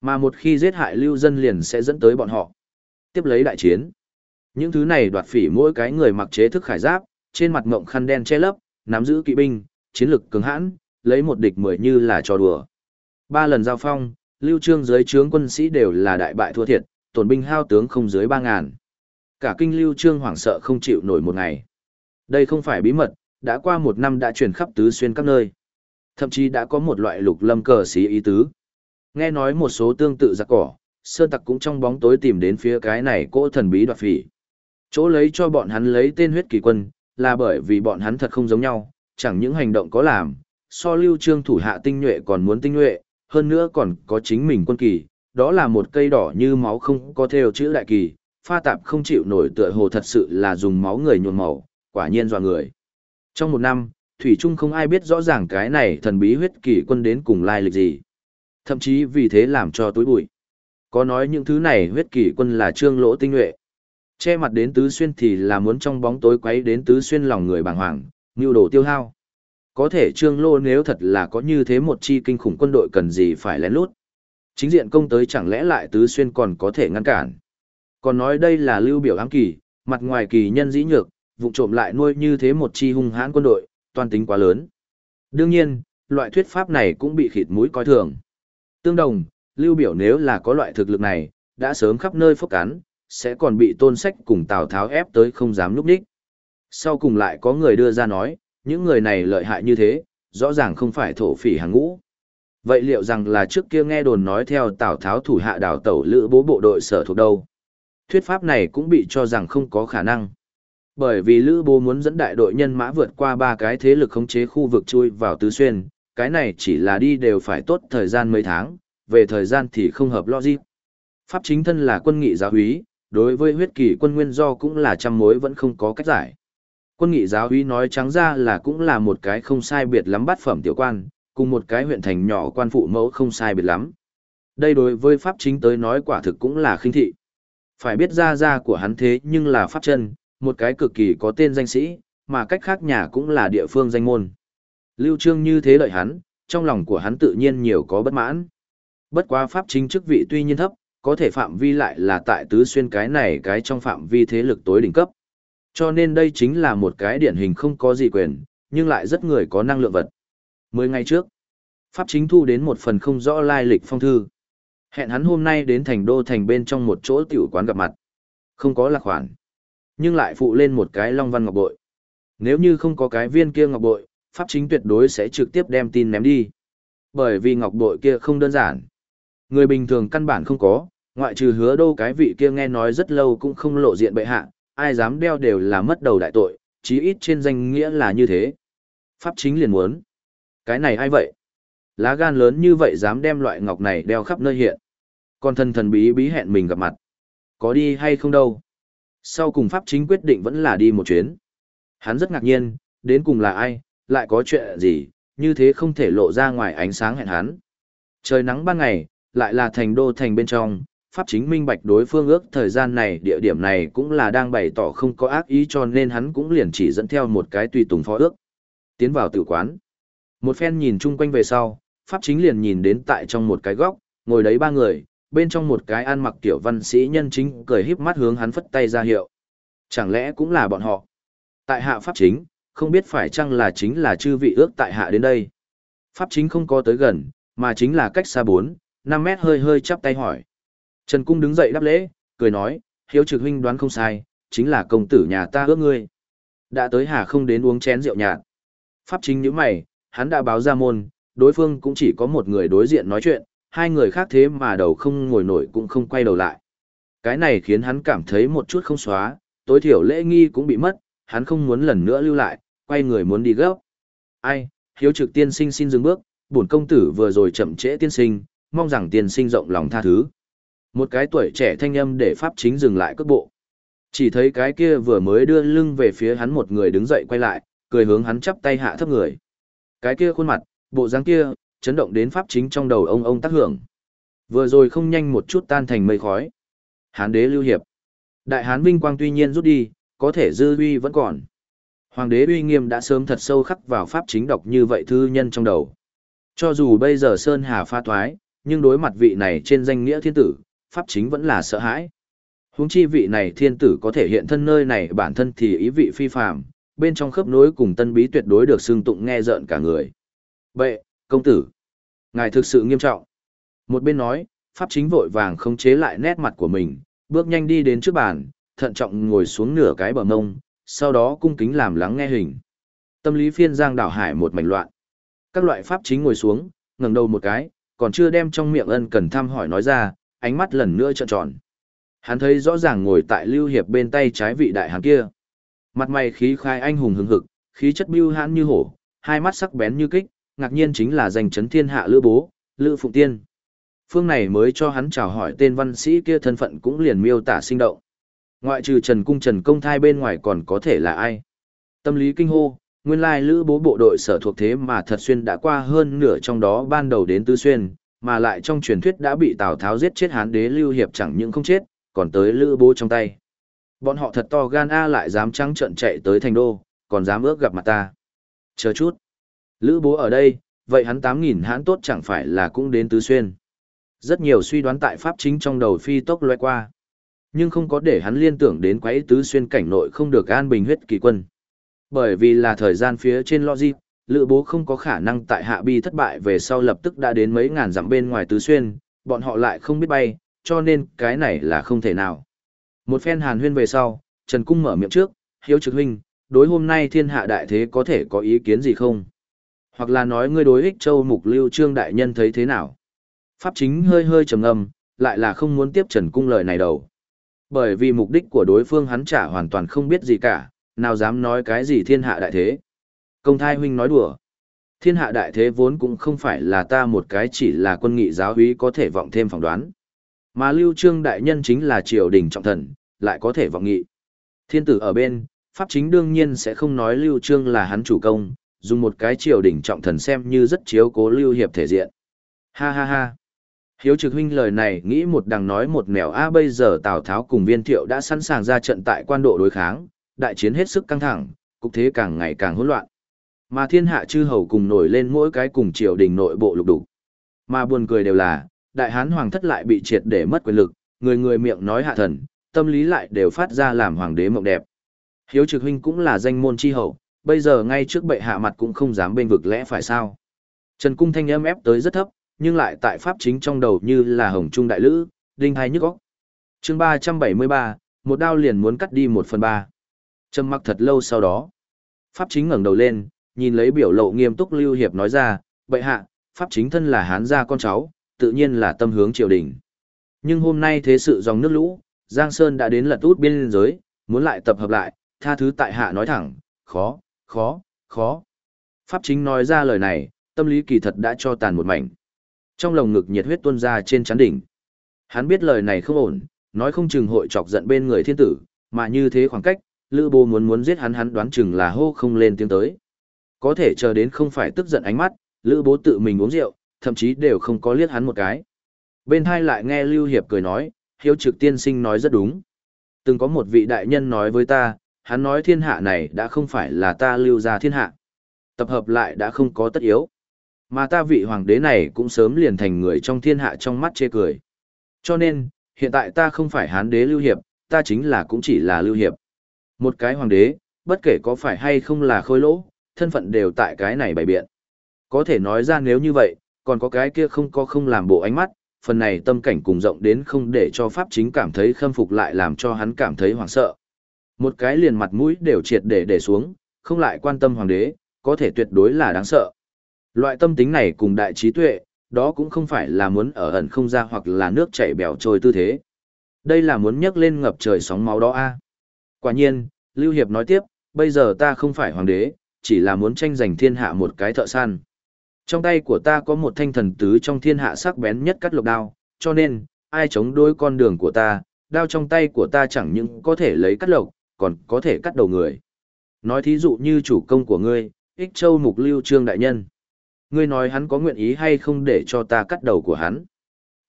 Mà một khi giết hại lưu dân liền sẽ dẫn tới bọn họ. Tiếp lấy đại chiến. Những thứ này đoạt phỉ mỗi cái người mặc chế thức khải giáp, trên mặt ngộng khăn đen che lấp, nắm giữ kỵ binh, chiến lực cứng hãn, lấy một địch mười như là trò đùa. Ba lần giao phong, lưu trương dưới trướng quân sĩ đều là đại bại thua thiệt, tổn binh hao tướng không dưới ba ngàn. Cả kinh lưu trương hoảng sợ không chịu nổi một ngày. Đây không phải bí mật, đã qua một năm đã truyền khắp tứ xuyên các nơi. Thậm chí đã có một loại lục lâm cờ xí ý tứ. Nghe nói một số tương tự giặc cỏ, sơn tặc cũng trong bóng tối tìm đến phía cái này cỗ thần bí đoạt phỉ. Chỗ lấy cho bọn hắn lấy tên huyết kỳ quân, là bởi vì bọn hắn thật không giống nhau, chẳng những hành động có làm, so lưu trương thủ hạ tinh nhuệ còn muốn tinh nhuệ, hơn nữa còn có chính mình quân kỳ, đó là một cây đỏ như máu không có theo chữ đại kỳ, pha tạp không chịu nổi tựa hồ thật sự là dùng máu người nhuộm màu, quả nhiên dọa người. Trong một năm, Thủy Trung không ai biết rõ ràng cái này thần bí huyết kỳ quân đến cùng lai lịch gì. Thậm chí vì thế làm cho tối bụi. Có nói những thứ này huyết kỳ quân là trương lỗ tinh nhuệ. Che mặt đến tứ xuyên thì là muốn trong bóng tối quấy đến tứ xuyên lòng người bàng hoàng, như đồ tiêu hao. Có thể trương lô nếu thật là có như thế một chi kinh khủng quân đội cần gì phải lén lút. Chính diện công tới chẳng lẽ lại tứ xuyên còn có thể ngăn cản. Còn nói đây là lưu biểu ám kỳ, mặt ngoài kỳ nhân dĩ nhược, vụ trộm lại nuôi như thế một chi hung hãn quân đội, toàn tính quá lớn. Đương nhiên, loại thuyết pháp này cũng bị khịt mũi coi thường. Tương đồng, lưu biểu nếu là có loại thực lực này, đã sớm khắp nơi phốc cán, sẽ còn bị tôn sách cùng Tào Tháo ép tới không dám núp đích. Sau cùng lại có người đưa ra nói, những người này lợi hại như thế, rõ ràng không phải thổ phỉ hàng ngũ. Vậy liệu rằng là trước kia nghe đồn nói theo Tào Tháo thủ hạ đào tẩu lữ bố bộ đội sở thuộc đâu? Thuyết pháp này cũng bị cho rằng không có khả năng. Bởi vì Lữ Bố muốn dẫn đại đội nhân mã vượt qua ba cái thế lực khống chế khu vực chui vào Tứ Xuyên, cái này chỉ là đi đều phải tốt thời gian mấy tháng, về thời gian thì không hợp logic. Pháp chính thân là quân nghị giáo úy, đối với huyết kỳ quân nguyên do cũng là trăm mối vẫn không có cách giải. Quân nghị giáo uy nói trắng ra là cũng là một cái không sai biệt lắm bắt phẩm tiểu quan, cùng một cái huyện thành nhỏ quan phụ mẫu không sai biệt lắm. Đây đối với pháp chính tới nói quả thực cũng là khinh thị. Phải biết ra ra của hắn thế nhưng là pháp chân, một cái cực kỳ có tên danh sĩ, mà cách khác nhà cũng là địa phương danh môn. Lưu Trương như thế lợi hắn, trong lòng của hắn tự nhiên nhiều có bất mãn. Bất quá pháp chính chức vị tuy nhiên thấp, có thể phạm vi lại là tại tứ xuyên cái này cái trong phạm vi thế lực tối đỉnh cấp. Cho nên đây chính là một cái điển hình không có gì quyền, nhưng lại rất người có năng lượng vật. Mười ngày trước, Pháp chính thu đến một phần không rõ lai lịch phong thư. Hẹn hắn hôm nay đến thành đô thành bên trong một chỗ tiểu quán gặp mặt. Không có lạc khoản. Nhưng lại phụ lên một cái long văn ngọc bội. Nếu như không có cái viên kia ngọc bội, Pháp chính tuyệt đối sẽ trực tiếp đem tin ném đi. Bởi vì ngọc bội kia không đơn giản. Người bình thường căn bản không có, ngoại trừ hứa đô cái vị kia nghe nói rất lâu cũng không lộ diện bệ hạ, ai dám đeo đều là mất đầu đại tội, chí ít trên danh nghĩa là như thế. Pháp chính liền muốn. Cái này ai vậy? Lá gan lớn như vậy dám đem loại ngọc này đeo khắp nơi hiện. Còn thần thần bí bí hẹn mình gặp mặt. Có đi hay không đâu? Sau cùng Pháp chính quyết định vẫn là đi một chuyến. Hắn rất ngạc nhiên, đến cùng là ai, lại có chuyện gì, như thế không thể lộ ra ngoài ánh sáng hẹn hắn. Trời nắng ban ngày, lại là thành đô thành bên trong, Pháp chính minh bạch đối phương ước thời gian này địa điểm này cũng là đang bày tỏ không có ác ý cho nên hắn cũng liền chỉ dẫn theo một cái tùy tùng phó ước. Tiến vào tử quán. Một phen nhìn chung quanh về sau, Pháp chính liền nhìn đến tại trong một cái góc, ngồi đấy ba người, bên trong một cái ăn mặc tiểu văn sĩ nhân chính cười híp mắt hướng hắn phất tay ra hiệu. Chẳng lẽ cũng là bọn họ? Tại hạ Pháp chính, không biết phải chăng là chính là chư vị ước tại hạ đến đây. Pháp chính không có tới gần, mà chính là cách xa 4, 5 mét hơi hơi chắp tay hỏi. Trần Cung đứng dậy đáp lễ, cười nói, hiếu trực huynh đoán không sai, chính là công tử nhà ta ước ngươi. Đã tới hà không đến uống chén rượu nhạt. Pháp chính như mày, hắn đã báo ra môn, đối phương cũng chỉ có một người đối diện nói chuyện, hai người khác thế mà đầu không ngồi nổi cũng không quay đầu lại. Cái này khiến hắn cảm thấy một chút không xóa, tối thiểu lễ nghi cũng bị mất, hắn không muốn lần nữa lưu lại, quay người muốn đi gấp. Ai, hiếu trực tiên sinh xin dừng bước, bổn công tử vừa rồi chậm trễ tiên sinh, mong rằng tiên sinh rộng lòng tha thứ. Một cái tuổi trẻ thanh âm để pháp chính dừng lại cước bộ. Chỉ thấy cái kia vừa mới đưa lưng về phía hắn một người đứng dậy quay lại, cười hướng hắn chắp tay hạ thấp người. Cái kia khuôn mặt, bộ dáng kia, chấn động đến pháp chính trong đầu ông ông tác hưởng. Vừa rồi không nhanh một chút tan thành mây khói. Hán đế lưu hiệp. Đại hán vinh quang tuy nhiên rút đi, có thể dư uy vẫn còn. Hoàng đế uy nghiêm đã sớm thật sâu khắc vào pháp chính đọc như vậy thư nhân trong đầu. Cho dù bây giờ Sơn Hà pha thoái, nhưng đối mặt vị này trên danh nghĩa thiên tử, pháp chính vẫn là sợ hãi. Huống chi vị này thiên tử có thể hiện thân nơi này bản thân thì ý vị phi phàm, bên trong khớp nối cùng tân bí tuyệt đối được xưng tụng nghe rợn cả người. Bệ, công tử, ngài thực sự nghiêm trọng. Một bên nói, pháp chính vội vàng không chế lại nét mặt của mình, bước nhanh đi đến trước bàn, thận trọng ngồi xuống nửa cái bờ mông, sau đó cung kính làm lắng nghe hình. Tâm lý phiên giang đảo hải một mảnh loạn. Các loại pháp chính ngồi xuống, ngẩng đầu một cái, còn chưa đem trong miệng ân cần thăm hỏi nói ra, ánh mắt lần nữa trợn tròn. Hắn thấy rõ ràng ngồi tại lưu hiệp bên tay trái vị đại hán kia. Mặt mày khí khai anh hùng hừng hực, khí chất bưu hãn như hổ, hai mắt sắc bén như kích, ngạc nhiên chính là danh chấn thiên hạ lữ bố, lữ phụng tiên. Phương này mới cho hắn chào hỏi tên văn sĩ kia thân phận cũng liền miêu tả sinh động. Ngoại trừ Trần Cung Trần Công Thai bên ngoài còn có thể là ai? Tâm lý kinh hô, nguyên lai lữ bố bộ đội sở thuộc thế mà thật xuyên đã qua hơn nửa trong đó ban đầu đến Tư Xuyên, mà lại trong truyền thuyết đã bị Tào Tháo giết chết hán đế lưu hiệp chẳng những không chết, còn tới lữ bố trong tay. Bọn họ thật to gan A lại dám trắng trợn chạy tới thành đô, còn dám ước gặp mặt ta. Chờ chút. Lữ bố ở đây, vậy hắn 8.000 hãn tốt chẳng phải là cũng đến Tứ Xuyên. Rất nhiều suy đoán tại Pháp chính trong đầu phi tốc lướt qua. Nhưng không có để hắn liên tưởng đến quấy Tứ Xuyên cảnh nội không được an bình huyết kỳ quân. Bởi vì là thời gian phía trên logic, lữ bố không có khả năng tại hạ bi thất bại về sau lập tức đã đến mấy ngàn dặm bên ngoài Tứ Xuyên, bọn họ lại không biết bay, cho nên cái này là không thể nào. Một phen hàn huyên về sau, Trần Cung mở miệng trước, hiếu trực huynh, đối hôm nay thiên hạ đại thế có thể có ý kiến gì không? Hoặc là nói ngươi đối ích châu mục lưu trương đại nhân thấy thế nào? Pháp chính hơi hơi trầm ngâm, lại là không muốn tiếp Trần Cung lời này đâu. Bởi vì mục đích của đối phương hắn trả hoàn toàn không biết gì cả, nào dám nói cái gì thiên hạ đại thế. Công thai huynh nói đùa. Thiên hạ đại thế vốn cũng không phải là ta một cái chỉ là quân nghị giáo úy có thể vọng thêm phỏng đoán. Mà lưu trương đại nhân chính là triều đình trọng thần, lại có thể vọng nghị. Thiên tử ở bên, pháp chính đương nhiên sẽ không nói lưu trương là hắn chủ công, dùng một cái triều đình trọng thần xem như rất chiếu cố lưu hiệp thể diện. Ha ha ha. Hiếu trực huynh lời này nghĩ một đằng nói một nẻo a bây giờ Tào Tháo cùng viên thiệu đã sẵn sàng ra trận tại quan độ đối kháng, đại chiến hết sức căng thẳng, cục thế càng ngày càng hỗn loạn. Mà thiên hạ chư hầu cùng nổi lên mỗi cái cùng triều đình nội bộ lục đục. Mà buồn cười đều là, đại hán hoàng thất lại bị triệt để mất quyền lực, người người miệng nói hạ thần, tâm lý lại đều phát ra làm hoàng đế mộng đẹp. Hiếu trực huynh cũng là danh môn chi hậu, bây giờ ngay trước bệ hạ mặt cũng không dám bên vực lẽ phải sao. Trần cung thanh âm ép tới rất thấp, nhưng lại tại pháp chính trong đầu như là hồng trung đại lữ, đinh hai nhức óc. Chương 373, một đao liền muốn cắt đi một phần ba. Trầm mặc thật lâu sau đó, pháp chính ngẩng đầu lên, nhìn lấy biểu lộ nghiêm túc lưu hiệp nói ra, bệ hạ, pháp chính thân là hán gia con cháu, tự nhiên là tâm hướng triều đình. Nhưng hôm nay thế sự dòng nước lũ, Giang Sơn đã đến lật út biên giới, muốn lại tập hợp lại, tha thứ tại hạ nói thẳng, khó, khó, khó. Pháp chính nói ra lời này, tâm lý kỳ thật đã cho tàn một mảnh. Trong lồng ngực nhiệt huyết tuôn ra trên chán đỉnh. Hắn biết lời này không ổn, nói không chừng hội chọc giận bên người thiên tử, mà như thế khoảng cách, Lữ Bố muốn muốn giết hắn hắn đoán chừng là hô không lên tiếng tới. Có thể chờ đến không phải tức giận ánh mắt, Lữ Bố tự mình uống rượu, thậm chí đều không có liếc hắn một cái. Bên hai lại nghe Lưu Hiệp cười nói, hiếu trực tiên sinh nói rất đúng. Từng có một vị đại nhân nói với ta, hắn nói thiên hạ này đã không phải là ta lưu ra thiên hạ. Tập hợp lại đã không có tất yếu. Mà ta vị hoàng đế này cũng sớm liền thành người trong thiên hạ trong mắt chê cười. Cho nên, hiện tại ta không phải hán đế lưu hiệp, ta chính là cũng chỉ là lưu hiệp. Một cái hoàng đế, bất kể có phải hay không là khôi lỗ, thân phận đều tại cái này bày biện. Có thể nói ra nếu như vậy, còn có cái kia không có không làm bộ ánh mắt, phần này tâm cảnh cùng rộng đến không để cho pháp chính cảm thấy khâm phục lại làm cho hắn cảm thấy hoảng sợ. Một cái liền mặt mũi đều triệt để để xuống, không lại quan tâm hoàng đế, có thể tuyệt đối là đáng sợ. Loại tâm tính này cùng đại trí tuệ, đó cũng không phải là muốn ở ẩn không ra hoặc là nước chảy bèo trôi tư thế. Đây là muốn nhấc lên ngập trời sóng máu đó a. Quả nhiên, Lưu Hiệp nói tiếp, bây giờ ta không phải hoàng đế, chỉ là muốn tranh giành thiên hạ một cái thợ săn. Trong tay của ta có một thanh thần tứ trong thiên hạ sắc bén nhất cắt lục đao, cho nên, ai chống đối con đường của ta, đao trong tay của ta chẳng những có thể lấy cắt lộc, còn có thể cắt đầu người. Nói thí dụ như chủ công của ngươi, ích châu mục lưu trương đại nhân. Ngươi nói hắn có nguyện ý hay không để cho ta cắt đầu của hắn.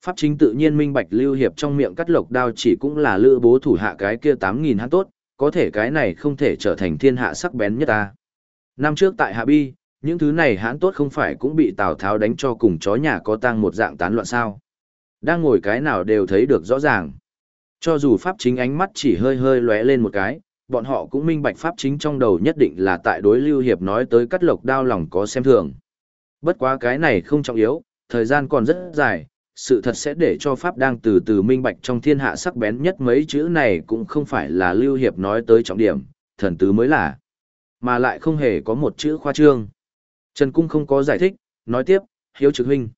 Pháp chính tự nhiên minh bạch lưu hiệp trong miệng cắt lộc đao chỉ cũng là lữ bố thủ hạ cái kia 8.000 hắn tốt, có thể cái này không thể trở thành thiên hạ sắc bén nhất ta. Năm trước tại Hạ Bi, những thứ này hãn tốt không phải cũng bị Tào Tháo đánh cho cùng chó nhà có tang một dạng tán loạn sao. Đang ngồi cái nào đều thấy được rõ ràng. Cho dù Pháp chính ánh mắt chỉ hơi hơi lóe lên một cái, bọn họ cũng minh bạch Pháp chính trong đầu nhất định là tại đối Lưu Hiệp nói tới cắt lộc đao lòng có xem thường. Bất quá cái này không trọng yếu, thời gian còn rất dài, sự thật sẽ để cho Pháp đang từ từ minh bạch trong thiên hạ sắc bén nhất mấy chữ này cũng không phải là Lưu Hiệp nói tới trọng điểm, thần tứ mới là. Mà lại không hề có một chữ khoa trương. Trần Cung không có giải thích, nói tiếp, hiếu trực huynh.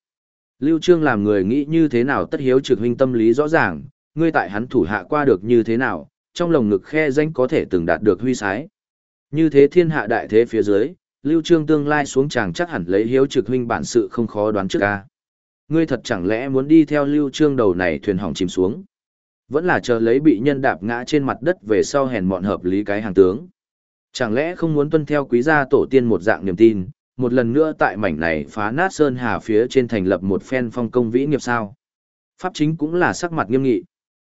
Lưu Trương làm người nghĩ như thế nào tất hiếu trực huynh tâm lý rõ ràng, ngươi tại hắn thủ hạ qua được như thế nào, trong lồng ngực khe danh có thể từng đạt được huy sái. Như thế thiên hạ đại thế phía dưới, Lưu Trương tương lai xuống chàng chắc hẳn lấy hiếu trực huynh bản sự không khó đoán trước ca. Ngươi thật chẳng lẽ muốn đi theo Lưu Trương đầu này thuyền hỏng chìm xuống. Vẫn là chờ lấy bị nhân đạp ngã trên mặt đất về sau hèn mọn hợp lý cái hàng tướng. Chẳng lẽ không muốn tuân theo quý gia tổ tiên một dạng niềm tin, một lần nữa tại mảnh này phá nát sơn hà phía trên thành lập một phen phong công vĩ nghiệp sao? Pháp chính cũng là sắc mặt nghiêm nghị.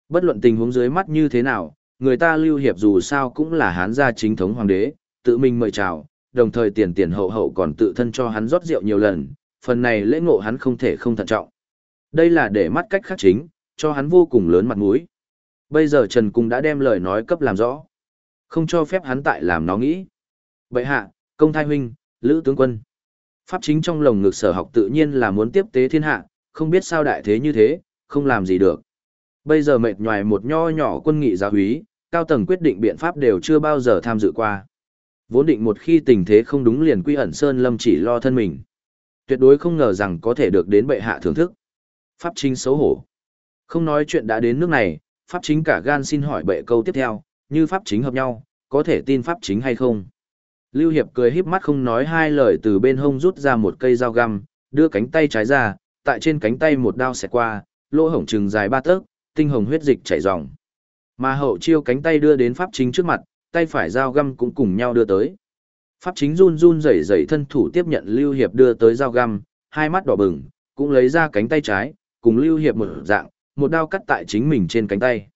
Bất luận tình huống dưới mắt như thế nào, người ta lưu hiệp dù sao cũng là hán gia chính thống hoàng đế, tự mình mời chào, đồng thời tiền tiền hậu hậu còn tự thân cho hắn rót rượu nhiều lần, phần này lễ ngộ hắn không thể không thận trọng. Đây là để mắt cách khác chính, cho hắn vô cùng lớn mặt mũi. Bây giờ Trần Cung đã đem lời nói cấp làm rõ. Không cho phép hắn tại làm nó nghĩ. Vậy hạ, công thai huynh, lữ tướng quân. Pháp chính trong lồng ngực sở học tự nhiên là muốn tiếp tế thiên hạ, không biết sao đại thế như thế, không làm gì được. Bây giờ mệt nhoài một nho nhỏ quân nghị giáo húy, cao tầng quyết định biện pháp đều chưa bao giờ tham dự qua. Vốn định một khi tình thế không đúng liền quy ẩn Sơn Lâm chỉ lo thân mình. Tuyệt đối không ngờ rằng có thể được đến bệ hạ thưởng thức. Pháp chính xấu hổ. Không nói chuyện đã đến nước này, Pháp chính cả gan xin hỏi bệ câu tiếp theo, như Pháp chính hợp nhau, có thể tin Pháp chính hay không? Lưu Hiệp cười híp mắt không nói hai lời từ bên hông rút ra một cây dao găm, đưa cánh tay trái ra, tại trên cánh tay một đao xẹt qua, lỗ hổng trừng dài ba tấc, tinh hồng huyết dịch chảy ròng. Mà hậu chiêu cánh tay đưa đến pháp chính trước mặt, tay phải dao găm cũng cùng nhau đưa tới. Pháp chính run run rẩy rẩy thân thủ tiếp nhận Lưu Hiệp đưa tới dao găm, hai mắt đỏ bừng, cũng lấy ra cánh tay trái, cùng Lưu Hiệp một dạng, một đao cắt tại chính mình trên cánh tay.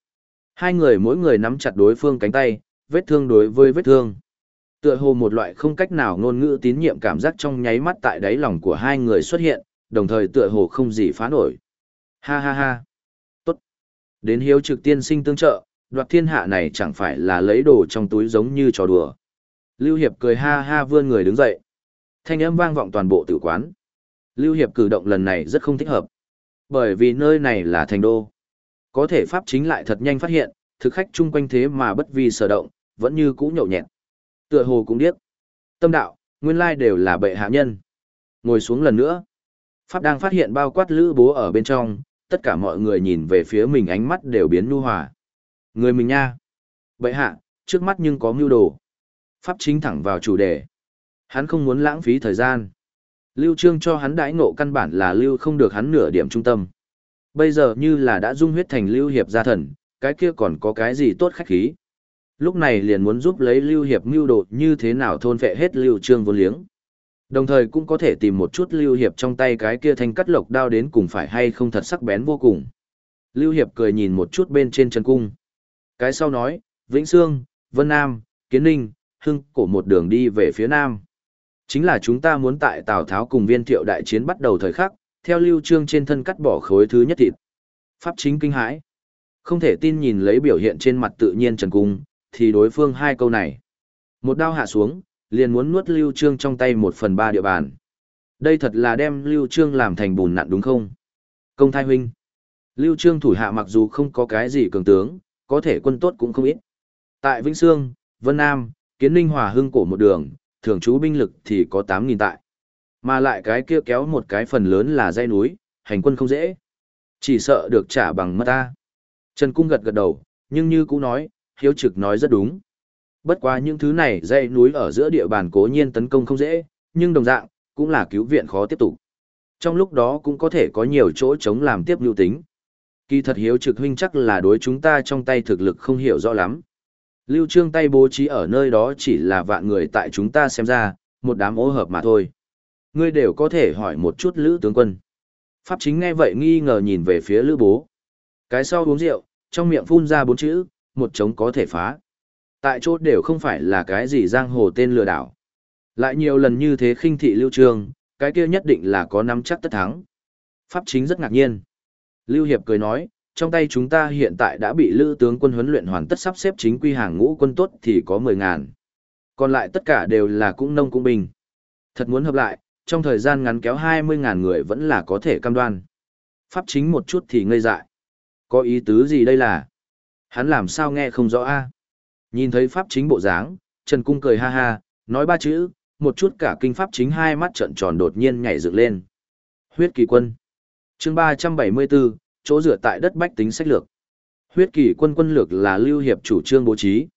Hai người mỗi người nắm chặt đối phương cánh tay, vết thương đối với vết thương. Tựa hồ một loại không cách nào ngôn ngữ tín nhiệm cảm giác trong nháy mắt tại đáy lòng của hai người xuất hiện, đồng thời tựa hồ không gì phá nổi. Ha ha ha. Tốt. Đến hiếu trực tiên sinh tương trợ, đoạt thiên hạ này chẳng phải là lấy đồ trong túi giống như trò đùa. Lưu Hiệp cười ha ha vươn người đứng dậy. Thanh âm vang vọng toàn bộ tử quán. Lưu Hiệp cử động lần này rất không thích hợp. Bởi vì nơi này là thành đô. Có thể pháp chính lại thật nhanh phát hiện, thực khách chung quanh thế mà bất vì sở động, vẫn như cũ nhậu nhẹt. Tựa hồ cũng điếc. Tâm đạo, nguyên lai đều là bệ hạ nhân. Ngồi xuống lần nữa. Pháp đang phát hiện bao quát lữ bố ở bên trong, tất cả mọi người nhìn về phía mình ánh mắt đều biến nhu hòa. Người mình nha. Bệ hạ, trước mắt nhưng có mưu đồ. Pháp chính thẳng vào chủ đề. Hắn không muốn lãng phí thời gian. Lưu Trương cho hắn đãi ngộ căn bản là lưu không được hắn nửa điểm trung tâm. Bây giờ như là đã dung huyết thành lưu hiệp gia thần, cái kia còn có cái gì tốt khách khí. Lúc này liền muốn giúp lấy lưu hiệp mưu đồ như thế nào thôn phệ hết lưu trương vô liếng. Đồng thời cũng có thể tìm một chút lưu hiệp trong tay cái kia thanh cắt lộc đao đến cùng phải hay không thật sắc bén vô cùng. Lưu hiệp cười nhìn một chút bên trên chân cung. Cái sau nói, Vĩnh Sương, Vân Nam, Kiến Ninh, Hưng, cổ một đường đi về phía Nam. Chính là chúng ta muốn tại Tào Tháo cùng viên thiệu đại chiến bắt đầu thời khắc, theo lưu trương trên thân cắt bỏ khối thứ nhất thịt. Pháp chính kinh hãi. Không thể tin nhìn lấy biểu hiện trên mặt tự nhiên Trần Cung, thì đối phương hai câu này. Một đao hạ xuống, liền muốn nuốt lưu trương trong tay một phần ba địa bàn. Đây thật là đem lưu trương làm thành bùn nặn đúng không? Công thai huynh. Lưu trương thủ hạ mặc dù không có cái gì cường tướng, có thể quân tốt cũng không ít. Tại Vĩnh Sương, Vân Nam, Kiến Ninh Hòa Hưng cổ một đường, thường trú binh lực thì có 8.000 tại. Mà lại cái kia kéo một cái phần lớn là dây núi, hành quân không dễ. Chỉ sợ được trả bằng mất ta. Trần Cung gật gật đầu, nhưng như cũ nói, hiếu trực nói rất đúng. Bất quá những thứ này dây núi ở giữa địa bàn cố nhiên tấn công không dễ, nhưng đồng dạng, cũng là cứu viện khó tiếp tục. Trong lúc đó cũng có thể có nhiều chỗ chống làm tiếp lưu tính. Kỳ thật hiếu trực huynh chắc là đối chúng ta trong tay thực lực không hiểu rõ lắm. Lưu trương tay bố trí ở nơi đó chỉ là vạn người tại chúng ta xem ra, một đám ố hợp mà thôi. Ngươi đều có thể hỏi một chút lữ tướng quân. Pháp chính nghe vậy nghi ngờ nhìn về phía lữ bố. Cái sau uống rượu, trong miệng phun ra bốn chữ, một trống có thể phá. Tại chỗ đều không phải là cái gì giang hồ tên lừa đảo. Lại nhiều lần như thế khinh thị lưu trương, cái kia nhất định là có nắm chắc tất thắng. Pháp chính rất ngạc nhiên. Lưu Hiệp cười nói, trong tay chúng ta hiện tại đã bị lữ tướng quân huấn luyện hoàn tất sắp xếp chính quy hàng ngũ quân tốt thì có 10 ngàn. Còn lại tất cả đều là cũng nông cũng bình. Thật muốn hợp lại, trong thời gian ngắn kéo 20 ngàn người vẫn là có thể cam đoan. Pháp chính một chút thì ngây dại. Có ý tứ gì đây là? Hắn làm sao nghe không rõ a? Nhìn thấy pháp chính bộ dáng, Trần Cung cười ha ha, nói ba chữ, một chút cả kinh pháp chính hai mắt trợn tròn đột nhiên nhảy dựng lên. Huyết kỳ quân. Chương 374, chỗ rửa tại đất bách tính sách lược. Huyết kỳ quân quân lược là lưu hiệp chủ trương bố trí.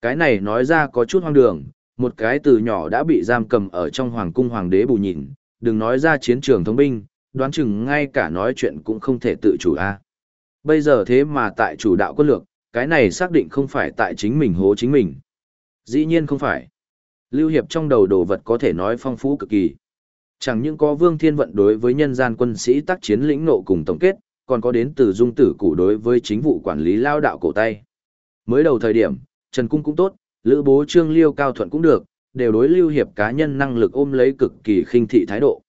Cái này nói ra có chút hoang đường, một cái từ nhỏ đã bị giam cầm ở trong hoàng cung hoàng đế bù nhìn, đừng nói ra chiến trường thống binh, đoán chừng ngay cả nói chuyện cũng không thể tự chủ a. Bây giờ thế mà tại chủ đạo quân lược, cái này xác định không phải tại chính mình hố chính mình. Dĩ nhiên không phải. Lưu Hiệp trong đầu đồ vật có thể nói phong phú cực kỳ. Chẳng những có Vương Thiên Vận đối với nhân gian quân sĩ tác chiến lĩnh nộ cùng tổng kết, còn có đến từ dung tử cụ đối với chính vụ quản lý lao đạo cổ tay. Mới đầu thời điểm, Trần Cung cũng tốt, Lữ Bố Trương Liêu Cao Thuận cũng được, đều đối Lưu Hiệp cá nhân năng lực ôm lấy cực kỳ khinh thị thái độ.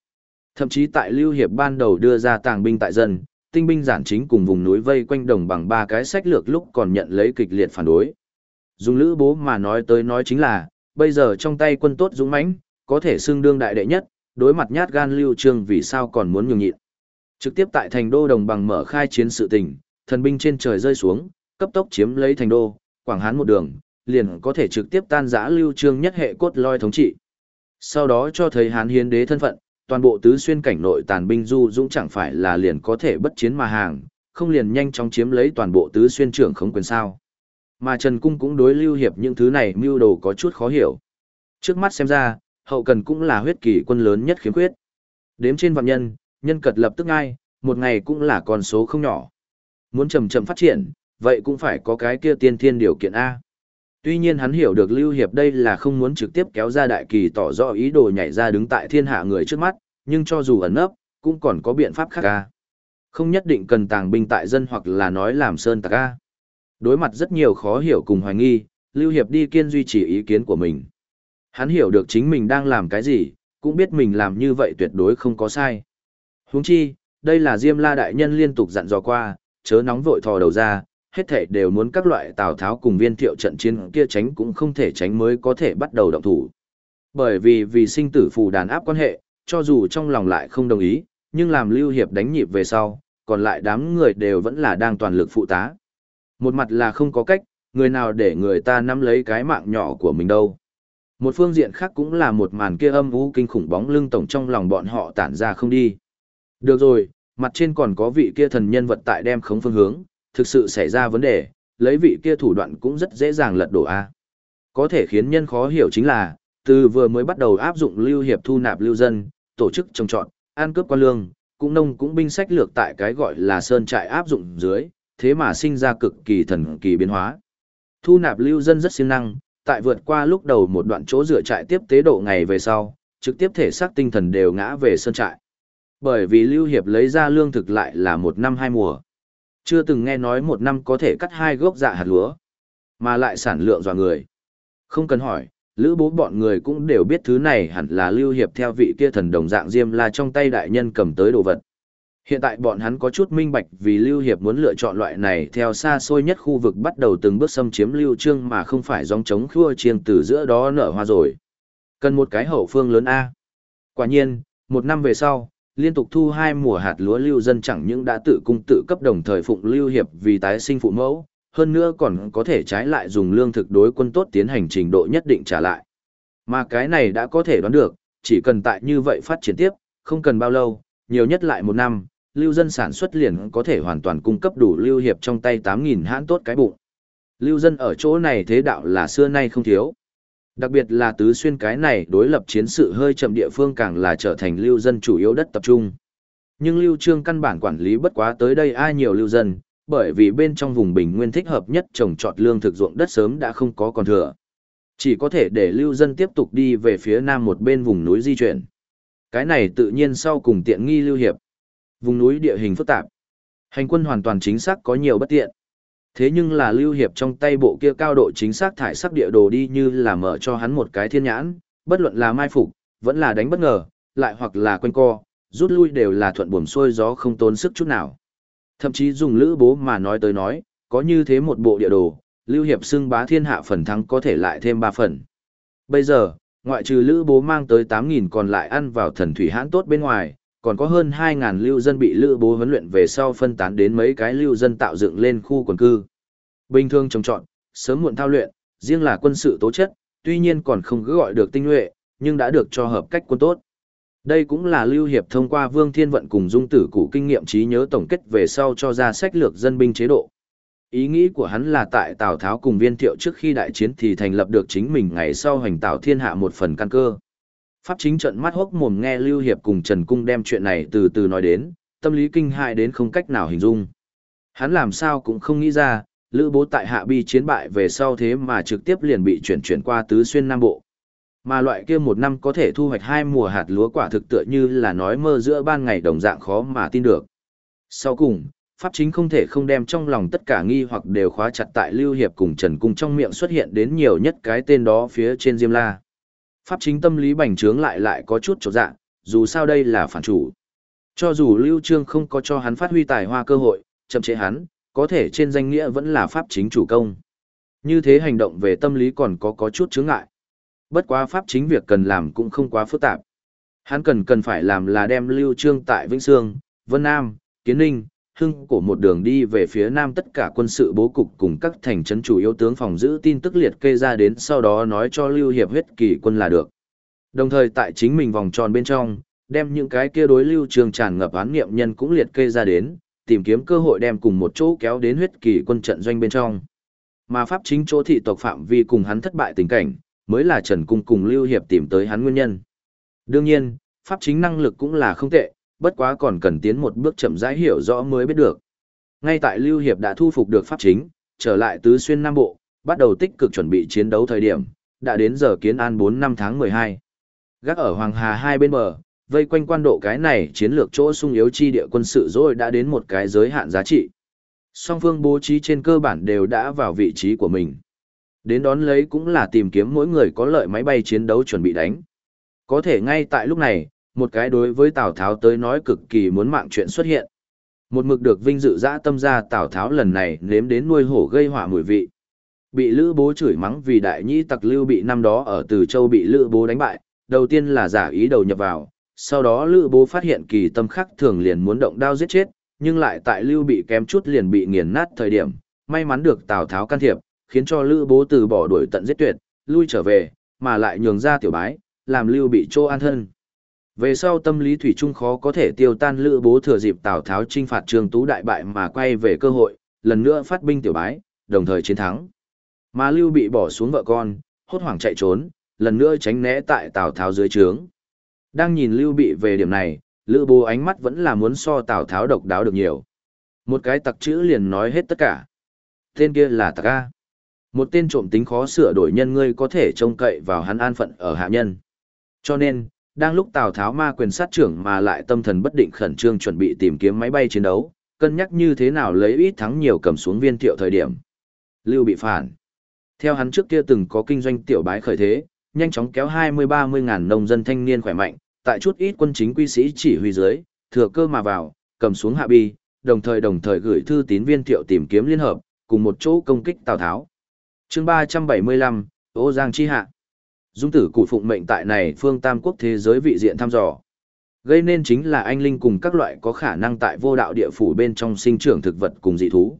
Thậm chí tại Lưu Hiệp ban đầu đưa ra tàng binh tại dân, tinh binh giản chính cùng vùng núi vây quanh đồng bằng ba cái sách lược lúc còn nhận lấy kịch liệt phản đối. Dùng Lữ Bố mà nói tới nói chính là, bây giờ trong tay quân tốt dũng mãnh, có thể xưng đương đại đệ nhất, đối mặt nhát gan Lưu Trương vì sao còn muốn nhường nhịn. Trực tiếp tại thành đô đồng bằng mở khai chiến sự tình, thần binh trên trời rơi xuống, cấp tốc chiếm lấy thành đô, Quảng Hán một đường, liền có thể trực tiếp tan rã lưu trương nhất hệ cốt loi thống trị. Sau đó cho thấy Hán hiến đế thân phận, toàn bộ tứ xuyên cảnh nội tàn binh du dũng chẳng phải là liền có thể bất chiến mà hàng, không liền nhanh chóng chiếm lấy toàn bộ tứ xuyên trưởng khống quyền sao. Mà Trần Cung cũng đối lưu hiệp những thứ này mưu đồ có chút khó hiểu. Trước mắt xem ra, hậu cần cũng là huyết kỳ quân lớn nhất khiếm khuyết. Đếm trên vạn nhân, nhân cật lập tức ngay, một ngày cũng là con số không nhỏ. Muốn chậm chậm phát triển, vậy cũng phải có cái kia tiên thiên điều kiện A. Tuy nhiên hắn hiểu được Lưu Hiệp đây là không muốn trực tiếp kéo ra đại kỳ tỏ rõ ý đồ nhảy ra đứng tại thiên hạ người trước mắt, nhưng cho dù ẩn nấp, cũng còn có biện pháp khác ca. Không nhất định cần tàng binh tại dân hoặc là nói làm sơn tạc ca. Đối mặt rất nhiều khó hiểu cùng hoài nghi, Lưu Hiệp đi kiên duy trì ý kiến của mình. Hắn hiểu được chính mình đang làm cái gì, cũng biết mình làm như vậy tuyệt đối không có sai. Huống chi, đây là Diêm La Đại Nhân liên tục dặn dò qua, chớ nóng vội thò đầu ra, hết thể đều muốn các loại Tào Tháo cùng viên thiệu trận chiến kia tránh cũng không thể tránh mới có thể bắt đầu động thủ. Bởi vì vì sinh tử phù đàn áp quan hệ, cho dù trong lòng lại không đồng ý, nhưng làm lưu hiệp đánh nhịp về sau, còn lại đám người đều vẫn là đang toàn lực phụ tá. Một mặt là không có cách, người nào để người ta nắm lấy cái mạng nhỏ của mình đâu. Một phương diện khác cũng là một màn kia âm u kinh khủng bóng lưng tổng trong lòng bọn họ tản ra không đi. Được rồi, mặt trên còn có vị kia thần nhân vật tại đem khống phương hướng, thực sự xảy ra vấn đề, lấy vị kia thủ đoạn cũng rất dễ dàng lật đổ A. Có thể khiến nhân khó hiểu chính là, từ vừa mới bắt đầu áp dụng lưu hiệp thu nạp lưu dân, tổ chức trồng trọt, an cướp quan lương, cũng nông cũng binh sách lược tại cái gọi là sơn trại áp dụng dưới, thế mà sinh ra cực kỳ thần kỳ biến hóa. Thu nạp lưu dân rất siêng năng, tại vượt qua lúc đầu một đoạn chỗ dựa trại tiếp tế độ ngày về sau, trực tiếp thể xác tinh thần đều ngã về sơn trại. Bởi vì Lưu Hiệp lấy ra lương thực lại là một năm hai mùa. Chưa từng nghe nói một năm có thể cắt hai gốc dạ hạt lúa, mà lại sản lượng dò người. Không cần hỏi, lữ bố bọn người cũng đều biết thứ này hẳn là Lưu Hiệp theo vị kia thần đồng dạng diêm la trong tay đại nhân cầm tới đồ vật. Hiện tại bọn hắn có chút minh bạch vì Lưu Hiệp muốn lựa chọn loại này theo xa xôi nhất khu vực bắt đầu từng bước xâm chiếm Lưu Trương mà không phải dòng chống khua chiêng từ giữa đó nở hoa rồi. Cần một cái hậu phương lớn A. Quả nhiên, một năm về sau, liên tục thu hai mùa hạt lúa lưu dân chẳng những đã tự cung tự cấp đồng thời phụng lưu hiệp vì tái sinh phụ mẫu, hơn nữa còn có thể trái lại dùng lương thực đối quân tốt tiến hành trình độ nhất định trả lại. Mà cái này đã có thể đoán được, chỉ cần tại như vậy phát triển tiếp, không cần bao lâu, nhiều nhất lại một năm, lưu dân sản xuất liền có thể hoàn toàn cung cấp đủ lưu hiệp trong tay 8.000 hãn tốt cái bụng. Lưu dân ở chỗ này thế đạo là xưa nay không thiếu. Đặc biệt là tứ xuyên cái này đối lập chiến sự hơi chậm địa phương càng là trở thành lưu dân chủ yếu đất tập trung. Nhưng lưu trương căn bản quản lý bất quá tới đây ai nhiều lưu dân, bởi vì bên trong vùng bình nguyên thích hợp nhất trồng trọt lương thực ruộng đất sớm đã không có còn thừa. Chỉ có thể để lưu dân tiếp tục đi về phía nam một bên vùng núi di chuyển. Cái này tự nhiên sau cùng tiện nghi lưu hiệp. Vùng núi địa hình phức tạp. Hành quân hoàn toàn chính xác có nhiều bất tiện. Thế nhưng là lưu hiệp trong tay bộ kia cao độ chính xác thải sắc địa đồ đi như là mở cho hắn một cái thiên nhãn, bất luận là mai phục, vẫn là đánh bất ngờ, lại hoặc là quanh co, rút lui đều là thuận buồm xuôi gió không tốn sức chút nào. Thậm chí dùng lữ bố mà nói tới nói, có như thế một bộ địa đồ, lưu hiệp xưng bá thiên hạ phần thắng có thể lại thêm 3 phần. Bây giờ, ngoại trừ lữ bố mang tới 8.000 còn lại ăn vào thần thủy hãn tốt bên ngoài, còn có hơn 2.000 lưu dân bị lữ bố huấn luyện về sau phân tán đến mấy cái lưu dân tạo dựng lên khu quần cư. Bình thường trồng trọt, sớm muộn thao luyện, riêng là quân sự tố chất, tuy nhiên còn không cứ gọi được tinh nhuệ, nhưng đã được cho hợp cách quân tốt. Đây cũng là Lưu Hiệp thông qua Vương Thiên Vận cùng Dung Tử Cụ kinh nghiệm trí nhớ tổng kết về sau cho ra sách lược dân binh chế độ. Ý nghĩ của hắn là tại Tào Tháo cùng Viên Thiệu trước khi đại chiến thì thành lập được chính mình ngày sau hành tạo thiên hạ một phần căn cơ. Pháp chính trận mắt hốc mồm nghe Lưu Hiệp cùng Trần Cung đem chuyện này từ từ nói đến, tâm lý kinh hại đến không cách nào hình dung. Hắn làm sao cũng không nghĩ ra, Lữ Bố tại Hạ Bi chiến bại về sau thế mà trực tiếp liền bị chuyển chuyển qua Tứ Xuyên Nam Bộ. Mà loại kia một năm có thể thu hoạch hai mùa hạt lúa quả thực tựa như là nói mơ giữa ban ngày đồng dạng khó mà tin được. Sau cùng, Pháp chính không thể không đem trong lòng tất cả nghi hoặc đều khóa chặt tại Lưu Hiệp cùng Trần Cung trong miệng xuất hiện đến nhiều nhất cái tên đó phía trên Diêm La. Pháp chính tâm lý bành trướng lại lại có chút trột dạ, dù sao đây là phản chủ. Cho dù Lưu Trương không có cho hắn phát huy tài hoa cơ hội, chậm chế hắn, có thể trên danh nghĩa vẫn là pháp chính chủ công. Như thế hành động về tâm lý còn có có chút chướng ngại. Bất quá pháp chính việc cần làm cũng không quá phức tạp. Hắn cần cần phải làm là đem Lưu Trương tại Vĩnh Sương, Vân Nam, Kiến Ninh, Hưng cổ một đường đi về phía Nam tất cả quân sự bố cục cùng các thành trấn chủ yếu tướng phòng giữ tin tức liệt kê ra đến sau đó nói cho Lưu Hiệp huyết kỳ quân là được. Đồng thời tại chính mình vòng tròn bên trong, đem những cái kia đối Lưu Trường tràn ngập án nghiệm nhân cũng liệt kê ra đến, tìm kiếm cơ hội đem cùng một chỗ kéo đến huyết kỳ quân trận doanh bên trong. Mà pháp chính chỗ thị tộc phạm vi cùng hắn thất bại tình cảnh, mới là Trần Cung cùng Lưu Hiệp tìm tới hắn nguyên nhân. Đương nhiên, pháp chính năng lực cũng là không tệ, bất quá còn cần tiến một bước chậm rãi hiểu rõ mới biết được. Ngay tại Lưu Hiệp đã thu phục được pháp chính, trở lại tứ xuyên Nam Bộ, bắt đầu tích cực chuẩn bị chiến đấu thời điểm, đã đến giờ kiến an 4 năm tháng 12. Gác ở Hoàng Hà hai bên bờ, vây quanh quan độ cái này chiến lược chỗ sung yếu chi địa quân sự rồi đã đến một cái giới hạn giá trị. Song phương bố trí trên cơ bản đều đã vào vị trí của mình. Đến đón lấy cũng là tìm kiếm mỗi người có lợi máy bay chiến đấu chuẩn bị đánh. Có thể ngay tại lúc này, một cái đối với Tào Tháo tới nói cực kỳ muốn mạng chuyện xuất hiện. Một mực được vinh dự dã tâm ra Tào Tháo lần này nếm đến nuôi hổ gây hỏa mùi vị. Bị Lữ Bố chửi mắng vì đại nhĩ tặc lưu bị năm đó ở Từ Châu bị Lữ Bố đánh bại, đầu tiên là giả ý đầu nhập vào, sau đó Lữ Bố phát hiện kỳ tâm khắc thường liền muốn động đao giết chết, nhưng lại tại Lưu bị kém chút liền bị nghiền nát thời điểm, may mắn được Tào Tháo can thiệp, khiến cho Lữ Bố từ bỏ đuổi tận giết tuyệt, lui trở về, mà lại nhường ra tiểu bái, làm Lưu bị trô an thân. Về sau tâm lý thủy chung khó có thể tiêu tan Lữ Bố thừa dịp Tào Tháo trinh phạt Trương Tú đại bại mà quay về cơ hội, lần nữa phát binh tiểu bái, đồng thời chiến thắng. Mà Lưu bị bỏ xuống vợ con, hốt hoảng chạy trốn, lần nữa tránh né tại Tào Tháo dưới trướng. Đang nhìn Lưu Bị về điểm này, Lữ Bố ánh mắt vẫn là muốn so Tào Tháo độc đáo được nhiều. Một cái tặc chữ liền nói hết tất cả. Tên kia là tặc A. Một tên trộm tính khó sửa đổi nhân ngươi có thể trông cậy vào hắn an phận ở hạ nhân. Cho nên, đang lúc Tào Tháo ma quyền sát trưởng mà lại tâm thần bất định khẩn trương chuẩn bị tìm kiếm máy bay chiến đấu, cân nhắc như thế nào lấy ít thắng nhiều cầm xuống viên thiệu thời điểm. Lưu bị phản. Theo hắn trước kia từng có kinh doanh tiểu bái khởi thế, nhanh chóng kéo 20-30 ngàn nông dân thanh niên khỏe mạnh, tại chút ít quân chính quy sĩ chỉ huy dưới, thừa cơ mà vào, cầm xuống hạ bi, đồng thời đồng thời gửi thư tín viên thiệu tìm kiếm liên hợp, cùng một chỗ công kích Tào Tháo. chương 375, Ô Giang Chi Hạ. Dung tử cụ phụng mệnh tại này phương tam quốc thế giới vị diện thăm dò. Gây nên chính là anh linh cùng các loại có khả năng tại vô đạo địa phủ bên trong sinh trưởng thực vật cùng dị thú.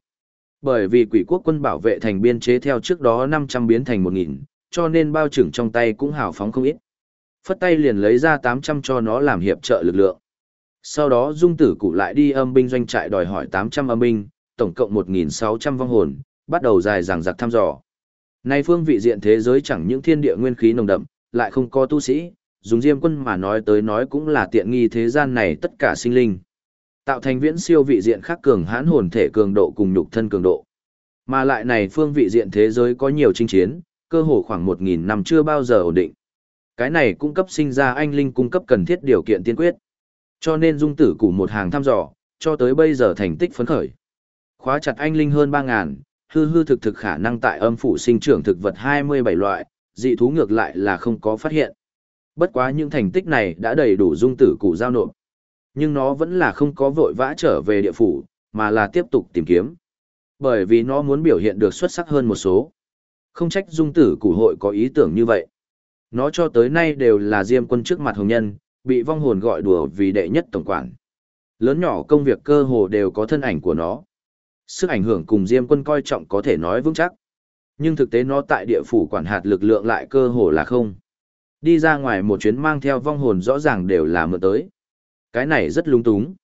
Bởi vì quỷ quốc quân bảo vệ thành biên chế theo trước đó 500 biến thành 1.000, cho nên bao trưởng trong tay cũng hào phóng không ít. Phất tay liền lấy ra 800 cho nó làm hiệp trợ lực lượng. Sau đó dung tử cụ lại đi âm binh doanh trại đòi hỏi 800 âm binh, tổng cộng 1.600 vong hồn, bắt đầu dài dằng dặc thăm dò. Nay phương vị diện thế giới chẳng những thiên địa nguyên khí nồng đậm, lại không có tu sĩ, dùng diêm quân mà nói tới nói cũng là tiện nghi thế gian này tất cả sinh linh. Tạo thành viễn siêu vị diện khác cường hãn hồn thể cường độ cùng nhục thân cường độ. Mà lại này phương vị diện thế giới có nhiều chinh chiến, cơ hồ khoảng 1.000 năm chưa bao giờ ổn định. Cái này cung cấp sinh ra anh linh cung cấp cần thiết điều kiện tiên quyết. Cho nên dung tử củ một hàng thăm dò, cho tới bây giờ thành tích phấn khởi. Khóa chặt anh linh hơn 3.000, hư hư thực thực khả năng tại âm phủ sinh trưởng thực vật 27 loại, dị thú ngược lại là không có phát hiện. Bất quá những thành tích này đã đầy đủ dung tử cụ giao nộp. Nhưng nó vẫn là không có vội vã trở về địa phủ, mà là tiếp tục tìm kiếm. Bởi vì nó muốn biểu hiện được xuất sắc hơn một số. Không trách dung tử cụ hội có ý tưởng như vậy. Nó cho tới nay đều là diêm quân trước mặt hồng nhân, bị vong hồn gọi đùa vì đệ nhất tổng quản. Lớn nhỏ công việc cơ hồ đều có thân ảnh của nó. Sức ảnh hưởng cùng diêm quân coi trọng có thể nói vững chắc. Nhưng thực tế nó tại địa phủ quản hạt lực lượng lại cơ hồ là không. Đi ra ngoài một chuyến mang theo vong hồn rõ ràng đều là mượn tới. Cái này rất lung túng.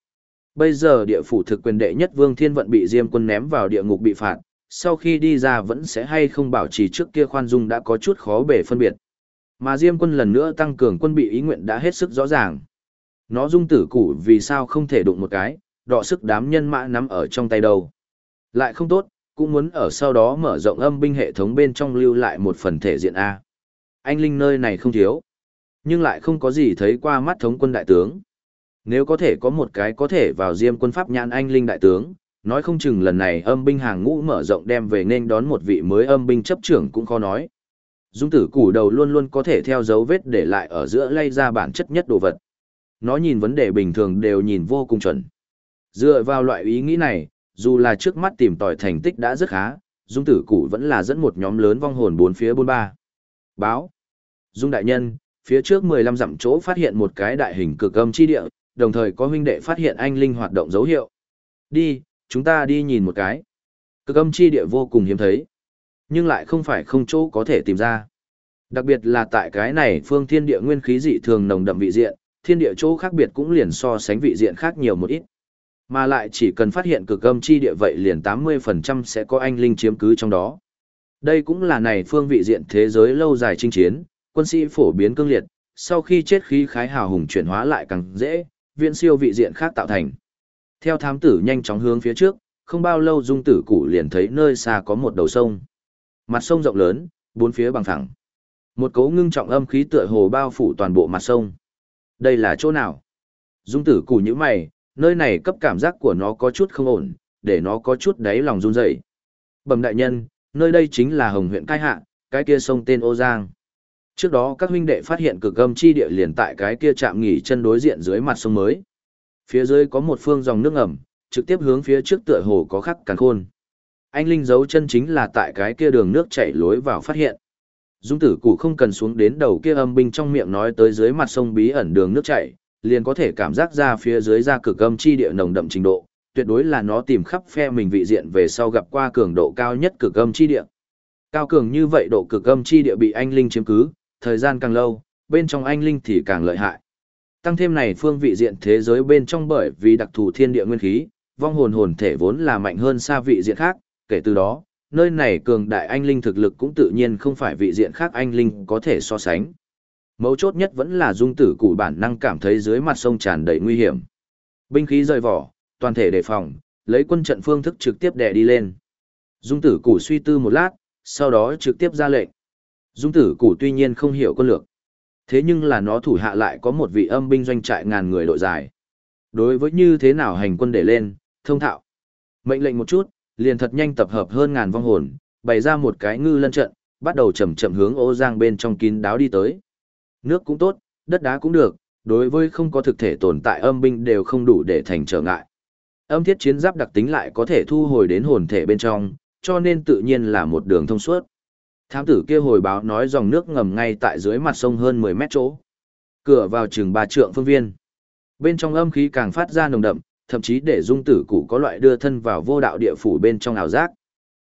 Bây giờ địa phủ thực quyền đệ nhất Vương Thiên Vận bị Diêm quân ném vào địa ngục bị phạt, sau khi đi ra vẫn sẽ hay không bảo trì trước kia khoan dung đã có chút khó bể phân biệt. Mà Diêm quân lần nữa tăng cường quân bị ý nguyện đã hết sức rõ ràng. Nó dung tử củ vì sao không thể đụng một cái, đọ sức đám nhân mã nắm ở trong tay đâu. Lại không tốt, cũng muốn ở sau đó mở rộng âm binh hệ thống bên trong lưu lại một phần thể diện A. Anh Linh nơi này không thiếu, nhưng lại không có gì thấy qua mắt thống quân đại tướng. Nếu có thể có một cái có thể vào diêm quân pháp nhãn anh Linh đại tướng, nói không chừng lần này âm binh hàng ngũ mở rộng đem về nên đón một vị mới âm binh chấp trưởng cũng khó nói. Dung tử củ đầu luôn luôn có thể theo dấu vết để lại ở giữa lay ra bản chất nhất đồ vật. Nó nhìn vấn đề bình thường đều nhìn vô cùng chuẩn. Dựa vào loại ý nghĩ này, dù là trước mắt tìm tòi thành tích đã rất khá, Dung tử cụ vẫn là dẫn một nhóm lớn vong hồn bốn phía bốn ba. Báo. Dung đại nhân, phía trước 15 dặm chỗ phát hiện một cái đại hình cực âm chi địa, đồng thời có huynh đệ phát hiện anh linh hoạt động dấu hiệu. Đi, chúng ta đi nhìn một cái. Cực âm chi địa vô cùng hiếm thấy, nhưng lại không phải không chỗ có thể tìm ra. Đặc biệt là tại cái này phương thiên địa nguyên khí dị thường nồng đậm vị diện, thiên địa chỗ khác biệt cũng liền so sánh vị diện khác nhiều một ít. Mà lại chỉ cần phát hiện cực âm chi địa vậy liền 80% sẽ có anh linh chiếm cứ trong đó. Đây cũng là này phương vị diện thế giới lâu dài chinh chiến, quân sĩ phổ biến cương liệt, sau khi chết khí khái hào hùng chuyển hóa lại càng dễ, viện siêu vị diện khác tạo thành. Theo thám tử nhanh chóng hướng phía trước, không bao lâu dung tử cụ liền thấy nơi xa có một đầu sông. Mặt sông rộng lớn, bốn phía bằng phẳng. Một cấu ngưng trọng âm khí tựa hồ bao phủ toàn bộ mặt sông. Đây là chỗ nào? Dung tử cụ như mày, nơi này cấp cảm giác của nó có chút không ổn, để nó có chút đáy lòng run rẩy. Bẩm đại nhân, nơi đây chính là Hồng huyện Cai Hạ, cái kia sông tên Ô Giang. Trước đó các huynh đệ phát hiện cực âm chi địa liền tại cái kia chạm nghỉ chân đối diện dưới mặt sông mới. Phía dưới có một phương dòng nước ẩm, trực tiếp hướng phía trước tựa hồ có khắc càn khôn. Anh Linh giấu chân chính là tại cái kia đường nước chảy lối vào phát hiện. Dung tử cụ không cần xuống đến đầu kia âm binh trong miệng nói tới dưới mặt sông bí ẩn đường nước chảy, liền có thể cảm giác ra phía dưới ra cực âm chi địa nồng đậm trình độ, tuyệt đối là nó tìm khắp phe mình vị diện về sau gặp qua cường độ cao nhất cực âm chi địa. Cao cường như vậy độ cực âm chi địa bị anh linh chiếm cứ, thời gian càng lâu, bên trong anh linh thì càng lợi hại. Tăng thêm này phương vị diện thế giới bên trong bởi vì đặc thù thiên địa nguyên khí, vong hồn hồn thể vốn là mạnh hơn xa vị diện khác, kể từ đó, nơi này cường đại anh linh thực lực cũng tự nhiên không phải vị diện khác anh linh có thể so sánh. Mấu chốt nhất vẫn là dung tử cụ bản năng cảm thấy dưới mặt sông tràn đầy nguy hiểm. Binh khí rời vỏ, toàn thể đề phòng, lấy quân trận phương thức trực tiếp đè đi lên. Dung tử cụ suy tư một lát, sau đó trực tiếp ra lệnh. Dung tử cụ tuy nhiên không hiểu quân lược. Thế nhưng là nó thủ hạ lại có một vị âm binh doanh trại ngàn người đội dài. Đối với như thế nào hành quân để lên, thông thạo. Mệnh lệnh một chút, liền thật nhanh tập hợp hơn ngàn vong hồn, bày ra một cái ngư lân trận, bắt đầu chậm chậm hướng ô giang bên trong kín đáo đi tới. Nước cũng tốt, đất đá cũng được, đối với không có thực thể tồn tại âm binh đều không đủ để thành trở ngại. Âm thiết chiến giáp đặc tính lại có thể thu hồi đến hồn thể bên trong, cho nên tự nhiên là một đường thông suốt. Thám tử kia hồi báo nói dòng nước ngầm ngay tại dưới mặt sông hơn 10 mét chỗ. Cửa vào chừng ba trượng phương viên. Bên trong âm khí càng phát ra nồng đậm, thậm chí để dung tử cụ có loại đưa thân vào vô đạo địa phủ bên trong ảo giác.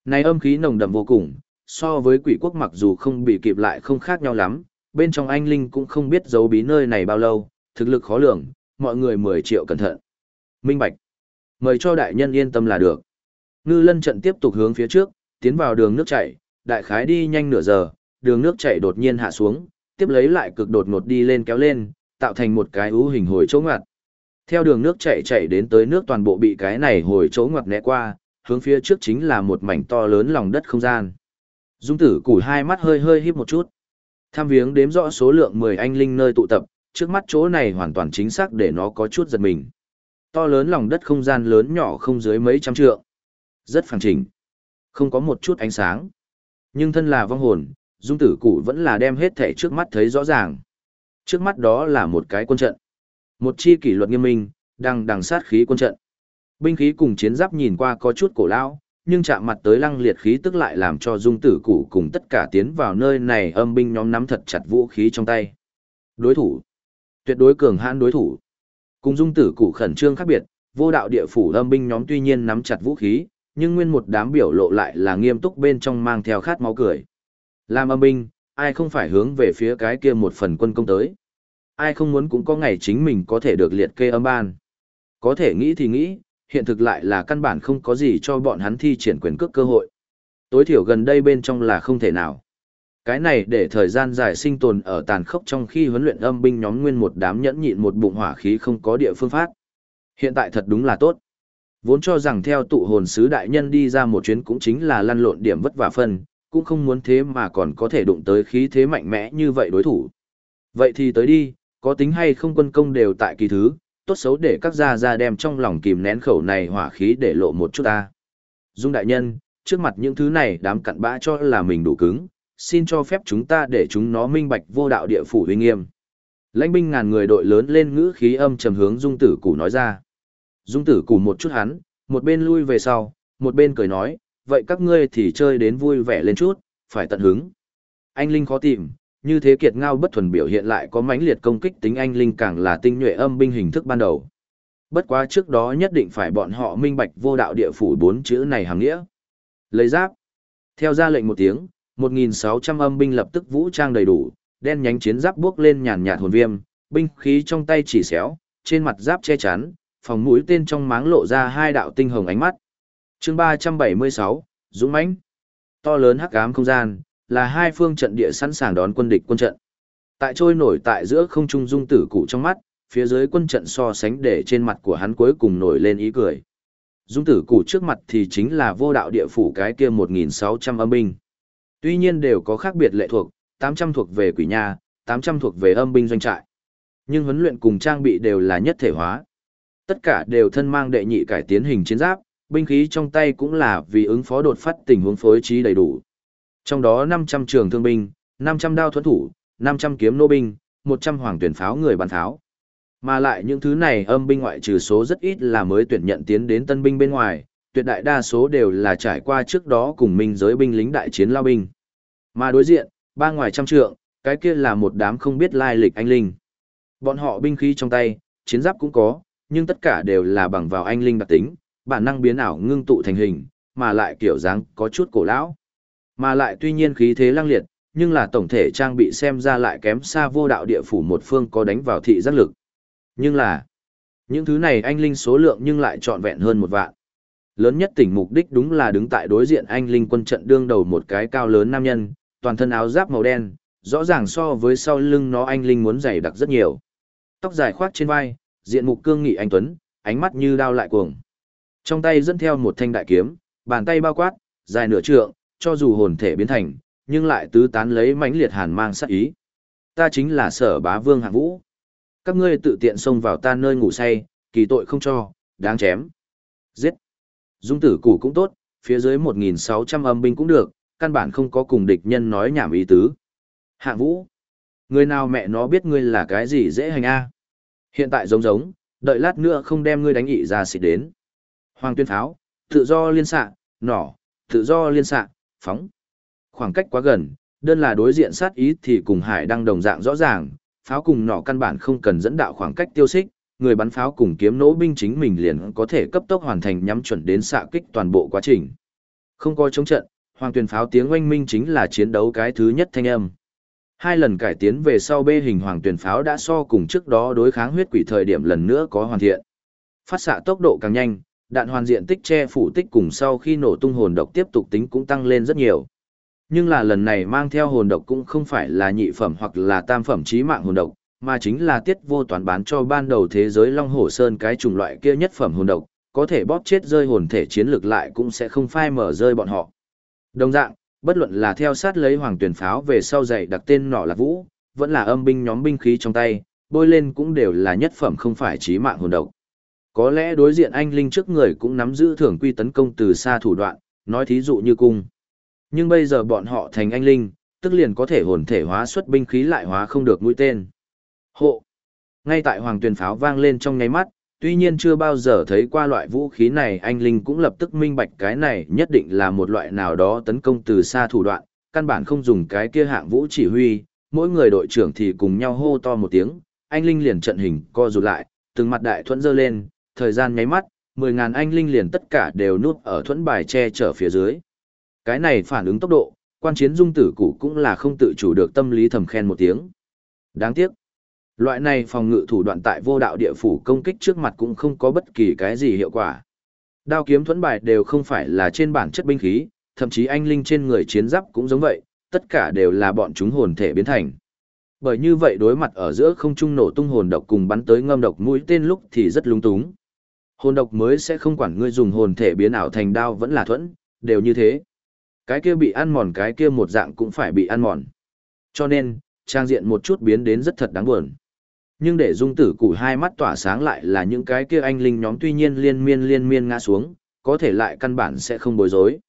Này âm khí nồng đậm vô cùng, so với quỷ quốc mặc dù không bị kịp lại không khác nhau lắm, bên trong anh Linh cũng không biết giấu bí nơi này bao lâu, thực lực khó lường, mọi người 10 triệu cẩn thận. Minh Bạch. Mời cho đại nhân yên tâm là được. Ngư lân trận tiếp tục hướng phía trước, tiến vào đường nước chảy, đại khái đi nhanh nửa giờ, đường nước chảy đột nhiên hạ xuống, tiếp lấy lại cực đột ngột đi lên kéo lên, tạo thành một cái ú hình hồi chỗ ngoặt. Theo đường nước chảy chảy đến tới nước toàn bộ bị cái này hồi chỗ ngoặt né qua, hướng phía trước chính là một mảnh to lớn lòng đất không gian. Dung tử củi hai mắt hơi hơi híp một chút. Tham viếng đếm rõ số lượng 10 anh linh nơi tụ tập, trước mắt chỗ này hoàn toàn chính xác để nó có chút giật mình. To lớn lòng đất không gian lớn nhỏ không dưới mấy trăm trượng. Rất phẳng chỉnh. Không có một chút ánh sáng. Nhưng thân là vong hồn, dung tử cụ vẫn là đem hết thể trước mắt thấy rõ ràng. Trước mắt đó là một cái quân trận. Một chi kỷ luật nghiêm minh, đang đằng sát khí quân trận. Binh khí cùng chiến giáp nhìn qua có chút cổ lão, nhưng chạm mặt tới lăng liệt khí tức lại làm cho dung tử cụ cùng tất cả tiến vào nơi này âm binh nhóm nắm thật chặt vũ khí trong tay. Đối thủ. Tuyệt đối cường hãn đối thủ. Cùng dung tử cụ khẩn trương khác biệt, vô đạo địa phủ âm binh nhóm tuy nhiên nắm chặt vũ khí, nhưng nguyên một đám biểu lộ lại là nghiêm túc bên trong mang theo khát máu cười. Làm âm binh, ai không phải hướng về phía cái kia một phần quân công tới. Ai không muốn cũng có ngày chính mình có thể được liệt kê âm ban. Có thể nghĩ thì nghĩ, hiện thực lại là căn bản không có gì cho bọn hắn thi triển quyền cước cơ hội. Tối thiểu gần đây bên trong là không thể nào. Cái này để thời gian dài sinh tồn ở tàn khốc trong khi huấn luyện âm binh nhóm nguyên một đám nhẫn nhịn một bụng hỏa khí không có địa phương phát. Hiện tại thật đúng là tốt. Vốn cho rằng theo tụ hồn sứ đại nhân đi ra một chuyến cũng chính là lăn lộn điểm vất vả phân, cũng không muốn thế mà còn có thể đụng tới khí thế mạnh mẽ như vậy đối thủ. Vậy thì tới đi, có tính hay không quân công đều tại kỳ thứ, tốt xấu để các gia gia đem trong lòng kìm nén khẩu này hỏa khí để lộ một chút ta. Dung đại nhân, trước mặt những thứ này đám cặn bã cho là mình đủ cứng, xin cho phép chúng ta để chúng nó minh bạch vô đạo địa phủ uy nghiêm. Lãnh binh ngàn người đội lớn lên ngữ khí âm trầm hướng Dung Tử Củ nói ra. Dung Tử Củ một chút hắn, một bên lui về sau, một bên cười nói, vậy các ngươi thì chơi đến vui vẻ lên chút, phải tận hứng. Anh Linh khó tìm, như thế kiệt ngao bất thuần biểu hiện lại có mãnh liệt công kích tính anh Linh càng là tinh nhuệ âm binh hình thức ban đầu. Bất quá trước đó nhất định phải bọn họ minh bạch vô đạo địa phủ bốn chữ này hàng nghĩa. Lấy giáp. Theo ra lệnh một tiếng, 1.600 âm binh lập tức vũ trang đầy đủ, đen nhánh chiến giáp bước lên nhàn nhạt hồn viêm, binh khí trong tay chỉ xéo, trên mặt giáp che chắn, phòng mũi tên trong máng lộ ra hai đạo tinh hồng ánh mắt. chương 376, Dũng mãnh To lớn hắc ám không gian, là hai phương trận địa sẵn sàng đón quân địch quân trận. Tại trôi nổi tại giữa không trung dung tử cụ trong mắt, phía dưới quân trận so sánh để trên mặt của hắn cuối cùng nổi lên ý cười. Dung tử cụ trước mặt thì chính là vô đạo địa phủ cái kia 1.600 âm binh. Tuy nhiên đều có khác biệt lệ thuộc, 800 thuộc về quỷ nha, 800 thuộc về âm binh doanh trại. Nhưng huấn luyện cùng trang bị đều là nhất thể hóa. Tất cả đều thân mang đệ nhị cải tiến hình chiến giáp, binh khí trong tay cũng là vì ứng phó đột phát tình huống phối trí đầy đủ. Trong đó 500 trường thương binh, 500 đao thuẫn thủ, 500 kiếm nô binh, 100 hoàng tuyển pháo người bắn pháo. Mà lại những thứ này âm binh ngoại trừ số rất ít là mới tuyển nhận tiến đến tân binh bên ngoài, tuyệt đại đa số đều là trải qua trước đó cùng minh giới binh lính đại chiến lao binh. Mà đối diện, ba ngoài trăm trượng, cái kia là một đám không biết lai lịch anh linh. Bọn họ binh khí trong tay, chiến giáp cũng có, nhưng tất cả đều là bằng vào anh linh đặc tính, bản năng biến ảo ngưng tụ thành hình, mà lại kiểu dáng có chút cổ lão. Mà lại tuy nhiên khí thế lăng liệt, nhưng là tổng thể trang bị xem ra lại kém xa vô đạo địa phủ một phương có đánh vào thị giác lực. Nhưng là, những thứ này anh linh số lượng nhưng lại trọn vẹn hơn một vạn. Lớn nhất tỉnh mục đích đúng là đứng tại đối diện anh linh quân trận đương đầu một cái cao lớn nam nhân, toàn thân áo giáp màu đen, rõ ràng so với sau lưng nó anh linh muốn dày đặc rất nhiều. Tóc dài khoác trên vai, diện mục cương nghị anh tuấn, ánh mắt như đao lại cuồng. Trong tay dẫn theo một thanh đại kiếm, bàn tay bao quát, dài nửa trượng, cho dù hồn thể biến thành, nhưng lại tứ tán lấy mãnh liệt hàn mang sát ý. Ta chính là sở bá vương hạng vũ. Các ngươi tự tiện xông vào ta nơi ngủ say, kỳ tội không cho, đáng chém. Giết. Dung tử củ cũng tốt, phía dưới 1.600 âm binh cũng được, căn bản không có cùng địch nhân nói nhảm ý tứ. Hạng vũ. Người nào mẹ nó biết ngươi là cái gì dễ hành a Hiện tại giống giống, đợi lát nữa không đem ngươi đánh ị ra xịt đến. Hoàng tuyên pháo, tự do liên xạ, nỏ, tự do liên xạ, phóng. Khoảng cách quá gần, đơn là đối diện sát ý thì cùng hải đang đồng dạng rõ ràng, pháo cùng nỏ căn bản không cần dẫn đạo khoảng cách tiêu xích, người bắn pháo cùng kiếm nỗ binh chính mình liền có thể cấp tốc hoàn thành nhắm chuẩn đến xạ kích toàn bộ quá trình. Không có chống trận, hoàng tuyển pháo tiếng oanh minh chính là chiến đấu cái thứ nhất thanh âm. Hai lần cải tiến về sau bê hình hoàng tuyển pháo đã so cùng trước đó đối kháng huyết quỷ thời điểm lần nữa có hoàn thiện. Phát xạ tốc độ càng nhanh, đạn hoàn diện tích che phủ tích cùng sau khi nổ tung hồn độc tiếp tục tính cũng tăng lên rất nhiều. Nhưng là lần này mang theo hồn độc cũng không phải là nhị phẩm hoặc là tam phẩm trí mạng hồn độc, mà chính là tiết vô toán bán cho ban đầu thế giới Long Hổ Sơn cái chủng loại kia nhất phẩm hồn độc, có thể bóp chết rơi hồn thể chiến lược lại cũng sẽ không phai mở rơi bọn họ. Đồng dạng, bất luận là theo sát lấy hoàng tuyển pháo về sau dạy đặt tên nỏ là vũ, vẫn là âm binh nhóm binh khí trong tay, bôi lên cũng đều là nhất phẩm không phải trí mạng hồn độc. Có lẽ đối diện anh Linh trước người cũng nắm giữ thưởng quy tấn công từ xa thủ đoạn, nói thí dụ như cung. Nhưng bây giờ bọn họ thành anh Linh, tức liền có thể hồn thể hóa xuất binh khí lại hóa không được mũi tên. Hộ! Ngay tại hoàng tuyển pháo vang lên trong nháy mắt, tuy nhiên chưa bao giờ thấy qua loại vũ khí này anh Linh cũng lập tức minh bạch cái này nhất định là một loại nào đó tấn công từ xa thủ đoạn, căn bản không dùng cái kia hạng vũ chỉ huy, mỗi người đội trưởng thì cùng nhau hô to một tiếng, anh Linh liền trận hình co rụt lại, từng mặt đại thuẫn dơ lên, thời gian nháy mắt, 10.000 anh Linh liền tất cả đều núp ở thuẫn bài che chở phía dưới. Cái này phản ứng tốc độ, quan chiến dung tử cũ cũng là không tự chủ được tâm lý thầm khen một tiếng. Đáng tiếc. Loại này phòng ngự thủ đoạn tại vô đạo địa phủ công kích trước mặt cũng không có bất kỳ cái gì hiệu quả. Đao kiếm thuẫn bài đều không phải là trên bản chất binh khí, thậm chí anh linh trên người chiến giáp cũng giống vậy, tất cả đều là bọn chúng hồn thể biến thành. Bởi như vậy đối mặt ở giữa không trung nổ tung hồn độc cùng bắn tới ngâm độc mũi tên lúc thì rất lung túng. Hồn độc mới sẽ không quản ngươi dùng hồn thể biến ảo thành đao vẫn là thuẫn, đều như thế. Cái kia bị ăn mòn cái kia một dạng cũng phải bị ăn mòn. Cho nên, trang diện một chút biến đến rất thật đáng buồn. Nhưng để dung tử củ hai mắt tỏa sáng lại là những cái kia anh linh nhóm tuy nhiên liên miên liên miên ngã xuống, có thể lại căn bản sẽ không bối rối.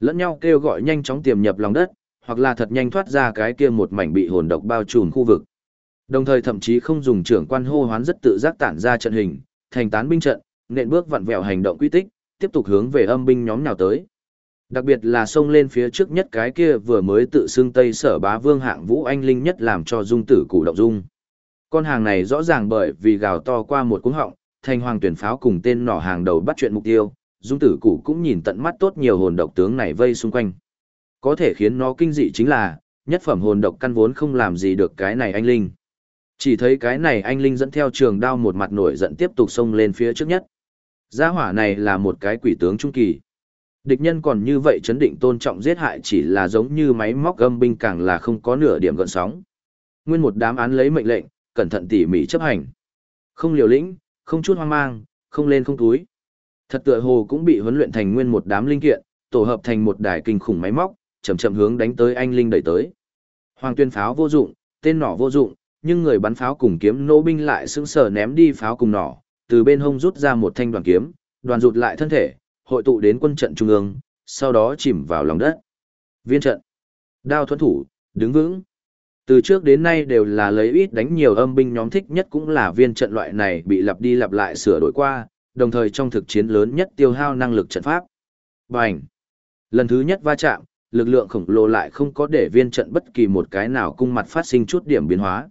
Lẫn nhau kêu gọi nhanh chóng tiềm nhập lòng đất, hoặc là thật nhanh thoát ra cái kia một mảnh bị hồn độc bao trùm khu vực. Đồng thời thậm chí không dùng trưởng quan hô hoán rất tự giác tản ra trận hình, thành tán binh trận, nện bước vặn vẹo hành động quy tích, tiếp tục hướng về âm binh nhóm nào tới. Đặc biệt là xông lên phía trước nhất cái kia vừa mới tự xưng Tây Sở Bá Vương hạng Vũ Anh Linh nhất làm cho dung tử cụ động dung. Con hàng này rõ ràng bởi vì gào to qua một cú họng, thành hoàng tuyển pháo cùng tên nỏ hàng đầu bắt chuyện mục tiêu, dung tử cụ cũng nhìn tận mắt tốt nhiều hồn độc tướng này vây xung quanh. Có thể khiến nó kinh dị chính là, nhất phẩm hồn độc căn vốn không làm gì được cái này anh Linh. Chỉ thấy cái này anh Linh dẫn theo trường đao một mặt nổi giận tiếp tục xông lên phía trước nhất. Gia hỏa này là một cái quỷ tướng trung kỳ. Địch nhân còn như vậy chấn định tôn trọng giết hại chỉ là giống như máy móc gâm binh càng là không có nửa điểm gợn sóng. Nguyên một đám án lấy mệnh lệnh, cẩn thận tỉ mỉ chấp hành. Không liều lĩnh, không chút hoang mang, không lên không túi. Thật tựa hồ cũng bị huấn luyện thành nguyên một đám linh kiện, tổ hợp thành một đài kinh khủng máy móc, chậm chậm hướng đánh tới anh linh đẩy tới. Hoàng tuyên pháo vô dụng, tên nỏ vô dụng, nhưng người bắn pháo cùng kiếm nô binh lại sững sờ ném đi pháo cùng nỏ, từ bên hông rút ra một thanh đoàn kiếm, đoàn rụt lại thân thể, hội tụ đến quân trận trung ương, sau đó chìm vào lòng đất. Viên trận. Đao thuẫn thủ, đứng vững. Từ trước đến nay đều là lấy ít đánh nhiều âm binh nhóm thích nhất cũng là viên trận loại này bị lặp đi lặp lại sửa đổi qua, đồng thời trong thực chiến lớn nhất tiêu hao năng lực trận pháp. Bành! Lần thứ nhất va chạm, lực lượng khổng lồ lại không có để viên trận bất kỳ một cái nào cung mặt phát sinh chút điểm biến hóa.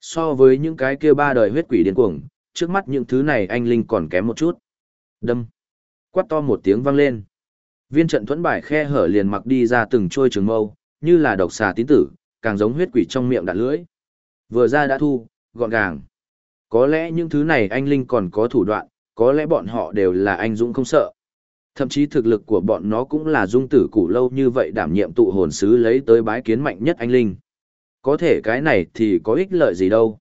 So với những cái kia ba đời huyết quỷ điên cuồng, trước mắt những thứ này anh linh còn kém một chút. Đâm! Quát to một tiếng vang lên. Viên trận thuẫn bài khe hở liền mặc đi ra từng trôi trường mâu, như là độc xà tín tử, càng giống huyết quỷ trong miệng đạn lưỡi. Vừa ra đã thu, gọn gàng. Có lẽ những thứ này anh Linh còn có thủ đoạn, có lẽ bọn họ đều là anh dũng không sợ. Thậm chí thực lực của bọn nó cũng là dung tử củ lâu như vậy đảm nhiệm tụ hồn sứ lấy tới bái kiến mạnh nhất anh Linh. Có thể cái này thì có ích lợi gì đâu.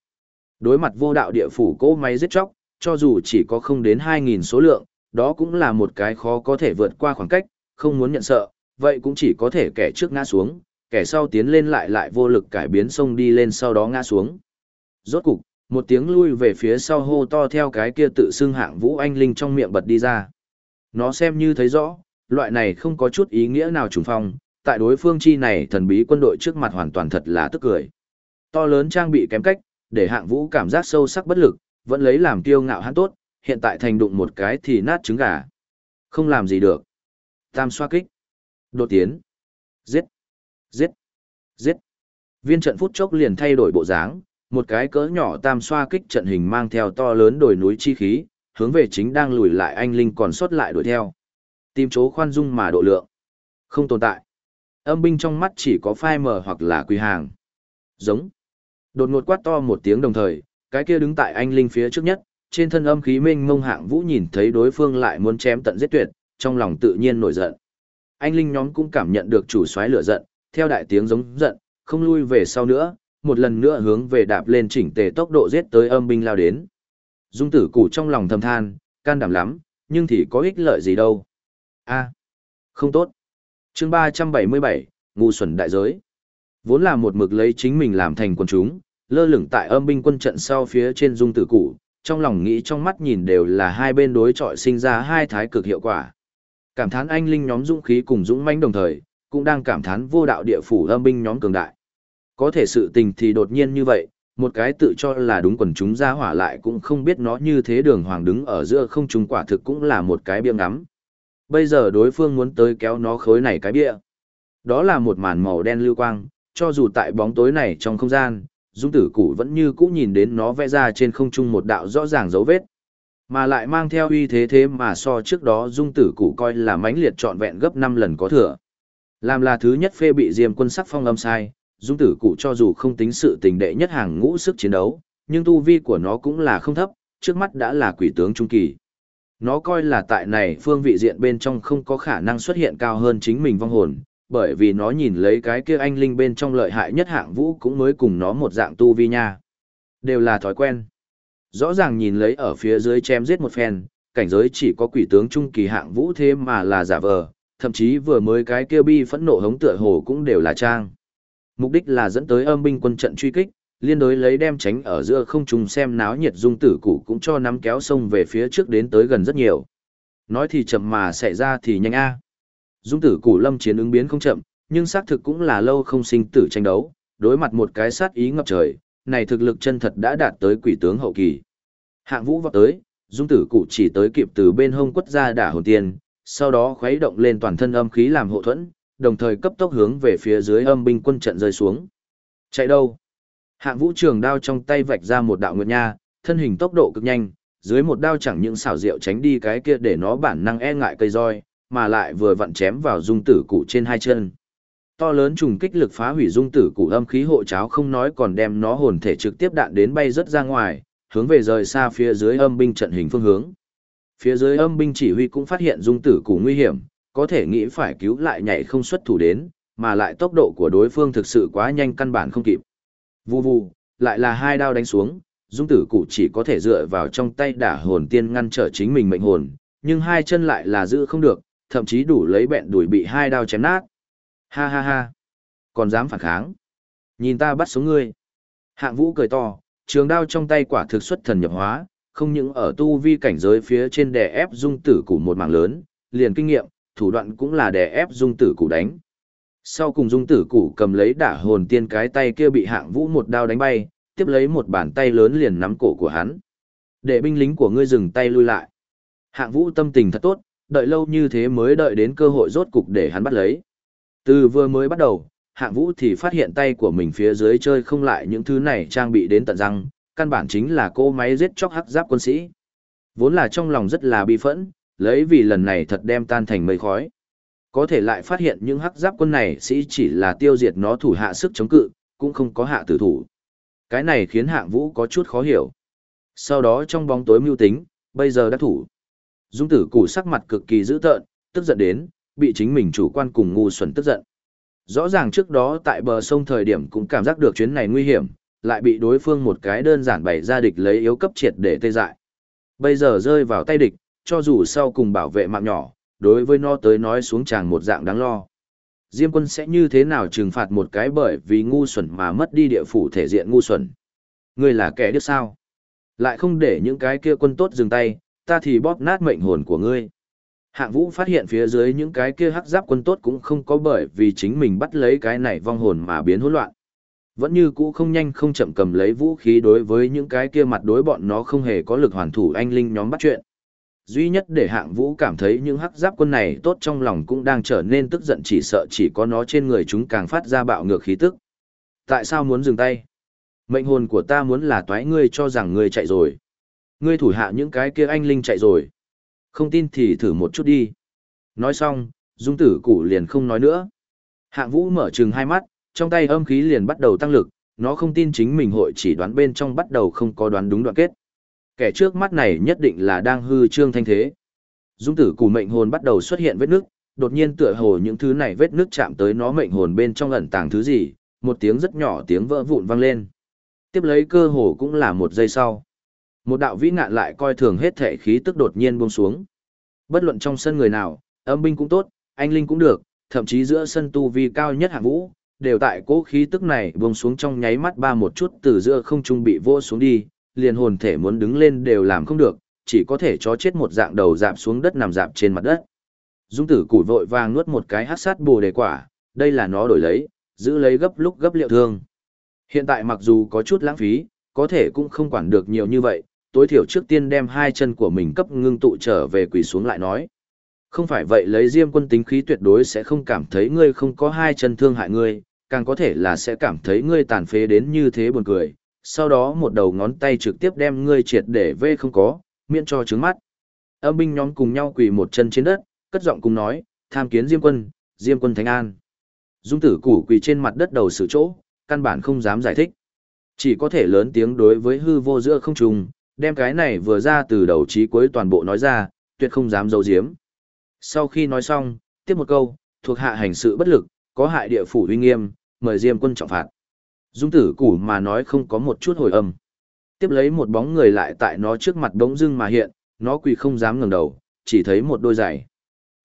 Đối mặt vô đạo địa phủ cỗ máy giết chóc, cho dù chỉ có không đến 2.000 số lượng, đó cũng là một cái khó có thể vượt qua khoảng cách, không muốn nhận sợ, vậy cũng chỉ có thể kẻ trước ngã xuống, kẻ sau tiến lên lại lại vô lực cải biến sông đi lên sau đó ngã xuống. Rốt cục, một tiếng lui về phía sau hô to theo cái kia tự xưng hạng vũ anh linh trong miệng bật đi ra. Nó xem như thấy rõ, loại này không có chút ý nghĩa nào trùng phong, tại đối phương chi này thần bí quân đội trước mặt hoàn toàn thật là tức cười. To lớn trang bị kém cách, để hạng vũ cảm giác sâu sắc bất lực, vẫn lấy làm kiêu ngạo hắn tốt, hiện tại thành đụng một cái thì nát trứng gà. Không làm gì được. Tam xoa kích. Đột tiến. Giết. Giết! Giết! Viên trận phút chốc liền thay đổi bộ dáng, một cái cỡ nhỏ tam xoa kích trận hình mang theo to lớn đồi núi chi khí, hướng về chính đang lùi lại anh linh còn sót lại đuổi theo. Tìm chỗ khoan dung mà độ lượng. Không tồn tại. Âm binh trong mắt chỉ có phai mờ hoặc là quy hàng. Giống. Đột ngột quát to một tiếng đồng thời, cái kia đứng tại anh linh phía trước nhất, trên thân âm khí mênh mông hạng vũ nhìn thấy đối phương lại muốn chém tận giết tuyệt, trong lòng tự nhiên nổi giận. Anh linh nhóm cũng cảm nhận được chủ soái lửa giận, theo đại tiếng giống giận, không lui về sau nữa, một lần nữa hướng về đạp lên chỉnh tề tốc độ giết tới âm binh lao đến. Dung tử củ trong lòng thầm than, can đảm lắm, nhưng thì có ích lợi gì đâu. a không tốt. chương 377, ngu xuẩn đại giới. Vốn là một mực lấy chính mình làm thành quân chúng, lơ lửng tại âm binh quân trận sau phía trên dung tử cụ, trong lòng nghĩ trong mắt nhìn đều là hai bên đối chọi sinh ra hai thái cực hiệu quả. Cảm thán anh linh nhóm dũng khí cùng dũng mãnh đồng thời, cũng đang cảm thán vô đạo địa phủ âm binh nhóm cường đại. Có thể sự tình thì đột nhiên như vậy, một cái tự cho là đúng quần chúng ra hỏa lại cũng không biết nó như thế đường hoàng đứng ở giữa không trung quả thực cũng là một cái bia ngắm. Bây giờ đối phương muốn tới kéo nó khối này cái bia. Đó là một màn màu đen lưu quang, cho dù tại bóng tối này trong không gian, dung tử cụ vẫn như cũ nhìn đến nó vẽ ra trên không trung một đạo rõ ràng dấu vết. Mà lại mang theo uy thế thế mà so trước đó dung tử cụ coi là mãnh liệt trọn vẹn gấp 5 lần có thừa. Làm là thứ nhất phê bị diêm quân sắc phong âm sai, dung tử cụ cho dù không tính sự tình đệ nhất hàng ngũ sức chiến đấu, nhưng tu vi của nó cũng là không thấp, trước mắt đã là quỷ tướng trung kỳ. Nó coi là tại này phương vị diện bên trong không có khả năng xuất hiện cao hơn chính mình vong hồn, bởi vì nó nhìn lấy cái kia anh linh bên trong lợi hại nhất hạng vũ cũng mới cùng nó một dạng tu vi nha. Đều là thói quen. Rõ ràng nhìn lấy ở phía dưới chém giết một phen, cảnh giới chỉ có quỷ tướng trung kỳ hạng vũ thế mà là giả vờ, thậm chí vừa mới cái kia bi phẫn nộ hống tựa hồ cũng đều là trang. Mục đích là dẫn tới âm binh quân trận truy kích, liên đối lấy đem tránh ở giữa không trùng xem náo nhiệt dung tử cụ cũng cho nắm kéo sông về phía trước đến tới gần rất nhiều. Nói thì chậm mà xảy ra thì nhanh a. Dung tử Củ lâm chiến ứng biến không chậm, nhưng xác thực cũng là lâu không sinh tử tranh đấu, đối mặt một cái sát ý ngập trời, này thực lực chân thật đã đạt tới quỷ tướng hậu kỳ. Hạng vũ vọt tới, dung tử cụ chỉ tới kịp từ bên hông quất ra đả hồn tiền, sau đó khuấy động lên toàn thân âm khí làm hộ thuẫn, đồng thời cấp tốc hướng về phía dưới âm binh quân trận rơi xuống. Chạy đâu? Hạng vũ trường đao trong tay vạch ra một đạo nguyệt nha, thân hình tốc độ cực nhanh, dưới một đao chẳng những xảo diệu tránh đi cái kia để nó bản năng e ngại cây roi, mà lại vừa vặn chém vào dung tử cụ trên hai chân. To lớn trùng kích lực phá hủy dung tử cụ âm khí hộ cháo không nói còn đem nó hồn thể trực tiếp đạn đến bay rất ra ngoài, hướng về rời xa phía dưới âm binh trận hình phương hướng. Phía dưới âm binh chỉ huy cũng phát hiện dung tử cụ nguy hiểm, có thể nghĩ phải cứu lại nhảy không xuất thủ đến, mà lại tốc độ của đối phương thực sự quá nhanh căn bản không kịp. Vù vù, lại là hai đao đánh xuống, dung tử cụ chỉ có thể dựa vào trong tay đả hồn tiên ngăn trở chính mình mệnh hồn, nhưng hai chân lại là giữ không được, thậm chí đủ lấy bẹn đuổi bị hai đao chém nát. Ha ha ha, còn dám phản kháng. Nhìn ta bắt sống ngươi. Hạng vũ cười to, trường đao trong tay quả thực xuất thần nhập hóa, không những ở tu vi cảnh giới phía trên đè ép dung tử củ một mảng lớn, liền kinh nghiệm, thủ đoạn cũng là đè ép dung tử củ đánh. Sau cùng dung tử củ cầm lấy đả hồn tiên cái tay kia bị hạng vũ một đao đánh bay, tiếp lấy một bàn tay lớn liền nắm cổ của hắn. Để binh lính của ngươi dừng tay lui lại. Hạng vũ tâm tình thật tốt, đợi lâu như thế mới đợi đến cơ hội rốt cục để hắn bắt lấy. Từ vừa mới bắt đầu, hạng vũ thì phát hiện tay của mình phía dưới chơi không lại những thứ này trang bị đến tận răng, căn bản chính là cô máy giết chóc hắc giáp quân sĩ. Vốn là trong lòng rất là bi phẫn, lấy vì lần này thật đem tan thành mây khói. Có thể lại phát hiện những hắc giáp quân này sĩ chỉ là tiêu diệt nó thủ hạ sức chống cự, cũng không có hạ tử thủ. Cái này khiến hạng vũ có chút khó hiểu. Sau đó trong bóng tối mưu tính, bây giờ đã thủ. Dung tử củ sắc mặt cực kỳ dữ tợn, tức giận đến, bị chính mình chủ quan cùng ngu xuẩn tức giận. Rõ ràng trước đó tại bờ sông thời điểm cũng cảm giác được chuyến này nguy hiểm, lại bị đối phương một cái đơn giản bày ra địch lấy yếu cấp triệt để tê dại. Bây giờ rơi vào tay địch, cho dù sau cùng bảo vệ mạng nhỏ, đối với nó tới nói xuống chàng một dạng đáng lo. Diêm quân sẽ như thế nào trừng phạt một cái bởi vì ngu xuẩn mà mất đi địa phủ thể diện ngu xuẩn. Ngươi là kẻ điếc sao? Lại không để những cái kia quân tốt dừng tay, ta thì bóp nát mệnh hồn của ngươi. Hạng vũ phát hiện phía dưới những cái kia hắc giáp quân tốt cũng không có bởi vì chính mình bắt lấy cái này vong hồn mà biến hỗn loạn. Vẫn như cũ không nhanh không chậm cầm lấy vũ khí đối với những cái kia mặt đối bọn nó không hề có lực hoàn thủ anh linh nhóm bắt chuyện. Duy nhất để hạng vũ cảm thấy những hắc giáp quân này tốt trong lòng cũng đang trở nên tức giận chỉ sợ chỉ có nó trên người chúng càng phát ra bạo ngược khí tức. Tại sao muốn dừng tay? Mệnh hồn của ta muốn là toái ngươi cho rằng ngươi chạy rồi. Ngươi thủ hạ những cái kia anh linh chạy rồi. Không tin thì thử một chút đi. Nói xong, dung tử củ liền không nói nữa. Hạng vũ mở trừng hai mắt, trong tay âm khí liền bắt đầu tăng lực, nó không tin chính mình hội chỉ đoán bên trong bắt đầu không có đoán đúng đoạn kết. Kẻ trước mắt này nhất định là đang hư trương thanh thế. Dung tử củ mệnh hồn bắt đầu xuất hiện vết nước, đột nhiên tựa hồ những thứ này vết nước chạm tới nó mệnh hồn bên trong ẩn tàng thứ gì, một tiếng rất nhỏ tiếng vỡ vụn vang lên. Tiếp lấy cơ hồ cũng là một giây sau. Một đạo vĩ ngạn lại coi thường hết thể khí tức đột nhiên buông xuống. Bất luận trong sân người nào, âm binh cũng tốt, anh linh cũng được, thậm chí giữa sân tu vi cao nhất hạng vũ, đều tại cố khí tức này buông xuống trong nháy mắt ba một chút từ giữa không trung bị vô xuống đi, liền hồn thể muốn đứng lên đều làm không được, chỉ có thể cho chết một dạng đầu dạp xuống đất nằm dạp trên mặt đất. Dung tử củi vội vàng nuốt một cái hát sát bồ đề quả, đây là nó đổi lấy, giữ lấy gấp lúc gấp liệu thương. Hiện tại mặc dù có chút lãng phí, có thể cũng không quản được nhiều như vậy, tối thiểu trước tiên đem hai chân của mình cấp ngưng tụ trở về quỳ xuống lại nói. Không phải vậy lấy diêm quân tính khí tuyệt đối sẽ không cảm thấy ngươi không có hai chân thương hại ngươi, càng có thể là sẽ cảm thấy ngươi tàn phế đến như thế buồn cười, sau đó một đầu ngón tay trực tiếp đem ngươi triệt để vê không có, miễn cho trứng mắt. Âm binh nhóm cùng nhau quỳ một chân trên đất, cất giọng cùng nói, tham kiến Diêm quân, Diêm quân Thánh An. Dung tử củ quỳ trên mặt đất đầu sự chỗ, căn bản không dám giải thích. Chỉ có thể lớn tiếng đối với hư vô giữa không trùng, đem cái này vừa ra từ đầu chí cuối toàn bộ nói ra, tuyệt không dám giấu giếm. Sau khi nói xong, tiếp một câu, thuộc hạ hành sự bất lực, có hại địa phủ uy nghiêm, mời Diêm quân trọng phạt. Dung tử củ mà nói không có một chút hồi âm. Tiếp lấy một bóng người lại tại nó trước mặt đống dưng mà hiện, nó quỳ không dám ngẩng đầu, chỉ thấy một đôi giày.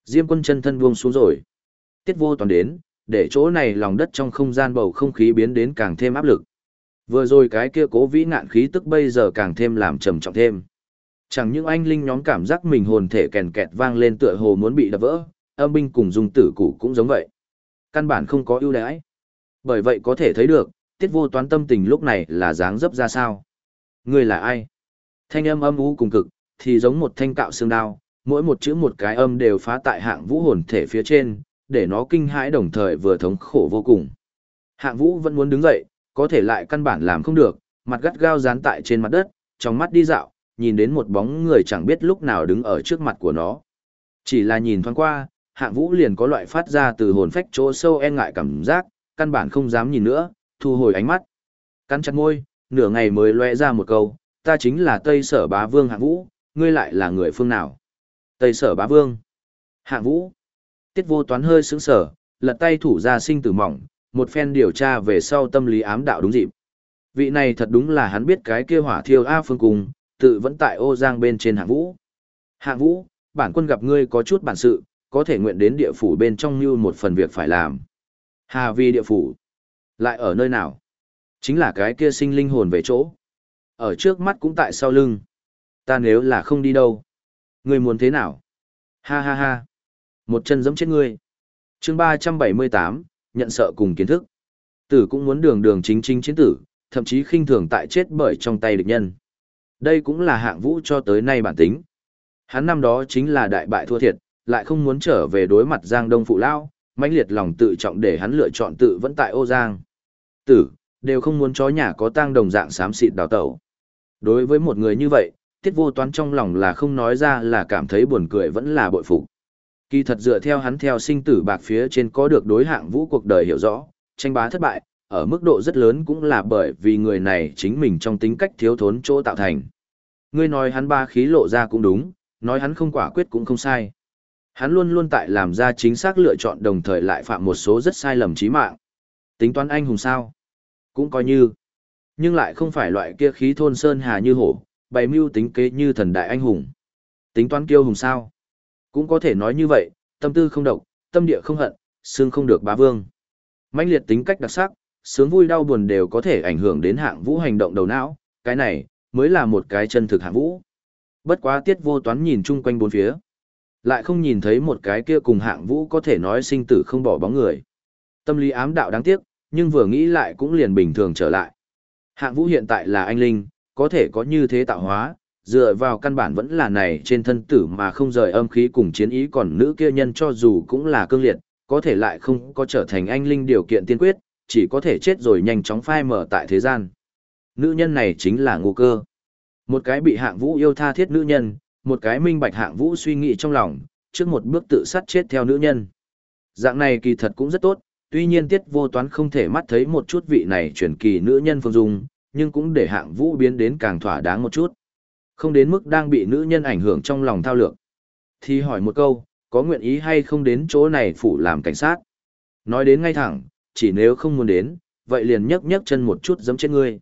Diêm quân chân thân buông xuống rồi. Tiết vô toàn đến, để chỗ này lòng đất trong không gian bầu không khí biến đến càng thêm áp lực. Vừa rồi cái kia cố vĩ nạn khí tức bây giờ càng thêm làm trầm trọng thêm. Chẳng những anh linh nhóm cảm giác mình hồn thể kèn kẹt vang lên tựa hồ muốn bị đập vỡ, âm binh cùng dung tử cụ cũng giống vậy. Căn bản không có ưu đãi. Bởi vậy có thể thấy được, tiết vô toán tâm tình lúc này là dáng dấp ra sao. Người là ai? Thanh âm âm u cùng cực, thì giống một thanh cạo xương đao, mỗi một chữ một cái âm đều phá tại hạng vũ hồn thể phía trên, để nó kinh hãi đồng thời vừa thống khổ vô cùng. Hạng vũ vẫn muốn đứng dậy, có thể lại căn bản làm không được, mặt gắt gao dán tại trên mặt đất, trong mắt đi dạo, nhìn đến một bóng người chẳng biết lúc nào đứng ở trước mặt của nó. Chỉ là nhìn thoáng qua, hạng vũ liền có loại phát ra từ hồn phách chỗ sâu e ngại cảm giác, căn bản không dám nhìn nữa, thu hồi ánh mắt. Cắn chặt môi, nửa ngày mới loe ra một câu, ta chính là Tây Sở Bá Vương Hạng Vũ, ngươi lại là người phương nào? Tây Sở Bá Vương. Hạng Vũ. Tiết vô toán hơi sững sở, lật tay thủ ra sinh tử mỏng, một phen điều tra về sau tâm lý ám đạo đúng dịp. Vị này thật đúng là hắn biết cái kia hỏa thiêu A phương cùng, tự vẫn tại ô giang bên trên hạng vũ. Hạng vũ, bản quân gặp ngươi có chút bản sự, có thể nguyện đến địa phủ bên trong như một phần việc phải làm. Hà vi địa phủ, lại ở nơi nào? Chính là cái kia sinh linh hồn về chỗ. Ở trước mắt cũng tại sau lưng. Ta nếu là không đi đâu. Ngươi muốn thế nào? Ha ha ha. Một chân giẫm chết ngươi. Chương 378, nhận sợ cùng kiến thức. Tử cũng muốn đường đường chính chính chiến tử, thậm chí khinh thường tại chết bởi trong tay địch nhân. Đây cũng là hạng vũ cho tới nay bản tính. Hắn năm đó chính là đại bại thua thiệt, lại không muốn trở về đối mặt Giang Đông Phụ Lao, mãnh liệt lòng tự trọng để hắn lựa chọn tự vẫn tại ô Giang. Tử, đều không muốn chó nhà có tang đồng dạng xám xịt đào tẩu. Đối với một người như vậy, tiết vô toán trong lòng là không nói ra là cảm thấy buồn cười vẫn là bội phục. Kỳ thật dựa theo hắn theo sinh tử bạc phía trên có được đối hạng vũ cuộc đời hiểu rõ, tranh bá thất bại, ở mức độ rất lớn cũng là bởi vì người này chính mình trong tính cách thiếu thốn chỗ tạo thành. Ngươi nói hắn ba khí lộ ra cũng đúng, nói hắn không quả quyết cũng không sai. Hắn luôn luôn tại làm ra chính xác lựa chọn đồng thời lại phạm một số rất sai lầm chí mạng. Tính toán anh hùng sao? Cũng coi như. Nhưng lại không phải loại kia khí thôn sơn hà như hổ, bày mưu tính kế như thần đại anh hùng. Tính toán kiêu hùng sao? Cũng có thể nói như vậy, tâm tư không độc, tâm địa không hận, xương không được bá vương. mãnh liệt tính cách đặc sắc, sướng vui đau buồn đều có thể ảnh hưởng đến hạng vũ hành động đầu não, cái này mới là một cái chân thực hạng vũ. Bất quá tiết vô toán nhìn chung quanh bốn phía. Lại không nhìn thấy một cái kia cùng hạng vũ có thể nói sinh tử không bỏ bóng người. Tâm lý ám đạo đáng tiếc, nhưng vừa nghĩ lại cũng liền bình thường trở lại. Hạng vũ hiện tại là anh linh, có thể có như thế tạo hóa, dựa vào căn bản vẫn là này trên thân tử mà không rời âm khí cùng chiến ý còn nữ kia nhân cho dù cũng là cương liệt, có thể lại không có trở thành anh linh điều kiện tiên quyết, chỉ có thể chết rồi nhanh chóng phai mở tại thế gian. Nữ nhân này chính là ngô cơ. Một cái bị hạng vũ yêu tha thiết nữ nhân, một cái minh bạch hạng vũ suy nghĩ trong lòng, trước một bước tự sát chết theo nữ nhân. Dạng này kỳ thật cũng rất tốt, tuy nhiên tiết vô toán không thể mắt thấy một chút vị này chuyển kỳ nữ nhân phương dung, nhưng cũng để hạng vũ biến đến càng thỏa đáng một chút. Không đến mức đang bị nữ nhân ảnh hưởng trong lòng thao lược. Thì hỏi một câu, có nguyện ý hay không đến chỗ này phủ làm cảnh sát. Nói đến ngay thẳng, chỉ nếu không muốn đến, vậy liền nhấc nhấc chân một chút giẫm chết ngươi.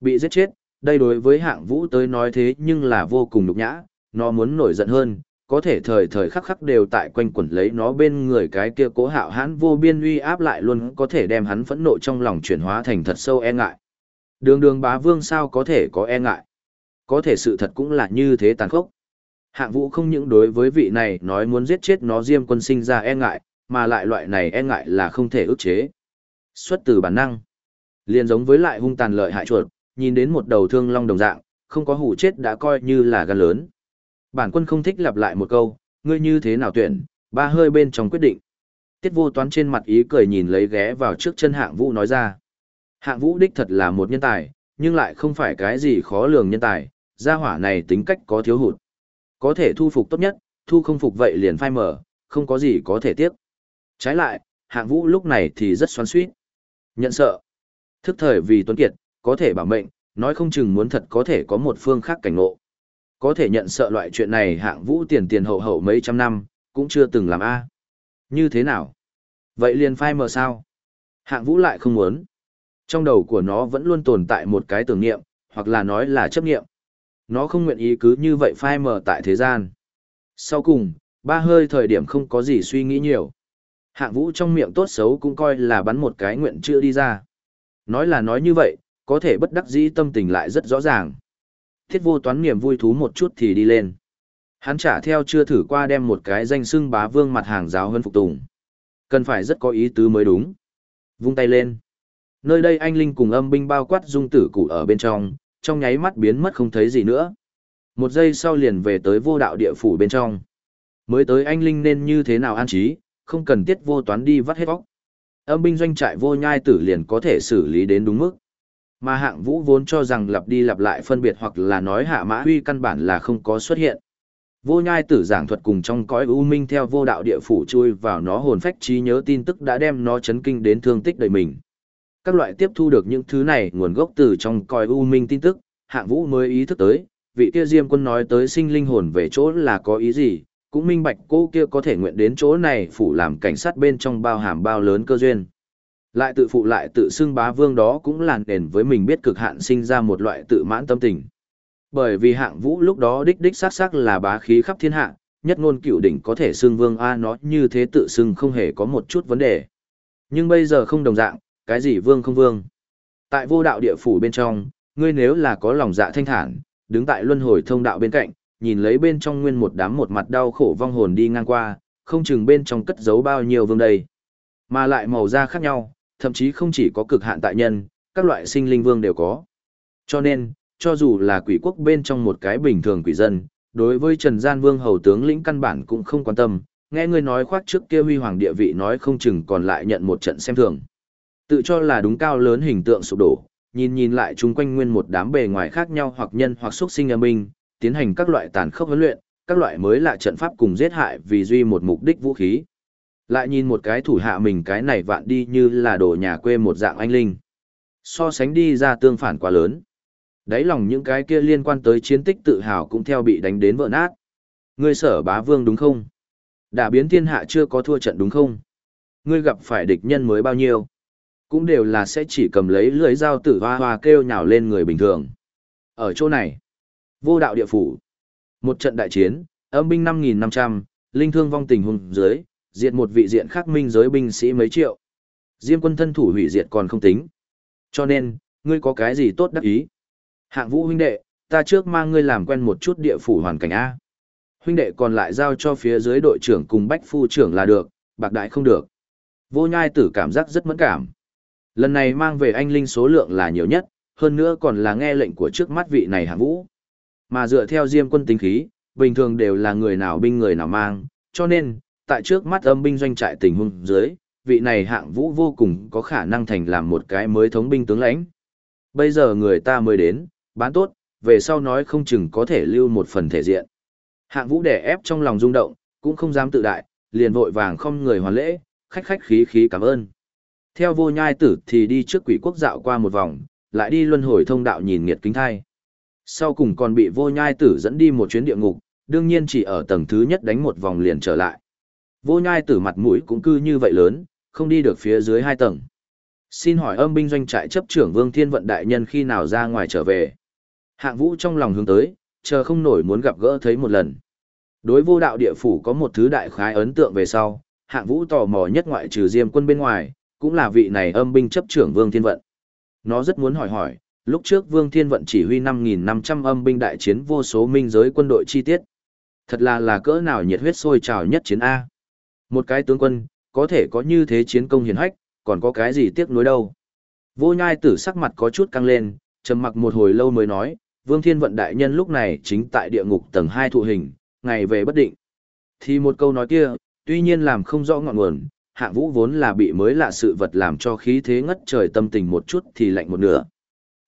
Bị giết chết, đây đối với hạng vũ tới nói thế nhưng là vô cùng nhục nhã, nó muốn nổi giận hơn, có thể thời thời khắc khắc đều tại quanh quẩn lấy nó bên người cái kia cố hạo hãn vô biên uy áp lại luôn có thể đem hắn phẫn nộ trong lòng chuyển hóa thành thật sâu e ngại. Đường đường bá vương sao có thể có e ngại. Có thể sự thật cũng là như thế tàn khốc. Hạng vũ không những đối với vị này nói muốn giết chết nó diêm quân sinh ra e ngại, mà lại loại này e ngại là không thể ức chế. Xuất từ bản năng. liền giống với lại hung tàn lợi hại chuột, nhìn đến một đầu thương long đồng dạng, không có hủ chết đã coi như là gan lớn. Bản quân không thích lặp lại một câu, ngươi như thế nào tuyển, ba hơi bên trong quyết định. Tiết vô toán trên mặt ý cười nhìn lấy ghé vào trước chân hạng vũ nói ra. Hạng vũ đích thật là một nhân tài, nhưng lại không phải cái gì khó lường nhân tài, gia hỏa này tính cách có thiếu hụt. Có thể thu phục tốt nhất, thu không phục vậy liền phai mở, không có gì có thể tiếc. Trái lại, hạng vũ lúc này thì rất xoắn suýt. Nhận sợ. Thức thời vì tuấn kiệt, có thể bảo mệnh, nói không chừng muốn thật có thể có một phương khác cảnh ngộ. Có thể nhận sợ loại chuyện này hạng vũ tiền tiền hậu hậu mấy trăm năm, cũng chưa từng làm A. Như thế nào? Vậy liền phai mờ sao? Hạng vũ lại không muốn. Trong đầu của nó vẫn luôn tồn tại một cái tưởng niệm, hoặc là nói là chấp niệm. Nó không nguyện ý cứ như vậy phai mờ tại thế gian. Sau cùng, ba hơi thời điểm không có gì suy nghĩ nhiều. Hạng vũ trong miệng tốt xấu cũng coi là bắn một cái nguyện chưa đi ra. Nói là nói như vậy, có thể bất đắc dĩ tâm tình lại rất rõ ràng. Thiết vô toán niềm vui thú một chút thì đi lên. Hắn trả theo chưa thử qua đem một cái danh xưng bá vương mặt hàng giáo hơn phục tùng. Cần phải rất có ý tứ mới đúng. Vung tay lên. Nơi đây anh Linh cùng âm binh bao quát dung tử cụ ở bên trong, trong nháy mắt biến mất không thấy gì nữa. Một giây sau liền về tới vô đạo địa phủ bên trong. Mới tới anh Linh nên như thế nào an trí, không cần tiết vô toán đi vắt hết vóc. Âm binh doanh trại vô nhai tử liền có thể xử lý đến đúng mức. Mà hạng vũ vốn cho rằng lặp đi lặp lại phân biệt hoặc là nói hạ mã huy căn bản là không có xuất hiện. Vô nhai tử giảng thuật cùng trong cõi u minh theo vô đạo địa phủ chui vào nó hồn phách trí nhớ tin tức đã đem nó chấn kinh đến thương tích đầy mình. Các loại tiếp thu được những thứ này nguồn gốc từ trong coi u minh tin tức, hạng vũ mới ý thức tới, vị kia diêm quân nói tới sinh linh hồn về chỗ là có ý gì, cũng minh bạch cô kia có thể nguyện đến chỗ này phủ làm cảnh sát bên trong bao hàm bao lớn cơ duyên. Lại tự phụ lại tự xưng bá vương đó cũng làn đền với mình biết cực hạn sinh ra một loại tự mãn tâm tình. Bởi vì hạng vũ lúc đó đích đích xác xác là bá khí khắp thiên hạ, nhất ngôn cựu đỉnh có thể xưng vương A nó như thế tự xưng không hề có một chút vấn đề. Nhưng bây giờ không đồng dạng, cái gì vương không vương. Tại vô đạo địa phủ bên trong, ngươi nếu là có lòng dạ thanh thản, đứng tại luân hồi thông đạo bên cạnh, nhìn lấy bên trong nguyên một đám một mặt đau khổ vong hồn đi ngang qua, không chừng bên trong cất giấu bao nhiêu vương đây. Mà lại màu da khác nhau, thậm chí không chỉ có cực hạn tại nhân, các loại sinh linh vương đều có. Cho nên, cho dù là quỷ quốc bên trong một cái bình thường quỷ dân, đối với Trần Gian Vương hầu tướng lĩnh căn bản cũng không quan tâm, nghe ngươi nói khoác trước kia huy hoàng địa vị nói không chừng còn lại nhận một trận xem thường. Tự cho là đúng cao lớn hình tượng sụp đổ, nhìn nhìn lại chung quanh nguyên một đám bề ngoài khác nhau hoặc nhân hoặc xuất sinh âm minh, tiến hành các loại tàn khốc huấn luyện, các loại mới lạ trận pháp cùng giết hại vì duy một mục đích vũ khí. Lại nhìn một cái thủ hạ mình cái này vạn đi như là đồ nhà quê một dạng anh linh. So sánh đi ra tương phản quá lớn. Đáy lòng những cái kia liên quan tới chiến tích tự hào cũng theo bị đánh đến vỡ nát. Ngươi sở bá vương đúng không? Đã biến thiên hạ chưa có thua trận đúng không? Ngươi gặp phải địch nhân mới bao nhiêu? Cũng đều là sẽ chỉ cầm lấy lưỡi dao tử hoa hoa kêu nhào lên người bình thường. Ở chỗ này, vô đạo địa phủ. Một trận đại chiến, âm binh 5.500, linh thương vong tình hùng dưới, diệt một vị diện khác minh giới binh sĩ mấy triệu. Diêm quân thân thủ hủy diệt còn không tính. Cho nên, ngươi có cái gì tốt đắc ý? Hạng vũ huynh đệ, ta trước mang ngươi làm quen một chút địa phủ hoàn cảnh A. Huynh đệ còn lại giao cho phía dưới đội trưởng cùng bách phu trưởng là được, bạc đại không được. Vô nhai tử cảm giác rất mẫn cảm. Lần này mang về anh linh số lượng là nhiều nhất, hơn nữa còn là nghe lệnh của trước mắt vị này hạng vũ. Mà dựa theo diêm quân tính khí, bình thường đều là người nào binh người nào mang, cho nên, tại trước mắt âm binh doanh trại tình huống dưới, vị này hạng vũ vô cùng có khả năng thành làm một cái mới thống binh tướng lãnh. Bây giờ người ta mới đến, bán tốt, về sau nói không chừng có thể lưu một phần thể diện. Hạng vũ đè ép trong lòng rung động, cũng không dám tự đại, liền vội vàng không người hoàn lễ, khách khách khí khí cảm ơn. Theo vô nhai tử thì đi trước quỷ quốc dạo qua một vòng, lại đi luân hồi thông đạo nhìn nghiệt kính thai. Sau cùng còn bị vô nhai tử dẫn đi một chuyến địa ngục, đương nhiên chỉ ở tầng thứ nhất đánh một vòng liền trở lại. Vô nhai tử mặt mũi cũng cư như vậy lớn, không đi được phía dưới hai tầng. Xin hỏi âm binh doanh trại chấp trưởng Vương Thiên Vận Đại Nhân khi nào ra ngoài trở về. Hạng vũ trong lòng hướng tới, chờ không nổi muốn gặp gỡ thấy một lần. Đối vô đạo địa phủ có một thứ đại khái ấn tượng về sau, hạng vũ tò mò nhất ngoại trừ diêm quân bên ngoài, cũng là vị này âm binh chấp trưởng Vương Thiên Vận. Nó rất muốn hỏi hỏi, lúc trước Vương Thiên Vận chỉ huy 5.500 âm binh đại chiến vô số minh giới quân đội chi tiết. Thật là là cỡ nào nhiệt huyết sôi trào nhất chiến A. Một cái tướng quân, có thể có như thế chiến công hiển hách, còn có cái gì tiếc nuối đâu. Vô nhai tử sắc mặt có chút căng lên, trầm mặc một hồi lâu mới nói, Vương Thiên Vận đại nhân lúc này chính tại địa ngục tầng 2 thụ hình, ngày về bất định. Thì một câu nói kia, tuy nhiên làm không rõ ngọn nguồn, hạng vũ vốn là bị mới lạ sự vật làm cho khí thế ngất trời tâm tình một chút thì lạnh một nửa.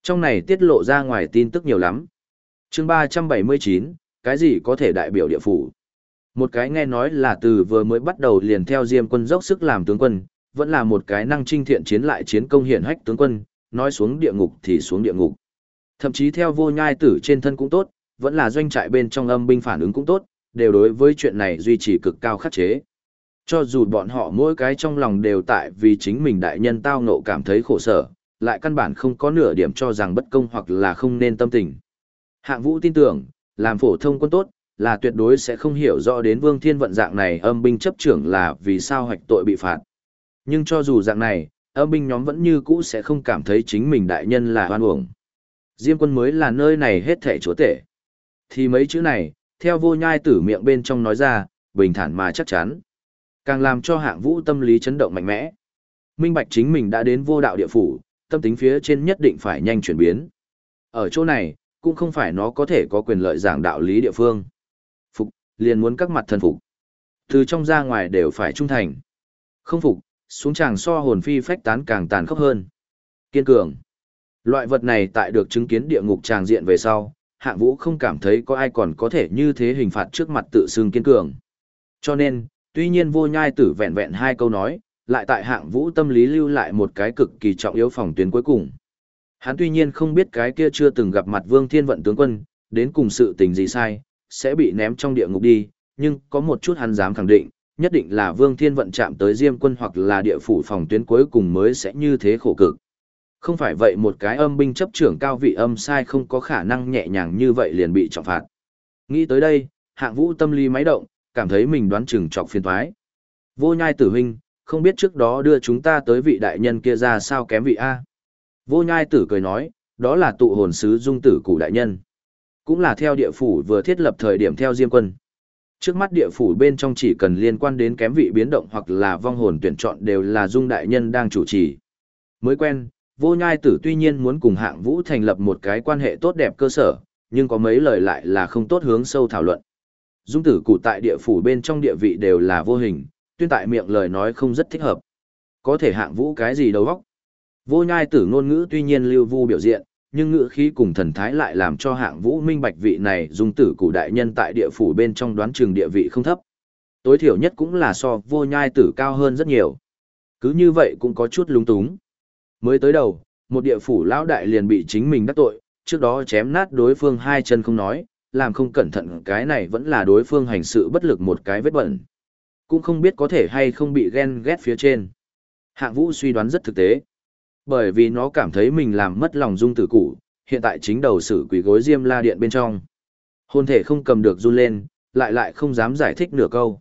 Trong này tiết lộ ra ngoài tin tức nhiều lắm. chương 379, cái gì có thể đại biểu địa phủ? Một cái nghe nói là từ vừa mới bắt đầu liền theo diêm quân dốc sức làm tướng quân, vẫn là một cái năng trinh thiện chiến lại chiến công hiển hách tướng quân, nói xuống địa ngục thì xuống địa ngục. Thậm chí theo vô nhai tử trên thân cũng tốt, vẫn là doanh trại bên trong âm binh phản ứng cũng tốt, đều đối với chuyện này duy trì cực cao khắc chế. Cho dù bọn họ mỗi cái trong lòng đều tại vì chính mình đại nhân tao ngộ cảm thấy khổ sở, lại căn bản không có nửa điểm cho rằng bất công hoặc là không nên tâm tình. Hạng vũ tin tưởng, làm phổ thông quân tốt, là tuyệt đối sẽ không hiểu rõ đến vương thiên vận dạng này âm binh chấp trưởng là vì sao hoạch tội bị phạt. Nhưng cho dù dạng này, âm binh nhóm vẫn như cũ sẽ không cảm thấy chính mình đại nhân là hoan uổng. Diêm quân mới là nơi này hết thể chúa tể. Thì mấy chữ này, theo vô nhai tử miệng bên trong nói ra, bình thản mà chắc chắn. Càng làm cho hạng vũ tâm lý chấn động mạnh mẽ. Minh bạch chính mình đã đến vô đạo địa phủ, tâm tính phía trên nhất định phải nhanh chuyển biến. Ở chỗ này, cũng không phải nó có thể có quyền lợi giảng đạo lý địa phương. Phục, liền muốn các mặt thần phục. Từ trong ra ngoài đều phải trung thành. Không phục, xuống chàng so hồn phi phách tán càng tàn khốc hơn. Kiên cường. Loại vật này tại được chứng kiến địa ngục tràng diện về sau, hạng vũ không cảm thấy có ai còn có thể như thế hình phạt trước mặt tự xưng kiên cường. Cho nên, tuy nhiên vô nhai tử vẹn vẹn hai câu nói, lại tại hạng vũ tâm lý lưu lại một cái cực kỳ trọng yếu phòng tuyến cuối cùng. Hắn tuy nhiên không biết cái kia chưa từng gặp mặt vương thiên vận tướng quân, đến cùng sự tình gì sai, sẽ bị ném trong địa ngục đi, nhưng có một chút hắn dám khẳng định, nhất định là vương thiên vận chạm tới diêm quân hoặc là địa phủ phòng tuyến cuối cùng mới sẽ như thế khổ cực. Không phải vậy một cái âm binh chấp trưởng cao vị âm sai không có khả năng nhẹ nhàng như vậy liền bị trọng phạt. Nghĩ tới đây, hạng vũ tâm lý máy động, cảm thấy mình đoán chừng chọc phiền thoái. Vô nhai tử huynh, không biết trước đó đưa chúng ta tới vị đại nhân kia ra sao kém vị A. Vô nhai tử cười nói, đó là tụ hồn sứ dung tử cụ đại nhân. Cũng là theo địa phủ vừa thiết lập thời điểm theo diêm quân. Trước mắt địa phủ bên trong chỉ cần liên quan đến kém vị biến động hoặc là vong hồn tuyển chọn đều là dung đại nhân đang chủ trì. Mới quen, vô nhai tử tuy nhiên muốn cùng hạng vũ thành lập một cái quan hệ tốt đẹp cơ sở, nhưng có mấy lời lại là không tốt hướng sâu thảo luận. Dung tử cụ tại địa phủ bên trong địa vị đều là vô hình, tuyên tại miệng lời nói không rất thích hợp. Có thể hạng vũ cái gì đầu óc. Vô nhai tử ngôn ngữ tuy nhiên lưu vu biểu diện, nhưng ngữ khí cùng thần thái lại làm cho hạng vũ minh bạch vị này dung tử cụ đại nhân tại địa phủ bên trong đoán trường địa vị không thấp. Tối thiểu nhất cũng là so vô nhai tử cao hơn rất nhiều. Cứ như vậy cũng có chút lúng túng. Mới tới đầu, một địa phủ lão đại liền bị chính mình đắc tội, trước đó chém nát đối phương hai chân không nói, làm không cẩn thận cái này vẫn là đối phương hành sự bất lực một cái vết bẩn. Cũng không biết có thể hay không bị ghen ghét phía trên. Hạng vũ suy đoán rất thực tế. Bởi vì nó cảm thấy mình làm mất lòng dung tử cụ, hiện tại chính đầu sử quỷ gối diêm la điện bên trong. Hôn thể không cầm được run lên, lại lại không dám giải thích nửa câu.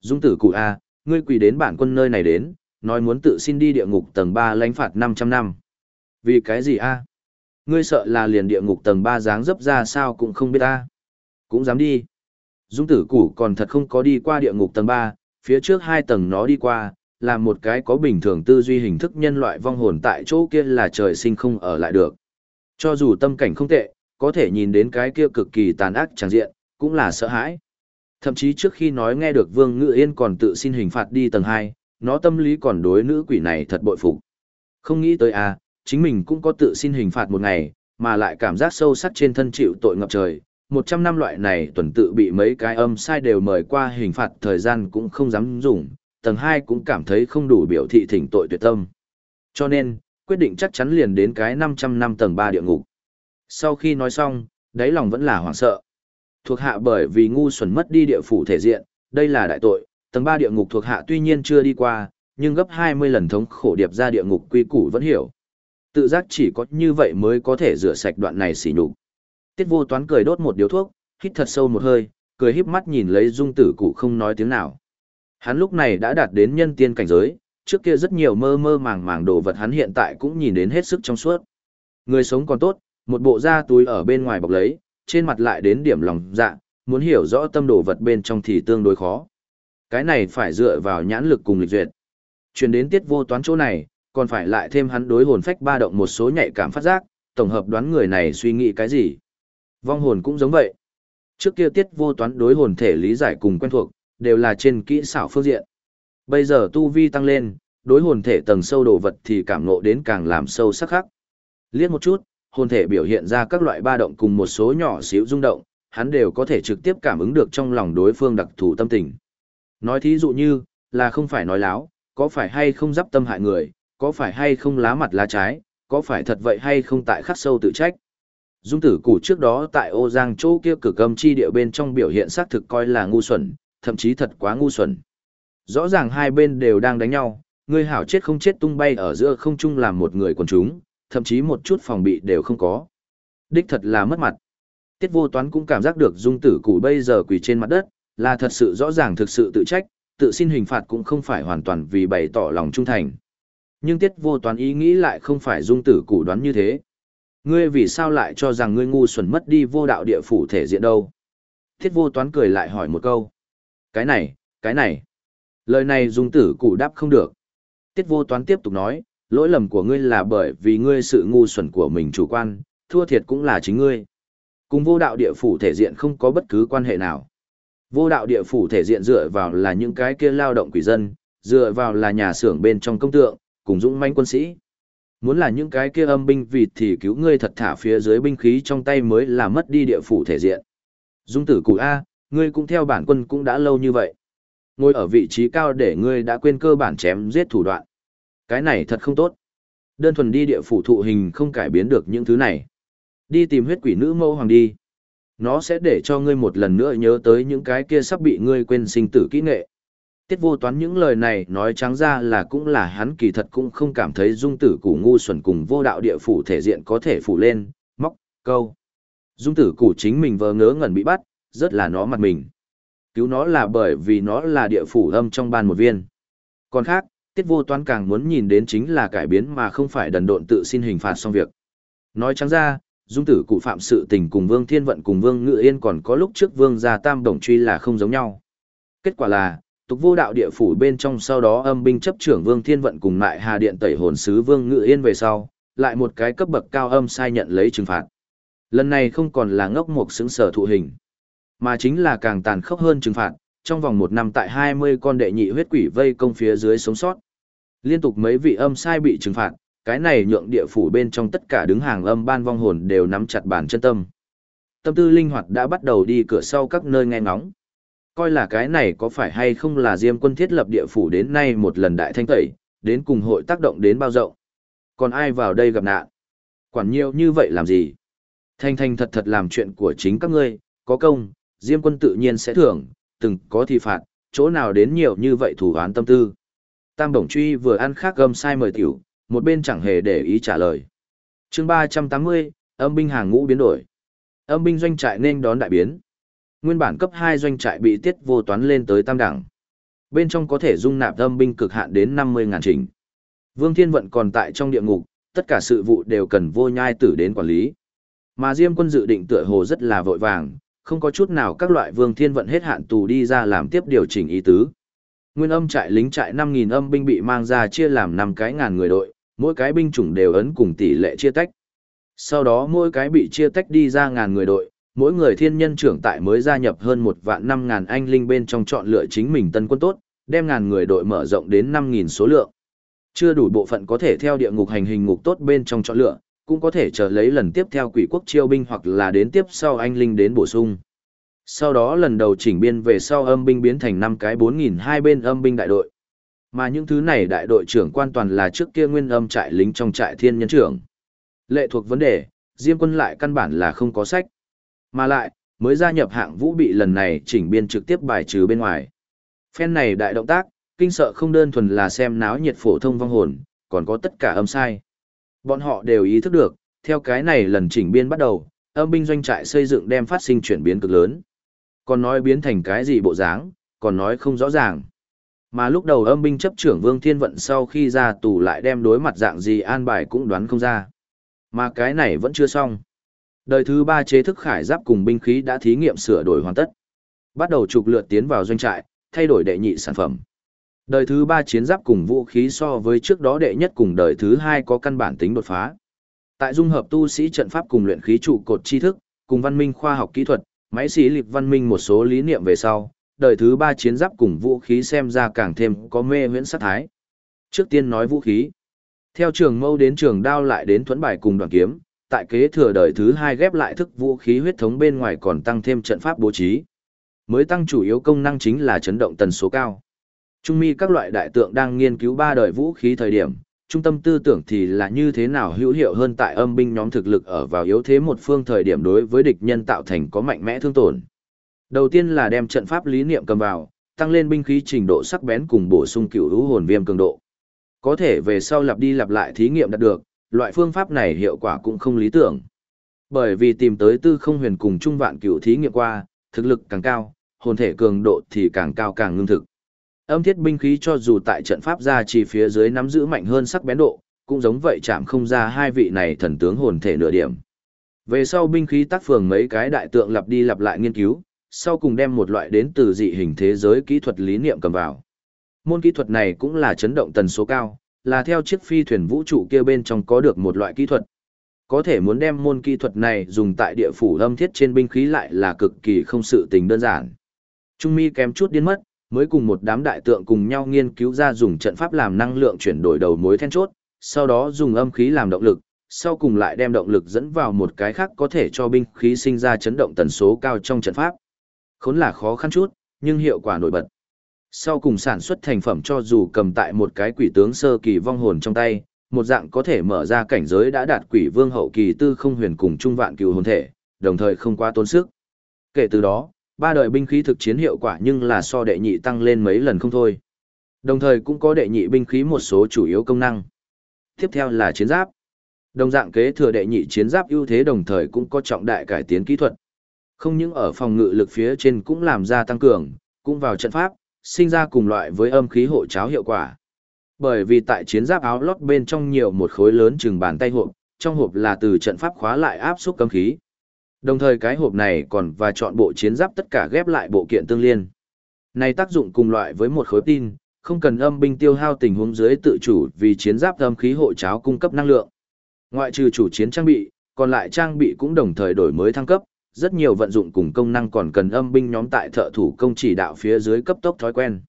Dung tử cụ A, à, ngươi quỳ đến bản quân nơi này đến, nói muốn tự xin đi địa ngục tầng 3 lãnh phạt 500 năm. Vì cái gì A? Ngươi sợ là liền địa ngục tầng 3 dáng dấp ra sao cũng không biết ta, Cũng dám đi. Dung tử củ còn thật không có đi qua địa ngục tầng 3, phía trước hai tầng nó đi qua, là một cái có bình thường tư duy hình thức nhân loại vong hồn tại chỗ kia là trời sinh không ở lại được. Cho dù tâm cảnh không tệ, có thể nhìn đến cái kia cực kỳ tàn ác chẳng diện, cũng là sợ hãi. Thậm chí trước khi nói nghe được Vương Ngự Yên còn tự xin hình phạt đi tầng 2, nó tâm lý còn đối nữ quỷ này thật bội phục. Không nghĩ tới à, chính mình cũng có tự xin hình phạt một ngày, mà lại cảm giác sâu sắc trên thân chịu tội ngập trời, một trăm năm loại này tuần tự bị mấy cái âm sai đều mời qua hình phạt thời gian cũng không dám dùng, tầng hai cũng cảm thấy không đủ biểu thị thỉnh tội tuyệt tâm. Cho nên, quyết định chắc chắn liền đến cái năm trăm năm tầng ba địa ngục. Sau khi nói xong, đáy lòng vẫn là hoảng sợ. Thuộc hạ bởi vì ngu xuẩn mất đi địa phủ thể diện, đây là đại tội, tầng 3 địa ngục thuộc hạ tuy nhiên chưa đi qua, nhưng gấp 20 lần thống khổ điệp ra địa ngục quy củ vẫn hiểu. Tự giác chỉ có như vậy mới có thể rửa sạch đoạn này xỉ nhục. Tiết vô toán cười đốt một điếu thuốc, hít thật sâu một hơi, cười híp mắt nhìn lấy dung tử cụ không nói tiếng nào. Hắn lúc này đã đạt đến nhân tiên cảnh giới, trước kia rất nhiều mơ mơ màng màng đồ vật hắn hiện tại cũng nhìn đến hết sức trong suốt. Người sống còn tốt, một bộ da túi ở bên ngoài bọc lấy, trên mặt lại đến điểm lòng dạ, muốn hiểu rõ tâm đồ vật bên trong thì tương đối khó. Cái này phải dựa vào nhãn lực cùng lịch duyệt. Chuyển đến tiết vô toán chỗ này, còn phải lại thêm hắn đối hồn phách ba động một số nhạy cảm phát giác, tổng hợp đoán người này suy nghĩ cái gì. Vong hồn cũng giống vậy. Trước kia tiết vô toán đối hồn thể lý giải cùng quen thuộc, đều là trên kỹ xảo phương diện. Bây giờ tu vi tăng lên, đối hồn thể tầng sâu đồ vật thì cảm ngộ đến càng làm sâu sắc khắc. Liếc một chút, hồn thể biểu hiện ra các loại ba động cùng một số nhỏ xíu rung động, hắn đều có thể trực tiếp cảm ứng được trong lòng đối phương đặc thù tâm tình. Nói thí dụ như, là không phải nói láo, có phải hay không giáp tâm hại người, có phải hay không lá mặt lá trái, có phải thật vậy hay không tại khắc sâu tự trách. Dung tử củ trước đó tại ô giang chỗ kia cử cầm chi địa bên trong biểu hiện xác thực coi là ngu xuẩn, thậm chí thật quá ngu xuẩn. Rõ ràng hai bên đều đang đánh nhau, người hảo chết không chết tung bay ở giữa không trung làm một người quần chúng, thậm chí một chút phòng bị đều không có. Đích thật là mất mặt. Tiết vô toán cũng cảm giác được dung tử củ bây giờ quỳ trên mặt đất, là thật sự rõ ràng thực sự tự trách, tự xin hình phạt cũng không phải hoàn toàn vì bày tỏ lòng trung thành. Nhưng tiết vô toán ý nghĩ lại không phải dung tử củ đoán như thế. Ngươi vì sao lại cho rằng ngươi ngu xuẩn mất đi vô đạo địa phủ thể diện đâu? Tiết vô toán cười lại hỏi một câu. Cái này, cái này. Lời này dung tử củ đáp không được. Tiết vô toán tiếp tục nói, lỗi lầm của ngươi là bởi vì ngươi sự ngu xuẩn của mình chủ quan, thua thiệt cũng là chính ngươi. Cùng vô đạo địa phủ thể diện không có bất cứ quan hệ nào. Vô đạo địa phủ thể diện dựa vào là những cái kia lao động quỷ dân, dựa vào là nhà xưởng bên trong công tượng, cùng dũng manh quân sĩ. Muốn là những cái kia âm binh vịt thì cứu ngươi thật thả phía dưới binh khí trong tay mới là mất đi địa phủ thể diện. Dung tử cụ A, ngươi cũng theo bản quân cũng đã lâu như vậy. Ngồi ở vị trí cao để ngươi đã quên cơ bản chém giết thủ đoạn. Cái này thật không tốt. Đơn thuần đi địa phủ thụ hình không cải biến được những thứ này. Đi tìm huyết quỷ nữ mâu hoàng đi. Nó sẽ để cho ngươi một lần nữa nhớ tới những cái kia sắp bị ngươi quên sinh tử kỹ nghệ. Tiết vô toán những lời này nói trắng ra là cũng là hắn kỳ thật cũng không cảm thấy dung tử củ ngu xuẩn cùng vô đạo địa phủ thể diện có thể phủ lên, móc, câu. Dung tử củ chính mình vờ ngớ ngẩn bị bắt, rất là nó mặt mình. Cứu nó là bởi vì nó là địa phủ âm trong ban một viên. Còn khác, tiết vô toán càng muốn nhìn đến chính là cải biến mà không phải đần độn tự xin hình phạt xong việc. Nói trắng ra, dung tử cụ phạm sự tình cùng vương thiên vận cùng vương ngự yên còn có lúc trước vương gia tam đồng truy là không giống nhau. Kết quả là, tục vô đạo địa phủ bên trong sau đó âm binh chấp trưởng vương thiên vận cùng lại hà điện tẩy hồn sứ vương ngự yên về sau, lại một cái cấp bậc cao âm sai nhận lấy trừng phạt. Lần này không còn là ngốc mục xứng sở thụ hình, mà chính là càng tàn khốc hơn trừng phạt, trong vòng một năm tại 20 con đệ nhị huyết quỷ vây công phía dưới sống sót. Liên tục mấy vị âm sai bị trừng phạt, cái này nhượng địa phủ bên trong tất cả đứng hàng âm ban vong hồn đều nắm chặt bàn chân tâm. Tâm tư linh hoạt đã bắt đầu đi cửa sau các nơi nghe ngóng. Coi là cái này có phải hay không là Diêm quân thiết lập địa phủ đến nay một lần đại thanh tẩy, đến cùng hội tác động đến bao rộng. Còn ai vào đây gặp nạn? Quản nhiêu như vậy làm gì? Thanh thanh thật thật làm chuyện của chính các ngươi, có công, Diêm quân tự nhiên sẽ thưởng, từng có thì phạt, chỗ nào đến nhiều như vậy thủ án tâm tư. Tam Đồng Truy vừa ăn khác gầm sai mời tiểu, một bên chẳng hề để ý trả lời. chương 380, âm binh hàng ngũ biến đổi. Âm binh doanh trại nên đón đại biến. Nguyên bản cấp 2 doanh trại bị tiết vô toán lên tới tam đẳng. Bên trong có thể dung nạp âm binh cực hạn đến 50 ngàn trình. Vương Thiên Vận còn tại trong địa ngục, tất cả sự vụ đều cần vô nhai tử đến quản lý. Mà Diêm quân dự định tựa hồ rất là vội vàng, không có chút nào các loại Vương Thiên Vận hết hạn tù đi ra làm tiếp điều chỉnh ý tứ. Nguyên âm trại lính trại 5.000 âm binh bị mang ra chia làm 5 cái ngàn người đội, mỗi cái binh chủng đều ấn cùng tỷ lệ chia tách. Sau đó mỗi cái bị chia tách đi ra ngàn người đội, mỗi người thiên nhân trưởng tại mới gia nhập hơn một vạn năm ngàn anh linh bên trong chọn lựa chính mình tân quân tốt, đem ngàn người đội mở rộng đến 5.000 số lượng. Chưa đủ bộ phận có thể theo địa ngục hành hình ngục tốt bên trong chọn lựa, cũng có thể chờ lấy lần tiếp theo quỷ quốc chiêu binh hoặc là đến tiếp sau anh linh đến bổ sung. Sau đó lần đầu chỉnh biên về sau âm binh biến thành năm cái 4.000 hai bên âm binh đại đội. Mà những thứ này đại đội trưởng quan toàn là trước kia nguyên âm trại lính trong trại thiên nhân trưởng. Lệ thuộc vấn đề, Diêm quân lại căn bản là không có sách. Mà lại, mới gia nhập hạng vũ bị lần này chỉnh biên trực tiếp bài trừ bên ngoài. Phen này đại động tác, kinh sợ không đơn thuần là xem náo nhiệt phổ thông vong hồn, còn có tất cả âm sai. Bọn họ đều ý thức được, theo cái này lần chỉnh biên bắt đầu, âm binh doanh trại xây dựng đem phát sinh chuyển biến cực lớn. Còn nói biến thành cái gì bộ dáng, còn nói không rõ ràng. Mà lúc đầu âm binh chấp trưởng Vương Thiên Vận sau khi ra tù lại đem đối mặt dạng gì an bài cũng đoán không ra. Mà cái này vẫn chưa xong. Đời thứ ba chế thức khải giáp cùng binh khí đã thí nghiệm sửa đổi hoàn tất. Bắt đầu trục lượt tiến vào doanh trại, thay đổi đệ nhị sản phẩm. Đời thứ ba chiến giáp cùng vũ khí so với trước đó đệ nhất cùng đời thứ hai có căn bản tính đột phá. Tại dung hợp tu sĩ trận pháp cùng luyện khí trụ cột tri thức, cùng văn minh khoa học kỹ thuật, máy sĩ lịp văn minh một số lý niệm về sau, đời thứ ba chiến giáp cùng vũ khí xem ra càng thêm có mê huyễn sát thái. Trước tiên nói vũ khí. Theo trường mâu đến trường đao lại đến thuẫn bài cùng đoàn kiếm, tại kế thừa đời thứ hai ghép lại thức vũ khí huyết thống bên ngoài còn tăng thêm trận pháp bố trí. Mới tăng chủ yếu công năng chính là chấn động tần số cao. Trung mi các loại đại tượng đang nghiên cứu ba đời vũ khí thời điểm, trung tâm tư tưởng thì là như thế nào hữu hiệu hơn tại âm binh nhóm thực lực ở vào yếu thế một phương thời điểm đối với địch nhân tạo thành có mạnh mẽ thương tổn. Đầu tiên là đem trận pháp lý niệm cầm vào, tăng lên binh khí trình độ sắc bén cùng bổ sung cựu hữu hồn viêm cường độ. Có thể về sau lặp đi lặp lại thí nghiệm đạt được, loại phương pháp này hiệu quả cũng không lý tưởng. Bởi vì tìm tới tư không huyền cùng trung vạn cựu thí nghiệm qua, thực lực càng cao, hồn thể cường độ thì càng cao càng ngưng thực. Âm thiết binh khí cho dù tại trận pháp ra chỉ phía dưới nắm giữ mạnh hơn sắc bén độ, cũng giống vậy chạm không ra hai vị này thần tướng hồn thể nửa điểm. Về sau binh khí tác phường mấy cái đại tượng lặp đi lặp lại nghiên cứu, sau cùng đem một loại đến từ dị hình thế giới kỹ thuật lý niệm cầm vào. Môn kỹ thuật này cũng là chấn động tần số cao, là theo chiếc phi thuyền vũ trụ kia bên trong có được một loại kỹ thuật. Có thể muốn đem môn kỹ thuật này dùng tại địa phủ âm thiết trên binh khí lại là cực kỳ không sự tình đơn giản. Trung mi kém chút điên mất, mới cùng một đám đại tượng cùng nhau nghiên cứu ra dùng trận pháp làm năng lượng chuyển đổi đầu mối then chốt, sau đó dùng âm khí làm động lực, sau cùng lại đem động lực dẫn vào một cái khác có thể cho binh khí sinh ra chấn động tần số cao trong trận pháp. Khốn là khó khăn chút, nhưng hiệu quả nổi bật. Sau cùng sản xuất thành phẩm cho dù cầm tại một cái quỷ tướng sơ kỳ vong hồn trong tay, một dạng có thể mở ra cảnh giới đã đạt quỷ vương hậu kỳ tư không huyền cùng trung vạn cựu hồn thể, đồng thời không quá tốn sức. Kể từ đó, ba đời binh khí thực chiến hiệu quả nhưng là so đệ nhị tăng lên mấy lần không thôi. Đồng thời cũng có đệ nhị binh khí một số chủ yếu công năng. Tiếp theo là chiến giáp. Đồng dạng kế thừa đệ nhị chiến giáp ưu thế đồng thời cũng có trọng đại cải tiến kỹ thuật. Không những ở phòng ngự lực phía trên cũng làm ra tăng cường, cũng vào trận pháp, sinh ra cùng loại với âm khí hộ cháo hiệu quả. Bởi vì tại chiến giáp áo lót bên trong nhiều một khối lớn chừng bàn tay hộp, trong hộp là từ trận pháp khóa lại áp xúc âm khí. Đồng thời cái hộp này còn và chọn bộ chiến giáp tất cả ghép lại bộ kiện tương liên. Này tác dụng cùng loại với một khối tin, không cần âm binh tiêu hao tình huống dưới tự chủ vì chiến giáp âm khí hộ cháo cung cấp năng lượng. Ngoại trừ chủ chiến trang bị, còn lại trang bị cũng đồng thời đổi mới thăng cấp, rất nhiều vận dụng cùng công năng còn cần âm binh nhóm tại thợ thủ công chỉ đạo phía dưới cấp tốc thói quen.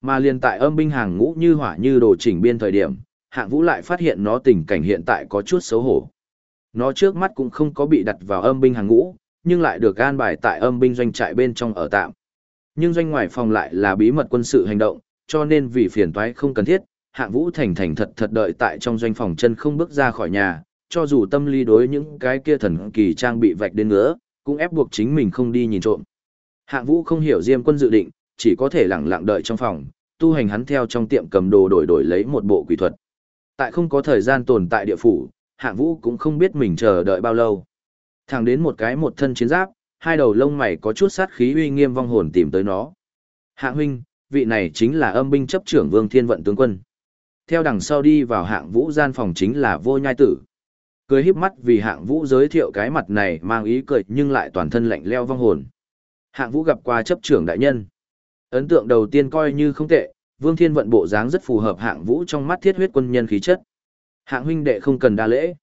Mà liền tại âm binh hàng ngũ như hỏa như đồ chỉnh biên thời điểm, hạng vũ lại phát hiện nó tình cảnh hiện tại có chút xấu hổ. Nó trước mắt cũng không có bị đặt vào âm binh hàng ngũ, nhưng lại được an bài tại âm binh doanh trại bên trong ở tạm. Nhưng doanh ngoài phòng lại là bí mật quân sự hành động, cho nên vì phiền toái không cần thiết, hạng vũ thành thành thật thật đợi tại trong doanh phòng chân không bước ra khỏi nhà, cho dù tâm lý đối những cái kia thần kỳ trang bị vạch đến nữa, cũng ép buộc chính mình không đi nhìn trộm. Hạng vũ không hiểu diêm quân dự định, chỉ có thể lặng lặng đợi trong phòng, tu hành hắn theo trong tiệm cầm đồ đổi đổi lấy một bộ quỷ thuật. Tại không có thời gian tồn tại địa phủ, hạng vũ cũng không biết mình chờ đợi bao lâu. Thẳng đến một cái một thân chiến giáp, hai đầu lông mày có chút sát khí uy nghiêm vong hồn tìm tới nó. Hạng huynh, vị này chính là âm binh chấp trưởng vương thiên vận tướng quân. Theo đằng sau đi vào hạng vũ gian phòng chính là vô nhai tử. Cười híp mắt vì hạng vũ giới thiệu cái mặt này mang ý cười nhưng lại toàn thân lạnh leo vong hồn. Hạng vũ gặp qua chấp trưởng đại nhân. Ấn tượng đầu tiên coi như không tệ, vương thiên vận bộ dáng rất phù hợp hạng vũ trong mắt thiết huyết quân nhân khí chất. Hạng huynh đệ không cần đa lễ.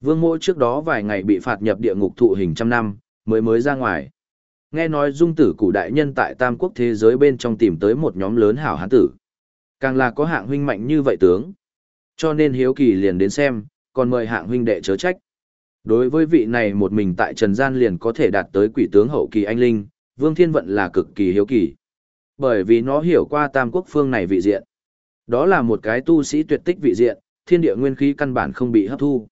Vương mỗ trước đó vài ngày bị phạt nhập địa ngục thụ hình trăm năm, mới mới ra ngoài. Nghe nói dung tử cụ đại nhân tại tam quốc thế giới bên trong tìm tới một nhóm lớn hảo hán tử. Càng là có hạng huynh mạnh như vậy tướng. Cho nên hiếu kỳ liền đến xem, còn mời hạng huynh đệ chớ trách. Đối với vị này một mình tại trần gian liền có thể đạt tới quỷ tướng hậu kỳ anh linh, Vương Thiên Vận là cực kỳ hiếu kỳ. Bởi vì nó hiểu qua tam quốc phương này vị diện. Đó là một cái tu sĩ tuyệt tích vị diện, thiên địa nguyên khí căn bản không bị hấp thu.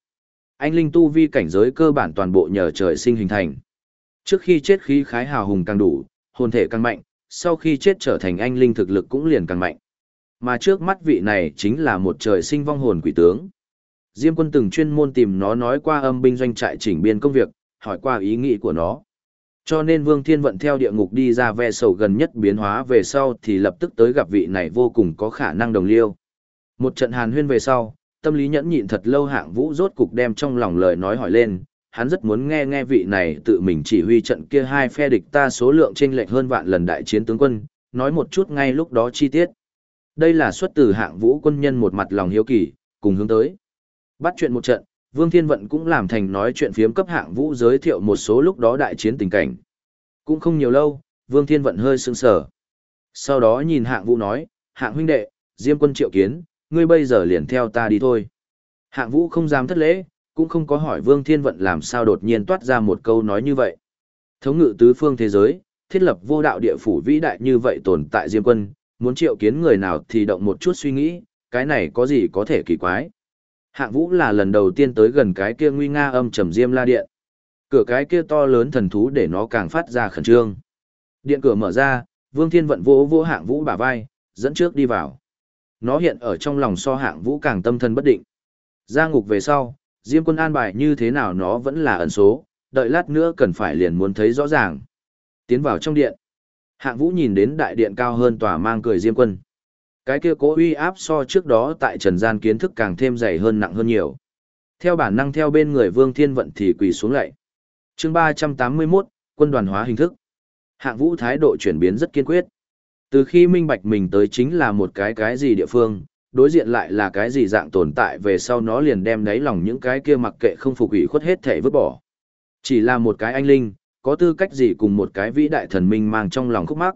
Anh linh tu vi cảnh giới cơ bản toàn bộ nhờ trời sinh hình thành. Trước khi chết khí khái hào hùng càng đủ, hồn thể càng mạnh, sau khi chết trở thành anh linh thực lực cũng liền càng mạnh. Mà trước mắt vị này chính là một trời sinh vong hồn quỷ tướng. Diêm quân từng chuyên môn tìm nó nói qua âm binh doanh trại chỉnh biên công việc, hỏi qua ý nghĩ của nó. Cho nên Vương Thiên Vận theo địa ngục đi ra ve sầu gần nhất biến hóa về sau thì lập tức tới gặp vị này vô cùng có khả năng đồng liêu. Một trận hàn huyên về sau, tâm lý nhẫn nhịn thật lâu hạng vũ rốt cục đem trong lòng lời nói hỏi lên, hắn rất muốn nghe nghe vị này tự mình chỉ huy trận kia hai phe địch ta số lượng chênh lệch hơn vạn lần đại chiến tướng quân, nói một chút ngay lúc đó chi tiết. Đây là xuất từ hạng vũ quân nhân một mặt lòng hiếu kỳ, cùng hướng tới. Bắt chuyện một trận, Vương Thiên Vận cũng làm thành nói chuyện phiếm cấp hạng vũ giới thiệu một số lúc đó đại chiến tình cảnh. Cũng không nhiều lâu, Vương Thiên Vận hơi sững sờ. Sau đó nhìn hạng vũ nói, hạng huynh đệ, Diêm quân triệu kiến, ngươi bây giờ liền theo ta đi thôi. Hạng vũ không dám thất lễ, cũng không có hỏi Vương Thiên Vận làm sao đột nhiên toát ra một câu nói như vậy. Thống ngự tứ phương thế giới, thiết lập vô đạo địa phủ vĩ đại như vậy tồn tại Diêm quân, muốn triệu kiến người nào thì động một chút suy nghĩ, cái này có gì có thể kỳ quái. Hạng vũ là lần đầu tiên tới gần cái kia nguy nga âm trầm Diêm la điện. Cửa cái kia to lớn thần thú để nó càng phát ra khẩn trương. Điện cửa mở ra, Vương Thiên Vận vỗ vỗ hạng vũ bả vai, dẫn trước đi vào. Nó hiện ở trong lòng so hạng vũ càng tâm thần bất định. Ra ngục về sau, Diêm quân an bài như thế nào nó vẫn là ẩn số, đợi lát nữa cần phải liền muốn thấy rõ ràng. Tiến vào trong điện. Hạng vũ nhìn đến đại điện cao hơn tòa mang cười Diêm quân. Cái kia cố uy áp so trước đó tại trần gian kiến thức càng thêm dày hơn nặng hơn nhiều. Theo bản năng theo bên người Vương Thiên Vận thì quỳ xuống lại. chương 381, quân đoàn hóa hình thức. Hạng vũ thái độ chuyển biến rất kiên quyết. Từ khi minh bạch mình tới chính là một cái cái gì địa phương, đối diện lại là cái gì dạng tồn tại về sau nó liền đem đáy lòng những cái kia mặc kệ không phục ủy khuất hết thể vứt bỏ. Chỉ là một cái anh linh, có tư cách gì cùng một cái vĩ đại thần minh mang trong lòng khúc mắc.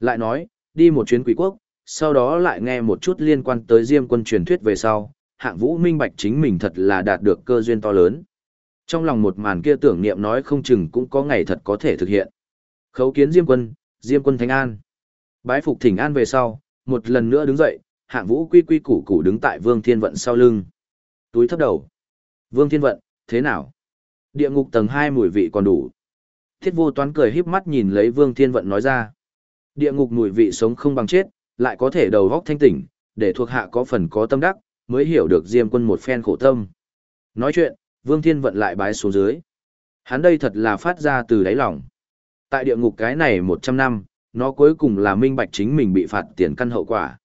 Lại nói, đi một chuyến quỷ quốc, sau đó lại nghe một chút liên quan tới diêm quân truyền thuyết về sau, hạng vũ minh bạch chính mình thật là đạt được cơ duyên to lớn. Trong lòng một màn kia tưởng niệm nói không chừng cũng có ngày thật có thể thực hiện. Khấu kiến diêm quân, diêm quân thánh an. Bái phục thỉnh an về sau, một lần nữa đứng dậy, hạng vũ quy quy củ củ đứng tại Vương Thiên Vận sau lưng. Túi thấp đầu. Vương Thiên Vận, thế nào? Địa ngục tầng hai mùi vị còn đủ. Thiết vô toán cười híp mắt nhìn lấy Vương Thiên Vận nói ra. Địa ngục mùi vị sống không bằng chết, lại có thể đầu góc thanh tỉnh, để thuộc hạ có phần có tâm đắc, mới hiểu được Diêm quân một phen khổ tâm. Nói chuyện, Vương Thiên Vận lại bái xuống dưới. Hắn đây thật là phát ra từ đáy lòng. Tại địa ngục cái này một trăm năm, nó cuối cùng là minh bạch chính mình bị phạt tiền căn hậu quả.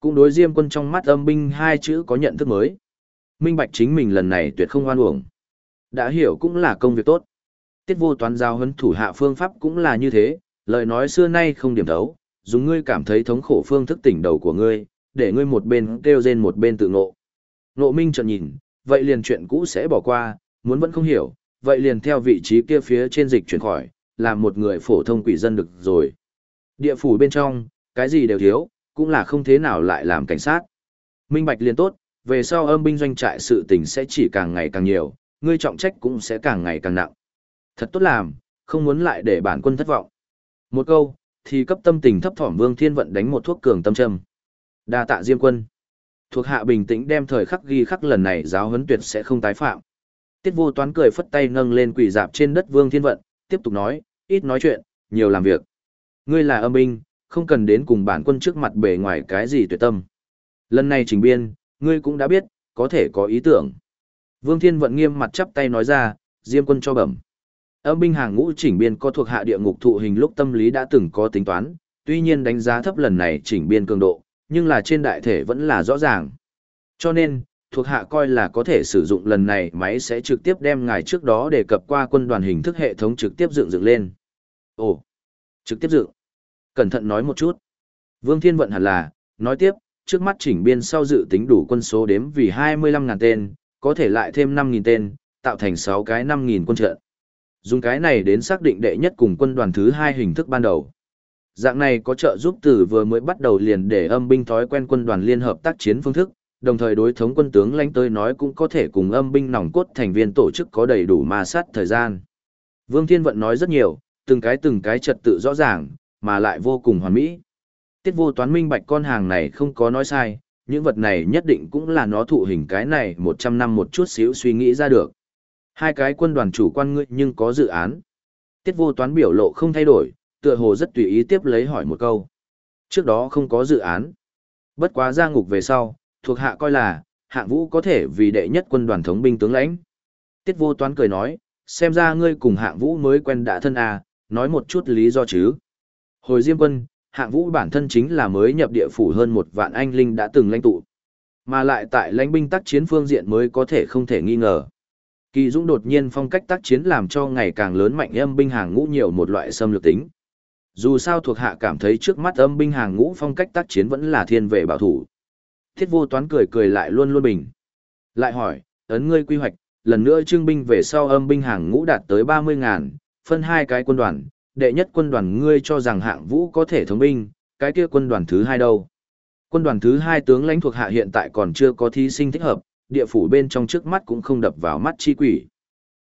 Cũng đối diêm quân trong mắt âm binh hai chữ có nhận thức mới. Minh bạch chính mình lần này tuyệt không oan uổng. Đã hiểu cũng là công việc tốt. Tiết vô toán giao huấn thủ hạ phương pháp cũng là như thế, lời nói xưa nay không điểm thấu, dùng ngươi cảm thấy thống khổ phương thức tỉnh đầu của ngươi, để ngươi một bên kêu rên một bên tự ngộ. Ngộ minh chợt nhìn, vậy liền chuyện cũ sẽ bỏ qua, muốn vẫn không hiểu, vậy liền theo vị trí kia phía trên dịch chuyển khỏi, làm một người phổ thông quỷ dân được rồi. Địa phủ bên trong, cái gì đều thiếu, cũng là không thế nào lại làm cảnh sát. Minh bạch liền tốt, về sau âm binh doanh trại sự tình sẽ chỉ càng ngày càng nhiều, ngươi trọng trách cũng sẽ càng ngày càng nặng. Thật tốt làm, không muốn lại để bản quân thất vọng. Một câu, thì cấp tâm tình thấp thỏm Vương Thiên Vận đánh một thuốc cường tâm châm. Đa tạ Diêm quân. Thuộc hạ bình tĩnh đem thời khắc ghi khắc lần này giáo huấn tuyệt sẽ không tái phạm. Tiết vô toán cười phất tay nâng lên quỷ dạp trên đất Vương Thiên Vận, tiếp tục nói, ít nói chuyện, nhiều làm việc. Ngươi là âm binh, không cần đến cùng bản quân trước mặt bề ngoài cái gì tuyệt tâm. Lần này trình biên, ngươi cũng đã biết, có thể có ý tưởng. Vương Thiên Vận nghiêm mặt chắp tay nói ra, Diêm quân cho bẩm. Âm binh hàng ngũ chỉnh biên có thuộc hạ địa ngục thụ hình lúc tâm lý đã từng có tính toán, tuy nhiên đánh giá thấp lần này chỉnh biên cường độ, nhưng là trên đại thể vẫn là rõ ràng. Cho nên, thuộc hạ coi là có thể sử dụng lần này máy sẽ trực tiếp đem ngài trước đó đề cập qua quân đoàn hình thức hệ thống trực tiếp dựng dựng lên. Ồ, trực tiếp dựng cẩn thận nói một chút. Vương Thiên Vận hẳn là, nói tiếp, trước mắt chỉnh biên sau dự tính đủ quân số đếm vì 25.000 tên, có thể lại thêm 5.000 tên, tạo thành 6 cái 5.000 quân trận. Dùng cái này đến xác định đệ nhất cùng quân đoàn thứ hai hình thức ban đầu. Dạng này có trợ giúp từ vừa mới bắt đầu liền để âm binh thói quen quân đoàn liên hợp tác chiến phương thức, đồng thời đối thống quân tướng lãnh tới nói cũng có thể cùng âm binh nòng cốt thành viên tổ chức có đầy đủ ma sát thời gian. Vương Thiên Vận nói rất nhiều, từng cái từng cái trật tự rõ ràng, mà lại vô cùng hoàn mỹ. Tiết vô toán minh bạch con hàng này không có nói sai, những vật này nhất định cũng là nó thụ hình cái này 100 năm một chút xíu suy nghĩ ra được. Hai cái quân đoàn chủ quan ngươi nhưng có dự án. Tiết vô toán biểu lộ không thay đổi, tựa hồ rất tùy ý tiếp lấy hỏi một câu. Trước đó không có dự án. Bất quá ra ngục về sau, thuộc hạ coi là, hạng vũ có thể vì đệ nhất quân đoàn thống binh tướng lãnh. Tiết vô toán cười nói, xem ra ngươi cùng hạng vũ mới quen đã thân à, nói một chút lý do chứ. Hồi diêm quân, hạng vũ bản thân chính là mới nhập địa phủ hơn một vạn anh linh đã từng lãnh tụ. Mà lại tại lãnh binh tác chiến phương diện mới có thể không thể nghi ngờ. Kỳ Dũng đột nhiên phong cách tác chiến làm cho ngày càng lớn mạnh âm binh hàng ngũ nhiều một loại xâm lược tính. Dù sao thuộc hạ cảm thấy trước mắt âm binh hàng ngũ phong cách tác chiến vẫn là thiên vệ bảo thủ. Thiết vô toán cười cười lại luôn luôn bình. Lại hỏi, ấn ngươi quy hoạch, lần nữa trưng binh về sau âm binh hàng ngũ đạt tới 30 ngàn, phân hai cái quân đoàn, đệ nhất quân đoàn ngươi cho rằng hạng vũ có thể thống binh, cái kia quân đoàn thứ hai đâu. Quân đoàn thứ hai tướng lãnh thuộc hạ hiện tại còn chưa có thí sinh thích hợp, địa phủ bên trong trước mắt cũng không đập vào mắt chi quỷ.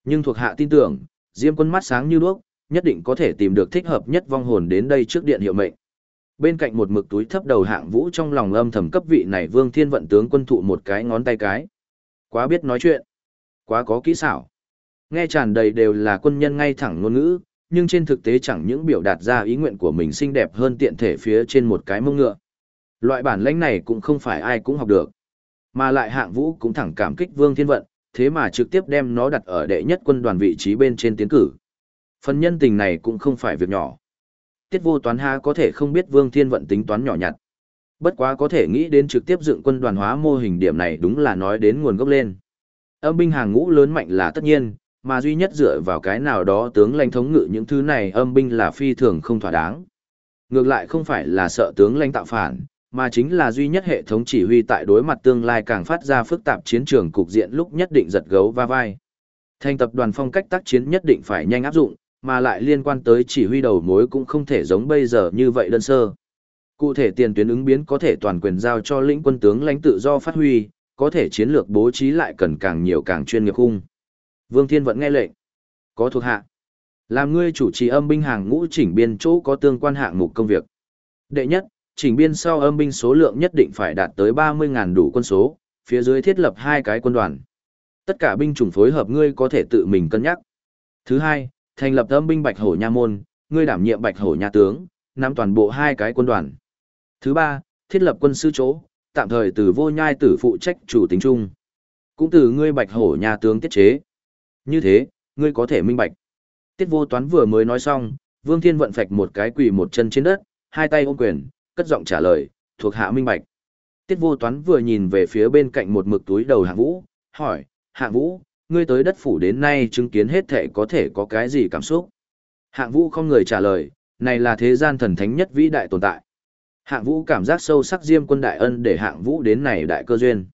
Nhưng thuộc hạ tin tưởng, Diêm quân mắt sáng như đuốc, nhất định có thể tìm được thích hợp nhất vong hồn đến đây trước điện hiệu mệnh. Bên cạnh một mực túi thấp đầu hạng vũ trong lòng âm thầm cấp vị này Vương Thiên vận tướng quân thụ một cái ngón tay cái. Quá biết nói chuyện, quá có kỹ xảo. Nghe tràn đầy đều là quân nhân ngay thẳng ngôn ngữ, nhưng trên thực tế chẳng những biểu đạt ra ý nguyện của mình xinh đẹp hơn tiện thể phía trên một cái mông ngựa. Loại bản lãnh này cũng không phải ai cũng học được. Mà lại hạng vũ cũng thẳng cảm kích Vương Thiên Vận, thế mà trực tiếp đem nó đặt ở đệ nhất quân đoàn vị trí bên trên tiến cử. Phần nhân tình này cũng không phải việc nhỏ. Tiết vô toán ha có thể không biết Vương Thiên Vận tính toán nhỏ nhặt. Bất quá có thể nghĩ đến trực tiếp dựng quân đoàn hóa mô hình điểm này đúng là nói đến nguồn gốc lên. Âm binh hàng ngũ lớn mạnh là tất nhiên, mà duy nhất dựa vào cái nào đó tướng lãnh thống ngự những thứ này âm binh là phi thường không thỏa đáng. Ngược lại không phải là sợ tướng lãnh tạo phản, mà chính là duy nhất hệ thống chỉ huy tại đối mặt tương lai càng phát ra phức tạp chiến trường cục diện lúc nhất định giật gấu va vai. Thành tập đoàn phong cách tác chiến nhất định phải nhanh áp dụng, mà lại liên quan tới chỉ huy đầu mối cũng không thể giống bây giờ như vậy đơn sơ. Cụ thể tiền tuyến ứng biến có thể toàn quyền giao cho lĩnh quân tướng lãnh tự do phát huy, có thể chiến lược bố trí lại cần càng nhiều càng chuyên nghiệp khung. Vương Thiên vẫn nghe lệnh. Có thuộc hạ. Làm ngươi chủ trì âm binh hàng ngũ chỉnh biên chỗ có tương quan hạng mục công việc. Đệ nhất, chỉnh biên sau âm binh số lượng nhất định phải đạt tới 30.000 đủ quân số, phía dưới thiết lập hai cái quân đoàn. Tất cả binh chủng phối hợp ngươi có thể tự mình cân nhắc. Thứ hai, thành lập âm binh Bạch Hổ Nha môn, ngươi đảm nhiệm Bạch Hổ Nha tướng, nắm toàn bộ hai cái quân đoàn. Thứ ba, thiết lập quân sư chỗ, tạm thời từ vô nhai tử phụ trách chủ tính chung. Cũng từ ngươi Bạch Hổ Nha tướng tiết chế. Như thế, ngươi có thể minh bạch. Tiết vô toán vừa mới nói xong, Vương Thiên vận phạch một cái quỳ một chân trên đất, hai tay ôm quyền, cất giọng trả lời, thuộc hạ minh bạch. Tiết vô toán vừa nhìn về phía bên cạnh một mực túi đầu hạng vũ, hỏi, hạng vũ, ngươi tới đất phủ đến nay chứng kiến hết thể có thể có cái gì cảm xúc? Hạng vũ không người trả lời, này là thế gian thần thánh nhất vĩ đại tồn tại. Hạng vũ cảm giác sâu sắc diêm quân đại ân để hạng vũ đến này đại cơ duyên.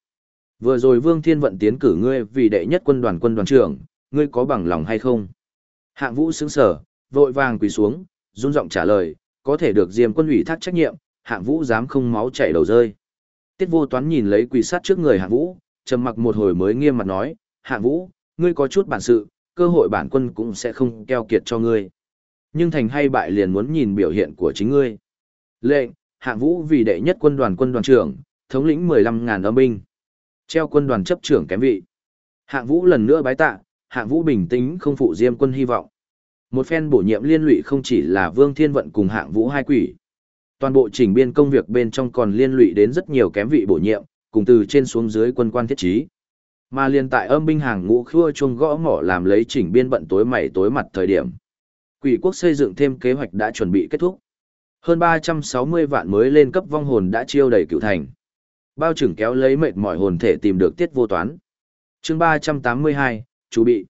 Vừa rồi Vương Thiên Vận tiến cử ngươi vì đệ nhất quân đoàn quân đoàn trưởng, ngươi có bằng lòng hay không? Hạng vũ sững sở, vội vàng quỳ xuống, run giọng trả lời, có thể được diêm quân ủy thác trách nhiệm, hạng vũ dám không máu chảy đầu rơi. Tiết vô toán nhìn lấy quỳ sát trước người hạng vũ, trầm mặc một hồi mới nghiêm mặt nói, hạng vũ, ngươi có chút bản sự, cơ hội bản quân cũng sẽ không keo kiệt cho ngươi. Nhưng thành hay bại liền muốn nhìn biểu hiện của chính ngươi. Lệnh, hạng vũ vì đệ nhất quân đoàn quân đoàn trưởng, thống lĩnh 15.000 âm binh. Treo quân đoàn chấp trưởng kém vị. Hạng vũ lần nữa bái tạ, hạng vũ bình tĩnh không phụ diêm quân hy vọng. Một phen bổ nhiệm liên lụy không chỉ là Vương Thiên Vận cùng hạng vũ hai quỷ. Toàn bộ chỉnh biên công việc bên trong còn liên lụy đến rất nhiều kém vị bổ nhiệm, cùng từ trên xuống dưới quân quan thiết trí. Mà liên tại âm binh hàng ngũ khua chuông gõ mỏ làm lấy chỉnh biên bận tối mày tối mặt thời điểm. Quỷ quốc xây dựng thêm kế hoạch đã chuẩn bị kết thúc. Hơn 360 vạn mới lên cấp vong hồn đã chiêu đầy cựu thành. Bao trưởng kéo lấy mệt mỏi hồn thể tìm được tiết vô toán. chương 382, chú bị.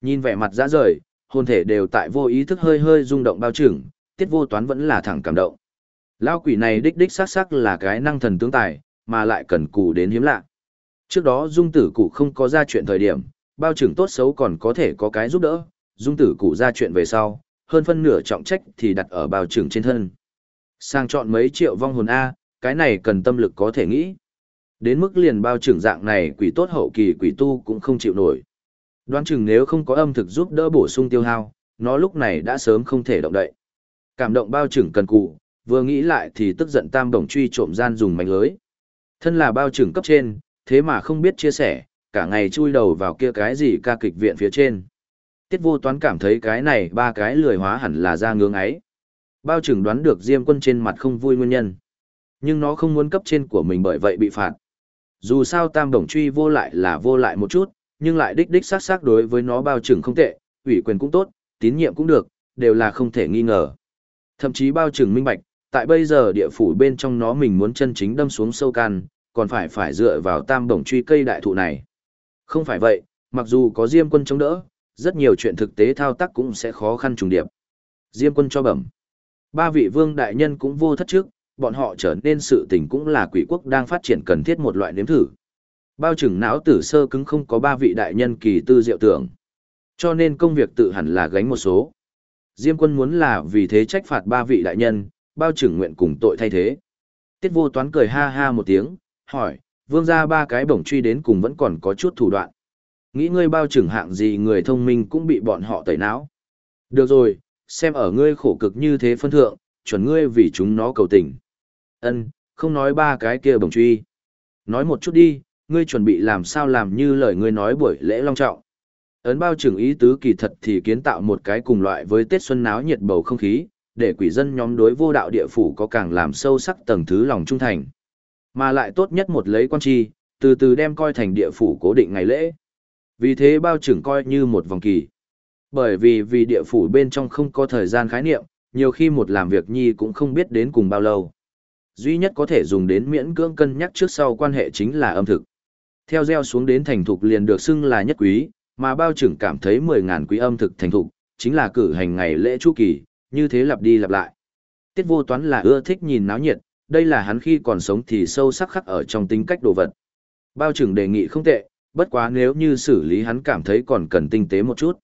Nhìn vẻ mặt dã rời, hồn thể đều tại vô ý thức hơi hơi rung động bao trưởng, tiết vô toán vẫn là thẳng cảm động. Lao quỷ này đích đích xác xác là cái năng thần tướng tài, mà lại cần cù đến hiếm lạ. Trước đó dung tử cụ không có ra chuyện thời điểm, bao trưởng tốt xấu còn có thể có cái giúp đỡ, dung tử cụ ra chuyện về sau, hơn phân nửa trọng trách thì đặt ở bao trưởng trên thân. Sang chọn mấy triệu vong hồn A, cái này cần tâm lực có thể nghĩ. Đến mức liền bao trưởng dạng này quỷ tốt hậu kỳ quỷ tu cũng không chịu nổi. Đoán chừng nếu không có âm thực giúp đỡ bổ sung tiêu hao, nó lúc này đã sớm không thể động đậy. Cảm động bao trưởng cần cụ, vừa nghĩ lại thì tức giận tam bổng truy trộm gian dùng mảnh lưới. Thân là bao trưởng cấp trên, thế mà không biết chia sẻ, cả ngày chui đầu vào kia cái gì ca kịch viện phía trên. Tiết vô toán cảm thấy cái này ba cái lười hóa hẳn là ra ngưỡng ấy. Bao trưởng đoán được Diêm quân trên mặt không vui nguyên nhân. Nhưng nó không muốn cấp trên của mình bởi vậy bị phạt. Dù sao tam đồng truy vô lại là vô lại một chút, nhưng lại đích đích sát sát đối với nó bao trưởng không tệ, ủy quyền cũng tốt, tín nhiệm cũng được, đều là không thể nghi ngờ. Thậm chí bao trưởng minh bạch, tại bây giờ địa phủ bên trong nó mình muốn chân chính đâm xuống sâu can, còn phải phải dựa vào tam đồng truy cây đại thụ này. Không phải vậy, mặc dù có Diêm quân chống đỡ, rất nhiều chuyện thực tế thao tác cũng sẽ khó khăn trùng điệp. Diêm quân cho bẩm. Ba vị vương đại nhân cũng vô thất trước, bọn họ trở nên sự tình cũng là quỷ quốc đang phát triển cần thiết một loại nếm thử. Bao chừng não tử sơ cứng không có ba vị đại nhân kỳ tư diệu tưởng. Cho nên công việc tự hẳn là gánh một số. Diêm quân muốn là vì thế trách phạt ba vị đại nhân, bao trưởng nguyện cùng tội thay thế. Tiết vô toán cười ha ha một tiếng, hỏi, vương ra ba cái bổng truy đến cùng vẫn còn có chút thủ đoạn. Nghĩ ngươi bao trưởng hạng gì người thông minh cũng bị bọn họ tẩy não. Được rồi, xem ở ngươi khổ cực như thế phân thượng, chuẩn ngươi vì chúng nó cầu tình. Ân, không nói ba cái kia bổng truy. Nói một chút đi, ngươi chuẩn bị làm sao làm như lời ngươi nói buổi lễ long trọng. Ấn bao trưởng ý tứ kỳ thật thì kiến tạo một cái cùng loại với Tết Xuân náo nhiệt bầu không khí, để quỷ dân nhóm đối vô đạo địa phủ có càng làm sâu sắc tầng thứ lòng trung thành. Mà lại tốt nhất một lấy quan chi, từ từ đem coi thành địa phủ cố định ngày lễ. Vì thế bao trưởng coi như một vòng kỳ. Bởi vì vì địa phủ bên trong không có thời gian khái niệm, nhiều khi một làm việc nhi cũng không biết đến cùng bao lâu. Duy nhất có thể dùng đến miễn cưỡng cân nhắc trước sau quan hệ chính là âm thực. Theo gieo xuống đến thành thục liền được xưng là nhất quý, mà bao trưởng cảm thấy 10.000 quý âm thực thành thục, chính là cử hành ngày lễ chu kỳ, như thế lặp đi lặp lại. Tiết vô toán là ưa thích nhìn náo nhiệt, đây là hắn khi còn sống thì sâu sắc khắc ở trong tính cách đồ vật. Bao trưởng đề nghị không tệ, bất quá nếu như xử lý hắn cảm thấy còn cần tinh tế một chút.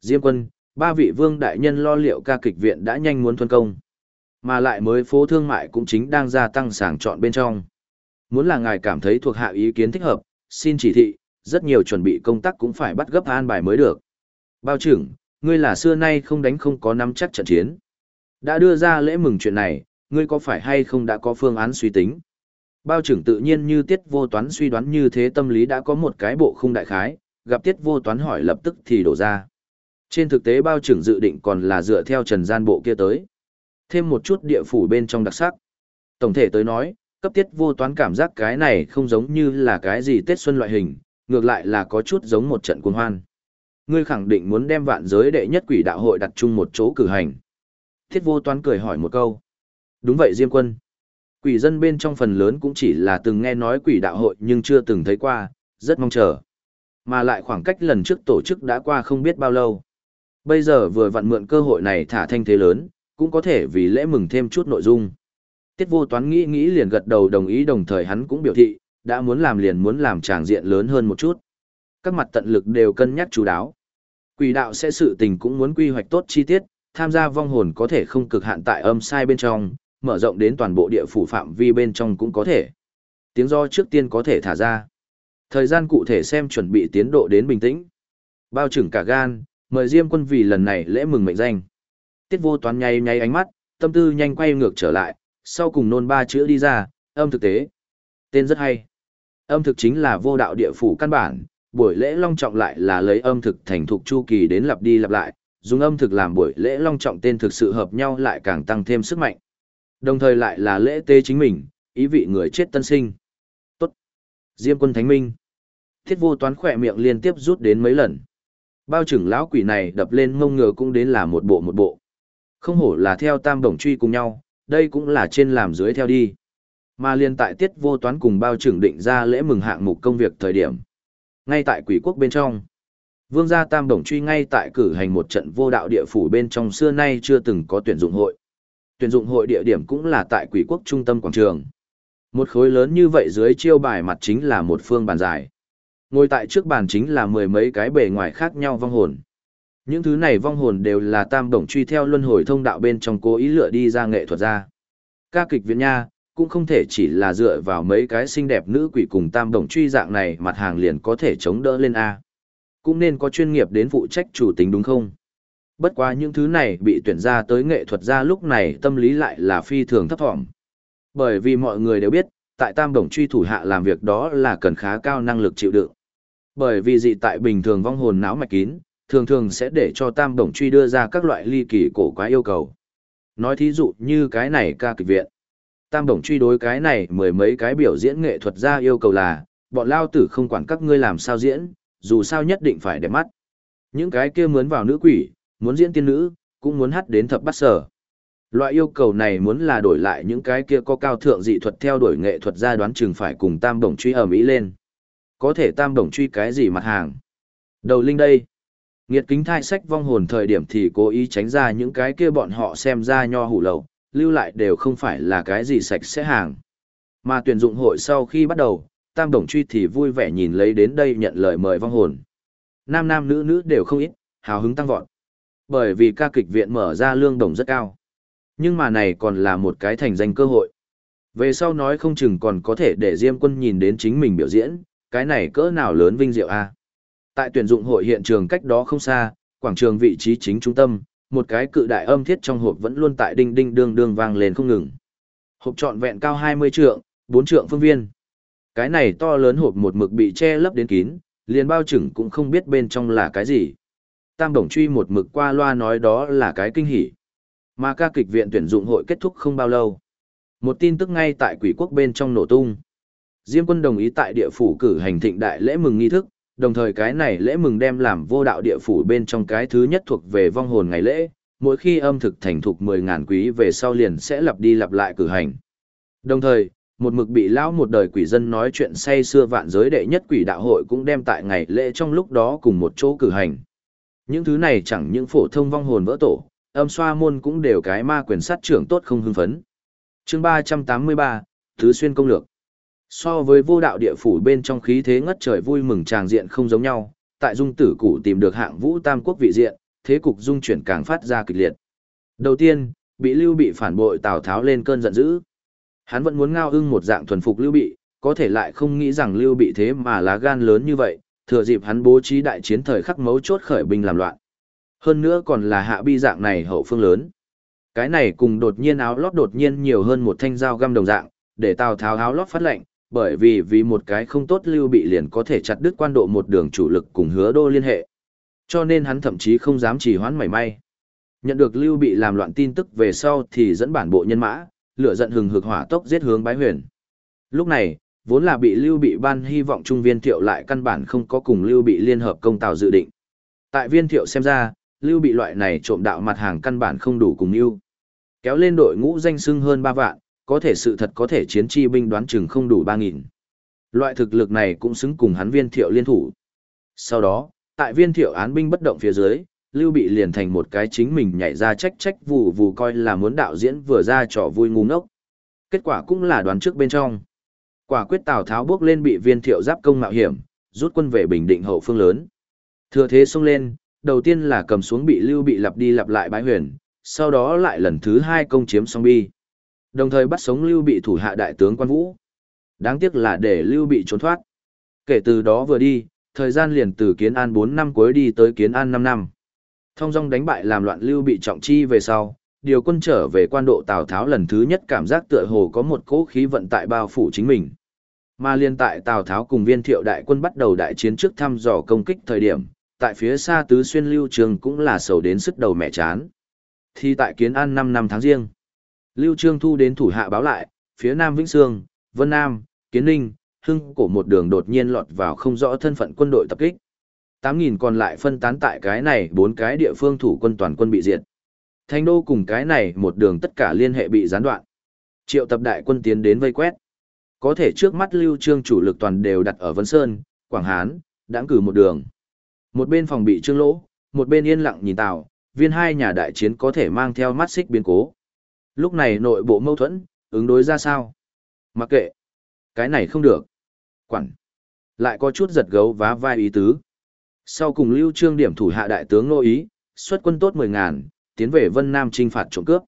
Diêm quân, ba vị vương đại nhân lo liệu ca kịch viện đã nhanh muốn thuần công. Mà lại mới phố thương mại cũng chính đang gia tăng sàng chọn bên trong. Muốn là ngài cảm thấy thuộc hạ ý kiến thích hợp, xin chỉ thị, rất nhiều chuẩn bị công tác cũng phải bắt gấp an bài mới được. Bao trưởng, ngươi là xưa nay không đánh không có nắm chắc trận chiến. Đã đưa ra lễ mừng chuyện này, ngươi có phải hay không đã có phương án suy tính? Bao trưởng tự nhiên như tiết vô toán suy đoán như thế tâm lý đã có một cái bộ khung đại khái, gặp tiết vô toán hỏi lập tức thì đổ ra. Trên thực tế bao trưởng dự định còn là dựa theo trần gian bộ kia tới. Thêm một chút địa phủ bên trong đặc sắc. Tổng thể tới nói, cấp tiết vô toán cảm giác cái này không giống như là cái gì Tết Xuân loại hình, ngược lại là có chút giống một trận cuồng hoan. Ngươi khẳng định muốn đem vạn giới đệ nhất quỷ đạo hội đặt chung một chỗ cử hành. Thiết vô toán cười hỏi một câu. Đúng vậy Diêm quân. Quỷ dân bên trong phần lớn cũng chỉ là từng nghe nói quỷ đạo hội nhưng chưa từng thấy qua, rất mong chờ. Mà lại khoảng cách lần trước tổ chức đã qua không biết bao lâu. Bây giờ vừa vặn mượn cơ hội này thả thanh thế lớn, cũng có thể vì lễ mừng thêm chút nội dung. Tiết vô toán nghĩ nghĩ liền gật đầu đồng ý đồng thời hắn cũng biểu thị, đã muốn làm liền muốn làm tràng diện lớn hơn một chút. Các mặt tận lực đều cân nhắc chú đáo. Quỷ đạo sẽ sự tình cũng muốn quy hoạch tốt chi tiết, tham gia vong hồn có thể không cực hạn tại âm sai bên trong, mở rộng đến toàn bộ địa phủ phạm vi bên trong cũng có thể. Tiếng do trước tiên có thể thả ra. Thời gian cụ thể xem chuẩn bị tiến độ đến bình tĩnh. Bao trưởng cả gan, mời Diêm quân vì lần này lễ mừng mệnh danh. Tiết vô toán nháy nháy ánh mắt, tâm tư nhanh quay ngược trở lại, sau cùng nôn ba chữ đi ra, âm thực tế. Tên rất hay. Âm thực chính là vô đạo địa phủ căn bản, buổi lễ long trọng lại là lấy âm thực thành thục chu kỳ đến lặp đi lặp lại, dùng âm thực làm buổi lễ long trọng tên thực sự hợp nhau lại càng tăng thêm sức mạnh. Đồng thời lại là lễ tế chính mình, ý vị người chết tân sinh. Tốt. Diêm quân thánh minh. Thiết vô toán khỏe miệng liên tiếp rút đến mấy lần. Bao trưởng lão quỷ này đập lên mông ngựa cũng đến là một bộ một bộ. Không hổ là theo tam đồng truy cùng nhau, đây cũng là trên làm dưới theo đi. Mà liên tại tiết vô toán cùng bao trưởng định ra lễ mừng hạng mục công việc thời điểm. Ngay tại quỷ quốc bên trong, vương gia tam đồng truy ngay tại cử hành một trận vô đạo địa phủ bên trong xưa nay chưa từng có tuyển dụng hội. Tuyển dụng hội địa điểm cũng là tại quỷ quốc trung tâm quảng trường. Một khối lớn như vậy dưới chiêu bài mặt chính là một phương bàn dài. Ngồi tại trước bàn chính là mười mấy cái bề ngoài khác nhau vong hồn. Những thứ này vong hồn đều là tam đồng truy theo luân hồi thông đạo bên trong cố ý lựa đi ra nghệ thuật ra. Ca kịch viện nha, cũng không thể chỉ là dựa vào mấy cái xinh đẹp nữ quỷ cùng tam đồng truy dạng này mặt hàng liền có thể chống đỡ lên A. Cũng nên có chuyên nghiệp đến phụ trách chủ tính đúng không? Bất quá những thứ này bị tuyển ra tới nghệ thuật ra lúc này tâm lý lại là phi thường thấp thỏm. Bởi vì mọi người đều biết, tại tam đồng truy thủ hạ làm việc đó là cần khá cao năng lực chịu đựng. Bởi vì dị tại bình thường vong hồn não mạch kín, thường thường sẽ để cho tam đồng truy đưa ra các loại ly kỳ cổ quá yêu cầu. Nói thí dụ như cái này ca kịch viện. Tam bổng truy đối cái này mười mấy cái biểu diễn nghệ thuật ra yêu cầu là, bọn lao tử không quản các ngươi làm sao diễn, dù sao nhất định phải đẹp mắt. Những cái kia muốn vào nữ quỷ, muốn diễn tiên nữ, cũng muốn hát đến thập bắt sở. Loại yêu cầu này muốn là đổi lại những cái kia có cao thượng dị thuật theo đuổi nghệ thuật ra đoán chừng phải cùng tam bổng truy ở Mỹ lên. Có thể tam bổng truy cái gì mặt hàng. Đầu linh đây. Nghiệt kính thai sách vong hồn thời điểm thì cố ý tránh ra những cái kia bọn họ xem ra nho hủ lậu, lưu lại đều không phải là cái gì sạch sẽ hàng. Mà tuyển dụng hội sau khi bắt đầu, tam đồng truy thì vui vẻ nhìn lấy đến đây nhận lời mời vong hồn. Nam nam nữ nữ đều không ít, hào hứng tăng vọt. Bởi vì ca kịch viện mở ra lương đồng rất cao. Nhưng mà này còn là một cái thành danh cơ hội. Về sau nói không chừng còn có thể để Diêm quân nhìn đến chính mình biểu diễn, cái này cỡ nào lớn vinh diệu a Tại tuyển dụng hội hiện trường cách đó không xa, quảng trường vị trí chính trung tâm, một cái cự đại âm thiết trong hộp vẫn luôn tại đinh đinh đương đương vang lên không ngừng. Hộp trọn vẹn cao 20 trượng, 4 trượng phương viên. Cái này to lớn hộp một mực bị che lấp đến kín, liền bao chừng cũng không biết bên trong là cái gì. Tam Đồng Truy một mực qua loa nói đó là cái kinh hỉ. Mà ca kịch viện tuyển dụng hội kết thúc không bao lâu. Một tin tức ngay tại quỷ quốc bên trong nổ tung. Diêm quân đồng ý tại địa phủ cử hành thịnh đại lễ mừng nghi thức, đồng thời cái này lễ mừng đem làm vô đạo địa phủ bên trong cái thứ nhất thuộc về vong hồn ngày lễ, mỗi khi âm thực thành thục 10.000 quý về sau liền sẽ lặp đi lặp lại cử hành. Đồng thời, một mực bị lão một đời quỷ dân nói chuyện say xưa vạn giới đệ nhất quỷ đạo hội cũng đem tại ngày lễ trong lúc đó cùng một chỗ cử hành. Những thứ này chẳng những phổ thông vong hồn vỡ tổ, âm xoa môn cũng đều cái ma quyền sát trưởng tốt không hưng phấn. chương 383, Thứ Xuyên Công Lược So với vô đạo địa phủ bên trong khí thế ngất trời vui mừng tràng diện không giống nhau, tại dung tử cụ tìm được hạng vũ tam quốc vị diện, thế cục dung chuyển càng phát ra kịch liệt. Đầu tiên, bị lưu bị phản bội Tào Tháo lên cơn giận dữ. Hắn vẫn muốn ngao ưng một dạng thuần phục lưu bị, có thể lại không nghĩ rằng lưu bị thế mà lá gan lớn như vậy, thừa dịp hắn bố trí đại chiến thời khắc mấu chốt khởi binh làm loạn. Hơn nữa còn là hạ bi dạng này hậu phương lớn. Cái này cùng đột nhiên áo lót đột nhiên nhiều hơn một thanh dao găm đồng dạng, để Tào Tháo áo lót phát lệnh, bởi vì vì một cái không tốt lưu bị liền có thể chặt đứt quan độ một đường chủ lực cùng hứa đô liên hệ. Cho nên hắn thậm chí không dám trì hoãn mảy may. Nhận được lưu bị làm loạn tin tức về sau thì dẫn bản bộ nhân mã, lửa giận hừng hực hỏa tốc giết hướng bái huyền. Lúc này, vốn là bị lưu bị ban hy vọng trung viên thiệu lại căn bản không có cùng lưu bị liên hợp công tào dự định. Tại viên thiệu xem ra, lưu bị loại này trộm đạo mặt hàng căn bản không đủ cùng lưu. Kéo lên đội ngũ danh sưng hơn ba vạn, có thể sự thật có thể chiến chi binh đoán chừng không đủ 3.000. Loại thực lực này cũng xứng cùng hắn viên thiệu liên thủ. Sau đó, tại viên thiệu án binh bất động phía dưới, Lưu Bị liền thành một cái chính mình nhảy ra trách trách vù vù coi là muốn đạo diễn vừa ra trò vui ngu ngốc. Kết quả cũng là đoán trước bên trong. Quả quyết Tào Tháo bước lên bị viên thiệu giáp công mạo hiểm, rút quân về Bình Định hậu phương lớn. Thừa thế xông lên, đầu tiên là cầm xuống bị Lưu Bị lặp đi lặp lại bãi huyền, sau đó lại lần thứ hai công chiếm song bi. Đồng thời bắt sống Lưu Bị thủ hạ đại tướng quan vũ. Đáng tiếc là để Lưu Bị trốn thoát. Kể từ đó vừa đi, thời gian liền từ Kiến An 4 năm cuối đi tới Kiến An 5 năm. Thông dong đánh bại làm loạn Lưu Bị trọng chi về sau, điều quân trở về quan độ Tào Tháo lần thứ nhất cảm giác tựa hồ có một cỗ khí vận tại bao phủ chính mình. Mà liên tại Tào Tháo cùng viên thiệu đại quân bắt đầu đại chiến trước thăm dò công kích thời điểm, tại phía xa tứ xuyên lưu trường cũng là sầu đến sức đầu mẹ chán. Thì tại kiến an 5 năm tháng riêng, Lưu Trương Thu đến thủ hạ báo lại, phía Nam Vĩnh Sương, Vân Nam, Kiến Ninh, Hưng cổ một đường đột nhiên lọt vào không rõ thân phận quân đội tập kích. 8.000 còn lại phân tán tại cái này bốn cái địa phương thủ quân toàn quân bị diệt. Thành đô cùng cái này một đường tất cả liên hệ bị gián đoạn. Triệu tập đại quân tiến đến vây quét. Có thể trước mắt Lưu Trương chủ lực toàn đều đặt ở Vân Sơn, Quảng Hán, đãng cử một đường. Một bên phòng bị trương lỗ, một bên yên lặng nhìn Tào, viên hai nhà đại chiến có thể mang theo mắt xích biến cố. Lúc này nội bộ mâu thuẫn, ứng đối ra sao? Mặc kệ. Cái này không được. Quản. Lại có chút giật gấu vá vai ý tứ. Sau cùng lưu trương điểm thủ hạ đại tướng nô ý, xuất quân tốt 10 ngàn, tiến về Vân Nam trinh phạt trộm cướp.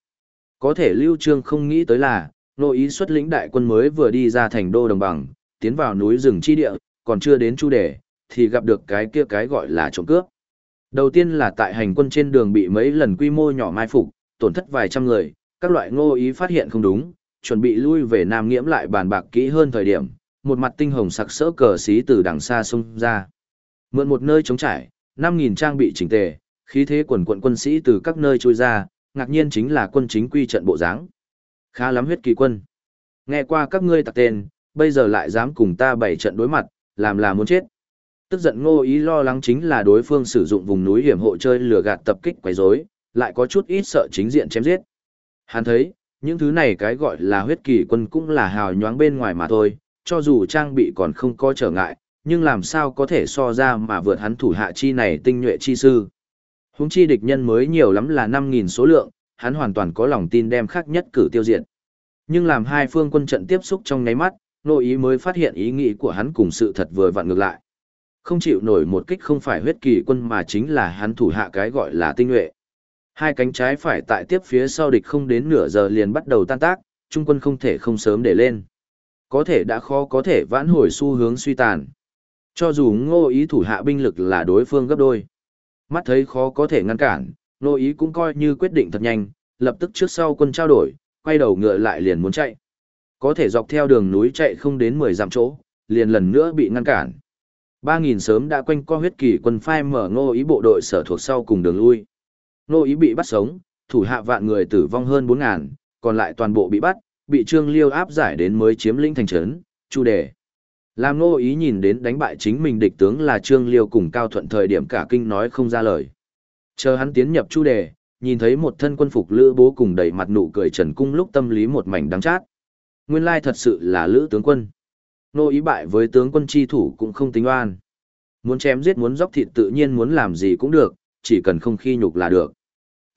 Có thể lưu trương không nghĩ tới là, nô ý xuất lĩnh đại quân mới vừa đi ra thành đô đồng bằng, tiến vào núi rừng chi địa, còn chưa đến chu đề, thì gặp được cái kia cái gọi là trộm cướp. Đầu tiên là tại hành quân trên đường bị mấy lần quy mô nhỏ mai phục, tổn thất vài trăm người, các loại ngô ý phát hiện không đúng, chuẩn bị lui về Nam Nghiễm lại bàn bạc kỹ hơn thời điểm, một mặt tinh hồng sặc sỡ cờ xí từ đằng xa xông ra. Mượn một nơi trống trải, 5.000 trang bị chỉnh tề, khí thế quần quận quân sĩ từ các nơi trôi ra, ngạc nhiên chính là quân chính quy trận bộ dáng. Khá lắm huyết kỳ quân. Nghe qua các ngươi tặc tên, bây giờ lại dám cùng ta bảy trận đối mặt, làm là muốn chết. Tức giận ngô ý lo lắng chính là đối phương sử dụng vùng núi hiểm hộ chơi lừa gạt tập kích quấy rối, lại có chút ít sợ chính diện chém giết. Hắn thấy, những thứ này cái gọi là huyết kỳ quân cũng là hào nhoáng bên ngoài mà thôi, cho dù trang bị còn không có trở ngại, nhưng làm sao có thể so ra mà vượt hắn thủ hạ chi này tinh nhuệ chi sư. Húng chi địch nhân mới nhiều lắm là 5.000 số lượng, hắn hoàn toàn có lòng tin đem khác nhất cử tiêu diệt. Nhưng làm hai phương quân trận tiếp xúc trong nháy mắt, nội ý mới phát hiện ý nghĩ của hắn cùng sự thật vừa vặn ngược lại. Không chịu nổi một kích không phải huyết kỳ quân mà chính là hắn thủ hạ cái gọi là tinh nhuệ. Hai cánh trái phải tại tiếp phía sau địch không đến nửa giờ liền bắt đầu tan tác, trung quân không thể không sớm để lên. Có thể đã khó có thể vãn hồi xu hướng suy tàn. Cho dù ngô ý thủ hạ binh lực là đối phương gấp đôi. Mắt thấy khó có thể ngăn cản, ngô ý cũng coi như quyết định thật nhanh, lập tức trước sau quân trao đổi, quay đầu ngựa lại liền muốn chạy. Có thể dọc theo đường núi chạy không đến 10 dặm chỗ, liền lần nữa bị ngăn cản. 3.000 sớm đã quanh co huyết kỳ quân phai mở ngô ý bộ đội sở thuộc sau cùng đường lui. Nô ý bị bắt sống, thủ hạ vạn người tử vong hơn 4.000, còn lại toàn bộ bị bắt, bị Trương Liêu áp giải đến mới chiếm lĩnh thành trấn, Chu Đề. Làm nô ý nhìn đến đánh bại chính mình địch tướng là Trương Liêu cùng Cao Thuận thời điểm cả kinh nói không ra lời. Chờ hắn tiến nhập Chu Đề, nhìn thấy một thân quân phục lữ bố cùng đầy mặt nụ cười trần cung lúc tâm lý một mảnh đắng chát. Nguyên lai thật sự là lữ tướng quân. Nô ý bại với tướng quân chi thủ cũng không tính oan. Muốn chém giết muốn dốc thịt tự nhiên muốn làm gì cũng được, chỉ cần không khi nhục là được.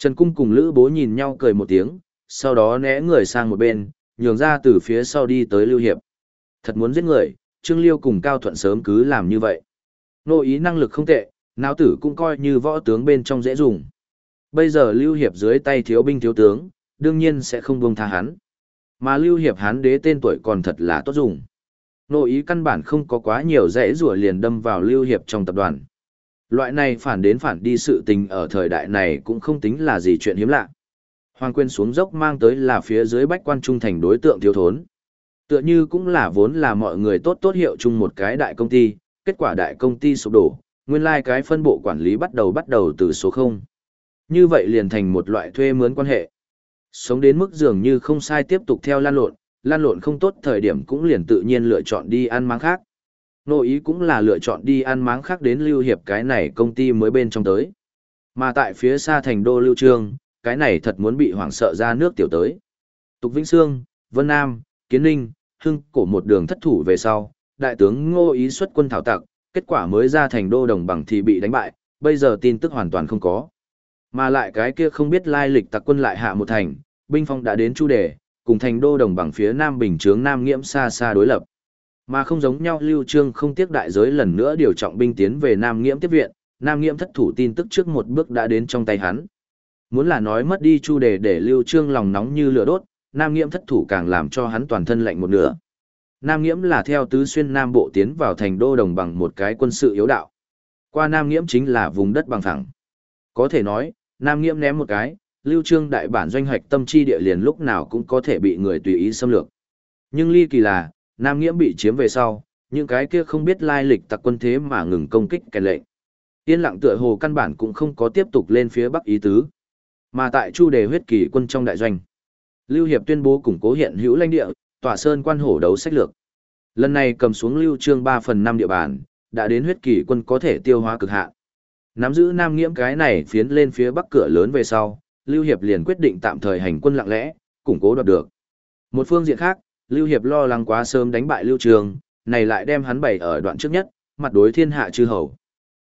Trần cung cùng lữ bố nhìn nhau cười một tiếng, sau đó né người sang một bên, nhường ra từ phía sau đi tới lưu hiệp. Thật muốn giết người, Trương Liêu cùng Cao Thuận sớm cứ làm như vậy. Nô ý năng lực không tệ, não tử cũng coi như võ tướng bên trong dễ dùng. Bây giờ Lưu Hiệp dưới tay thiếu binh thiếu tướng, đương nhiên sẽ không buông tha hắn. Mà Lưu Hiệp hán đế tên tuổi còn thật là tốt dùng. Nội ý căn bản không có quá nhiều dễ rủa liền đâm vào Lưu Hiệp trong tập đoàn. Loại này phản đến phản đi sự tình ở thời đại này cũng không tính là gì chuyện hiếm lạ. Hoàng quyền xuống dốc mang tới là phía dưới bách quan trung thành đối tượng thiếu thốn. Tựa như cũng là vốn là mọi người tốt tốt hiệu chung một cái đại công ty, kết quả đại công ty sụp đổ, nguyên lai like cái phân bộ quản lý bắt đầu bắt đầu từ số 0 như vậy liền thành một loại thuê mướn quan hệ. Sống đến mức dường như không sai tiếp tục theo lan lộn, lan lộn không tốt thời điểm cũng liền tự nhiên lựa chọn đi ăn mang khác. Nô ý cũng là lựa chọn đi ăn máng khác đến lưu hiệp cái này công ty mới bên trong tới. Mà tại phía xa thành đô lưu trương, cái này thật muốn bị hoảng sợ ra nước tiểu tới. Tục Vĩnh Sương, Vân Nam, Kiến Ninh, Hưng cổ một đường thất thủ về sau, đại tướng ngô ý xuất quân thảo tặc, kết quả mới ra thành đô đồng bằng thì bị đánh bại, bây giờ tin tức hoàn toàn không có. Mà lại cái kia không biết lai lịch tặc quân lại hạ một thành, binh phong đã đến chu đề, cùng thành đô đồng bằng phía nam bình chướng nam nghiễm xa xa đối lập. Mà không giống nhau Lưu Trương không tiếc đại giới lần nữa điều trọng binh tiến về Nam Nghiễm tiếp viện, Nam Nghiễm thất thủ tin tức trước một bước đã đến trong tay hắn. Muốn là nói mất đi chu đề để Lưu Trương lòng nóng như lửa đốt, Nam Nghiễm thất thủ càng làm cho hắn toàn thân lạnh một nửa. Nam Nghiễm là theo tứ xuyên Nam Bộ tiến vào thành đô đồng bằng một cái quân sự yếu đạo. Qua Nam Nghiễm chính là vùng đất bằng phẳng. Có thể nói, Nam Nghiễm ném một cái, lưu trương đại bản doanh hoạch tâm chi địa liền lúc nào cũng có thể bị người tùy ý xâm lược. Nhưng ly kỳ là, Nam Nghiễm bị chiếm về sau, những cái kia không biết lai lịch tặc quân thế mà ngừng công kích kèn lệnh. Yên lặng tựa hồ căn bản cũng không có tiếp tục lên phía bắc ý tứ. Mà tại chu đề huyết kỳ quân trong đại doanh, Lưu Hiệp tuyên bố củng cố hiện hữu lãnh địa, tỏa sơn quan hổ đấu sách lược. Lần này cầm xuống Lưu Trương 3 phần 5 địa bàn, đã đến huyết kỳ quân có thể tiêu hóa cực hạn. Nắm giữ Nam Nghiễm cái này phiến lên phía bắc cửa lớn về sau, Lưu Hiệp liền quyết định tạm thời hành quân lặng lẽ, củng cố đoạt được. Một phương diện khác, Lưu Hiệp lo lắng quá sớm đánh bại Lưu Trường, này lại đem hắn bày ở đoạn trước nhất, mặt đối thiên hạ chư hầu.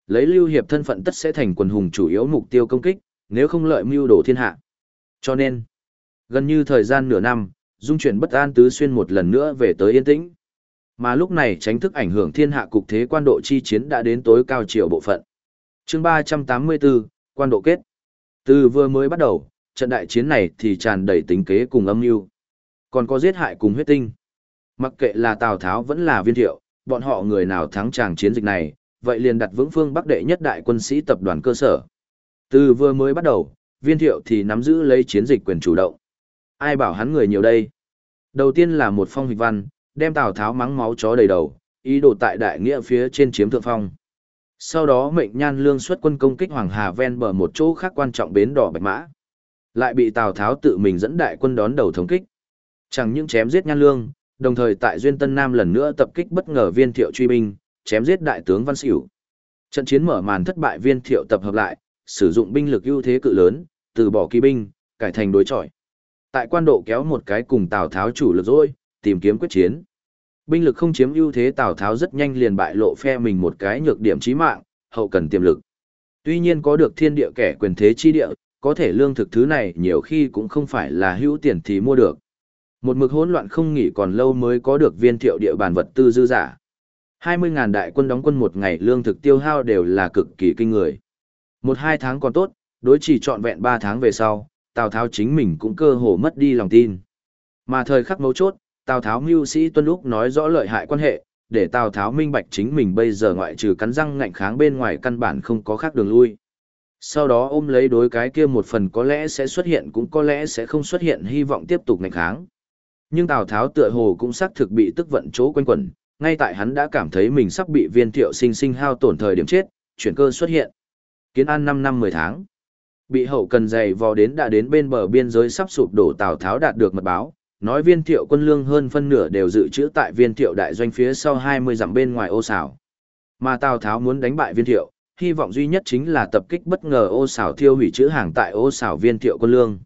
Lấy Lưu Hiệp thân phận tất sẽ thành quần hùng chủ yếu mục tiêu công kích, nếu không lợi mưu đổ thiên hạ. Cho nên, gần như thời gian nửa năm, dung chuyển bất an tứ xuyên một lần nữa về tới yên tĩnh. Mà lúc này tránh thức ảnh hưởng thiên hạ cục thế quan độ chi chiến đã đến tối cao chiều bộ phận chương ba trăm tám mươi bốn quan độ kết từ vừa mới bắt đầu trận đại chiến này thì tràn đầy tính kế cùng âm mưu còn có giết hại cùng huyết tinh. Mặc kệ là tào tháo vẫn là viên thiệu, bọn họ người nào thắng tràng chiến dịch này, vậy liền đặt vững phương bắc đệ nhất đại quân sĩ tập đoàn cơ sở. Từ vừa mới bắt đầu, viên thiệu thì nắm giữ lấy chiến dịch quyền chủ động. Ai bảo hắn người nhiều đây? Đầu tiên là một phong hịch văn, đem tào tháo mắng máu chó đầy đầu, ý đồ tại đại nghĩa phía trên chiếm thượng phong. Sau đó mệnh nhan lương xuất quân công kích Hoàng Hà ven bờ một chỗ khác quan trọng bến đỏ bạch mã. Lại bị Tào Tháo tự mình dẫn đại quân đón đầu thống kích. Chẳng những chém giết nhan lương, đồng thời tại Duyên Tân Nam lần nữa tập kích bất ngờ viên thiệu truy binh, chém giết đại tướng Văn Xỉu. Trận chiến mở màn thất bại viên thiệu tập hợp lại, sử dụng binh lực ưu thế cự lớn, từ bỏ kỳ binh, cải thành đối chọi. Tại quan độ kéo một cái cùng Tào Tháo chủ lực rồi, tìm kiếm quyết chiến. Binh lực không chiếm ưu thế Tào Tháo rất nhanh liền bại lộ phe mình một cái nhược điểm chí mạng, hậu cần tiềm lực. Tuy nhiên có được thiên địa kẻ quyền thế chi địa, có thể lương thực thứ này nhiều khi cũng không phải là hữu tiền thì mua được. Một mực hỗn loạn không nghỉ còn lâu mới có được viên thiệu địa bàn vật tư dư giả. 20.000 đại quân đóng quân một ngày lương thực tiêu hao đều là cực kỳ kinh người. Một hai tháng còn tốt, đối chỉ trọn vẹn ba tháng về sau, Tào Tháo chính mình cũng cơ hồ mất đi lòng tin. Mà thời khắc mấu chốt, Tào Tháo mưu sĩ Tuân Úc nói rõ lợi hại quan hệ, để Tào Tháo minh bạch chính mình bây giờ ngoại trừ cắn răng ngạnh kháng bên ngoài căn bản không có khác đường lui. Sau đó ôm lấy đối cái kia một phần có lẽ sẽ xuất hiện cũng có lẽ sẽ không xuất hiện hy vọng tiếp tục ngạnh kháng. Nhưng Tào Tháo tựa hồ cũng xác thực bị tức vận chỗ quanh quẩn, ngay tại hắn đã cảm thấy mình sắp bị viên thiệu sinh sinh hao tổn thời điểm chết, chuyển cơ xuất hiện. Kiến an 5 năm 10 tháng. Bị hậu cần dày vò đến đã đến bên bờ biên giới sắp sụp đổ Tào Tháo đạt được mật báo, nói viên thiệu quân lương hơn phân nửa đều dự trữ tại viên thiệu đại doanh phía sau 20 dặm bên ngoài ô xảo. Mà Tào Tháo muốn đánh bại viên thiệu, hy vọng duy nhất chính là tập kích bất ngờ ô xảo thiêu hủy chữ hàng tại ô xảo viên thiệu quân lương.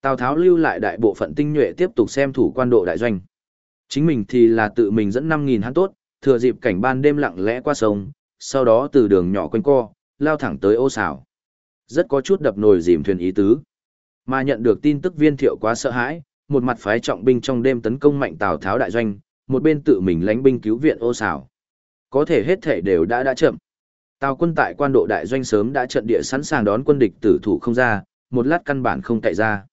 Tào Tháo lưu lại đại bộ phận tinh nhuệ tiếp tục xem thủ quan độ đại doanh. Chính mình thì là tự mình dẫn 5.000 hắn tốt, thừa dịp cảnh ban đêm lặng lẽ qua sông, sau đó từ đường nhỏ quanh co, lao thẳng tới ô xảo. Rất có chút đập nồi dìm thuyền ý tứ. Mà nhận được tin tức viên thiệu quá sợ hãi, một mặt phái trọng binh trong đêm tấn công mạnh Tào Tháo đại doanh, một bên tự mình lánh binh cứu viện ô xảo. Có thể hết thể đều đã đã chậm. Tào quân tại quan độ đại doanh sớm đã trận địa sẵn sàng đón quân địch tử thủ không ra, một lát căn bản không cậy ra.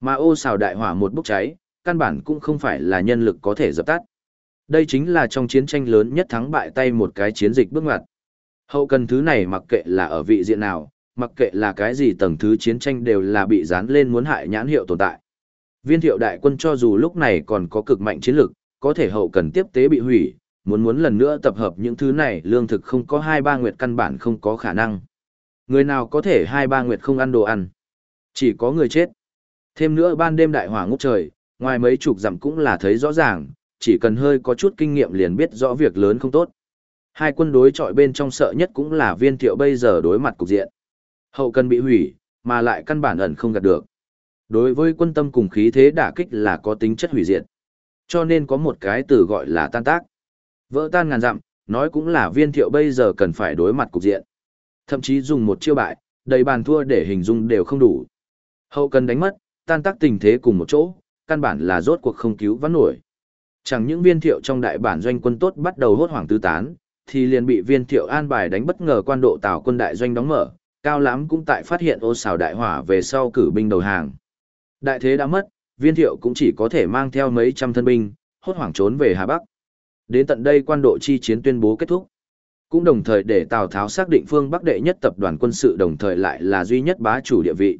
Mà ô xào đại hỏa một bốc cháy, căn bản cũng không phải là nhân lực có thể dập tắt. Đây chính là trong chiến tranh lớn nhất thắng bại tay một cái chiến dịch bước ngoặt. Hậu cần thứ này mặc kệ là ở vị diện nào, mặc kệ là cái gì tầng thứ chiến tranh đều là bị dán lên muốn hại nhãn hiệu tồn tại. Viên thiệu đại quân cho dù lúc này còn có cực mạnh chiến lực, có thể hậu cần tiếp tế bị hủy, muốn muốn lần nữa tập hợp những thứ này lương thực không có hai ba nguyệt căn bản không có khả năng. Người nào có thể hai ba nguyệt không ăn đồ ăn? Chỉ có người chết. Thêm nữa ban đêm đại hỏa ngút trời, ngoài mấy chục dặm cũng là thấy rõ ràng, chỉ cần hơi có chút kinh nghiệm liền biết rõ việc lớn không tốt. Hai quân đối chọi bên trong sợ nhất cũng là viên thiệu bây giờ đối mặt cục diện. Hậu cần bị hủy, mà lại căn bản ẩn không gạt được. Đối với quân tâm cùng khí thế đả kích là có tính chất hủy diệt. Cho nên có một cái từ gọi là tan tác. Vỡ tan ngàn dặm, nói cũng là viên thiệu bây giờ cần phải đối mặt cục diện. Thậm chí dùng một chiêu bại, đầy bàn thua để hình dung đều không đủ. Hậu cần đánh mất, tan tác tình thế cùng một chỗ, căn bản là rốt cuộc không cứu vãn nổi. Chẳng những viên thiệu trong đại bản doanh quân tốt bắt đầu hốt hoảng tứ tán, thì liền bị viên thiệu an bài đánh bất ngờ quan độ tào quân đại doanh đóng mở, cao lắm cũng tại phát hiện ô xào đại hỏa về sau cử binh đầu hàng. Đại thế đã mất, viên thiệu cũng chỉ có thể mang theo mấy trăm thân binh, hốt hoảng trốn về Hà Bắc. Đến tận đây quan độ chi chiến tuyên bố kết thúc. Cũng đồng thời để Tào Tháo xác định phương Bắc đệ nhất tập đoàn quân sự đồng thời lại là duy nhất bá chủ địa vị.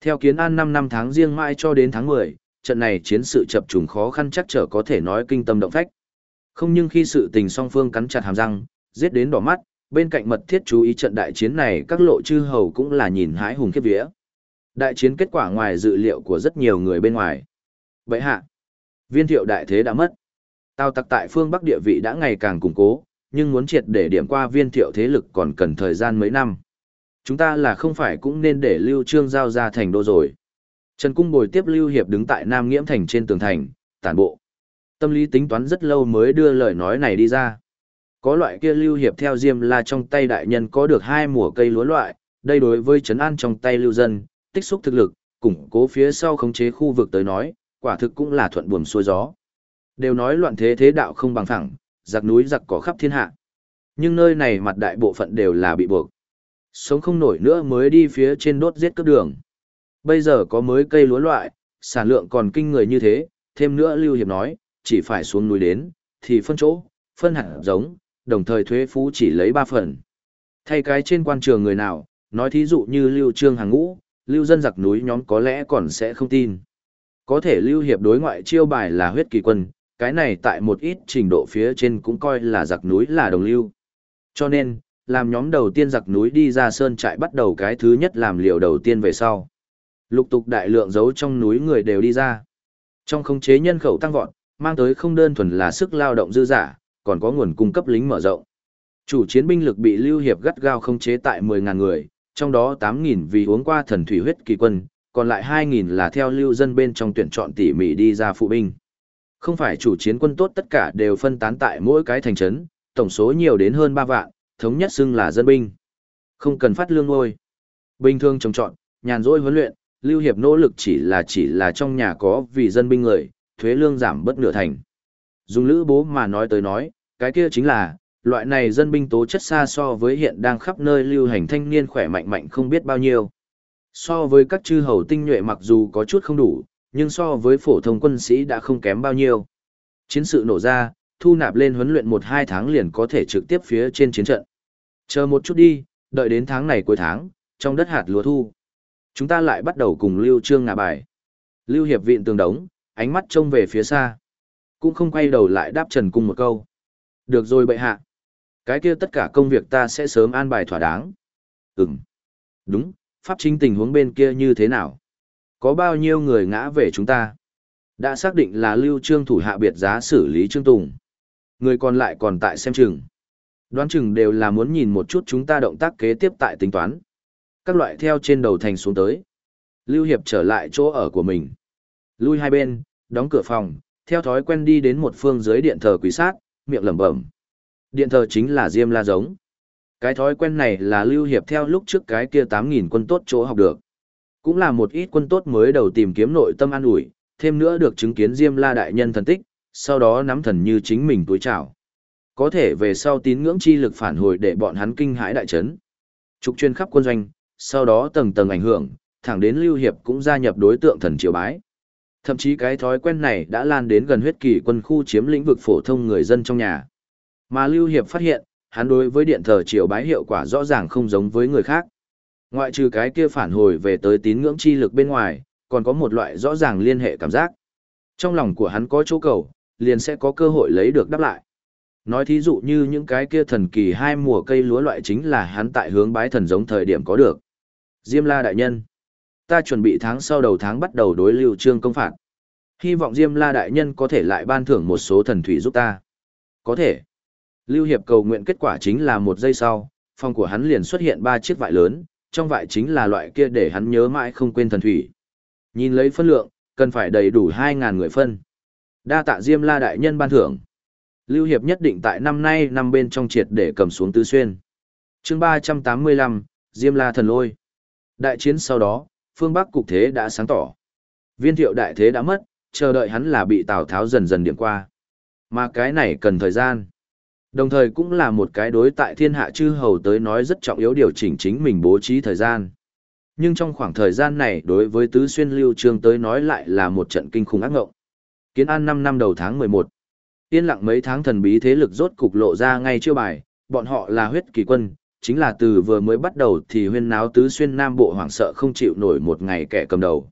Theo kiến an 5 năm tháng riêng mai cho đến tháng 10, trận này chiến sự chập trùng khó khăn chắc trở có thể nói kinh tâm động phách. Không nhưng khi sự tình song phương cắn chặt hàm răng, giết đến đỏ mắt, bên cạnh mật thiết chú ý trận đại chiến này các lộ chư hầu cũng là nhìn hái hùng khiếp vía. Đại chiến kết quả ngoài dự liệu của rất nhiều người bên ngoài. Vậy hạ, viên thiệu đại thế đã mất. Tào tặc tại phương Bắc địa vị đã ngày càng củng cố, nhưng muốn triệt để điểm qua viên thiệu thế lực còn cần thời gian mấy năm. Chúng ta là không phải cũng nên để Lưu Trương giao ra thành đô rồi. Trần Cung bồi tiếp Lưu Hiệp đứng tại Nam Nghiễm Thành trên tường thành, tản bộ. Tâm lý tính toán rất lâu mới đưa lời nói này đi ra. Có loại kia Lưu Hiệp theo Diêm La trong tay đại nhân có được hai mùa cây lúa loại, đây đối với trấn an trong tay lưu dân, tích xúc thực lực, củng cố phía sau khống chế khu vực tới nói, quả thực cũng là thuận buồm xuôi gió. Đều nói loạn thế thế đạo không bằng phẳng, giặc núi giặc cỏ khắp thiên hạ. Nhưng nơi này mặt đại bộ phận đều là bị buộc. Sống không nổi nữa mới đi phía trên đốt giết cướp đường. Bây giờ có mới cây lúa loại, sản lượng còn kinh người như thế, thêm nữa Lưu Hiệp nói, chỉ phải xuống núi đến, thì phân chỗ, phân hẳn giống, đồng thời thuế phú chỉ lấy 3 phần. Thay cái trên quan trường người nào, nói thí dụ như Lưu Trương hàng ngũ, Lưu dân giặc núi nhóm có lẽ còn sẽ không tin. Có thể Lưu Hiệp đối ngoại chiêu bài là huyết kỳ quân, cái này tại một ít trình độ phía trên cũng coi là giặc núi là đồng lưu. Cho nên, làm nhóm đầu tiên giặc núi đi ra sơn trại bắt đầu cái thứ nhất làm liều đầu tiên về sau. Lục tục đại lượng giấu trong núi người đều đi ra. Trong khống chế nhân khẩu tăng vọt, mang tới không đơn thuần là sức lao động dư giả, còn có nguồn cung cấp lính mở rộng. Chủ chiến binh lực bị Lưu Hiệp gắt gao khống chế tại 10.000 người, trong đó 8.000 vì uống qua thần thủy huyết kỳ quân, còn lại 2.000 là theo lưu dân bên trong tuyển chọn tỉ mỉ đi ra phụ binh. Không phải chủ chiến quân tốt tất cả đều phân tán tại mỗi cái thành trấn, tổng số nhiều đến hơn 3 vạn, thống nhất xưng là dân binh. Không cần phát lương ngôi. Bình thường trồng trọn, nhàn rỗi huấn luyện, Lưu Hiệp nỗ lực chỉ là chỉ là trong nhà có vì dân binh người, thuế lương giảm bất nửa thành. Dùng lữ bố mà nói tới nói, cái kia chính là, loại này dân binh tố chất xa so với hiện đang khắp nơi lưu hành thanh niên khỏe mạnh mạnh không biết bao nhiêu. So với các chư hầu tinh nhuệ mặc dù có chút không đủ, nhưng so với phổ thông quân sĩ đã không kém bao nhiêu. Chiến sự nổ ra, thu nạp lên huấn luyện 1-2 tháng liền có thể trực tiếp phía trên chiến trận. Chờ một chút đi, đợi đến tháng này cuối tháng, trong đất hạt lúa thu. Chúng ta lại bắt đầu cùng Lưu Trương ngả bài. Lưu Hiệp viện tường đống, ánh mắt trông về phía xa. Cũng không quay đầu lại đáp Trần Cung một câu. Được rồi bệ hạ. Cái kia tất cả công việc ta sẽ sớm an bài thỏa đáng. Ừm. Đúng, pháp chính tình huống bên kia như thế nào? Có bao nhiêu người ngã về chúng ta? Đã xác định là Lưu Trương thủ hạ biệt giá xử lý Trương Tùng. Người còn lại còn tại xem chừng. Đoán chừng đều là muốn nhìn một chút chúng ta động tác kế tiếp tại tính toán. Các loại theo trên đầu thành xuống tới. Lưu Hiệp trở lại chỗ ở của mình. Lui hai bên, đóng cửa phòng, theo thói quen đi đến một phương dưới điện thờ quý sát, miệng lẩm bẩm. Điện thờ chính là Diêm La giống. Cái thói quen này là Lưu Hiệp theo lúc trước cái kia 8.000 quân tốt chỗ học được. Cũng là một ít quân tốt mới đầu tìm kiếm nội tâm an ủi, thêm nữa được chứng kiến Diêm La đại nhân thần tích, sau đó nắm thần như chính mình túi trào. Có thể về sau tín ngưỡng chi lực phản hồi để bọn hắn kinh hãi đại chấn. Trục chuyên khắp quân doanh, sau đó tầng tầng ảnh hưởng, thẳng đến Lưu Hiệp cũng gia nhập đối tượng thần triều bái. Thậm chí cái thói quen này đã lan đến gần huyết kỳ quân khu chiếm lĩnh vực phổ thông người dân trong nhà. Mà Lưu Hiệp phát hiện, hắn đối với điện thờ triều bái hiệu quả rõ ràng không giống với người khác. Ngoại trừ cái kia phản hồi về tới tín ngưỡng chi lực bên ngoài, còn có một loại rõ ràng liên hệ cảm giác. Trong lòng của hắn có chỗ cầu, liền sẽ có cơ hội lấy được đáp lại. Nói thí dụ như những cái kia thần kỳ hai mùa cây lúa loại chính là hắn tại hướng bái thần giống thời điểm có được. Diêm la đại nhân. Ta chuẩn bị tháng sau đầu tháng bắt đầu đối lưu trương công phạt. Hy vọng Diêm la đại nhân có thể lại ban thưởng một số thần thủy giúp ta. Có thể. Lưu Hiệp cầu nguyện kết quả chính là một giây sau, phòng của hắn liền xuất hiện ba chiếc vại lớn, trong vại chính là loại kia để hắn nhớ mãi không quên thần thủy. Nhìn lấy phân lượng, cần phải đầy đủ 2.000 người phân. Đa tạ Diêm La Đại Nhân ban thưởng. Lưu Hiệp nhất định tại năm nay năm bên trong triệt để cầm xuống tứ xuyên. chương 385, Diêm La Thần Lôi. Đại chiến sau đó, phương Bắc cục thế đã sáng tỏ. Viên thiệu đại thế đã mất, chờ đợi hắn là bị Tào Tháo dần dần điểm qua. Mà cái này cần thời gian. Đồng thời cũng là một cái đối tại thiên hạ chư hầu tới nói rất trọng yếu điều chỉnh chính mình bố trí thời gian. Nhưng trong khoảng thời gian này đối với tứ xuyên lưu trương tới nói lại là một trận kinh khủng ác ngộng. Kiến an 5 năm đầu tháng 11. Yên lặng mấy tháng thần bí thế lực rốt cục lộ ra ngay chưa bài, bọn họ là huyết kỳ quân, chính là từ vừa mới bắt đầu thì huyên náo tứ xuyên nam bộ hoảng sợ không chịu nổi một ngày kẻ cầm đầu.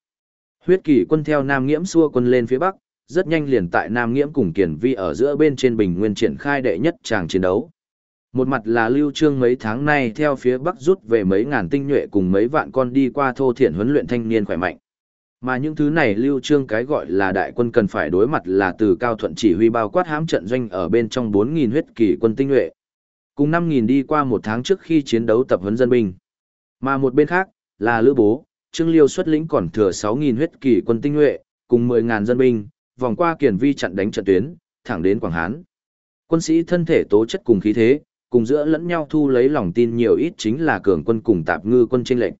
Huyết kỳ quân theo nam nghiễm xua quân lên phía bắc, rất nhanh liền tại Nam Nghiễm cùng Kiền Vi ở giữa bên trên bình nguyên triển khai đệ nhất tràng chiến đấu. Một mặt là Lưu Trương mấy tháng nay theo phía Bắc rút về mấy ngàn tinh nhuệ cùng mấy vạn con đi qua thô thiện huấn luyện thanh niên khỏe mạnh. Mà những thứ này Lưu Trương cái gọi là đại quân cần phải đối mặt là từ cao thuận chỉ huy bao quát hãm trận doanh ở bên trong 4.000 huyết kỳ quân tinh nhuệ. Cùng 5.000 đi qua một tháng trước khi chiến đấu tập huấn dân binh. Mà một bên khác, là Lữ Bố, Trương Liêu xuất lĩnh còn thừa 6.000 huyết kỳ quân tinh nhuệ, cùng 10.000 dân binh, vòng qua kiền vi chặn đánh trận tuyến, thẳng đến Quảng Hán. Quân sĩ thân thể tố chất cùng khí thế, cùng giữa lẫn nhau thu lấy lòng tin nhiều ít chính là cường quân cùng tạp ngư quân chênh lệnh.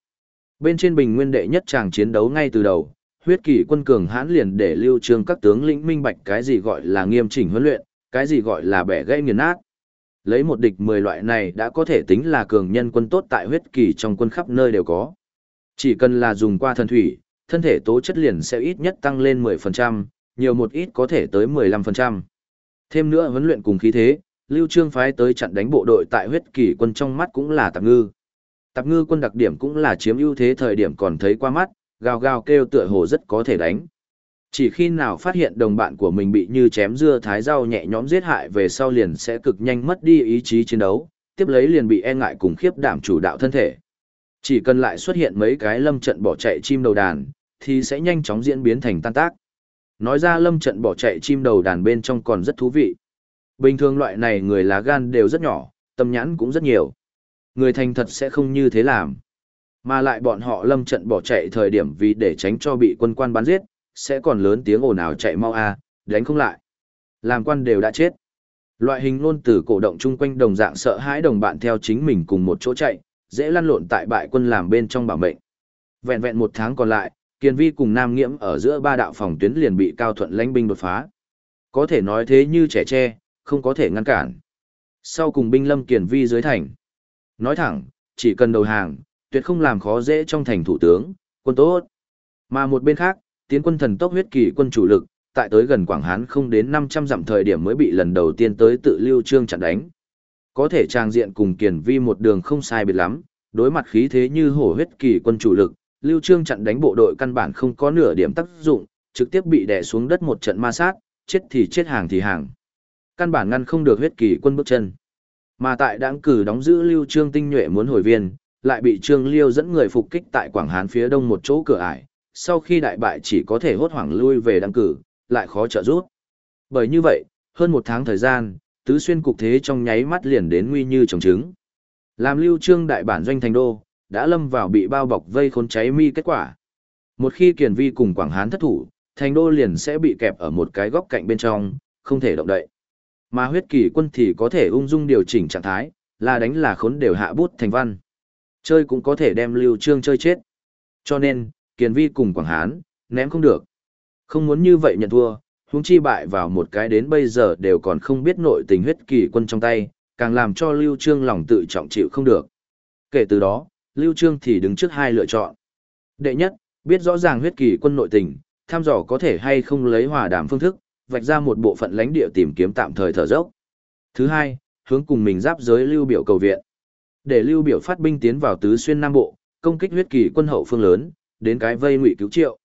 Bên trên bình nguyên đệ nhất tràng chiến đấu ngay từ đầu, huyết kỷ quân cường hãn liền để lưu trương các tướng lĩnh minh bạch cái gì gọi là nghiêm chỉnh huấn luyện, cái gì gọi là bẻ gãy nghiền nát. Lấy một địch 10 loại này đã có thể tính là cường nhân quân tốt tại huyết kỳ trong quân khắp nơi đều có. Chỉ cần là dùng qua thần thủy, thân thể tố chất liền sẽ ít nhất tăng lên 10%, nhiều một ít có thể tới 15%. Thêm nữa huấn luyện cùng khí thế, Lưu Trương phái tới chặn đánh bộ đội tại huyết kỳ quân trong mắt cũng là tạm ngư. Tạp ngư quân đặc điểm cũng là chiếm ưu thế thời điểm còn thấy qua mắt, gào gào kêu tựa hồ rất có thể đánh. Chỉ khi nào phát hiện đồng bạn của mình bị như chém dưa thái rau nhẹ nhõm giết hại về sau liền sẽ cực nhanh mất đi ý chí chiến đấu, tiếp lấy liền bị e ngại cùng khiếp đảm chủ đạo thân thể. Chỉ cần lại xuất hiện mấy cái lâm trận bỏ chạy chim đầu đàn, thì sẽ nhanh chóng diễn biến thành tan tác. Nói ra lâm trận bỏ chạy chim đầu đàn bên trong còn rất thú vị. Bình thường loại này người lá gan đều rất nhỏ, tâm nhãn cũng rất nhiều. Người thành thật sẽ không như thế làm. Mà lại bọn họ lâm trận bỏ chạy thời điểm vì để tránh cho bị quân quan bắn giết, sẽ còn lớn tiếng ồn ào chạy mau a, à, đánh không lại. Làm quan đều đã chết. Loại hình luôn từ cổ động chung quanh đồng dạng sợ hãi đồng bạn theo chính mình cùng một chỗ chạy, dễ lăn lộn tại bại quân làm bên trong bảo mệnh. Vẹn vẹn một tháng còn lại, Kiên Vi cùng Nam Nghiễm ở giữa ba đạo phòng tuyến liền bị Cao Thuận lãnh binh đột phá. Có thể nói thế như trẻ tre, không có thể ngăn cản. Sau cùng binh lâm Kiền Vi dưới thành. Nói thẳng, chỉ cần đầu hàng, tuyệt không làm khó dễ trong thành thủ tướng, quân tốt. Mà một bên khác, tiến quân thần tốc huyết kỳ quân chủ lực, tại tới gần Quảng Hán không đến 500 dặm thời điểm mới bị lần đầu tiên tới tự lưu trương chặn đánh. Có thể trang diện cùng kiền vi một đường không sai biệt lắm, đối mặt khí thế như hổ huyết kỳ quân chủ lực, lưu trương chặn đánh bộ đội căn bản không có nửa điểm tác dụng, trực tiếp bị đè xuống đất một trận ma sát, chết thì chết hàng thì hàng. Căn bản ngăn không được huyết kỳ quân bước chân. Mà tại đáng cử đóng giữ lưu trương tinh nhuệ muốn hồi viên, lại bị trương liêu dẫn người phục kích tại Quảng Hán phía đông một chỗ cửa ải, sau khi đại bại chỉ có thể hốt hoảng lui về đáng cử, lại khó trợ giúp. Bởi như vậy, hơn một tháng thời gian, tứ xuyên cục thế trong nháy mắt liền đến nguy như trồng trứng. Làm lưu trương đại bản doanh thành đô, đã lâm vào bị bao bọc vây khốn cháy mi kết quả. Một khi kiền vi cùng Quảng Hán thất thủ, thành đô liền sẽ bị kẹp ở một cái góc cạnh bên trong, không thể động đậy. Mà huyết kỳ quân thì có thể ung dung điều chỉnh trạng thái, là đánh là khốn đều hạ bút thành văn. Chơi cũng có thể đem lưu trương chơi chết. Cho nên, kiền vi cùng Quảng Hán, ném không được. Không muốn như vậy nhận thua, huống chi bại vào một cái đến bây giờ đều còn không biết nội tình huyết kỳ quân trong tay, càng làm cho Lưu Trương lòng tự trọng chịu không được. Kể từ đó, Lưu Trương thì đứng trước hai lựa chọn. Đệ nhất, biết rõ ràng huyết kỳ quân nội tình, tham dò có thể hay không lấy hòa đàm phương thức, vạch ra một bộ phận lãnh địa tìm kiếm tạm thời thở dốc. Thứ hai, hướng cùng mình giáp giới Lưu Biểu cầu viện. Để Lưu Biểu phát binh tiến vào tứ xuyên Nam Bộ, công kích huyết kỳ quân hậu phương lớn, đến cái vây ngụy cứu triệu.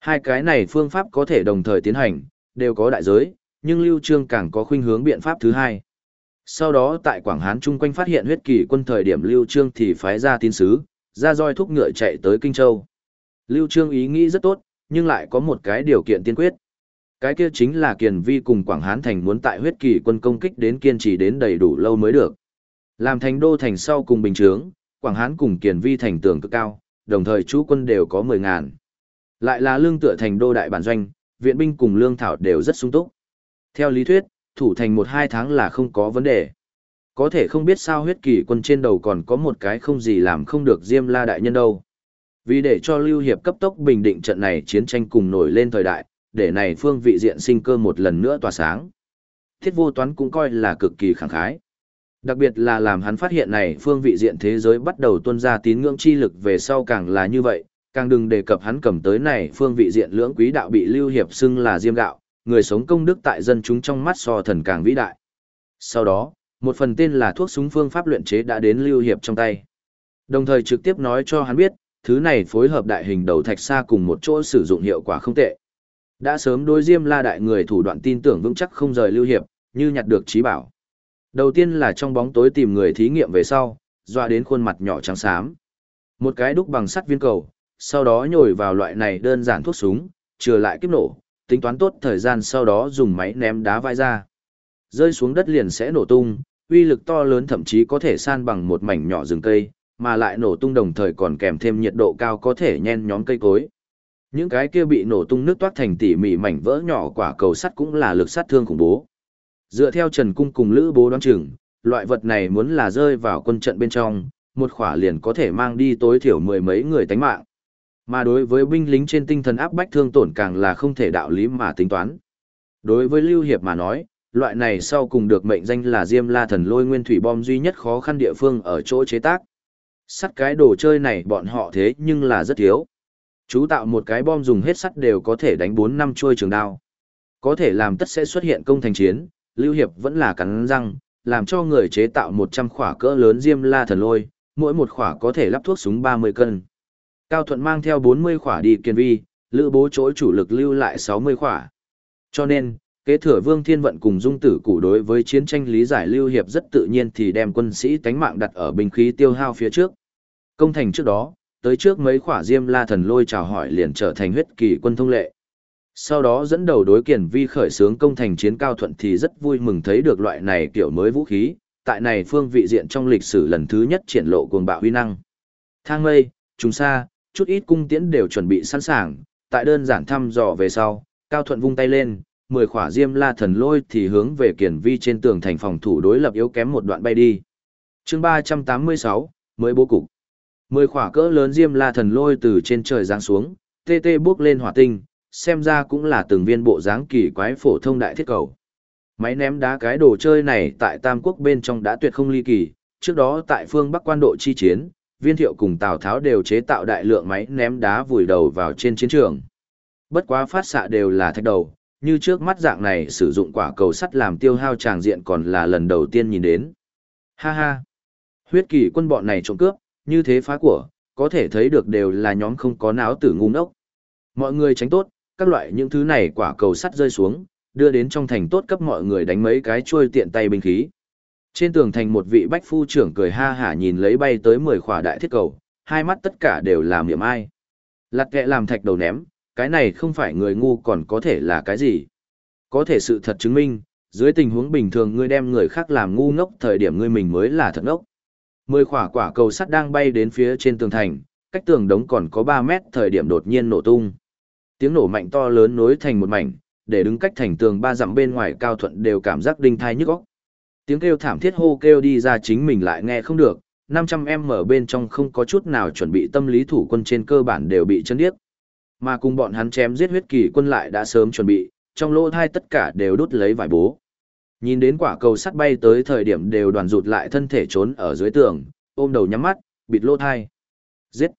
Hai cái này phương pháp có thể đồng thời tiến hành, đều có đại giới, nhưng Lưu Trương càng có khuynh hướng biện pháp thứ hai. Sau đó tại Quảng Hán chung quanh phát hiện huyết kỳ quân thời điểm Lưu Trương thì phái ra tín sứ, ra roi thúc ngựa chạy tới Kinh Châu. Lưu Trương ý nghĩ rất tốt, nhưng lại có một cái điều kiện tiên quyết. Cái kia chính là Kiền Vi cùng Quảng Hán thành muốn tại huyết kỳ quân công kích đến kiên trì đến đầy đủ lâu mới được. Làm thành đô thành sau cùng bình trướng, Quảng Hán cùng Kiền Vi thành tường cực cao, đồng thời chú quân đều có 10 ngàn. Lại là lương tựa thành đô đại bản doanh, viện binh cùng lương thảo đều rất sung túc. Theo lý thuyết, thủ thành một hai tháng là không có vấn đề. Có thể không biết sao huyết kỳ quân trên đầu còn có một cái không gì làm không được Diêm La đại nhân đâu. Vì để cho Lưu Hiệp cấp tốc bình định trận này chiến tranh cùng nổi lên thời đại, để này phương vị diện sinh cơ một lần nữa tỏa sáng. Thiết vô toán cũng coi là cực kỳ khẳng khái. Đặc biệt là làm hắn phát hiện này phương vị diện thế giới bắt đầu tuân ra tín ngưỡng chi lực về sau càng là như vậy, càng đừng đề cập hắn cầm tới này phương vị diện lưỡng quý đạo bị lưu hiệp xưng là diêm đạo, người sống công đức tại dân chúng trong mắt so thần càng vĩ đại. Sau đó, một phần tên là thuốc súng phương pháp luyện chế đã đến lưu hiệp trong tay. Đồng thời trực tiếp nói cho hắn biết, thứ này phối hợp đại hình đầu thạch xa cùng một chỗ sử dụng hiệu quả không tệ. Đã sớm đối diêm la đại người thủ đoạn tin tưởng vững chắc không rời lưu hiệp, như nhặt được trí bảo. Đầu tiên là trong bóng tối tìm người thí nghiệm về sau, dọa đến khuôn mặt nhỏ trắng xám. Một cái đúc bằng sắt viên cầu, sau đó nhồi vào loại này đơn giản thuốc súng, chừa lại kiếp nổ, tính toán tốt thời gian sau đó dùng máy ném đá vai ra. Rơi xuống đất liền sẽ nổ tung, uy lực to lớn thậm chí có thể san bằng một mảnh nhỏ rừng cây, mà lại nổ tung đồng thời còn kèm thêm nhiệt độ cao có thể nhen nhóm cây cối. Những cái kia bị nổ tung nước toát thành tỉ mỉ mảnh vỡ nhỏ quả cầu sắt cũng là lực sát thương khủng bố. Dựa theo Trần Cung cùng Lữ Bố đoán chừng, loại vật này muốn là rơi vào quân trận bên trong, một khỏa liền có thể mang đi tối thiểu mười mấy người tánh mạng. Mà đối với binh lính trên tinh thần áp bách thương tổn càng là không thể đạo lý mà tính toán. Đối với Lưu Hiệp mà nói, loại này sau cùng được mệnh danh là Diêm La Thần Lôi Nguyên Thủy Bom duy nhất khó khăn địa phương ở chỗ chế tác. Sắt cái đồ chơi này bọn họ thế nhưng là rất thiếu. Chú tạo một cái bom dùng hết sắt đều có thể đánh 4 năm trôi trường đao. Có thể làm tất sẽ xuất hiện công thành chiến, Lưu Hiệp vẫn là cắn răng, làm cho người chế tạo 100 khỏa cỡ lớn Diêm La Thần Lôi, mỗi một khỏa có thể lắp thuốc súng 30 cân. Cao Thuận mang theo 40 khỏa đi kiên vi, lữ bố chỗ chủ lực lưu lại 60 khỏa. Cho nên, kế thừa Vương Thiên Vận cùng dung tử Củ đối với chiến tranh lý giải lưu hiệp rất tự nhiên thì đem quân sĩ tánh mạng đặt ở binh khí tiêu hao phía trước. Công thành trước đó, tới trước mấy khỏa diêm la thần lôi chào hỏi liền trở thành huyết kỳ quân thông lệ. Sau đó dẫn đầu đối kiển vi khởi xướng công thành chiến cao thuận thì rất vui mừng thấy được loại này kiểu mới vũ khí, tại này phương vị diện trong lịch sử lần thứ nhất triển lộ cuồng bạo huy năng. Thang mây, trùng xa, chút ít cung tiễn đều chuẩn bị sẵn sàng, tại đơn giản thăm dò về sau, cao thuận vung tay lên, mười khỏa diêm la thần lôi thì hướng về kiển vi trên tường thành phòng thủ đối lập yếu kém một đoạn bay đi. chương ba trăm tám mươi sáu mới bố cục. Mười khỏa cỡ lớn diêm la thần lôi từ trên trời giáng xuống, tê tê bước lên hỏa tinh, xem ra cũng là từng viên bộ dáng kỳ quái phổ thông đại thiết cầu. Máy ném đá cái đồ chơi này tại Tam Quốc bên trong đã tuyệt không ly kỳ, trước đó tại phương Bắc quan độ chi chiến, viên thiệu cùng Tào Tháo đều chế tạo đại lượng máy ném đá vùi đầu vào trên chiến trường. Bất quá phát xạ đều là thạch đầu, như trước mắt dạng này sử dụng quả cầu sắt làm tiêu hao tràng diện còn là lần đầu tiên nhìn đến. Ha ha! Huyết kỳ quân bọn này trộm cướp, như thế phá của, có thể thấy được đều là nhóm không có não tử ngu ngốc. Mọi người tránh tốt, các loại những thứ này quả cầu sắt rơi xuống, đưa đến trong thành tốt cấp mọi người đánh mấy cái trôi tiện tay binh khí. Trên tường thành một vị bách phu trưởng cười ha hả nhìn lấy bay tới 10 khỏa đại thiết cầu, hai mắt tất cả đều làm miệng ai. Lặt kẹ làm thạch đầu ném, cái này không phải người ngu còn có thể là cái gì. Có thể sự thật chứng minh, dưới tình huống bình thường ngươi đem người khác làm ngu ngốc thời điểm ngươi mình mới là thật ngốc. Mười khỏa quả cầu sắt đang bay đến phía trên tường thành, cách tường đống còn có 3 mét thời điểm đột nhiên nổ tung. Tiếng nổ mạnh to lớn nối thành một mảnh, để đứng cách thành tường ba dặm bên ngoài cao thuận đều cảm giác đinh thai nhức óc. Tiếng kêu thảm thiết hô kêu đi ra chính mình lại nghe không được, 500 em ở bên trong không có chút nào chuẩn bị tâm lý thủ quân trên cơ bản đều bị chân điếc. Mà cùng bọn hắn chém giết huyết kỳ quân lại đã sớm chuẩn bị, trong lỗ thai tất cả đều đốt lấy vải bố. Nhìn đến quả cầu sắt bay tới thời điểm đều đoàn rụt lại thân thể trốn ở dưới tường, ôm đầu nhắm mắt, bịt lỗ thai. Giết!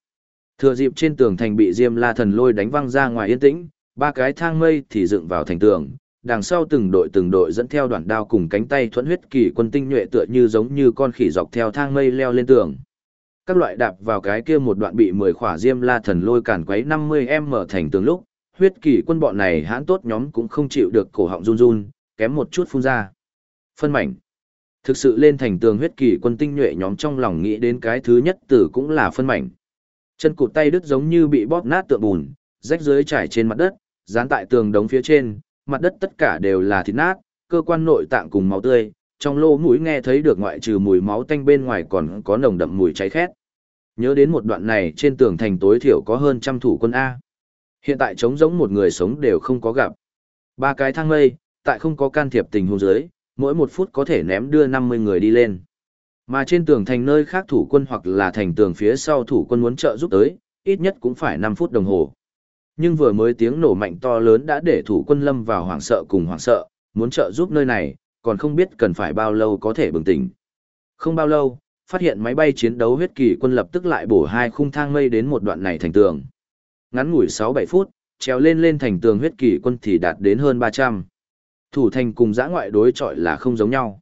Thừa dịp trên tường thành bị Diêm La Thần lôi đánh văng ra ngoài yên tĩnh, ba cái thang mây thì dựng vào thành tường, đằng sau từng đội từng đội dẫn theo đoạn đao cùng cánh tay thuẫn huyết kỳ quân tinh nhuệ tựa như giống như con khỉ dọc theo thang mây leo lên tường. Các loại đạp vào cái kia một đoạn bị mười khỏa Diêm La Thần lôi cản quấy 50 mở thành tường lúc, huyết kỳ quân bọn này hãn tốt nhóm cũng không chịu được cổ họng run run, kém một chút phun ra. Phân mảnh. Thực sự lên thành tường huyết kỳ quân tinh nhuệ nhóm trong lòng nghĩ đến cái thứ nhất tử cũng là phân mảnh. Chân cụt tay đứt giống như bị bóp nát tượng bùn, rách dưới trải trên mặt đất, dán tại tường đống phía trên, mặt đất tất cả đều là thịt nát, cơ quan nội tạng cùng máu tươi, trong lỗ mũi nghe thấy được ngoại trừ mùi máu tanh bên ngoài còn có nồng đậm mùi cháy khét. Nhớ đến một đoạn này trên tường thành tối thiểu có hơn trăm thủ quân A. Hiện tại trống giống một người sống đều không có gặp. Ba cái thang mây, tại không có can thiệp tình huống dưới, mỗi một phút có thể ném đưa 50 người đi lên. Mà trên tường thành nơi khác thủ quân hoặc là thành tường phía sau thủ quân muốn trợ giúp tới, ít nhất cũng phải 5 phút đồng hồ. Nhưng vừa mới tiếng nổ mạnh to lớn đã để thủ quân lâm vào hoảng sợ cùng hoảng sợ, muốn trợ giúp nơi này, còn không biết cần phải bao lâu có thể bừng tỉnh. Không bao lâu, phát hiện máy bay chiến đấu huyết kỳ quân lập tức lại bổ hai khung thang mây đến một đoạn này thành tường. Ngắn ngủi 6-7 phút, trèo lên lên thành tường huyết kỳ quân thì đạt đến hơn 300. Thủ thành cùng giã ngoại đối chọi là không giống nhau.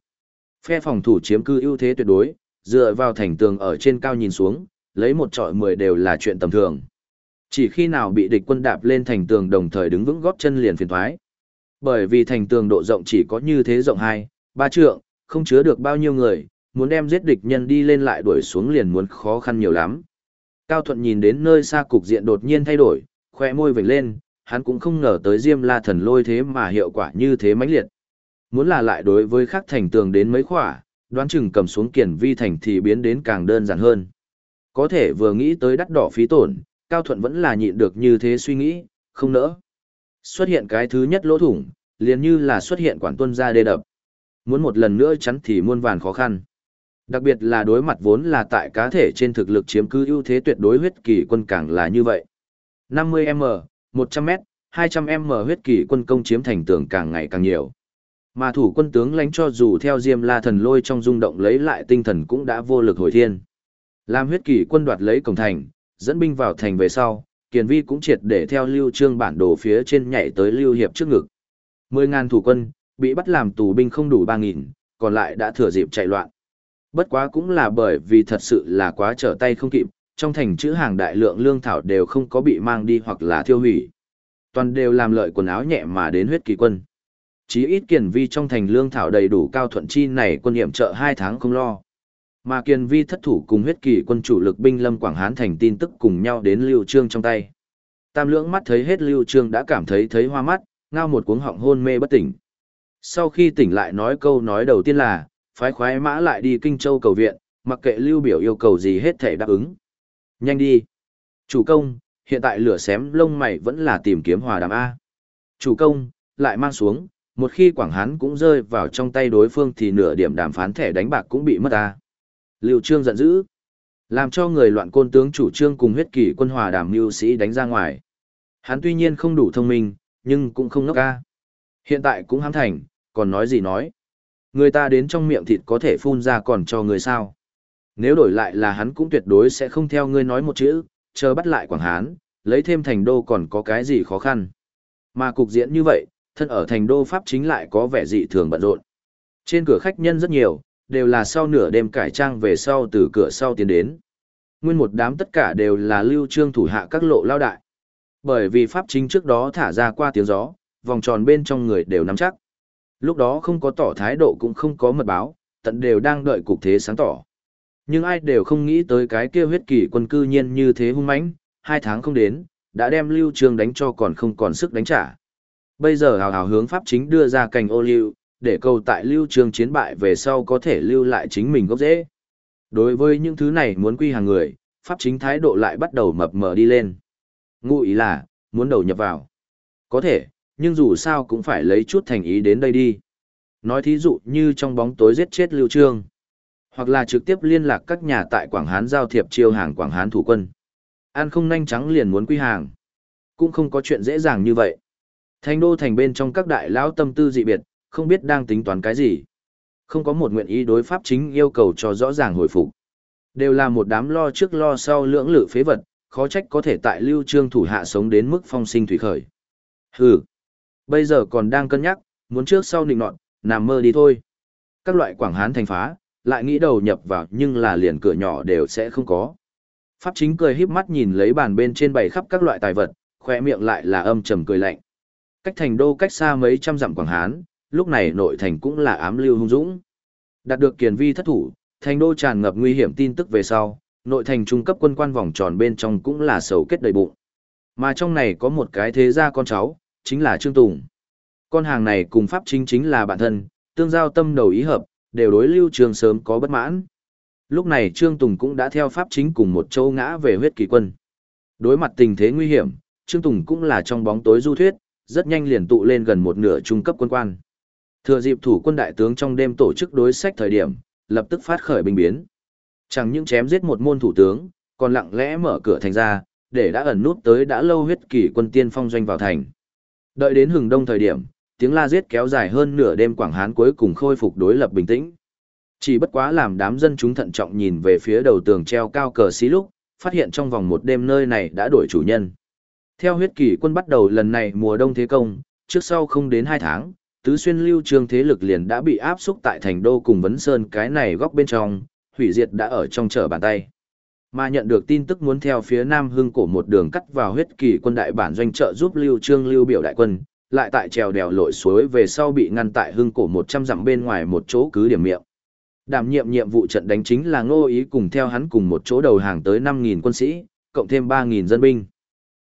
Phe phòng thủ chiếm cư ưu thế tuyệt đối, dựa vào thành tường ở trên cao nhìn xuống, lấy một trọi mười đều là chuyện tầm thường. Chỉ khi nào bị địch quân đạp lên thành tường đồng thời đứng vững góp chân liền phiền thoái. Bởi vì thành tường độ rộng chỉ có như thế rộng 2, 3 trượng, không chứa được bao nhiêu người, muốn đem giết địch nhân đi lên lại đuổi xuống liền muốn khó khăn nhiều lắm. Cao Thuận nhìn đến nơi xa cục diện đột nhiên thay đổi, khoe môi vểnh lên, hắn cũng không ngờ tới Diêm La Thần lôi thế mà hiệu quả như thế mãnh liệt. Muốn là lại đối với khắc thành tường đến mấy khỏa, đoán chừng cầm xuống kiển vi thành thì biến đến càng đơn giản hơn. Có thể vừa nghĩ tới đắt đỏ phí tổn, Cao Thuận vẫn là nhịn được như thế suy nghĩ, không nỡ. Xuất hiện cái thứ nhất lỗ thủng, liền như là xuất hiện quản tuân ra đê đập. Muốn một lần nữa chắn thì muôn vàn khó khăn. Đặc biệt là đối mặt vốn là tại cá thể trên thực lực chiếm cứ ưu thế tuyệt đối huyết kỳ quân càng là như vậy. 50m, 100m, 200m huyết kỳ quân công chiếm thành tường càng ngày càng nhiều. Mà thủ quân tướng lãnh cho dù theo Diêm La thần lôi trong rung động lấy lại tinh thần cũng đã vô lực hồi thiên. Làm huyết kỳ quân đoạt lấy cổng thành, dẫn binh vào thành về sau, Kiền Vi cũng triệt để theo Lưu Trương bản đồ phía trên nhảy tới Lưu Hiệp trước ngực. 10.000 thủ quân, bị bắt làm tù binh không đủ 3.000, còn lại đã thừa dịp chạy loạn. Bất quá cũng là bởi vì thật sự là quá trở tay không kịp, trong thành chữ hàng đại lượng lương thảo đều không có bị mang đi hoặc là thiêu hủy. Toàn đều làm lợi quần áo nhẹ mà đến huyết kỳ quân. Chí ít kiền vi trong thành lương thảo đầy đủ cao thuận chi này quân hiểm trợ hai tháng không lo. Mà kiền vi thất thủ cùng huyết kỳ quân chủ lực binh lâm Quảng Hán thành tin tức cùng nhau đến Lưu Trương trong tay. Tam lưỡng mắt thấy hết Lưu Trương đã cảm thấy thấy hoa mắt, ngao một cuống họng hôn mê bất tỉnh. Sau khi tỉnh lại nói câu nói đầu tiên là, phái khoái mã lại đi Kinh Châu cầu viện, mặc kệ Lưu Biểu yêu cầu gì hết thể đáp ứng. Nhanh đi. Chủ công, hiện tại lửa xém lông mày vẫn là tìm kiếm hòa đàm A. Chủ công, lại mang xuống, một khi Quảng Hán cũng rơi vào trong tay đối phương thì nửa điểm đàm phán thẻ đánh bạc cũng bị mất A. Liệu Trương giận dữ. Làm cho người loạn côn tướng chủ trương cùng huyết kỷ quân hòa đàm mưu sĩ đánh ra ngoài. Hắn tuy nhiên không đủ thông minh, nhưng cũng không ngốc ca. Hiện tại cũng hám thành, còn nói gì nói. Người ta đến trong miệng thịt có thể phun ra còn cho người sao. Nếu đổi lại là hắn cũng tuyệt đối sẽ không theo ngươi nói một chữ, chờ bắt lại Quảng Hán, lấy thêm thành đô còn có cái gì khó khăn. Mà cục diễn như vậy, thân ở thành đô Pháp chính lại có vẻ dị thường bận rộn. Trên cửa khách nhân rất nhiều, đều là sau nửa đêm cải trang về sau từ cửa sau tiến đến. Nguyên một đám tất cả đều là lưu trương thủ hạ các lộ lao đại. Bởi vì Pháp chính trước đó thả ra qua tiếng gió, vòng tròn bên trong người đều nắm chắc. Lúc đó không có tỏ thái độ cũng không có mật báo, tận đều đang đợi cục thế sáng tỏ. Nhưng ai đều không nghĩ tới cái kia huyết kỷ quân cư nhiên như thế hung mãnh, hai tháng không đến, đã đem lưu trương đánh cho còn không còn sức đánh trả. Bây giờ hào hào hướng pháp chính đưa ra cành ô lưu, để cầu tại lưu trương chiến bại về sau có thể lưu lại chính mình gốc dễ. Đối với những thứ này muốn quy hàng người, pháp chính thái độ lại bắt đầu mập mờ đi lên. Ngụ ý là, muốn đầu nhập vào. Có thể, nhưng dù sao cũng phải lấy chút thành ý đến đây đi. Nói thí dụ như trong bóng tối giết chết lưu trương hoặc là trực tiếp liên lạc các nhà tại Quảng Hán giao thiệp chiêu hàng Quảng Hán thủ quân. An không nhanh trắng liền muốn quy hàng. Cũng không có chuyện dễ dàng như vậy. Thành đô thành bên trong các đại lão tâm tư dị biệt, không biết đang tính toán cái gì. Không có một nguyện ý đối pháp chính yêu cầu cho rõ ràng hồi phục. Đều là một đám lo trước lo sau lưỡng lự phế vật, khó trách có thể tại lưu trương thủ hạ sống đến mức phong sinh thủy khởi. Hừ, bây giờ còn đang cân nhắc, muốn trước sau nịnh nọt, nằm mơ đi thôi. Các loại quảng hán thành phá, lại nghĩ đầu nhập vào nhưng là liền cửa nhỏ đều sẽ không có. Pháp chính cười híp mắt nhìn lấy bàn bên trên bày khắp các loại tài vật, khoe miệng lại là âm trầm cười lạnh. Cách thành đô cách xa mấy trăm dặm Quảng Hán, lúc này nội thành cũng là ám lưu hung dũng. Đạt được kiền vi thất thủ, thành đô tràn ngập nguy hiểm tin tức về sau, nội thành trung cấp quân quan vòng tròn bên trong cũng là sầu kết đầy bụng. Mà trong này có một cái thế gia con cháu, chính là Trương Tùng. Con hàng này cùng Pháp chính chính là bạn thân, tương giao tâm đầu ý hợp, đều đối Lưu Trương sớm có bất mãn. Lúc này Trương Tùng cũng đã theo pháp chính cùng một châu ngã về huyết kỳ quân. Đối mặt tình thế nguy hiểm, Trương Tùng cũng là trong bóng tối du thuyết, rất nhanh liền tụ lên gần một nửa trung cấp quân quan. Thừa dịp thủ quân đại tướng trong đêm tổ chức đối sách thời điểm, lập tức phát khởi binh biến. Chẳng những chém giết một môn thủ tướng, còn lặng lẽ mở cửa thành ra, để đã ẩn nút tới đã lâu huyết kỳ quân tiên phong doanh vào thành. Đợi đến hừng đông thời điểm, tiếng la giết kéo dài hơn nửa đêm Quảng Hán cuối cùng khôi phục đối lập bình tĩnh. Chỉ bất quá làm đám dân chúng thận trọng nhìn về phía đầu tường treo cao cờ xí lúc, phát hiện trong vòng một đêm nơi này đã đổi chủ nhân. Theo huyết kỷ quân bắt đầu lần này mùa đông thế công, trước sau không đến hai tháng, tứ xuyên lưu trương thế lực liền đã bị áp xúc tại thành đô cùng vấn sơn cái này góc bên trong, hủy diệt đã ở trong trở bàn tay. Mà nhận được tin tức muốn theo phía nam hưng cổ một đường cắt vào huyết kỳ quân đại bản doanh trợ giúp lưu trương lưu biểu đại quân, lại tại trèo đèo lội suối về sau bị ngăn tại hưng cổ 100 dặm bên ngoài một chỗ cứ điểm miệng. Đảm nhiệm nhiệm vụ trận đánh chính là ngô ý cùng theo hắn cùng một chỗ đầu hàng tới 5.000 quân sĩ, cộng thêm 3.000 dân binh.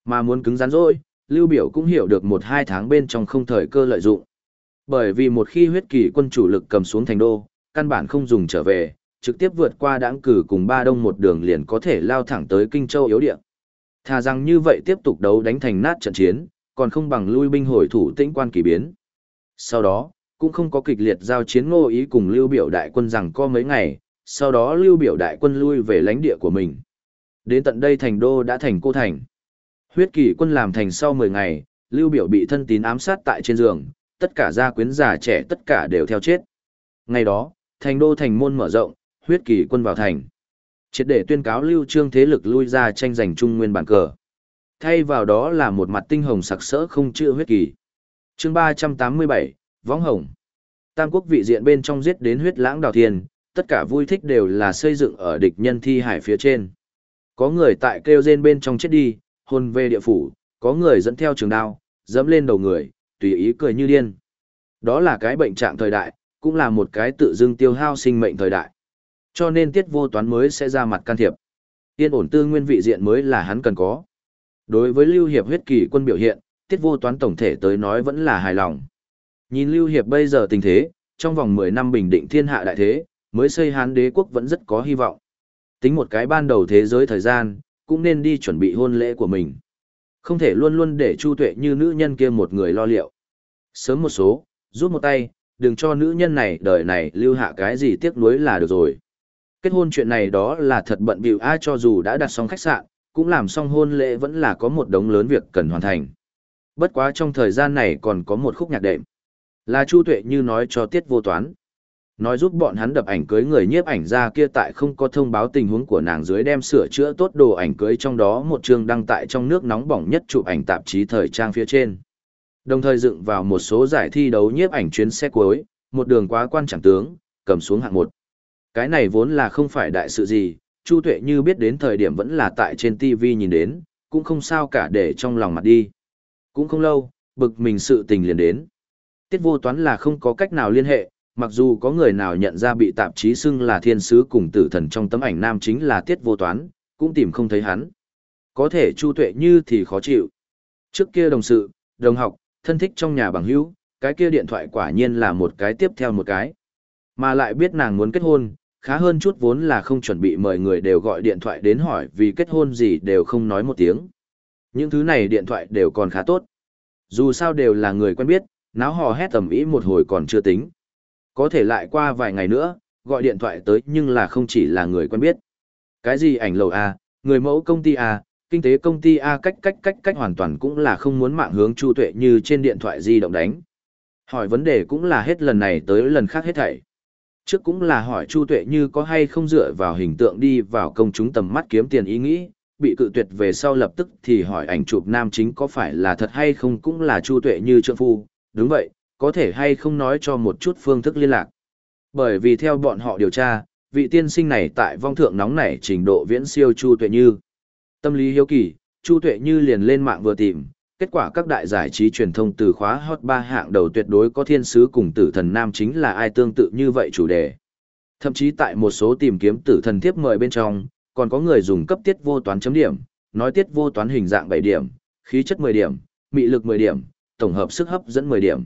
Mà muốn cứng rắn rồi, Lưu Biểu cũng hiểu được một hai tháng bên trong không thời cơ lợi dụng. Bởi vì một khi huyết kỳ quân chủ lực cầm xuống thành đô, căn bản không dùng trở về, trực tiếp vượt qua đãng cử cùng ba đông một đường liền có thể lao thẳng tới Kinh Châu yếu địa. Thà rằng như vậy tiếp tục đấu đánh thành nát trận chiến, còn không bằng lui binh hồi thủ tĩnh quan kỳ biến. Sau đó, cũng không có kịch liệt giao chiến ngô ý cùng lưu biểu đại quân rằng có mấy ngày, sau đó lưu biểu đại quân lui về lãnh địa của mình. Đến tận đây thành đô đã thành cô thành. Huyết kỳ quân làm thành sau 10 ngày, lưu biểu bị thân tín ám sát tại trên giường, tất cả gia quyến già trẻ tất cả đều theo chết. Ngày đó, thành đô thành môn mở rộng, huyết kỳ quân vào thành. Triệt để tuyên cáo lưu trương thế lực lui ra tranh giành trung nguyên bản cờ thay vào đó là một mặt tinh hồng sặc sỡ không chữ huyết kỳ. chương 387, Võng Hồng. Tam quốc vị diện bên trong giết đến huyết lãng đào thiên, tất cả vui thích đều là xây dựng ở địch nhân thi hải phía trên. Có người tại kêu rên bên trong chết đi, hồn về địa phủ, có người dẫn theo trường đao, dẫm lên đầu người, tùy ý cười như điên. Đó là cái bệnh trạng thời đại, cũng là một cái tự dưng tiêu hao sinh mệnh thời đại. Cho nên tiết vô toán mới sẽ ra mặt can thiệp. Yên ổn tư nguyên vị diện mới là hắn cần có. Đối với Lưu Hiệp huyết kỳ quân biểu hiện, tiết vô toán tổng thể tới nói vẫn là hài lòng. Nhìn Lưu Hiệp bây giờ tình thế, trong vòng 10 năm bình định thiên hạ đại thế, mới xây hán đế quốc vẫn rất có hy vọng. Tính một cái ban đầu thế giới thời gian, cũng nên đi chuẩn bị hôn lễ của mình. Không thể luôn luôn để Chu Tuệ như nữ nhân kia một người lo liệu. Sớm một số, rút một tay, đừng cho nữ nhân này đời này lưu hạ cái gì tiếc nuối là được rồi. Kết hôn chuyện này đó là thật bận bịu ai cho dù đã đặt xong khách sạn, cũng làm xong hôn lễ vẫn là có một đống lớn việc cần hoàn thành. Bất quá trong thời gian này còn có một khúc nhạc đệm. Là Chu Tuệ như nói cho Tiết Vô Toán. Nói giúp bọn hắn đập ảnh cưới người nhiếp ảnh ra kia tại không có thông báo tình huống của nàng dưới đem sửa chữa tốt đồ ảnh cưới trong đó một chương đăng tại trong nước nóng bỏng nhất chụp ảnh tạp chí thời trang phía trên. Đồng thời dựng vào một số giải thi đấu nhiếp ảnh chuyến xe cuối, một đường quá quan chẳng tướng, cầm xuống hạng một. Cái này vốn là không phải đại sự gì, Chu Tuệ như biết đến thời điểm vẫn là tại trên TV nhìn đến, cũng không sao cả để trong lòng mặt đi. Cũng không lâu, bực mình sự tình liền đến. Tiết vô toán là không có cách nào liên hệ, mặc dù có người nào nhận ra bị tạp chí xưng là thiên sứ cùng tử thần trong tấm ảnh nam chính là tiết vô toán, cũng tìm không thấy hắn. Có thể Chu Tuệ như thì khó chịu. Trước kia đồng sự, đồng học, thân thích trong nhà bằng hữu, cái kia điện thoại quả nhiên là một cái tiếp theo một cái. Mà lại biết nàng muốn kết hôn, khá hơn chút vốn là không chuẩn bị mời người đều gọi điện thoại đến hỏi vì kết hôn gì đều không nói một tiếng. Những thứ này điện thoại đều còn khá tốt. Dù sao đều là người quen biết, náo hò hét tầm ý một hồi còn chưa tính. Có thể lại qua vài ngày nữa, gọi điện thoại tới nhưng là không chỉ là người quen biết. Cái gì ảnh lầu A, người mẫu công ty A, kinh tế công ty A cách cách cách cách hoàn toàn cũng là không muốn mạng hướng Chu Tuệ như trên điện thoại di động đánh. Hỏi vấn đề cũng là hết lần này tới lần khác hết thảy. Trước cũng là hỏi Chu Tuệ như có hay không dựa vào hình tượng đi vào công chúng tầm mắt kiếm tiền ý nghĩ, bị cự tuyệt về sau lập tức thì hỏi ảnh chụp nam chính có phải là thật hay không cũng là Chu Tuệ như trượng phu, đúng vậy, có thể hay không nói cho một chút phương thức liên lạc. Bởi vì theo bọn họ điều tra, vị tiên sinh này tại vong thượng nóng nảy trình độ viễn siêu Chu Tuệ Như. Tâm lý hiếu kỳ, Chu Tuệ Như liền lên mạng vừa tìm, kết quả các đại giải trí truyền thông từ khóa hot ba hạng đầu tuyệt đối có thiên sứ cùng tử thần nam chính là ai tương tự như vậy chủ đề. Thậm chí tại một số tìm kiếm tử thần tiếp mời bên trong, còn có người dùng cấp tiết vô toán chấm điểm, nói tiết vô toán hình dạng 7 điểm, khí chất 10 điểm, mị lực 10 điểm, tổng hợp sức hấp dẫn 10 điểm.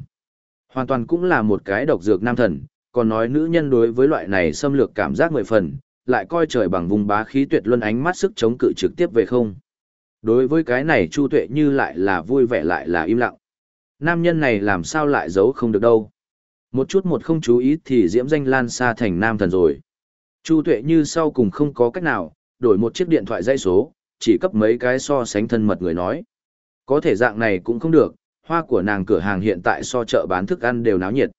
Hoàn toàn cũng là một cái độc dược nam thần, còn nói nữ nhân đối với loại này xâm lược cảm giác mười phần, lại coi trời bằng vùng bá khí tuyệt luân ánh mắt sức chống cự trực tiếp về không. Đối với cái này Chu Tuệ như lại là vui vẻ lại là im lặng. Nam nhân này làm sao lại giấu không được đâu. Một chút một không chú ý thì diễm danh lan xa thành nam thần rồi. Chu Tuệ như sau cùng không có cách nào, đổi một chiếc điện thoại dây số, chỉ cấp mấy cái so sánh thân mật người nói. Có thể dạng này cũng không được, hoa của nàng cửa hàng hiện tại so chợ bán thức ăn đều náo nhiệt.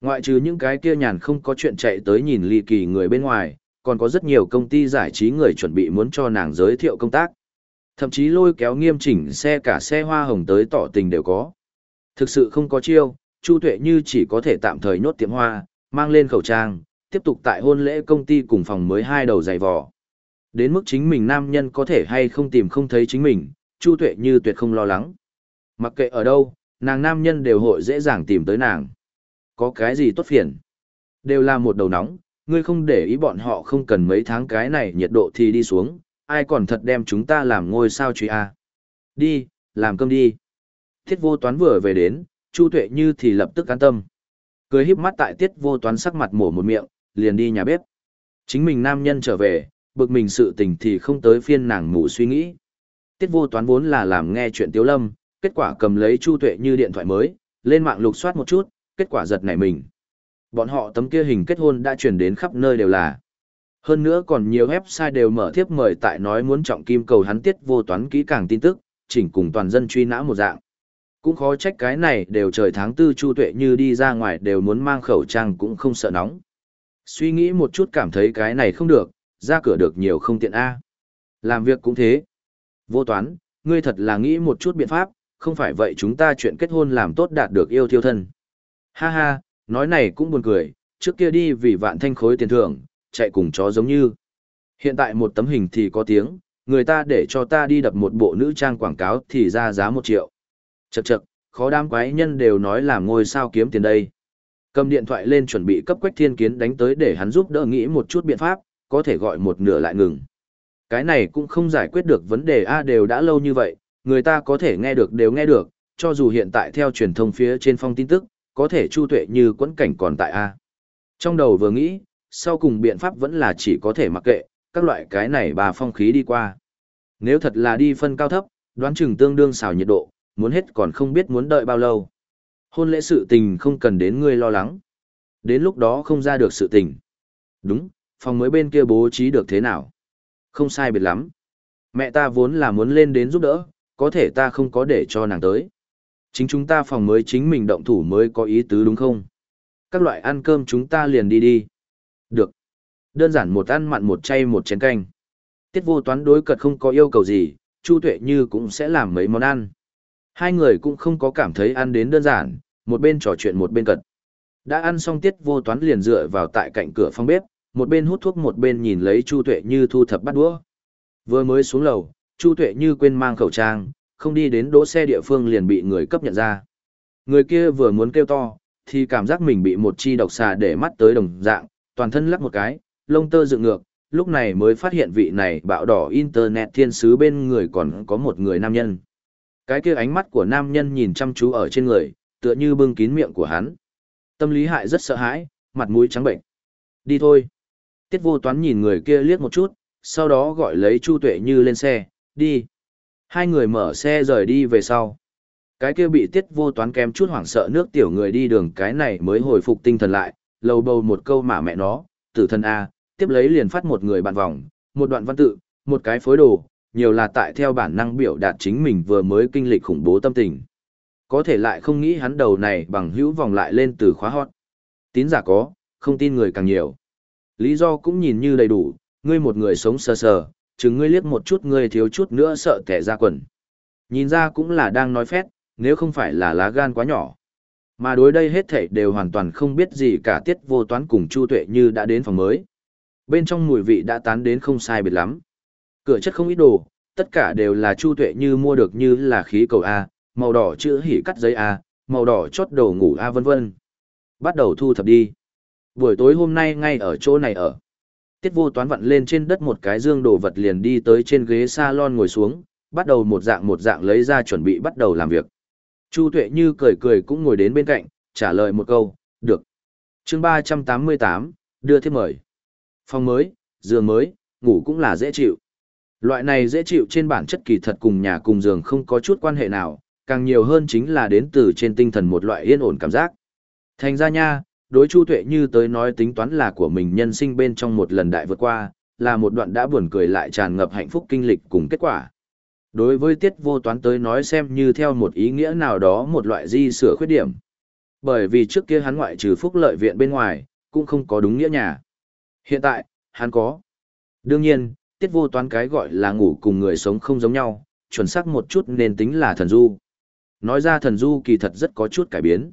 Ngoại trừ những cái kia nhàn không có chuyện chạy tới nhìn ly kỳ người bên ngoài, còn có rất nhiều công ty giải trí người chuẩn bị muốn cho nàng giới thiệu công tác. Thậm chí lôi kéo nghiêm chỉnh xe cả xe hoa hồng tới tỏ tình đều có. Thực sự không có chiêu, Chu Tuệ Như chỉ có thể tạm thời nhốt tiệm hoa, mang lên khẩu trang, tiếp tục tại hôn lễ công ty cùng phòng mới hai đầu giày vò. Đến mức chính mình nam nhân có thể hay không tìm không thấy chính mình, Chu Tuệ Như tuyệt không lo lắng. Mặc kệ ở đâu, nàng nam nhân đều hội dễ dàng tìm tới nàng. Có cái gì tốt phiền? Đều là một đầu nóng, ngươi không để ý bọn họ không cần mấy tháng cái này nhiệt độ thì đi xuống, ai còn thật đem chúng ta làm ngôi sao truy a Đi, làm cơm đi. Tiết vô toán vừa về đến, Chu Tuệ Như thì lập tức an tâm. Cười híp mắt tại tiết vô toán sắc mặt mổ một miệng, liền đi nhà bếp. Chính mình nam nhân trở về, bực mình sự tình thì không tới phiên nàng ngủ suy nghĩ. Tiết vô toán vốn là làm nghe chuyện tiếu lâm, kết quả cầm lấy Chu Tuệ như điện thoại mới, lên mạng lục soát một chút, kết quả giật nảy mình. Bọn họ tấm kia hình kết hôn đã truyền đến khắp nơi đều là. Hơn nữa còn nhiều website đều mở thiếp mời tại nói muốn trọng kim cầu hắn tiết vô toán kỹ càng tin tức, chỉnh cùng toàn dân truy nã một dạng. Cũng khó trách cái này đều trời tháng tư Chu Tuệ như đi ra ngoài đều muốn mang khẩu trang cũng không sợ nóng. Suy nghĩ một chút cảm thấy cái này không được, ra cửa được nhiều không tiện A. Làm việc cũng thế. Vô toán, ngươi thật là nghĩ một chút biện pháp, không phải vậy chúng ta chuyện kết hôn làm tốt đạt được yêu thiêu thân. Ha ha, nói này cũng buồn cười, trước kia đi vì vạn thanh khối tiền thưởng, chạy cùng chó giống như. Hiện tại một tấm hình thì có tiếng, người ta để cho ta đi đập một bộ nữ trang quảng cáo thì ra giá một triệu. Chậc chậc, khó đám quái nhân đều nói làm ngôi sao kiếm tiền đây. Cầm điện thoại lên chuẩn bị cấp Quách Thiên Kiến đánh tới để hắn giúp đỡ nghĩ một chút biện pháp, có thể gọi một nửa lại ngừng. Cái này cũng không giải quyết được vấn đề A đều đã lâu như vậy, người ta có thể nghe được đều nghe được, cho dù hiện tại theo truyền thông phía trên phong tin tức, có thể chu tuệ như quẫn cảnh còn tại A. Trong đầu vừa nghĩ, sau cùng biện pháp vẫn là chỉ có thể mặc kệ, các loại cái này bà phong khí đi qua. Nếu thật là đi phân cao thấp, đoán chừng tương đương xào nhiệt độ, muốn hết còn không biết muốn đợi bao lâu. Hôn lễ sự tình không cần đến ngươi lo lắng. Đến lúc đó không ra được sự tình. Đúng, phòng mới bên kia bố trí được thế nào? Không sai biệt lắm. Mẹ ta vốn là muốn lên đến giúp đỡ, có thể ta không có để cho nàng tới. Chính chúng ta phòng mới chính mình động thủ mới có ý tứ đúng không? Các loại ăn cơm chúng ta liền đi đi. Được. Đơn giản một ăn mặn một chay một chén canh. Tiết vô toán đối cật không có yêu cầu gì, Chu Tuệ Như cũng sẽ làm mấy món ăn. Hai người cũng không có cảm thấy ăn đến đơn giản, một bên trò chuyện một bên cật. Đã ăn xong tiết vô toán liền dựa vào tại cạnh cửa phòng bếp, một bên hút thuốc một bên nhìn lấy Chu Tuệ Như thu thập bắt đũa. Vừa mới xuống lầu, Chu Tuệ Như quên mang khẩu trang, không đi đến đỗ xe địa phương liền bị người cấp nhận ra. Người kia vừa muốn kêu to, thì cảm giác mình bị một chi độc xà để mắt tới đồng dạng, toàn thân lắc một cái, lông tơ dựng ngược, lúc này mới phát hiện vị này bạo đỏ internet thiên sứ bên người còn có một người nam nhân. Cái kia ánh mắt của nam nhân nhìn chăm chú ở trên người, tựa như bưng kín miệng của hắn. Tâm lý hại rất sợ hãi, mặt mũi trắng bệnh. Đi thôi. Tiết vô toán nhìn người kia liếc một chút, sau đó gọi lấy Chu Tuệ Như lên xe, đi. Hai người mở xe rời đi về sau. Cái kia bị tiết vô toán kém chút hoảng sợ nước tiểu người đi đường cái này mới hồi phục tinh thần lại, lầu bầu một câu mà mẹ nó, tử thân A, tiếp lấy liền phát một người bạn vòng, một đoạn văn tự, một cái phối đồ, nhiều là tại theo bản năng biểu đạt chính mình vừa mới kinh lịch khủng bố tâm tình. Có thể lại không nghĩ hắn đầu này bằng hữu vòng lại lên từ khóa hot. Tín giả có, không tin người càng nhiều. Lý do cũng nhìn như đầy đủ, ngươi một người sống sờ sờ, chừng ngươi liếc một chút ngươi thiếu chút nữa sợ kẻ ra quần. Nhìn ra cũng là đang nói phét, nếu không phải là lá gan quá nhỏ. Mà đối đây hết thảy đều hoàn toàn không biết gì cả tiết vô toán cùng Chu Tuệ như đã đến phòng mới. Bên trong mùi vị đã tán đến không sai biệt lắm. Cửa chất không ít đồ, tất cả đều là Chu Tuệ như mua được như là khí cầu A, màu đỏ chữ hỉ cắt giấy A, màu đỏ chốt đồ ngủ A vân vân. Bắt đầu thu thập đi. Buổi tối hôm nay ngay ở chỗ này ở. Tiết vô toán vặn lên trên đất một cái dương đồ vật liền đi tới trên ghế salon ngồi xuống, bắt đầu một dạng một dạng lấy ra chuẩn bị bắt đầu làm việc. Chu Tuệ Như cười cười cũng ngồi đến bên cạnh, trả lời một câu, được. chương 388, đưa thêm mời. Phòng mới, giường mới, ngủ cũng là dễ chịu. Loại này dễ chịu trên bản chất kỳ thật cùng nhà cùng giường không có chút quan hệ nào, càng nhiều hơn chính là đến từ trên tinh thần một loại yên ổn cảm giác. Thành ra nha, đối Chu Tuệ Như tới nói tính toán là của mình nhân sinh bên trong một lần đại vượt qua, là một đoạn đã buồn cười lại tràn ngập hạnh phúc kinh lịch cùng kết quả. Đối với tiết vô toán tới nói xem như theo một ý nghĩa nào đó một loại di sửa khuyết điểm. Bởi vì trước kia hắn ngoại trừ phúc lợi viện bên ngoài, cũng không có đúng nghĩa nhà. Hiện tại, hắn có. Đương nhiên, tiết vô toán cái gọi là ngủ cùng người sống không giống nhau, chuẩn xác một chút nên tính là thần du. Nói ra thần du kỳ thật rất có chút cải biến.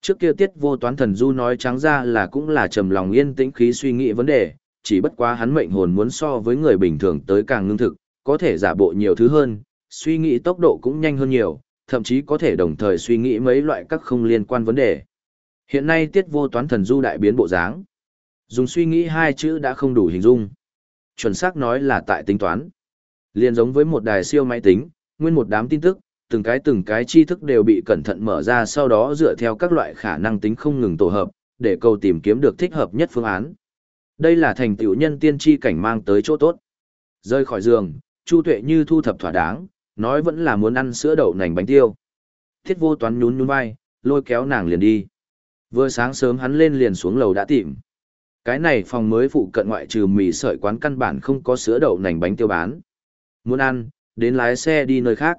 Trước kia tiết vô toán thần du nói trắng ra là cũng là trầm lòng yên tĩnh khí suy nghĩ vấn đề, chỉ bất quá hắn mệnh hồn muốn so với người bình thường tới càng ngưng thực, có thể giả bộ nhiều thứ hơn, suy nghĩ tốc độ cũng nhanh hơn nhiều, thậm chí có thể đồng thời suy nghĩ mấy loại các không liên quan vấn đề. Hiện nay tiết vô toán thần du đại biến bộ dáng. Dùng suy nghĩ hai chữ đã không đủ hình dung. Chuẩn xác nói là tại tính toán. Liên giống với một đài siêu máy tính, nguyên một đám tin tức, từng cái từng cái tri thức đều bị cẩn thận mở ra sau đó dựa theo các loại khả năng tính không ngừng tổ hợp, để cầu tìm kiếm được thích hợp nhất phương án. Đây là thành tựu nhân tiên tri cảnh mang tới chỗ tốt. Rơi khỏi giường, Chu Tuệ như thu thập thỏa đáng, nói vẫn là muốn ăn sữa đậu nành bánh tiêu. Thiết vô toán nhún nhún vai, lôi kéo nàng liền đi. Vừa sáng sớm hắn lên liền xuống lầu đã tìm. Cái này phòng mới phụ cận ngoại trừ mì sợi quán căn bản không có sữa đậu nành bánh tiêu bán. Muốn ăn, đến lái xe đi nơi khác.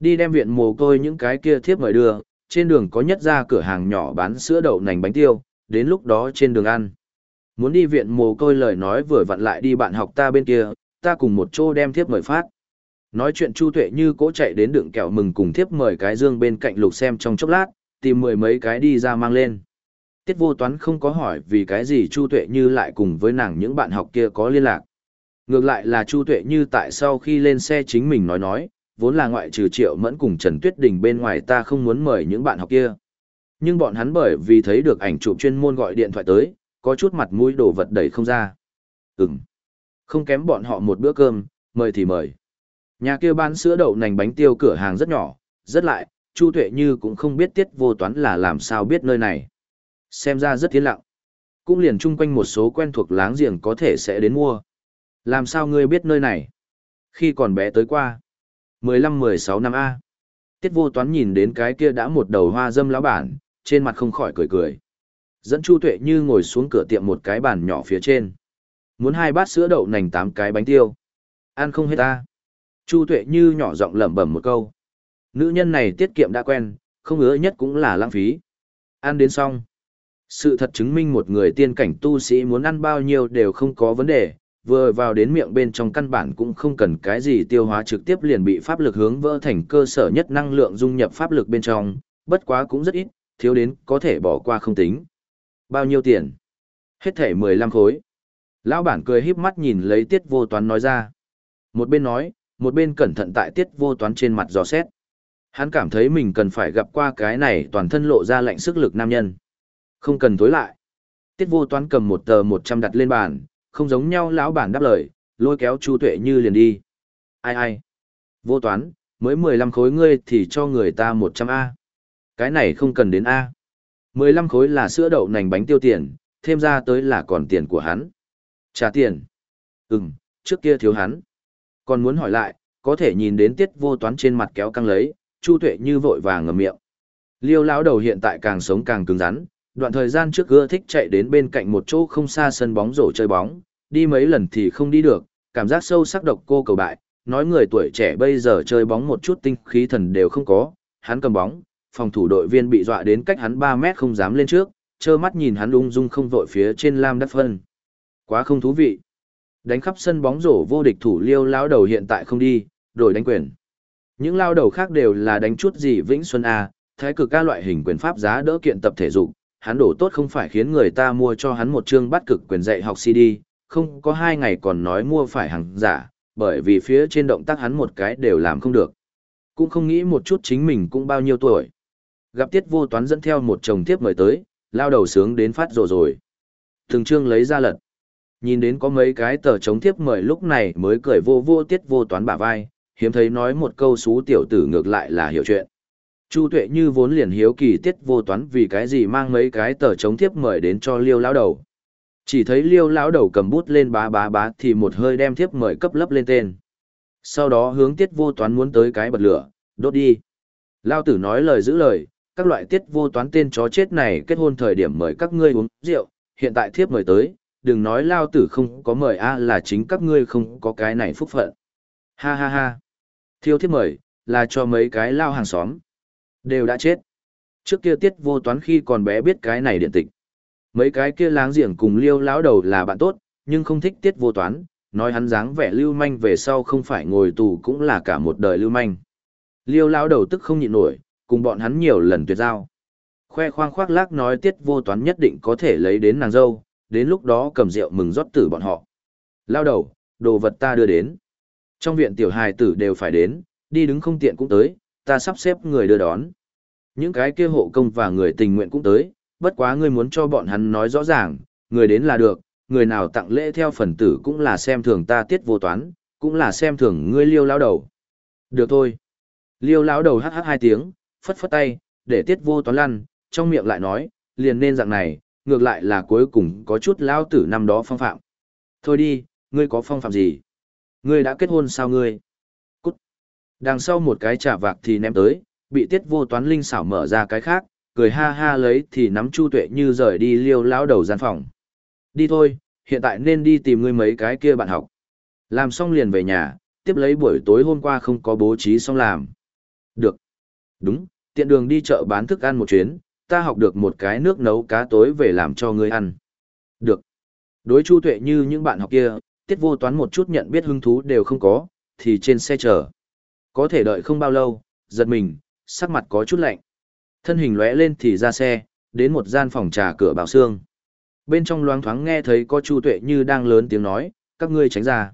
Đi đem viện mồ côi những cái kia thiếp mời đưa, trên đường có nhất ra cửa hàng nhỏ bán sữa đậu nành bánh tiêu, đến lúc đó trên đường ăn. Muốn đi viện mồ côi lời nói vừa vặn lại đi bạn học ta bên kia, ta cùng một chỗ đem thiếp mời phát. Nói chuyện Chu Tuệ như cố chạy đến đựng kẹo mừng cùng thiếp mời cái dương bên cạnh lục xem trong chốc lát, tìm mười mấy cái đi ra mang lên. Tiết vô toán không có hỏi vì cái gì Chu Tuệ như lại cùng với nàng những bạn học kia có liên lạc. Ngược lại là Chu Tuệ như tại sau khi lên xe chính mình nói nói, vốn là ngoại trừ triệu mẫn cùng Trần Tuyết Đình bên ngoài ta không muốn mời những bạn học kia. Nhưng bọn hắn bởi vì thấy được ảnh chụp chuyên môn gọi điện thoại tới, có chút mặt mũi đổ vật đẩy không ra. Ừm. Không kém bọn họ một bữa cơm, mời thì mời. Nhà kia bán sữa đậu nành bánh tiêu cửa hàng rất nhỏ, rất lại, Chu Tuệ Như cũng không biết tiết vô toán là làm sao biết nơi này. Xem ra rất tiến lặng. Cũng liền chung quanh một số quen thuộc láng giềng có thể sẽ đến mua. Làm sao ngươi biết nơi này? Khi còn bé tới qua. 15-16 năm A. Tiết vô toán nhìn đến cái kia đã một đầu hoa dâm lão bản, trên mặt không khỏi cười cười. Dẫn Chu Tuệ Như ngồi xuống cửa tiệm một cái bàn nhỏ phía trên. Muốn hai bát sữa đậu nành tám cái bánh tiêu. Ăn không hết ta. Chu Tuệ Như nhỏ giọng lẩm bẩm một câu. Nữ nhân này tiết kiệm đã quen, không ngứa nhất cũng là lãng phí. Ăn đến xong. Sự thật chứng minh một người tiên cảnh tu sĩ muốn ăn bao nhiêu đều không có vấn đề, vừa vào đến miệng bên trong căn bản cũng không cần cái gì tiêu hóa trực tiếp liền bị pháp lực hướng vỡ thành cơ sở nhất năng lượng dung nhập pháp lực bên trong, bất quá cũng rất ít, thiếu đến có thể bỏ qua không tính. Bao nhiêu tiền? Hết thể 15 khối. Lão bản cười híp mắt nhìn lấy tiết vô toán nói ra. Một bên nói, một bên cẩn thận tại tiết vô toán trên mặt dò xét. Hắn cảm thấy mình cần phải gặp qua cái này toàn thân lộ ra lạnh sức lực nam nhân. Không cần tối lại. Tiết vô toán cầm một tờ 100 đặt lên bàn, không giống nhau lão bản đáp lời, lôi kéo Chu Tuệ Như liền đi. Ai ai? Vô toán, mới 15 khối ngươi thì cho người ta 100A. Cái này không cần đến A. 15 khối là sữa đậu nành bánh tiêu tiền, thêm ra tới là còn tiền của hắn. Trả tiền. Ừm, trước kia thiếu hắn. Còn muốn hỏi lại, có thể nhìn đến tiết vô toán trên mặt kéo căng lấy, Chu Tuệ Như vội vàng ngậm miệng. Liêu lão đầu hiện tại càng sống càng cứng rắn, đoạn thời gian trước ưa thích chạy đến bên cạnh một chỗ không xa sân bóng rổ chơi bóng, đi mấy lần thì không đi được, cảm giác sâu sắc độc cô cầu bại, nói người tuổi trẻ bây giờ chơi bóng một chút tinh khí thần đều không có, hắn cầm bóng, phòng thủ đội viên bị dọa đến cách hắn 3 mét không dám lên trước, trơ mắt nhìn hắn ung dung không vội phía trên lam đất phân. Quá không thú vị. Đánh khắp sân bóng rổ vô địch thủ liêu lao đầu hiện tại không đi, đổi đánh quyền. Những lao đầu khác đều là đánh chút gì Vĩnh Xuân A, thái cực ca loại hình quyền pháp giá đỡ kiện tập thể dục, hắn đổ tốt không phải khiến người ta mua cho hắn một chương bắt cực quyền dạy học CD, không có hai ngày còn nói mua phải hàng giả, bởi vì phía trên động tác hắn một cái đều làm không được. Cũng không nghĩ một chút chính mình cũng bao nhiêu tuổi. Gặp tiết vô toán dẫn theo một chồng tiếp mời tới, lao đầu sướng đến phát rồ rồi. Thường trương lấy ra lật. Nhìn đến có mấy cái tờ chống tiếp mời lúc này mới cười vô vô tiết vô toán bả vai, hiếm thấy nói một câu xú tiểu tử ngược lại là hiểu chuyện. Chu Tuệ như vốn liền hiếu kỳ tiết vô toán vì cái gì mang mấy cái tờ chống tiếp mời đến cho liêu lão đầu. Chỉ thấy liêu lão đầu cầm bút lên bá bá bá thì một hơi đem thiếp mời cấp lấp lên tên. Sau đó hướng tiết vô toán muốn tới cái bật lửa, đốt đi. Lao tử nói lời giữ lời, các loại tiết vô toán tên chó chết này kết hôn thời điểm mời các ngươi uống rượu, hiện tại thiếp mời tới, đừng nói lao tử không có mời a là chính các ngươi không có cái này phúc phận. Ha ha ha. Thiêu thiết mời, là cho mấy cái lao hàng xóm. Đều đã chết. Trước kia tiết vô toán khi còn bé biết cái này điện tịch. Mấy cái kia láng giềng cùng liêu lão đầu là bạn tốt, nhưng không thích tiết vô toán, nói hắn dáng vẻ lưu manh về sau không phải ngồi tù cũng là cả một đời lưu manh. Liêu lão đầu tức không nhịn nổi, cùng bọn hắn nhiều lần tuyệt giao. Khoe khoang khoác lác nói tiết vô toán nhất định có thể lấy đến nàng dâu, đến lúc đó cầm rượu mừng rót tử bọn họ. Lao đầu, đồ vật ta đưa đến. Trong viện tiểu hài tử đều phải đến, đi đứng không tiện cũng tới, ta sắp xếp người đưa đón. Những cái kia hộ công và người tình nguyện cũng tới, bất quá ngươi muốn cho bọn hắn nói rõ ràng, người đến là được, người nào tặng lễ theo phần tử cũng là xem thường ta tiết vô toán, cũng là xem thường ngươi liêu lão đầu. Được thôi. Liêu lão đầu hắc hắc hai tiếng, phất phất tay, để tiết vô toán lăn, trong miệng lại nói, liền nên dạng này, ngược lại là cuối cùng có chút lão tử năm đó phong phạm. Thôi đi, ngươi có phong phạm gì? Ngươi đã kết hôn sao ngươi? Cút. Đằng sau một cái trả vạc thì ném tới, bị tiết vô toán linh xảo mở ra cái khác, cười ha ha lấy thì nắm Chu Tuệ Như rời đi liêu lão đầu gian phòng. Đi thôi, hiện tại nên đi tìm ngươi mấy cái kia bạn học. Làm xong liền về nhà, tiếp lấy buổi tối hôm qua không có bố trí xong làm. Được. Đúng, tiện đường đi chợ bán thức ăn một chuyến, ta học được một cái nước nấu cá tối về làm cho ngươi ăn. Được. Đối Chu Tuệ Như những bạn học kia, tiết vô toán một chút nhận biết hứng thú đều không có, thì trên xe chờ. Có thể đợi không bao lâu, giật mình, sắc mặt có chút lạnh. Thân hình lóe lên thì ra xe, đến một gian phòng trà cửa bảo xương. Bên trong loáng thoáng nghe thấy có Chu Tuệ Như đang lớn tiếng nói, các ngươi tránh ra.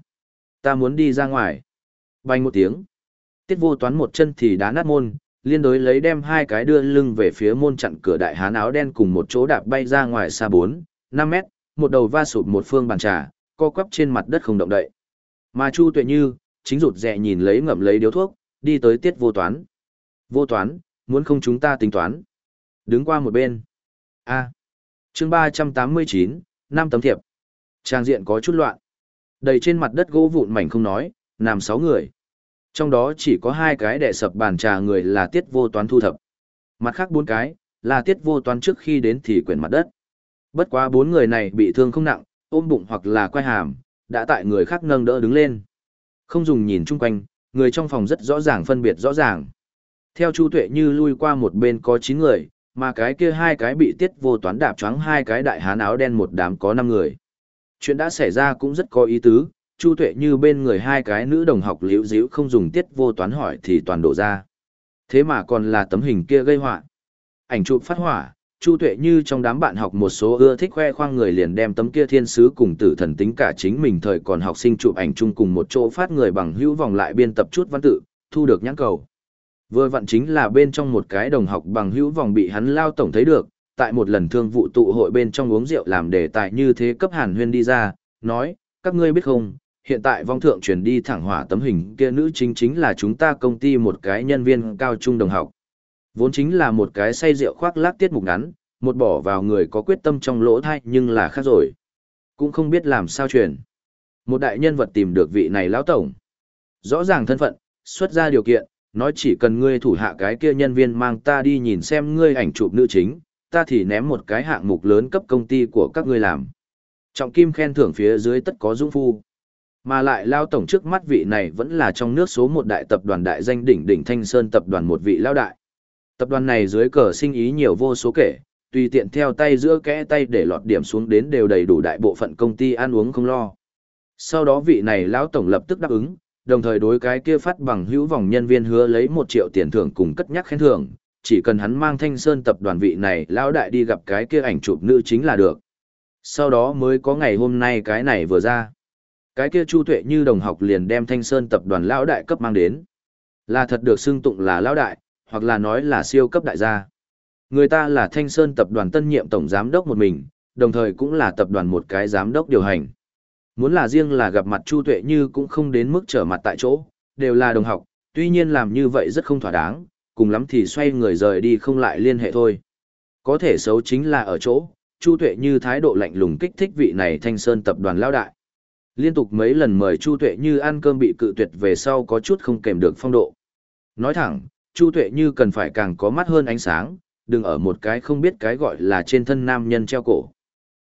Ta muốn đi ra ngoài. Bành một tiếng. Tiết vô toán một chân thì đá nát môn, liên đối lấy đem hai cái đưa lưng về phía môn chặn cửa đại hán áo đen cùng một chỗ đạp bay ra ngoài xa 4, 5 mét, một đầu va sụp một phương bàn trà, co quắp trên mặt đất không động đậy. Mà Chu Tuệ Như, chính rụt rẹ nhìn lấy ngậm lấy điếu thuốc, đi tới tiết vô toán. Vô toán, muốn không chúng ta tính toán. Đứng qua một bên. A. chương 389, năm tấm thiệp. Trang diện có chút loạn. Đầy trên mặt đất gỗ vụn mảnh không nói, nằm sáu người. Trong đó chỉ có hai cái đệ sập bàn trà người là tiết vô toán thu thập. Mặt khác bốn cái, là tiết vô toán trước khi đến thì quyển mặt đất. Bất quá bốn người này bị thương không nặng, ôm bụng hoặc là quay hàm, đã tại người khác nâng đỡ đứng lên. Không dùng nhìn chung quanh, người trong phòng rất rõ ràng phân biệt rõ ràng. Theo Chu Tuệ như lui qua một bên có 9 người, mà cái kia hai cái bị tiết vô toán đạp choáng hai cái đại hán áo đen một đám có 5 người. Chuyện đã xảy ra cũng rất có ý tứ, Chu Tuệ như bên người hai cái nữ đồng học liễu díu không dùng tiết vô toán hỏi thì toàn đổ ra. Thế mà còn là tấm hình kia gây họa. Ảnh chụp phát hỏa, Chu Tuệ như trong đám bạn học một số ưa thích khoe khoang người liền đem tấm kia thiên sứ cùng tử thần tính cả chính mình thời còn học sinh chụp ảnh chung cùng một chỗ phát người bằng hữu vòng lại biên tập chút văn tự, thu được nhãn cầu. Vừa vặn chính là bên trong một cái đồng học bằng hữu vòng bị hắn lao tổng thấy được, tại một lần thương vụ tụ hội bên trong uống rượu làm đề tài như thế cấp hàn huyên đi ra, nói, các ngươi biết không, hiện tại vong thượng truyền đi thẳng hỏa tấm hình kia nữ chính chính là chúng ta công ty một cái nhân viên cao trung đồng học. Vốn chính là một cái say rượu khoác lác tiết mục ngắn, một bỏ vào người có quyết tâm trong lỗ thai nhưng là khác rồi. Cũng không biết làm sao truyền. Một đại nhân vật tìm được vị này lão tổng. Rõ ràng thân phận, xuất ra điều kiện, nói chỉ cần ngươi thủ hạ cái kia nhân viên mang ta đi nhìn xem ngươi ảnh chụp nữ chính, ta thì ném một cái hạng mục lớn cấp công ty của các ngươi làm. Trọng kim khen thưởng phía dưới tất có dũng phu. Mà lại lao tổng trước mắt vị này vẫn là trong nước số một đại tập đoàn đại danh đỉnh đỉnh Thanh Sơn tập đoàn một vị lao đại. Tập đoàn này dưới cờ sinh ý nhiều vô số kể, tùy tiện theo tay giữa kẽ tay để lọt điểm xuống đến đều đầy đủ đại bộ phận công ty ăn uống không lo. Sau đó vị này lão tổng lập tức đáp ứng, đồng thời đối cái kia phát bằng hữu vòng nhân viên hứa lấy một triệu tiền thưởng cùng cất nhắc khen thưởng, chỉ cần hắn mang thanh sơn tập đoàn vị này lão đại đi gặp cái kia ảnh chụp nữ chính là được. Sau đó mới có ngày hôm nay cái này vừa ra. Cái kia Chu Tuệ như đồng học liền đem thanh sơn tập đoàn lão đại cấp mang đến. Là thật được xưng tụng là lão đại, hoặc là nói là siêu cấp đại gia. Người ta là Thanh Sơn tập đoàn tân nhiệm tổng giám đốc một mình, đồng thời cũng là tập đoàn một cái giám đốc điều hành. Muốn là riêng là gặp mặt Chu Tuệ Như cũng không đến mức trở mặt tại chỗ, đều là đồng học, tuy nhiên làm như vậy rất không thỏa đáng, cùng lắm thì xoay người rời đi không lại liên hệ thôi. Có thể xấu chính là ở chỗ, Chu Tuệ Như thái độ lạnh lùng kích thích vị này Thanh Sơn tập đoàn lao đại. Liên tục mấy lần mời Chu Tuệ Như ăn cơm bị cự tuyệt về sau có chút không kèm được phong độ. Nói thẳng, Chu Tuệ Như cần phải càng có mắt hơn ánh sáng, đừng ở một cái không biết cái gọi là trên thân nam nhân treo cổ.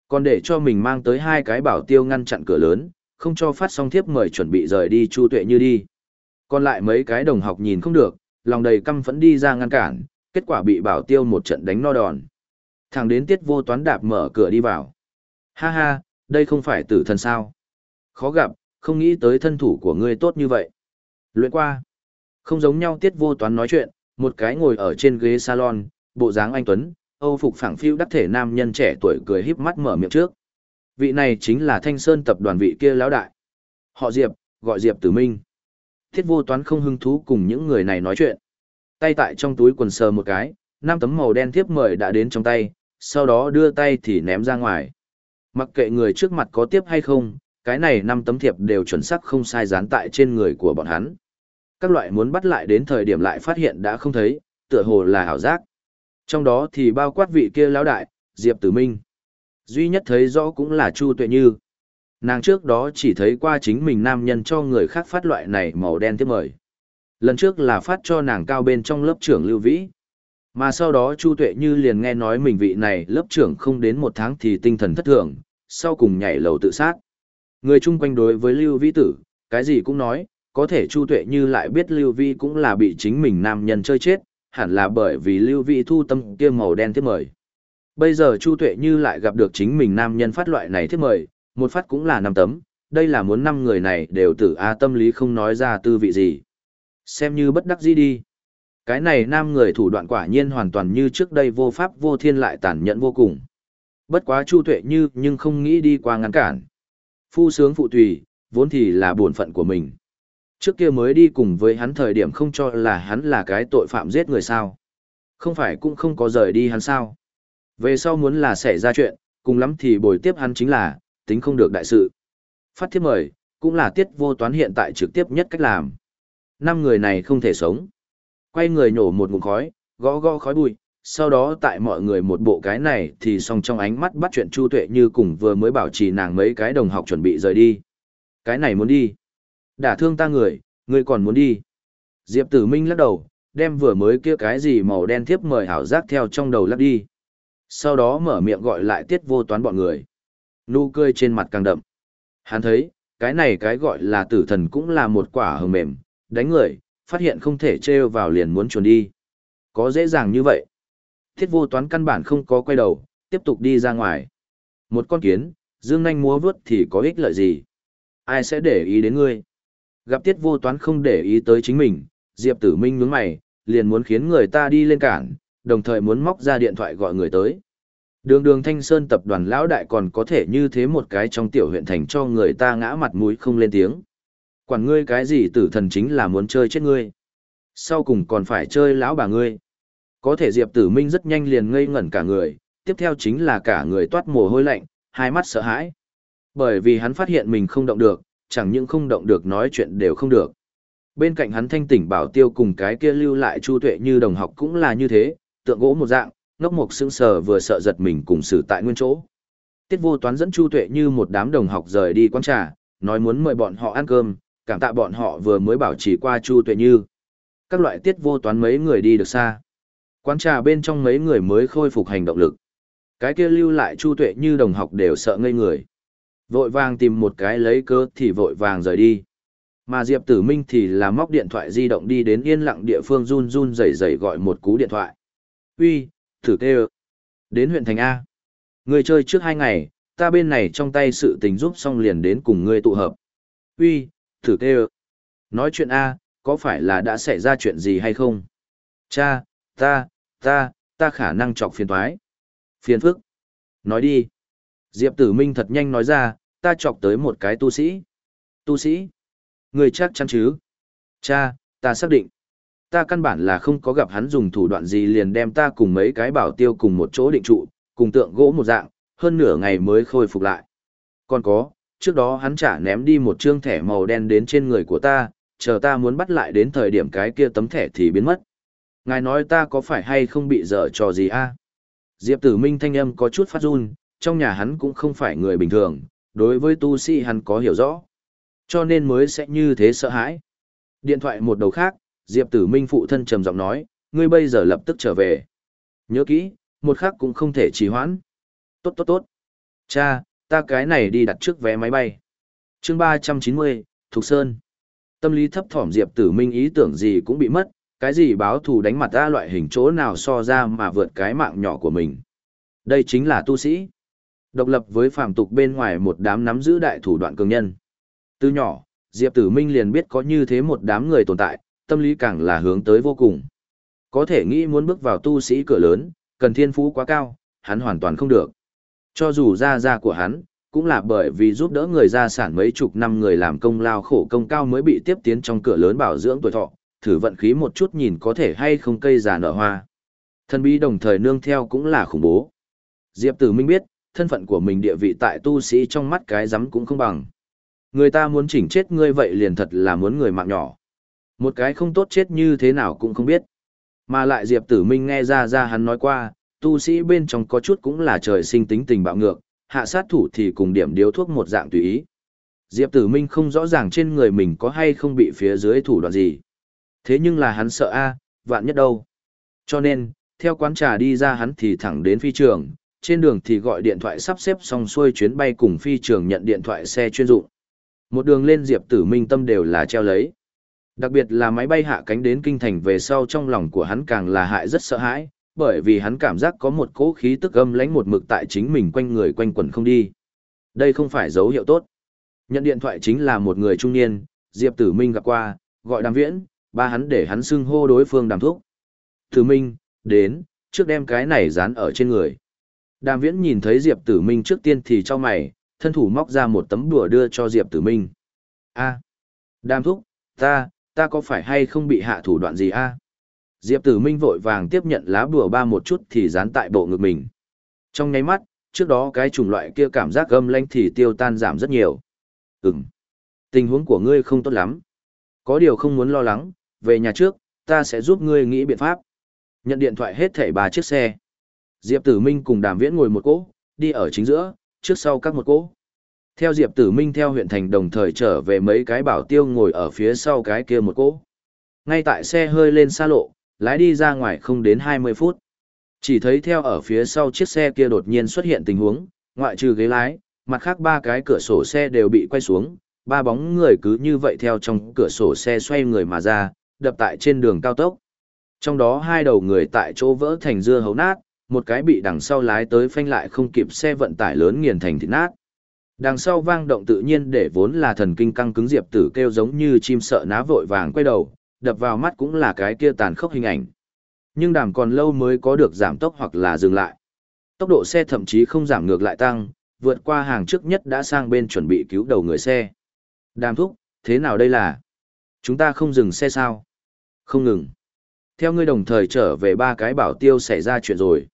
Còn để cho mình mang tới hai cái bảo tiêu ngăn chặn cửa lớn, không cho phát xong thiếp mời chuẩn bị rời đi Chu Tuệ Như đi. Còn lại mấy cái đồng học nhìn không được, lòng đầy căm phẫn đi ra ngăn cản, kết quả bị bảo tiêu một trận đánh no đòn. Thằng đến tiết vô toán đạp mở cửa đi vào. Ha ha, đây không phải tử thần sao. Khó gặp, không nghĩ tới thân thủ của ngươi tốt như vậy. Luyện qua. Không giống nhau tiết vô toán nói chuyện, một cái ngồi ở trên ghế salon, bộ dáng anh Tuấn, Âu phục phẳng phiu đắc thể nam nhân trẻ tuổi cười híp mắt mở miệng trước. Vị này chính là Thanh Sơn tập đoàn vị kia lão đại. Họ Diệp, gọi Diệp Tử Minh. Thiết vô toán không hứng thú cùng những người này nói chuyện. Tay tại trong túi quần sờ một cái, năm tấm màu đen thiếp mời đã đến trong tay, sau đó đưa tay thì ném ra ngoài. Mặc kệ người trước mặt có tiếp hay không, cái này năm tấm thiệp đều chuẩn xác không sai dán tại trên người của bọn hắn. Các loại muốn bắt lại đến thời điểm lại phát hiện đã không thấy, tựa hồ là ảo giác. Trong đó thì bao quát vị kia lão đại, Diệp Tử Minh. Duy nhất thấy rõ cũng là Chu Tuệ Như. Nàng trước đó chỉ thấy qua chính mình nam nhân cho người khác phát loại này màu đen tiếp mời. Lần trước là phát cho nàng cao bên trong lớp trưởng Lưu Vĩ. Mà sau đó Chu Tuệ Như liền nghe nói mình vị này lớp trưởng không đến một tháng thì tinh thần thất thường, sau cùng nhảy lầu tự sát. Người chung quanh đối với Lưu Vĩ tử, cái gì cũng nói, có thể Chu Tuệ Như lại biết Lưu Vĩ cũng là bị chính mình nam nhân chơi chết, hẳn là bởi vì lưu Vi thu tâm kia màu đen thiết mời. Bây giờ Chu Tuệ Như lại gặp được chính mình nam nhân phát loại này thiết mời, một phát cũng là năm tấm, đây là muốn năm người này đều tử a tâm lý không nói ra tư vị gì. Xem như bất đắc dĩ đi. Cái này nam người thủ đoạn quả nhiên hoàn toàn như trước đây vô pháp vô thiên lại tàn nhẫn vô cùng. Bất quá Chu Tuệ Như nhưng không nghĩ đi qua ngăn cản. Phu sướng phụ tùy, vốn thì là buồn phận của mình. Trước kia mới đi cùng với hắn thời điểm không cho là hắn là cái tội phạm giết người sao. Không phải cũng không có rời đi hắn sao. Về sau muốn là xảy ra chuyện, cùng lắm thì bồi tiếp hắn chính là, tính không được đại sự. Phát thiếp mời, cũng là tiết vô toán hiện tại trực tiếp nhất cách làm. Năm người này không thể sống. Quay người nhổ một ngụm khói, gõ gõ khói bụi, sau đó tại mọi người một bộ cái này thì song trong ánh mắt bắt chuyện Chu Tuệ như cùng vừa mới bảo trì nàng mấy cái đồng học chuẩn bị rời đi. Cái này muốn đi. Đả thương ta người, ngươi còn muốn đi. Diệp Tử Minh lắc đầu, đem vừa mới kia cái gì màu đen thiếp mời hảo giác theo trong đầu lắc đi. Sau đó mở miệng gọi lại tiết vô toán bọn người. Nụ cười trên mặt càng đậm. Hắn thấy, cái này cái gọi là tử thần cũng là một quả hờ mềm, đánh người, phát hiện không thể trêu vào liền muốn chuồn đi. Có dễ dàng như vậy. Thiết vô toán căn bản không có quay đầu, tiếp tục đi ra ngoài. Một con kiến, dương nanh múa vướt thì có ích lợi gì? Ai sẽ để ý đến ngươi? Gặp tiết vô toán không để ý tới chính mình, Diệp tử minh nhướng mày, liền muốn khiến người ta đi lên cản, đồng thời muốn móc ra điện thoại gọi người tới. Đường đường Thanh Sơn tập đoàn lão đại còn có thể như thế một cái trong tiểu huyện thành cho người ta ngã mặt mũi không lên tiếng. Quản ngươi cái gì tử thần chính là muốn chơi chết ngươi. Sau cùng còn phải chơi lão bà ngươi. Có thể Diệp Tử Minh rất nhanh liền ngây ngẩn cả người, tiếp theo chính là cả người toát mồ hôi lạnh, hai mắt sợ hãi. Bởi vì hắn phát hiện mình không động được, chẳng những không động được nói chuyện đều không được. Bên cạnh hắn thanh tỉnh bảo tiêu cùng cái kia lưu lại chu tuệ như đồng học cũng là như thế, tượng gỗ một dạng, ngốc mục sững sờ vừa sợ giật mình cùng xử tại nguyên chỗ. Tiết vô toán dẫn chu tuệ như một đám đồng học rời đi quán trà, nói muốn mời bọn họ ăn cơm, cảm tạ bọn họ vừa mới bảo trì qua chu tuệ như. Các loại tiết vô toán mấy người đi được xa. Quán trà bên trong mấy người mới khôi phục hành động lực. Cái kia lưu lại chu tuệ như đồng học đều sợ ngây người. Vội vàng tìm một cái lấy cớ thì vội vàng rời đi. Mà Diệp Tử Minh thì là móc điện thoại di động đi đến yên lặng địa phương run run rẩy rẩy gọi một cú điện thoại. Uy, thử tê Đến huyện thành A. Người chơi trước hai ngày, ta bên này trong tay sự tình giúp xong liền đến cùng ngươi tụ hợp. Uy, thử tê Nói chuyện A, có phải là đã xảy ra chuyện gì hay không? Cha, ta, ta, ta khả năng chọc phiền toái. Phiền phức. Nói đi. Diệp tử minh thật nhanh nói ra, ta chọc tới một cái tu sĩ. Tu sĩ? Người chắc chắn chứ? Cha, ta xác định. Ta căn bản là không có gặp hắn dùng thủ đoạn gì liền đem ta cùng mấy cái bảo tiêu cùng một chỗ định trụ, cùng tượng gỗ một dạng, hơn nửa ngày mới khôi phục lại. Còn có, trước đó hắn trả ném đi một trương thẻ màu đen đến trên người của ta, chờ ta muốn bắt lại đến thời điểm cái kia tấm thẻ thì biến mất. Ngài nói ta có phải hay không bị dở trò gì a? Diệp tử minh thanh âm có chút phát run, trong nhà hắn cũng không phải người bình thường, đối với tu sĩ hắn có hiểu rõ. Cho nên mới sẽ như thế sợ hãi. Điện thoại một đầu khác, Diệp tử minh phụ thân trầm giọng nói, ngươi bây giờ lập tức trở về. Nhớ kỹ, một khắc cũng không thể trì hoãn. Tốt tốt tốt. Cha, ta cái này đi đặt trước vé máy bay. chương ba trăm chín mươi, Thục Sơn. Tâm lý thấp thỏm Diệp tử minh ý tưởng gì cũng bị mất, cái gì báo thù đánh mặt ta loại hình chỗ nào so ra mà vượt cái mạng nhỏ của mình. Đây chính là tu sĩ. Độc lập với phàm tục bên ngoài một đám nắm giữ đại thủ đoạn cường nhân. Từ nhỏ, Diệp Tử Minh liền biết có như thế một đám người tồn tại, tâm lý càng là hướng tới vô cùng. Có thể nghĩ muốn bước vào tu sĩ cửa lớn, cần thiên phú quá cao, hắn hoàn toàn không được. Cho dù ra ra của hắn, cũng là bởi vì giúp đỡ người gia sản mấy chục năm người làm công lao khổ công cao mới bị tiếp tiến trong cửa lớn bảo dưỡng tuổi thọ, thử vận khí một chút nhìn có thể hay không cây già nở hoa. Thân bí đồng thời nương theo cũng là khủng bố. Diệp Tử Minh biết, thân phận của mình địa vị tại tu sĩ trong mắt cái rắm cũng không bằng. Người ta muốn chỉnh chết ngươi vậy liền thật là muốn người mạng nhỏ. Một cái không tốt chết như thế nào cũng không biết. Mà lại Diệp Tử Minh nghe ra ra hắn nói qua, tu sĩ bên trong có chút cũng là trời sinh tính tình bạo ngược, hạ sát thủ thì cùng điểm điếu thuốc một dạng tùy ý. Diệp Tử Minh không rõ ràng trên người mình có hay không bị phía dưới thủ đoạn gì. Thế nhưng là hắn sợ a, vạn nhất đâu. Cho nên, theo quán trà đi ra hắn thì thẳng đến phi trường, trên đường thì gọi điện thoại sắp xếp xong xuôi chuyến bay cùng phi trường nhận điện thoại xe chuyên dụng. Một đường lên Diệp Tử Minh tâm đều là treo lấy. Đặc biệt là máy bay hạ cánh đến kinh thành về sau trong lòng của hắn càng là hại rất sợ hãi, bởi vì hắn cảm giác có một cỗ khí tức âm lãnh một mực tại chính mình quanh người quanh quẩn không đi. Đây không phải dấu hiệu tốt. Nhận điện thoại chính là một người trung niên, Diệp Tử Minh gặp qua, gọi đàm viễn, ba hắn để hắn xưng hô đối phương đàm thuốc. Tử Minh, đến, trước đem cái này dán ở trên người. Đàm viễn nhìn thấy Diệp Tử Minh trước tiên thì cho mày, thân thủ móc ra một tấm đùa đưa cho Diệp Tử Minh. a đàm thúc, Ta, ta có phải hay không bị hạ thủ đoạn gì a? Diệp Tử Minh vội vàng tiếp nhận lá bùa ba một chút thì dán tại bộ ngực mình. Trong nháy mắt, trước đó cái chủng loại kia cảm giác gâm lanh thì tiêu tan giảm rất nhiều. Ừm, tình huống của ngươi không tốt lắm. Có điều không muốn lo lắng, về nhà trước, ta sẽ giúp ngươi nghĩ biện pháp. Nhận điện thoại hết thảy ba chiếc xe. Diệp Tử Minh cùng Đàm Viễn ngồi một cỗ, đi ở chính giữa, trước sau các một cỗ. Theo Diệp Tử Minh theo huyện thành đồng thời trở về mấy cái bảo tiêu ngồi ở phía sau cái kia một cỗ. Ngay tại xe hơi lên xa lộ, lái đi ra ngoài không đến 20 phút. Chỉ thấy theo ở phía sau chiếc xe kia đột nhiên xuất hiện tình huống, ngoại trừ ghế lái, mặt khác ba cái cửa sổ xe đều bị quay xuống, ba bóng người cứ như vậy theo trong cửa sổ xe xoay người mà ra, đập tại trên đường cao tốc. Trong đó hai đầu người tại chỗ vỡ thành dưa hấu nát, một cái bị đằng sau lái tới phanh lại không kịp xe vận tải lớn nghiền thành thịt nát. Đằng sau vang động tự nhiên để vốn là thần kinh căng cứng Diệp Tử kêu giống như chim sợ ná vội vàng quay đầu, đập vào mắt cũng là cái kia tàn khốc hình ảnh. Nhưng đàm còn lâu mới có được giảm tốc hoặc là dừng lại. Tốc độ xe thậm chí không giảm ngược lại tăng, vượt qua hàng trước nhất đã sang bên chuẩn bị cứu đầu người xe. Đàm thúc, thế nào đây là? Chúng ta không dừng xe sao? Không ngừng. Theo ngươi đồng thời trở về ba cái bảo tiêu xảy ra chuyện rồi.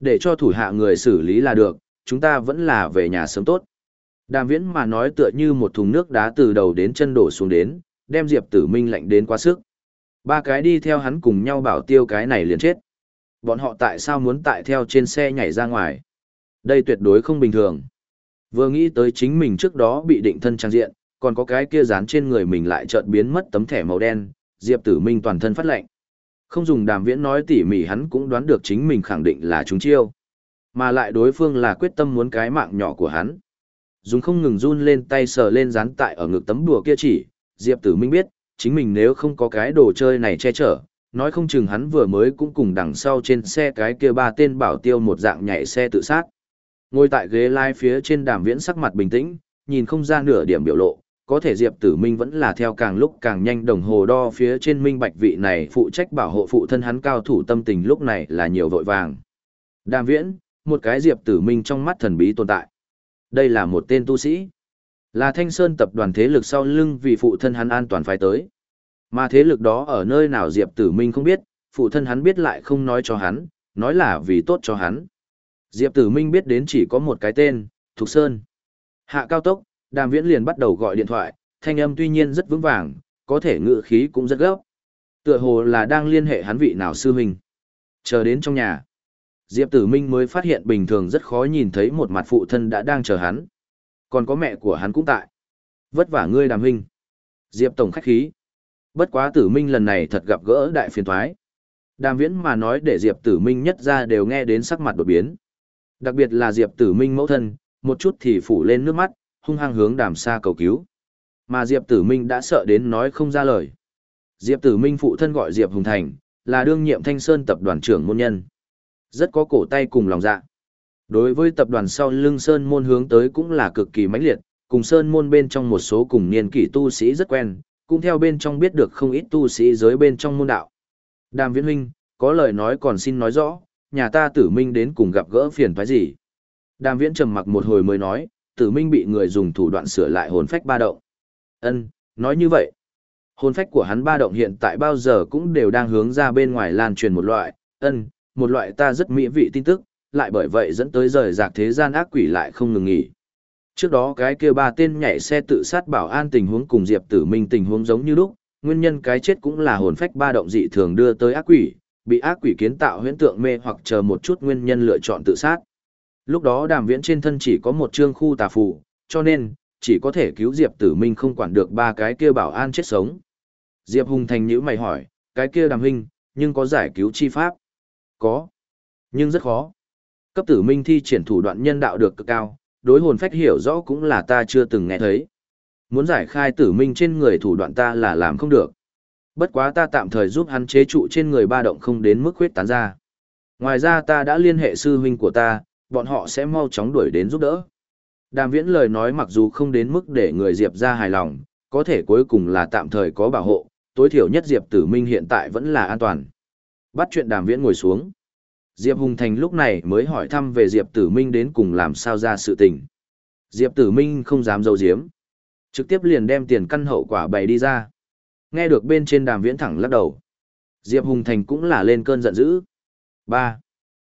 Để cho thủ hạ người xử lý là được, chúng ta vẫn là về nhà sớm tốt. Đàm viễn mà nói tựa như một thùng nước đá từ đầu đến chân đổ xuống đến, đem Diệp Tử Minh lạnh đến quá sức. Ba cái đi theo hắn cùng nhau bảo tiêu cái này liền chết. Bọn họ tại sao muốn tại theo trên xe nhảy ra ngoài? Đây tuyệt đối không bình thường. Vừa nghĩ tới chính mình trước đó bị định thân trang diện, còn có cái kia dán trên người mình lại chợt biến mất tấm thẻ màu đen, Diệp Tử Minh toàn thân phát lạnh. Không dùng đàm viễn nói tỉ mỉ hắn cũng đoán được chính mình khẳng định là chúng chiêu. Mà lại đối phương là quyết tâm muốn cái mạng nhỏ của hắn. Dùng không ngừng run lên tay sờ lên dán tại ở ngực tấm đùa kia chỉ, Diệp Tử Minh biết, chính mình nếu không có cái đồ chơi này che chở, nói không chừng hắn vừa mới cũng cùng đằng sau trên xe cái kia ba tên bảo tiêu một dạng nhảy xe tự sát. Ngồi tại ghế lái phía trên đàm viễn sắc mặt bình tĩnh, nhìn không ra nửa điểm biểu lộ, có thể Diệp Tử Minh vẫn là theo càng lúc càng nhanh đồng hồ đo phía trên minh bạch vị này phụ trách bảo hộ phụ thân hắn cao thủ tâm tình lúc này là nhiều vội vàng. Đàm viễn, một cái Diệp Tử Minh trong mắt thần bí tồn tại. Đây là một tên tu sĩ. Là Thanh Sơn tập đoàn thế lực sau lưng vì phụ thân hắn an toàn phải tới. Mà thế lực đó ở nơi nào Diệp Tử Minh không biết, phụ thân hắn biết lại không nói cho hắn, nói là vì tốt cho hắn. Diệp Tử Minh biết đến chỉ có một cái tên, Thục Sơn. Hạ cao tốc, Đàm Viễn liền bắt đầu gọi điện thoại, thanh âm tuy nhiên rất vững vàng, có thể ngựa khí cũng rất gấp. Tựa hồ là đang liên hệ hắn vị nào sư huynh. Chờ đến trong nhà. Diệp Tử Minh mới phát hiện bình thường rất khó nhìn thấy một mặt phụ thân đã đang chờ hắn. Còn có mẹ của hắn cũng tại. Vất vả ngươi đàm huynh. Diệp Tổng khách khí. Bất quá Tử Minh lần này thật gặp gỡ đại phiền toái. Đàm viễn mà nói để Diệp Tử Minh nhất ra đều nghe đến sắc mặt đột biến. Đặc biệt là Diệp Tử Minh mẫu thân, một chút thì phủ lên nước mắt, hung hăng hướng đàm xa cầu cứu. Mà Diệp Tử Minh đã sợ đến nói không ra lời. Diệp Tử Minh phụ thân gọi Diệp Hùng Thành, là đương nhiệm Thanh Sơn tập đoàn trưởng môn nhân. Rất có cổ tay cùng lòng dạ. Đối với tập đoàn sau lưng Sơn môn hướng tới cũng là cực kỳ mãnh liệt, cùng Sơn môn bên trong một số cùng niên kỷ tu sĩ rất quen, cũng theo bên trong biết được không ít tu sĩ giới bên trong môn đạo. Đàm Viễn Huynh, có lời nói còn xin nói rõ, nhà ta tử minh đến cùng gặp gỡ phiền phải gì? Đàm Viễn trầm mặc một hồi mới nói, tử minh bị người dùng thủ đoạn sửa lại hồn phách ba động. Ân, nói như vậy. Hồn phách của hắn ba động hiện tại bao giờ cũng đều đang hướng ra bên ngoài lan truyền một loại, ân, một loại ta rất mỹ vị tin tức, lại bởi vậy dẫn tới rời rạc thế gian ác quỷ lại không ngừng nghỉ. Trước đó cái kia ba tên nhảy xe tự sát bảo an tình huống cùng Diệp Tử Minh tình huống giống như lúc, nguyên nhân cái chết cũng là hồn phách ba động dị thường đưa tới ác quỷ, bị ác quỷ kiến tạo huyễn tượng mê hoặc chờ một chút nguyên nhân lựa chọn tự sát. Lúc đó đàm viễn trên thân chỉ có một trương khu tà phù, cho nên, chỉ có thể cứu Diệp Tử Minh không quản được ba cái kia bảo an chết sống. Diệp Hùng Thành nhữ mày hỏi, cái kia đàm huynh, nhưng có giải cứu chi pháp? Có. Nhưng rất khó. Cấp tử minh thi triển thủ đoạn nhân đạo được cực cao, đối hồn phách hiểu rõ cũng là ta chưa từng nghe thấy. Muốn giải khai tử minh trên người thủ đoạn ta là làm không được. Bất quá ta tạm thời giúp hắn chế trụ trên người ba động không đến mức huyết tán ra. Ngoài ra ta đã liên hệ sư huynh của ta, bọn họ sẽ mau chóng đuổi đến giúp đỡ. Đàm viễn lời nói mặc dù không đến mức để người Diệp ra hài lòng, có thể cuối cùng là tạm thời có bảo hộ, tối thiểu nhất Diệp tử minh hiện tại vẫn là an toàn. Bắt chuyện đàm viễn ngồi xuống. Diệp Hùng Thành lúc này mới hỏi thăm về Diệp Tử Minh đến cùng làm sao ra sự tình. Diệp Tử Minh không dám dâu diếm. Trực tiếp liền đem tiền căn hậu quả bày đi ra. Nghe được bên trên đàm viễn thẳng lắc đầu. Diệp Hùng Thành cũng là lên cơn giận dữ. ba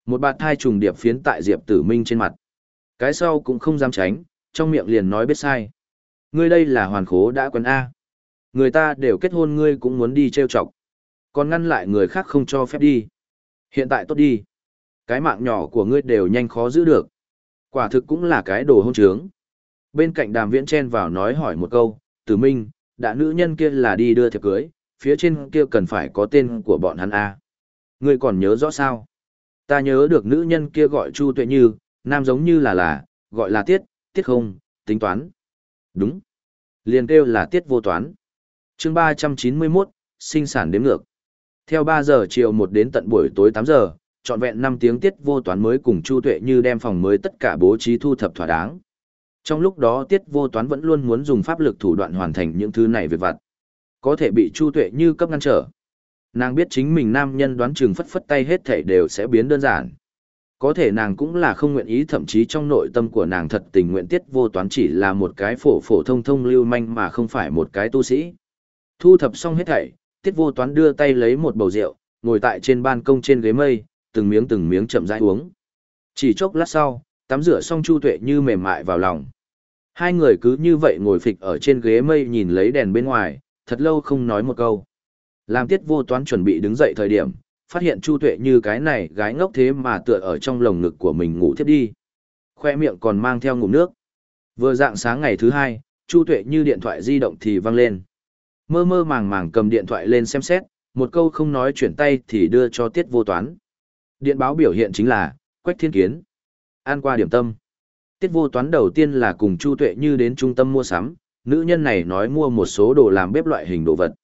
một bạt thai trùng điệp phiến tại Diệp Tử Minh trên mặt. Cái sau cũng không dám tránh, trong miệng liền nói biết sai. Ngươi đây là hoàn khố đã quấn A. Người ta đều kết hôn ngươi cũng muốn đi trêu chọc. Còn ngăn lại người khác không cho phép đi. Hiện tại tốt đi. Cái mạng nhỏ của ngươi đều nhanh khó giữ được. Quả thực cũng là cái đồ hôn trướng. Bên cạnh đàm viễn chen vào nói hỏi một câu, tử minh, đã nữ nhân kia là đi đưa thiệp cưới, phía trên kia cần phải có tên của bọn hắn A. Ngươi còn nhớ rõ sao? Ta nhớ được nữ nhân kia gọi Chu Tuệ Như, nam giống như là là, gọi là tiết, tiết không, tính toán. Đúng. Liền kêu là tiết vô toán. chương 391, sinh sản đếm ngược. Theo 3 giờ chiều một đến tận buổi tối 8 giờ, trọn vẹn 5 tiếng tiết vô toán mới cùng Chu Tuệ Như đem phòng mới tất cả bố trí thu thập thỏa đáng. Trong lúc đó tiết vô toán vẫn luôn muốn dùng pháp lực thủ đoạn hoàn thành những thứ này việc vặt. Có thể bị Chu Tuệ Như cấp ngăn trở. Nàng biết chính mình nam nhân đoán chừng phất phất tay hết thảy đều sẽ biến đơn giản. Có thể nàng cũng là không nguyện ý thậm chí trong nội tâm của nàng thật tình nguyện tiết vô toán chỉ là một cái phổ phổ thông thông lưu manh mà không phải một cái tu sĩ. Thu thập xong hết thảy, tiết vô toán đưa tay lấy một bầu rượu, ngồi tại trên ban công trên ghế mây, từng miếng từng miếng chậm rãi uống. Chỉ chốc lát sau, tắm rửa xong Chu Tuệ như mềm mại vào lòng. Hai người cứ như vậy ngồi phịch ở trên ghế mây nhìn lấy đèn bên ngoài, thật lâu không nói một câu. Làm tiết vô toán chuẩn bị đứng dậy thời điểm, phát hiện Chu Tuệ như cái này gái ngốc thế mà tựa ở trong lồng ngực của mình ngủ thiếp đi. Khoe miệng còn mang theo ngủ nước. Vừa dạng sáng ngày thứ hai, Chu Tuệ như điện thoại di động thì văng lên. Mơ mơ màng màng cầm điện thoại lên xem xét, một câu không nói chuyển tay thì đưa cho tiết vô toán. Điện báo biểu hiện chính là, Quách Thiên Kiến. An qua điểm tâm. Tiết vô toán đầu tiên là cùng Chu Tuệ Như đến trung tâm mua sắm, nữ nhân này nói mua một số đồ làm bếp loại hình đồ vật.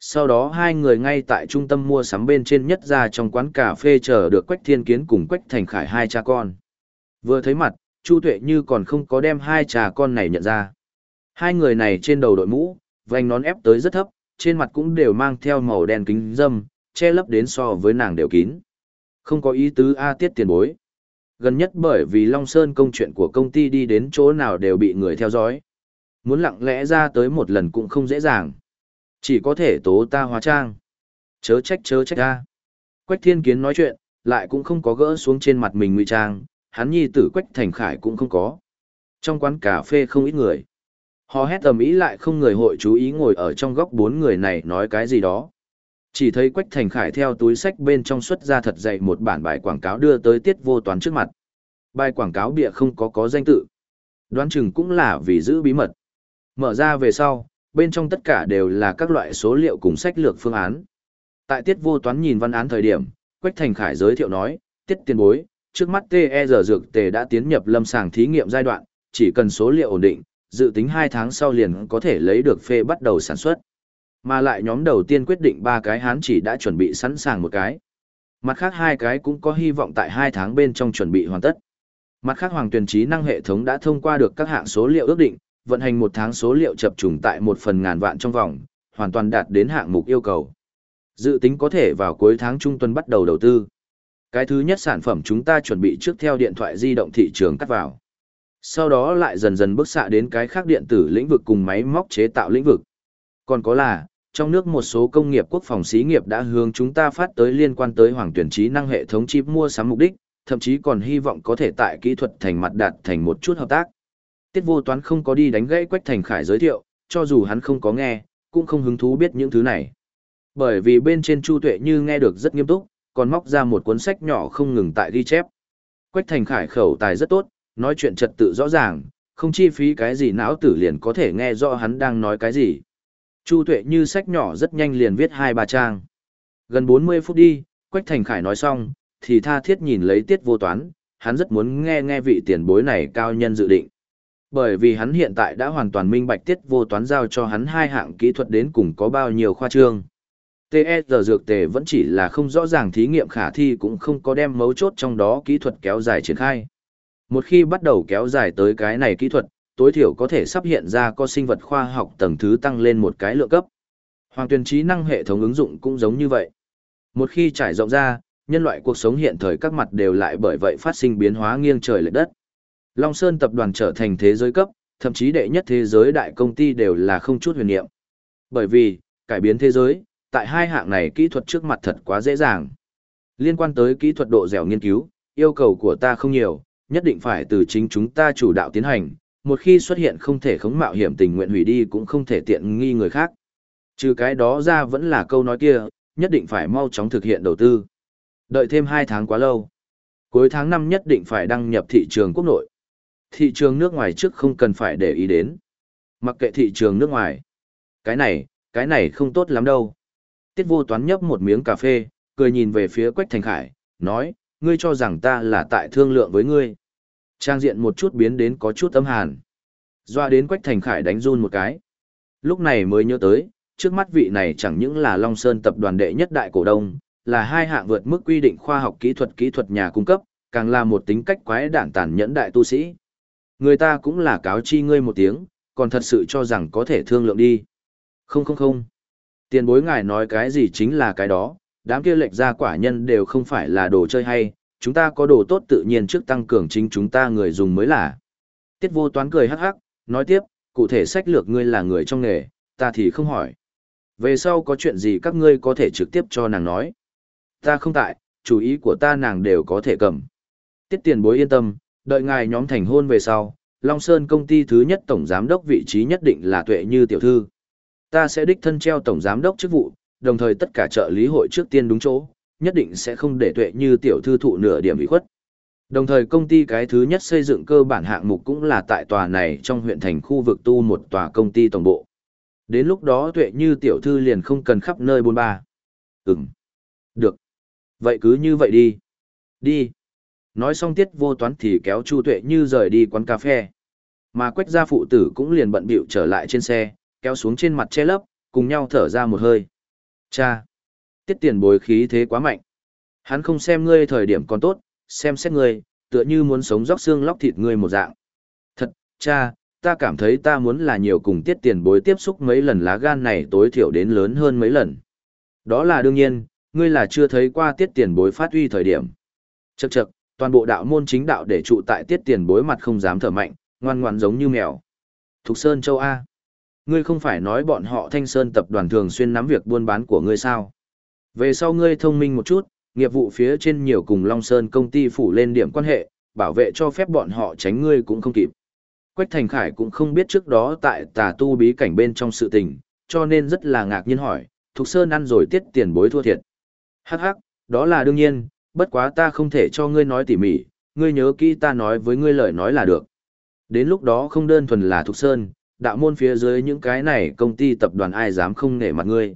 Sau đó hai người ngay tại trung tâm mua sắm bên trên nhất ra trong quán cà phê chờ được Quách Thiên Kiến cùng Quách Thành Khải hai cha con. Vừa thấy mặt, Chu Tuệ Như còn không có đem hai cha con này nhận ra. Hai người này trên đầu đội mũ, vành nón ép tới rất thấp, trên mặt cũng đều mang theo màu đen kính dâm, che lấp đến so với nàng đều kín. Không có ý tứ A tiết tiền bối. Gần nhất bởi vì Long Sơn công chuyện của công ty đi đến chỗ nào đều bị người theo dõi. Muốn lặng lẽ ra tới một lần cũng không dễ dàng. Chỉ có thể tố ta hóa trang. Chớ trách chớ trách ta. Quách thiên kiến nói chuyện, lại cũng không có gỡ xuống trên mặt mình ngụy trang, hắn nhi tử Quách Thành Khải cũng không có. Trong quán cà phê không ít người. Họ hét tầm ý lại không người hội chú ý ngồi ở trong góc bốn người này nói cái gì đó. Chỉ thấy Quách Thành Khải theo túi sách bên trong xuất ra thật dày một bản bài quảng cáo đưa tới tiết vô toán trước mặt. Bài quảng cáo bịa không có có danh tự. Đoán chừng cũng là vì giữ bí mật. Mở ra về sau, bên trong tất cả đều là các loại số liệu cùng sách lược phương án. Tại tiết vô toán nhìn văn án thời điểm, Quách Thành Khải giới thiệu nói, tiết tiền bối, trước mắt TER dược tề đã tiến nhập lâm sàng thí nghiệm giai đoạn, chỉ cần số liệu ổn định, dự tính 2 tháng sau liền có thể lấy được phê bắt đầu sản xuất. Mà lại nhóm đầu tiên quyết định ba cái hán chỉ đã chuẩn bị sẵn sàng một cái. Mặt khác hai cái cũng có hy vọng tại 2 tháng bên trong chuẩn bị hoàn tất. Mặt khác hoàng tuyển trí năng hệ thống đã thông qua được các hạng số liệu ước định, vận hành một tháng số liệu chập trùng tại một phần ngàn vạn trong vòng, hoàn toàn đạt đến hạng mục yêu cầu. Dự tính có thể vào cuối tháng trung tuần bắt đầu đầu tư. Cái thứ nhất sản phẩm chúng ta chuẩn bị trước theo điện thoại di động thị trường cắt vào. Sau đó lại dần dần bước xạ đến cái khác điện tử lĩnh vực cùng máy móc chế tạo lĩnh vực. Còn có là, trong nước một số công nghiệp quốc phòng xí nghiệp đã hướng chúng ta phát tới liên quan tới hoàng tuyển trí năng hệ thống chip mua sắm mục đích, thậm chí còn hy vọng có thể tại kỹ thuật thành mặt đạt thành một chút hợp tác. Tiết vô toán không có đi đánh gãy Quách Thành Khải giới thiệu, cho dù hắn không có nghe, cũng không hứng thú biết những thứ này. Bởi vì bên trên Chu Tuệ như nghe được rất nghiêm túc, còn móc ra một cuốn sách nhỏ không ngừng tại ghi chép. Quách Thành Khải khẩu tài rất tốt, nói chuyện trật tự rõ ràng, không chi phí cái gì não tử liền có thể nghe rõ hắn đang nói cái gì. Chu Tuệ như sách nhỏ rất nhanh liền viết hai ba trang. Gần 40 phút đi, Quách Thành Khải nói xong, thì tha thiết nhìn lấy tiết vô toán, hắn rất muốn nghe nghe vị tiền bối này cao nhân dự định. Bởi vì hắn hiện tại đã hoàn toàn minh bạch tiết vô toán giao cho hắn hai hạng kỹ thuật đến cùng có bao nhiêu khoa trương. TSR dược tề vẫn chỉ là không rõ ràng thí nghiệm khả thi cũng không có đem mấu chốt trong đó kỹ thuật kéo dài triển khai. Một khi bắt đầu kéo dài tới cái này kỹ thuật, tối thiểu có thể sắp hiện ra có sinh vật khoa học tầng thứ tăng lên một cái lượng cấp. Hoàng tuyên trí năng hệ thống ứng dụng cũng giống như vậy. Một khi trải rộng ra, nhân loại cuộc sống hiện thời các mặt đều lại bởi vậy phát sinh biến hóa nghiêng trời lệch đất. Long Sơn tập đoàn trở thành thế giới cấp, thậm chí đệ nhất thế giới đại công ty đều là không chút huyền niệm. Bởi vì, cải biến thế giới, tại hai hạng này kỹ thuật trước mặt thật quá dễ dàng. Liên quan tới kỹ thuật độ dẻo nghiên cứu, yêu cầu của ta không nhiều, nhất định phải từ chính chúng ta chủ đạo tiến hành, một khi xuất hiện không thể khống mạo hiểm tình nguyện hủy đi cũng không thể tiện nghi người khác. Trừ cái đó ra vẫn là câu nói kia, nhất định phải mau chóng thực hiện đầu tư. Đợi thêm 2 tháng quá lâu. Cuối tháng 5 nhất định phải đăng nhập thị trường quốc nội. Thị trường nước ngoài trước không cần phải để ý đến. Mặc kệ thị trường nước ngoài. Cái này, cái này không tốt lắm đâu. Tiết vô toán nhấp một miếng cà phê, cười nhìn về phía Quách Thành Khải, nói, ngươi cho rằng ta là tại thương lượng với ngươi. Trang diện một chút biến đến có chút âm hàn. Doa đến Quách Thành Khải đánh run một cái. Lúc này mới nhớ tới, trước mắt vị này chẳng những là Long Sơn tập đoàn đệ nhất đại cổ đông, là hai hạng vượt mức quy định khoa học kỹ thuật kỹ thuật nhà cung cấp, càng là một tính cách quái đản tàn nhẫn đại tu sĩ. Người ta cũng là cáo chi ngươi một tiếng, còn thật sự cho rằng có thể thương lượng đi. Không không không. Tiền bối ngài nói cái gì chính là cái đó, đám kia lệch ra quả nhân đều không phải là đồ chơi hay, chúng ta có đồ tốt tự nhiên trước tăng cường chính chúng ta người dùng mới là. Tiết vô toán cười hắc hắc, nói tiếp, cụ thể sách lược ngươi là người trong nghề, ta thì không hỏi. Về sau có chuyện gì các ngươi có thể trực tiếp cho nàng nói. Ta không tại, chủ ý của ta nàng đều có thể cầm. Tiết tiền bối yên tâm, đợi ngài nhóm thành hôn về sau, Long Sơn công ty thứ nhất tổng giám đốc vị trí nhất định là tuệ như tiểu thư. Ta sẽ đích thân treo tổng giám đốc chức vụ, đồng thời tất cả trợ lý hội trước tiên đúng chỗ, nhất định sẽ không để tuệ như tiểu thư thụ nửa điểm ủy khuất. Đồng thời công ty cái thứ nhất xây dựng cơ bản hạng mục cũng là tại tòa này trong huyện thành khu vực tu một tòa công ty tổng bộ. Đến lúc đó tuệ như tiểu thư liền không cần khắp nơi bôn ba. Ừm. Được. Vậy cứ như vậy đi. Đi. Nói xong tiết vô toán thì kéo Chu tuệ như rời đi quán cà phê. Mà quách gia phụ tử cũng liền bận bịu trở lại trên xe, kéo xuống trên mặt che lấp, cùng nhau thở ra một hơi. Cha! Tiết tiền bối khí thế quá mạnh. Hắn không xem ngươi thời điểm còn tốt, xem xét ngươi, tựa như muốn sống róc xương lóc thịt ngươi một dạng. Thật, cha, ta cảm thấy ta muốn là nhiều cùng tiết tiền bối tiếp xúc mấy lần lá gan này tối thiểu đến lớn hơn mấy lần. Đó là đương nhiên, ngươi là chưa thấy qua tiết tiền bối phát uy thời điểm. chật chật toàn bộ đạo môn chính đạo để trụ tại tiết tiền bối mặt không dám thở mạnh, ngoan ngoãn giống như mèo. Thục Sơn Châu A. Ngươi không phải nói bọn họ Thanh Sơn tập đoàn thường xuyên nắm việc buôn bán của ngươi sao? Về sau ngươi thông minh một chút, nghiệp vụ phía trên nhiều cùng Long Sơn công ty phủ lên điểm quan hệ, bảo vệ cho phép bọn họ tránh ngươi cũng không kịp. Quách Thành Khải cũng không biết trước đó tại tà tu bí cảnh bên trong sự tình, cho nên rất là ngạc nhiên hỏi, Thục Sơn ăn rồi tiết tiền bối thua thiệt. Hắc hắc, đó là đương nhiên, bất quá ta không thể cho ngươi nói tỉ mỉ, ngươi nhớ kỹ ta nói với ngươi lời nói là được. Đến lúc đó không đơn thuần là Thục Sơn, đạo môn phía dưới những cái này công ty tập đoàn ai dám không nể mặt ngươi.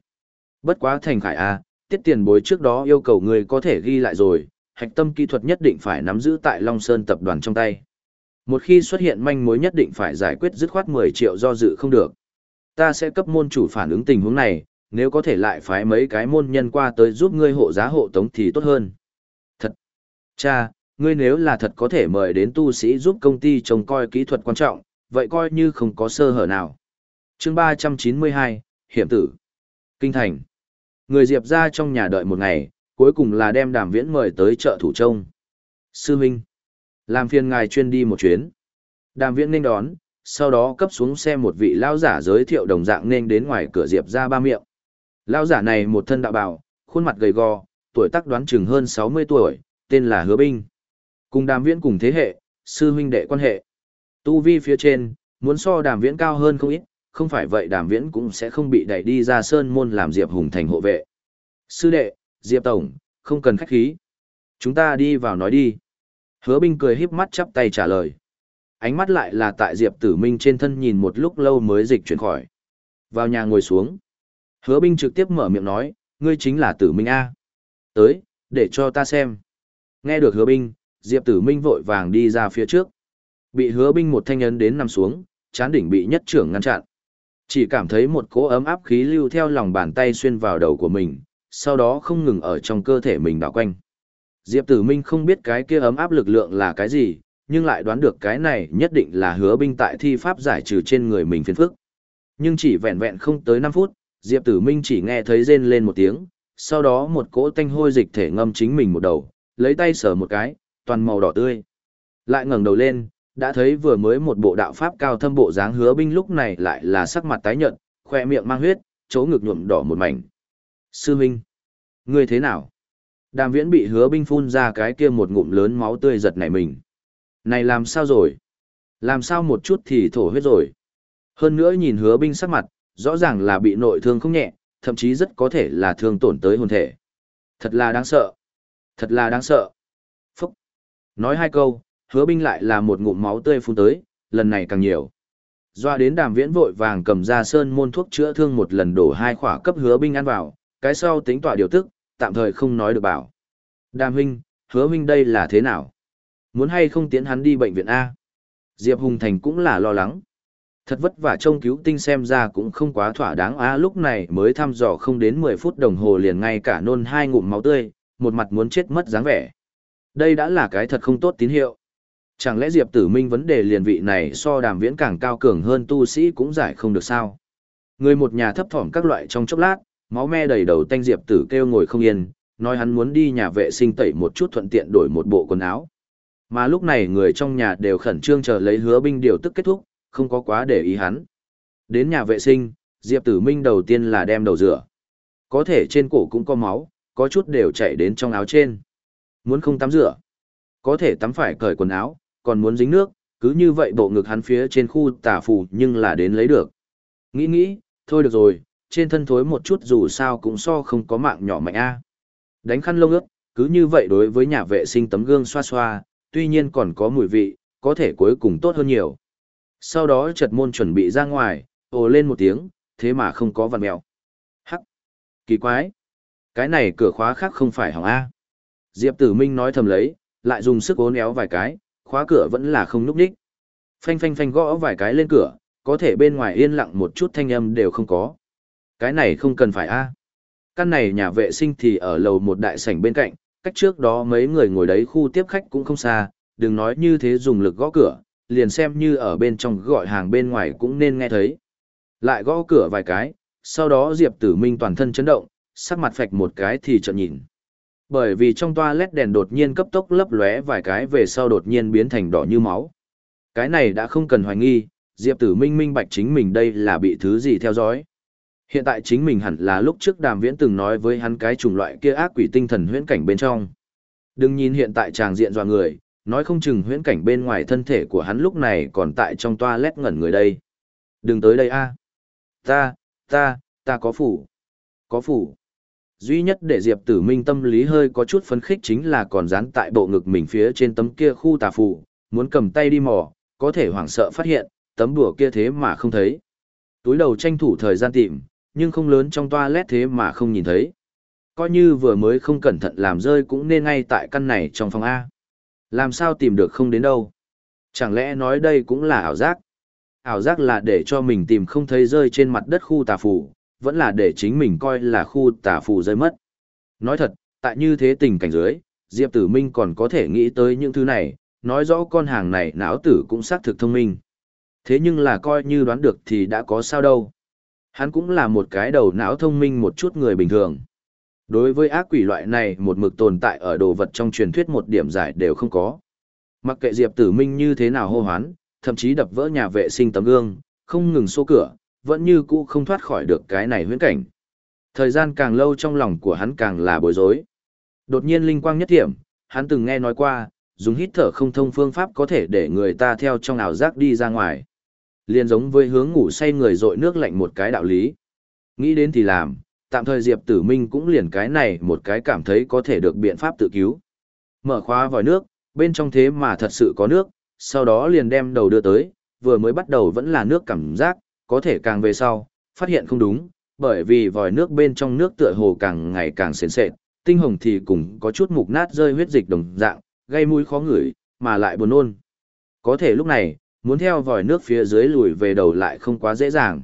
Bất quá Thành Khải A, à, tiết tiền bối trước đó yêu cầu ngươi có thể ghi lại rồi, hạch tâm kỹ thuật nhất định phải nắm giữ tại Long Sơn tập đoàn trong tay. Một khi xuất hiện manh mối nhất định phải giải quyết dứt khoát 10 triệu do dự không được. Ta sẽ cấp môn chủ phản ứng tình huống này, nếu có thể lại phái mấy cái môn nhân qua tới giúp ngươi hộ giá hộ tống thì tốt hơn. Cha, ngươi nếu là thật có thể mời đến tu sĩ giúp công ty trông coi kỹ thuật quan trọng, vậy coi như không có sơ hở nào. chương 392, Hiểm tử. Kinh thành. Người Diệp ra trong nhà đợi một ngày, cuối cùng là đem đàm viễn mời tới chợ thủ trông. Sư Minh. Làm phiền ngài chuyên đi một chuyến. Đàm viễn nên đón, sau đó cấp xuống xe một vị lao giả giới thiệu đồng dạng nên đến ngoài cửa Diệp ra ba miệng. Lao giả này một thân đạo bào, khuôn mặt gầy gò, tuổi tác đoán chừng hơn 60 tuổi, tên là Hứa Binh. Cùng đàm viễn cùng thế hệ, sư huynh đệ quan hệ. Tu vi phía trên, muốn so đàm viễn cao hơn không ít, không phải vậy đàm viễn cũng sẽ không bị đẩy đi ra sơn môn làm Diệp Hùng thành hộ vệ. Sư đệ, Diệp Tổng, không cần khách khí. Chúng ta đi vào nói đi. Hứa binh cười híp mắt chắp tay trả lời. Ánh mắt lại là tại Diệp Tử Minh trên thân nhìn một lúc lâu mới dịch chuyển khỏi. Vào nhà ngồi xuống. Hứa binh trực tiếp mở miệng nói, ngươi chính là Tử Minh A. Tới, để cho ta xem. Nghe được hứa binh, Diệp Tử Minh vội vàng đi ra phía trước. Bị hứa binh một thanh ấn đến nằm xuống, chán đỉnh bị nhất trưởng ngăn chặn. Chỉ cảm thấy một cỗ ấm áp khí lưu theo lòng bàn tay xuyên vào đầu của mình, sau đó không ngừng ở trong cơ thể mình đảo quanh. Diệp Tử Minh không biết cái kia ấm áp lực lượng là cái gì, nhưng lại đoán được cái này nhất định là hứa binh tại thi pháp giải trừ trên người mình phiền phức. Nhưng chỉ vẹn vẹn không tới 5 phút, Diệp Tử Minh chỉ nghe thấy rên lên một tiếng, sau đó một cỗ tanh hôi dịch thể ngâm chính mình một đầu, lấy tay sờ một cái, toàn màu đỏ tươi. Lại ngẩng đầu lên, đã thấy vừa mới một bộ đạo pháp cao thâm bộ dáng hứa binh lúc này lại là sắc mặt tái nhợt, khoe miệng mang huyết, chỗ ngực nhuộm đỏ một mảnh. Sư Minh, ngươi thế nào? Đàm viễn bị hứa binh phun ra cái kia một ngụm lớn máu tươi giật nảy mình. Này làm sao rồi? Làm sao một chút thì thổ huyết rồi? Hơn nữa nhìn hứa binh sắc mặt, rõ ràng là bị nội thương không nhẹ, thậm chí rất có thể là thương tổn tới hồn thể. Thật là đáng sợ. Thật là đáng sợ. Phúc. Nói hai câu, hứa binh lại là một ngụm máu tươi phun tới, lần này càng nhiều. Doa đến đàm viễn vội vàng cầm ra sơn môn thuốc chữa thương một lần đổ hai khỏa cấp hứa binh ăn vào, cái sau tính tỏa điều tức, tạm thời không nói được bảo. Đàm huynh, hứa huynh đây là thế nào? Muốn hay không tiến hắn đi bệnh viện A? Diệp Hùng Thành cũng là lo lắng. Thật vất vả trông cứu tinh xem ra cũng không quá thỏa đáng á lúc này mới thăm dò không đến 10 phút đồng hồ liền ngay cả nôn hai ngụm máu tươi, một mặt muốn chết mất dáng vẻ. Đây đã là cái thật không tốt tín hiệu. Chẳng lẽ Diệp Tử Minh vấn đề liền vị này so đàm viễn càng cao cường hơn tu sĩ cũng giải không được sao? Người một nhà thấp thỏm các loại trong chốc lát, máu me đầy đầu tanh Diệp Tử kêu ngồi không yên, nói hắn muốn đi nhà vệ sinh tẩy một chút thuận tiện đổi một bộ quần áo. Mà lúc này người trong nhà đều khẩn trương chờ lấy hứa binh điều tức kết thúc, không có quá để ý hắn. Đến nhà vệ sinh, Diệp Tử Minh đầu tiên là đem đầu rửa. Có thể trên cổ cũng có máu, có chút đều chảy đến trong áo trên. Muốn không tắm rửa, có thể tắm phải cởi quần áo, còn muốn dính nước, cứ như vậy bộ ngực hắn phía trên khu tả phù nhưng là đến lấy được. Nghĩ nghĩ, thôi được rồi, trên thân thối một chút dù sao cũng so không có mạng nhỏ mạnh a. Đánh khăn lông ướt, cứ như vậy đối với nhà vệ sinh tấm gương xoa xoa, tuy nhiên còn có mùi vị, có thể cuối cùng tốt hơn nhiều. Sau đó chợt môn chuẩn bị ra ngoài, ồ lên một tiếng, thế mà không có vằn mèo. Hắc! Kỳ quái! Cái này cửa khóa khác không phải hỏng A. Diệp Tử Minh nói thầm lấy, lại dùng sức ốn éo vài cái, khóa cửa vẫn là không núp đích. Phanh phanh phanh gõ vài cái lên cửa, có thể bên ngoài yên lặng một chút thanh âm đều không có. Cái này không cần phải A. Căn này nhà vệ sinh thì ở lầu một đại sảnh bên cạnh, cách trước đó mấy người ngồi đấy khu tiếp khách cũng không xa, đừng nói như thế dùng lực gõ cửa, liền xem như ở bên trong gọi hàng bên ngoài cũng nên nghe thấy. Lại gõ cửa vài cái, sau đó Diệp Tử Minh toàn thân chấn động, sắc mặt phạch một cái thì chợt nhìn. Bởi vì trong toa led đèn đột nhiên cấp tốc lấp lóe vài cái về sau đột nhiên biến thành đỏ như máu. Cái này đã không cần hoài nghi, Diệp Tử Minh minh bạch chính mình đây là bị thứ gì theo dõi. Hiện tại chính mình hẳn là lúc trước đàm viễn từng nói với hắn cái chủng loại kia ác quỷ tinh thần huyễn cảnh bên trong. Đừng nhìn hiện tại chàng diện dọa người, nói không chừng huyễn cảnh bên ngoài thân thể của hắn lúc này còn tại trong toa lét ngẩn người đây. Đừng tới đây a. Ta, ta, ta có phủ. Có phủ. Duy nhất để Diệp Tử Minh tâm lý hơi có chút phấn khích chính là còn dán tại bộ ngực mình phía trên tấm kia khu tà phủ, muốn cầm tay đi mò, có thể hoảng sợ phát hiện, tấm đùa kia thế mà không thấy. Túi đầu tranh thủ thời gian tìm, nhưng không lớn trong toa lét thế mà không nhìn thấy. Coi như vừa mới không cẩn thận làm rơi cũng nên ngay tại căn này trong phòng A. Làm sao tìm được không đến đâu? Chẳng lẽ nói đây cũng là ảo giác? Ảo giác là để cho mình tìm không thấy rơi trên mặt đất khu tà phù, vẫn là để chính mình coi là khu tà phù rơi mất. Nói thật, tại như thế tình cảnh dưới, Diệp Tử Minh còn có thể nghĩ tới những thứ này, nói rõ con hàng này não tử cũng xác thực thông minh. Thế nhưng là coi như đoán được thì đã có sao đâu. Hắn cũng là một cái đầu não thông minh một chút người bình thường. Đối với ác quỷ loại này một mực tồn tại ở đồ vật trong truyền thuyết một điểm giải đều không có. Mặc kệ Diệp Tử Minh như thế nào hô hoán, thậm chí đập vỡ nhà vệ sinh tấm gương, không ngừng xô cửa, vẫn như cũ không thoát khỏi được cái này huyễn cảnh. Thời gian càng lâu trong lòng của hắn càng là bối rối. Đột nhiên linh quang nhất điểm, hắn từng nghe nói qua, dùng hít thở không thông phương pháp có thể để người ta theo trong ảo giác đi ra ngoài. Liên giống với hướng ngủ say người dội nước lạnh một cái đạo lý. Nghĩ đến thì làm, tạm thời Diệp Tử Minh cũng liền cái này một cái cảm thấy có thể được biện pháp tự cứu. Mở khóa vòi nước, bên trong thế mà thật sự có nước, sau đó liền đem đầu đưa tới, vừa mới bắt đầu vẫn là nước cảm giác, có thể càng về sau, phát hiện không đúng, bởi vì vòi nước bên trong nước tựa hồ càng ngày càng sền sệt, tinh hồng thì cũng có chút mục nát rơi huyết dịch đồng dạng, gây mũi khó ngửi, mà lại buồn nôn. Có thể lúc này, muốn theo vòi nước phía dưới lùi về đầu lại không quá dễ dàng.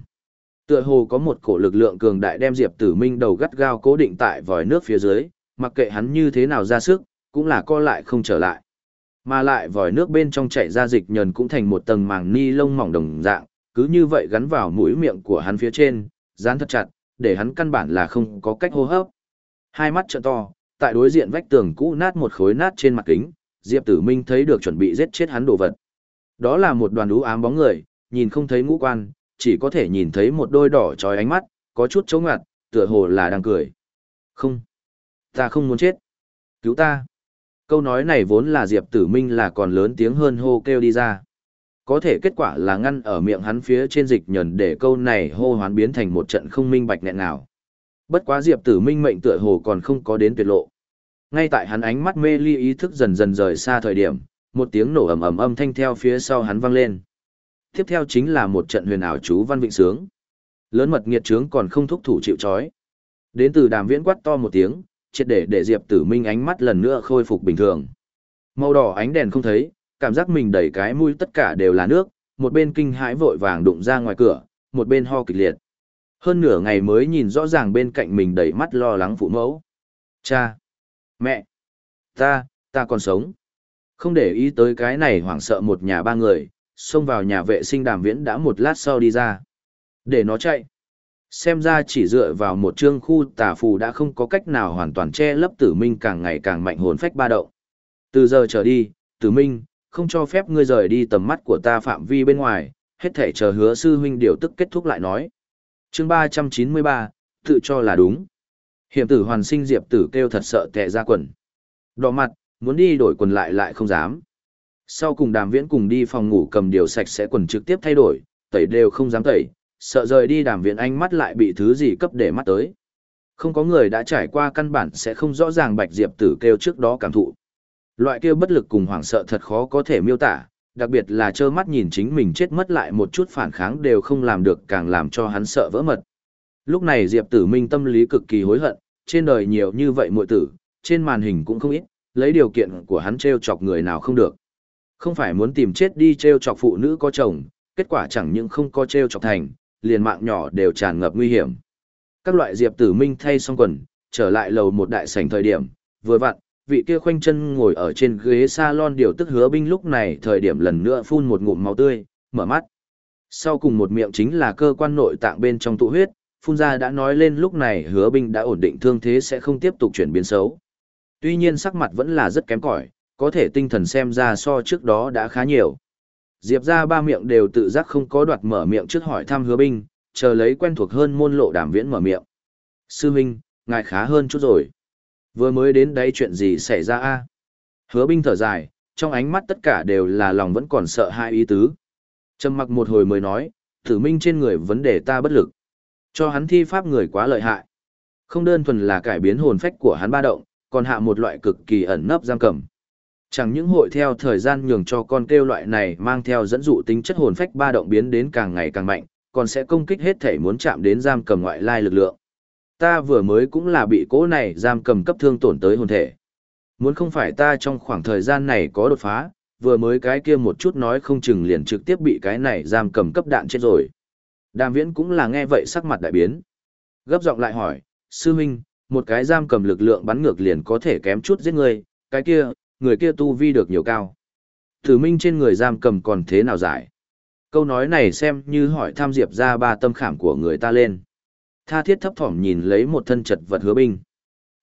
Tựa hồ có một cổ lực lượng cường đại đem Diệp Tử Minh đầu gắt gao cố định tại vòi nước phía dưới, mặc kệ hắn như thế nào ra sức, cũng là co lại không trở lại. Mà lại vòi nước bên trong chảy ra dịch nhờn cũng thành một tầng màng ni lông mỏng đồng dạng, cứ như vậy gắn vào mũi miệng của hắn phía trên, dán thật chặt, để hắn căn bản là không có cách hô hấp. Hai mắt trợn to, tại đối diện vách tường cũ nát một khối nát trên mặt kính, Diệp Tử Minh thấy được chuẩn bị giết chết hắn đồ vật. Đó là một đoàn u ám bóng người, nhìn không thấy ngũ quan, chỉ có thể nhìn thấy một đôi đỏ trói ánh mắt, có chút chống ngặt, tựa hồ là đang cười. Không, ta không muốn chết. Cứu ta. Câu nói này vốn là Diệp Tử Minh là còn lớn tiếng hơn hô kêu đi ra. Có thể kết quả là ngăn ở miệng hắn phía trên dịch nhẫn để câu này hô hoán biến thành một trận không minh bạch nghẹn nào. Bất quá Diệp Tử Minh mệnh tựa hồ còn không có đến tuyệt lộ. Ngay tại hắn ánh mắt mê ly ý thức dần dần rời xa thời điểm, một tiếng nổ ầm ầm âm thanh theo phía sau hắn vang lên. Tiếp theo chính là một trận huyền ảo chú văn vịnh sướng. Lớn mật nghiệt trướng còn không thúc thủ chịu chói. Đến từ đàm viễn quát to một tiếng, triệt để để Diệp Tử Minh ánh mắt lần nữa khôi phục bình thường. Màu đỏ ánh đèn không thấy, cảm giác mình đầy cái mũi tất cả đều là nước, một bên kinh hãi vội vàng đụng ra ngoài cửa, một bên ho kịch liệt. Hơn nửa ngày mới nhìn rõ ràng bên cạnh mình đầy mắt lo lắng phụ mẫu. Cha! Mẹ! Ta, ta còn sống. Không để ý tới cái này hoảng sợ một nhà ba người, xông vào nhà vệ sinh đàm viễn đã một lát sau đi ra. Để nó chạy. Xem ra chỉ dựa vào một chương khu tà phù đã không có cách nào hoàn toàn che lấp tử minh càng ngày càng mạnh hồn phách ba động. Từ giờ trở đi, tử minh, không cho phép ngươi rời đi tầm mắt của ta phạm vi bên ngoài, hết thể chờ hứa sư huynh điều tức kết thúc lại nói. chương ba trăm chín mươi ba tự cho là đúng. Hiểm tử hoàn sinh diệp tử kêu thật sợ tệ ra quần. Đỏ mặt, muốn đi đổi quần lại lại không dám. Sau cùng đàm viễn cùng đi phòng ngủ cầm điều sạch sẽ quần trực tiếp thay đổi, tẩy đều không dám tẩy, sợ rời đi đàm viễn ánh mắt lại bị thứ gì cấp để mắt tới. Không có người đã trải qua căn bản sẽ không rõ ràng bạch diệp tử kêu trước đó cảm thụ. Loại kêu bất lực cùng hoảng sợ thật khó có thể miêu tả, đặc biệt là trơ mắt nhìn chính mình chết mất lại một chút phản kháng đều không làm được càng làm cho hắn sợ vỡ mật. Lúc này Diệp Tử Minh tâm lý cực kỳ hối hận, trên đời nhiều như vậy muội tử, trên màn hình cũng không ít, lấy điều kiện của hắn treo chọc người nào không được. Không phải muốn tìm chết đi treo chọc phụ nữ có chồng, kết quả chẳng những không có treo chọc thành, liền mạng nhỏ đều tràn ngập nguy hiểm. Các loại Diệp Tử Minh thay xong quần, trở lại lầu một đại sảnh thời điểm, vừa vặn, vị kia khoanh chân ngồi ở trên ghế salon điều tức hứa binh lúc này thời điểm lần nữa phun một ngụm máu tươi, mở mắt. Sau cùng một miệng chính là cơ quan nội tạng bên trong tụ huyết, phun ra đã nói lên lúc này hứa binh đã ổn định thương thế sẽ không tiếp tục chuyển biến xấu. Tuy nhiên sắc mặt vẫn là rất kém cỏi, có thể tinh thần xem ra so trước đó đã khá nhiều. Diệp ra ba miệng đều tự giác không có đoạt mở miệng trước hỏi thăm hứa binh, chờ lấy quen thuộc hơn môn lộ đàm viễn mở miệng. Sư Minh, ngài khá hơn chút rồi. Vừa mới đến đấy chuyện gì xảy ra a Hứa binh thở dài, trong ánh mắt tất cả đều là lòng vẫn còn sợ hai ý tứ. Trầm mặc một hồi mới nói, tử minh trên người vấn đề ta bất lực. Cho hắn thi pháp người quá lợi hại. Không đơn thuần là cải biến hồn phách của hắn ba động, còn hạ một loại cực kỳ ẩn nấp giam cầm. Chẳng những hội theo thời gian nhường cho con kêu loại này mang theo dẫn dụ tính chất hồn phách ba động biến đến càng ngày càng mạnh, còn sẽ công kích hết thể muốn chạm đến giam cầm ngoại lai lực lượng. Ta vừa mới cũng là bị cỗ này giam cầm cấp thương tổn tới hồn thể. Muốn không phải ta trong khoảng thời gian này có đột phá, vừa mới cái kia một chút nói không chừng liền trực tiếp bị cái này giam cầm cấp đạn chết rồi. Đàm viễn cũng là nghe vậy sắc mặt đại biến. Gấp giọng lại hỏi, sư huynh, một cái giam cầm lực lượng bắn ngược liền có thể kém chút giết người, cái kia, người kia tu vi được nhiều cao. Tử minh trên người giam cầm còn thế nào giải? Câu nói này xem như hỏi tham diệp ra ba tâm khảm của người ta lên. Tha thiết thấp thỏm nhìn lấy một thân chật vật hứa binh.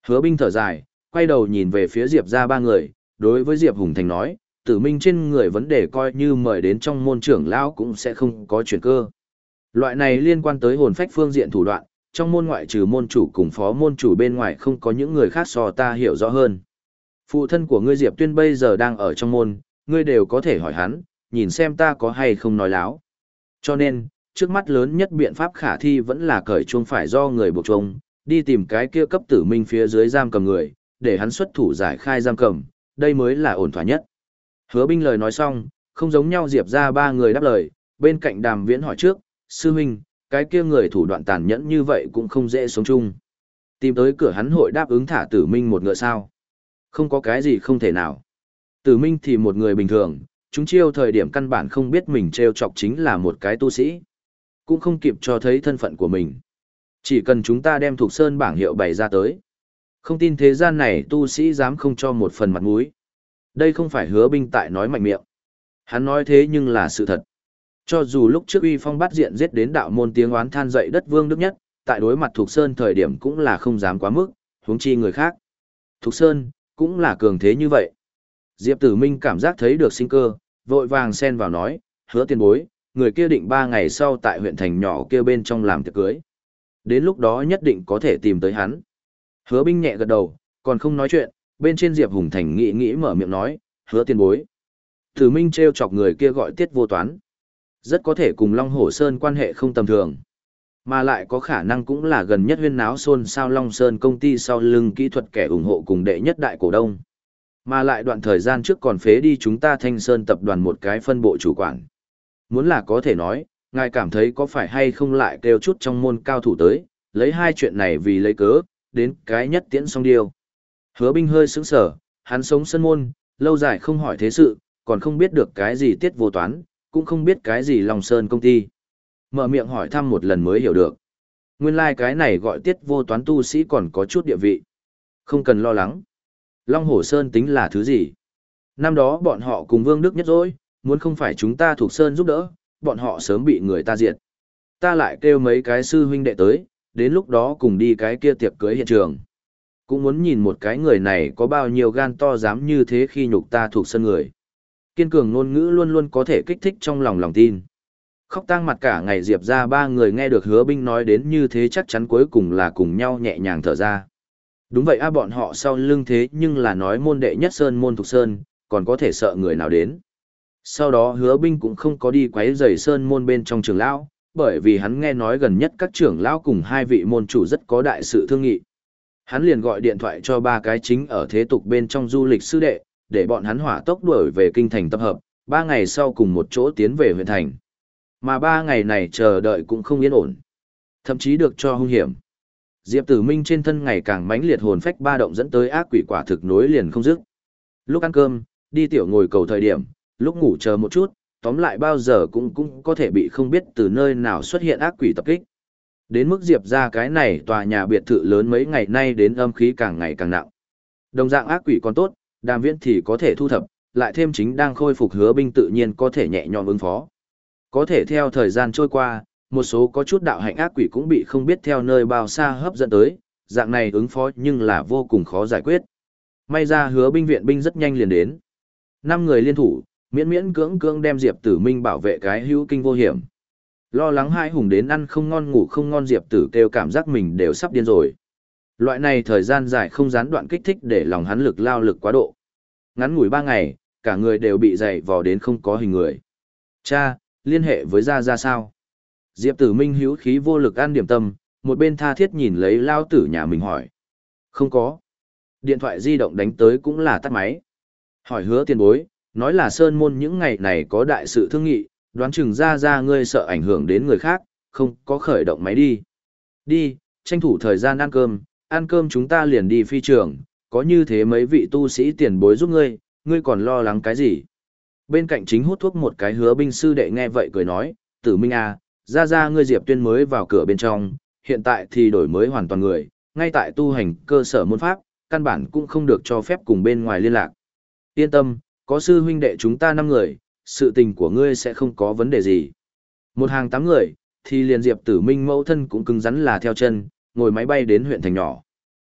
Hứa binh thở dài, quay đầu nhìn về phía diệp ra ba người, đối với diệp hùng thành nói, tử minh trên người vấn đề coi như mời đến trong môn trưởng lão cũng sẽ không có chuyển cơ. Loại này liên quan tới hồn phách phương diện thủ đoạn, trong môn ngoại trừ môn chủ cùng phó môn chủ bên ngoài không có những người khác so ta hiểu rõ hơn. Phụ thân của ngươi Diệp Tuyên bây giờ đang ở trong môn, ngươi đều có thể hỏi hắn, nhìn xem ta có hay không nói láo. Cho nên, trước mắt lớn nhất biện pháp khả thi vẫn là cởi chuông phải do người buộc chuông, đi tìm cái kia cấp tử minh phía dưới giam cầm người, để hắn xuất thủ giải khai giam cầm, đây mới là ổn thỏa nhất. Hứa binh lời nói xong, không giống nhau Diệp ra ba người đáp lời, bên cạnh đàm viễn hỏi trước, sư huynh, cái kia người thủ đoạn tàn nhẫn như vậy cũng không dễ sống chung. Tìm tới cửa hắn hội đáp ứng thả tử minh một ngựa sao. Không có cái gì không thể nào. Tử minh thì một người bình thường, chúng chiêu thời điểm căn bản không biết mình treo chọc chính là một cái tu sĩ. Cũng không kịp cho thấy thân phận của mình. Chỉ cần chúng ta đem thuộc sơn bảng hiệu bày ra tới. Không tin thế gian này tu sĩ dám không cho một phần mặt mũi. Đây không phải hứa binh tại nói mạnh miệng. Hắn nói thế nhưng là sự thật. Cho dù lúc trước uy phong bắt diện giết đến đạo môn tiếng oán than dậy đất vương đức nhất, tại đối mặt thuộc Sơn thời điểm cũng là không dám quá mức, huống chi người khác. Thục Sơn, cũng là cường thế như vậy. Diệp Tử Minh cảm giác thấy được sinh cơ, vội vàng xen vào nói, hứa tiền bối, người kia định ba ngày sau tại huyện thành nhỏ kia bên trong làm tiệc cưới. Đến lúc đó nhất định có thể tìm tới hắn. Hứa binh nhẹ gật đầu, còn không nói chuyện, bên trên Diệp Hùng Thành nghĩ nghĩ mở miệng nói, hứa tiền bối. Tử Minh treo chọc người kia gọi tiết vô toán. Rất có thể cùng Long Hổ Sơn quan hệ không tầm thường. Mà lại có khả năng cũng là gần nhất huyên náo xôn sao Long Sơn công ty sau lưng kỹ thuật kẻ ủng hộ cùng đệ nhất đại cổ đông. Mà lại đoạn thời gian trước còn phế đi chúng ta Thanh Sơn tập đoàn một cái phân bộ chủ quản. Muốn là có thể nói, ngài cảm thấy có phải hay không lại kêu chút trong môn cao thủ tới, lấy hai chuyện này vì lấy cớ, đến cái nhất tiễn xong điều. Hứa binh hơi sững sở, hắn sống sân môn, lâu dài không hỏi thế sự, còn không biết được cái gì tiết vô toán, cũng không biết cái gì Long Sơn công ty. Mở miệng hỏi thăm một lần mới hiểu được. Nguyên lai like cái này gọi tiết vô toán tu sĩ còn có chút địa vị. Không cần lo lắng. Long Hổ Sơn tính là thứ gì? Năm đó bọn họ cùng Vương Đức nhất rồi, muốn không phải chúng ta thuộc Sơn giúp đỡ, bọn họ sớm bị người ta diệt. Ta lại kêu mấy cái sư huynh đệ tới, đến lúc đó cùng đi cái kia tiệc cưới hiện trường. Cũng muốn nhìn một cái người này có bao nhiêu gan to dám như thế khi nhục ta thuộc sơn người. Kiên cường ngôn ngữ luôn luôn có thể kích thích trong lòng lòng tin. Khóc tang mặt cả ngày Diệp ra ba người nghe được hứa binh nói đến như thế chắc chắn cuối cùng là cùng nhau nhẹ nhàng thở ra. Đúng vậy a bọn họ sau lưng thế nhưng là nói môn đệ nhất sơn môn thuộc sơn, còn có thể sợ người nào đến. Sau đó hứa binh cũng không có đi quấy rầy sơn môn bên trong trường lão, bởi vì hắn nghe nói gần nhất các trưởng lão cùng hai vị môn chủ rất có đại sự thương nghị. Hắn liền gọi điện thoại cho ba cái chính ở thế tục bên trong du lịch sư đệ, để bọn hắn hỏa tốc đuổi về kinh thành tập hợp, ba ngày sau cùng một chỗ tiến về huyện thành. Mà ba ngày này chờ đợi cũng không yên ổn, thậm chí được cho hung hiểm. Diệp Tử Minh trên thân ngày càng mãnh liệt hồn phách ba động dẫn tới ác quỷ quả thực nối liền không dứt. Lúc ăn cơm, đi tiểu ngồi cầu thời điểm, lúc ngủ chờ một chút, tóm lại bao giờ cũng cũng có thể bị không biết từ nơi nào xuất hiện ác quỷ tập kích. Đến mức Diệp ra cái này tòa nhà biệt thự lớn mấy ngày nay đến âm khí càng ngày càng nặng. Đồng dạng ác quỷ còn tốt, đàm viễn thì có thể thu thập, lại thêm chính đang khôi phục hứa binh tự nhiên có thể nhẹ nhõm ứng phó. Có thể theo thời gian trôi qua, một số có chút đạo hạnh ác quỷ cũng bị không biết theo nơi bao xa hấp dẫn tới, dạng này ứng phó nhưng là vô cùng khó giải quyết. May ra hứa binh viện binh rất nhanh liền đến. Năm người liên thủ, miễn miễn cưỡng cưỡng đem Diệp Tử Minh bảo vệ cái hữu kinh vô hiểm. Lo lắng hai hùng đến ăn không ngon ngủ không ngon Diệp Tử kêu cảm giác mình đều sắp điên rồi. Loại này thời gian dài không gián đoạn kích thích để lòng hắn lực lao lực quá độ. Ngắn ngủi ba ngày, cả người đều bị dày vò đến không có hình người. Cha, liên hệ với Gia Gia sao? Diệp Tử Minh hữu khí vô lực ăn điểm tâm, một bên tha thiết nhìn lấy lao tử nhà mình hỏi. Không có. Điện thoại di động đánh tới cũng là tắt máy. Hỏi hứa tiền bối, nói là Sơn Môn những ngày này có đại sự thương nghị, đoán chừng ra ra ngươi sợ ảnh hưởng đến người khác, không có khởi động máy đi. Đi, tranh thủ thời gian ăn cơm, ăn cơm chúng ta liền đi phi trường, có như thế mấy vị tu sĩ tiền bối giúp ngươi, ngươi còn lo lắng cái gì? Bên cạnh chính hút thuốc một cái hứa binh sư đệ nghe vậy cười nói, tử minh à, ra ra ngươi diệp tuyên mới vào cửa bên trong, hiện tại thì đổi mới hoàn toàn người, ngay tại tu hành cơ sở môn pháp, căn bản cũng không được cho phép cùng bên ngoài liên lạc. Yên tâm, có sư huynh đệ chúng ta năm người, sự tình của ngươi sẽ không có vấn đề gì. Một hàng tám người, thì liền diệp tử minh mẫu thân cũng cứng rắn là theo chân, ngồi máy bay đến huyện thành nhỏ.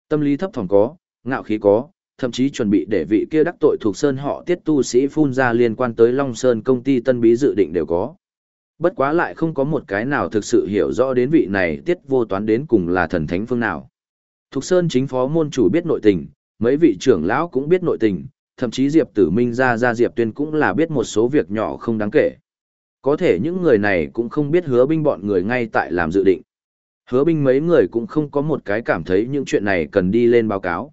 Tâm lý thấp thỏm có, ngạo khí có, thậm chí chuẩn bị để vị kia đắc tội thuộc sơn họ tiết tu sĩ phun ra liên quan tới Long Sơn công ty tân bí dự định đều có. Bất quá lại không có một cái nào thực sự hiểu rõ đến vị này tiết vô toán đến cùng là thần thánh phương nào. Thục Sơn chính phó môn chủ biết nội tình, mấy vị trưởng lão cũng biết nội tình, thậm chí Diệp Tử Minh ra ra Diệp Tuyên cũng là biết một số việc nhỏ không đáng kể. Có thể những người này cũng không biết hứa binh bọn người ngay tại làm dự định. Hứa binh mấy người cũng không có một cái cảm thấy những chuyện này cần đi lên báo cáo.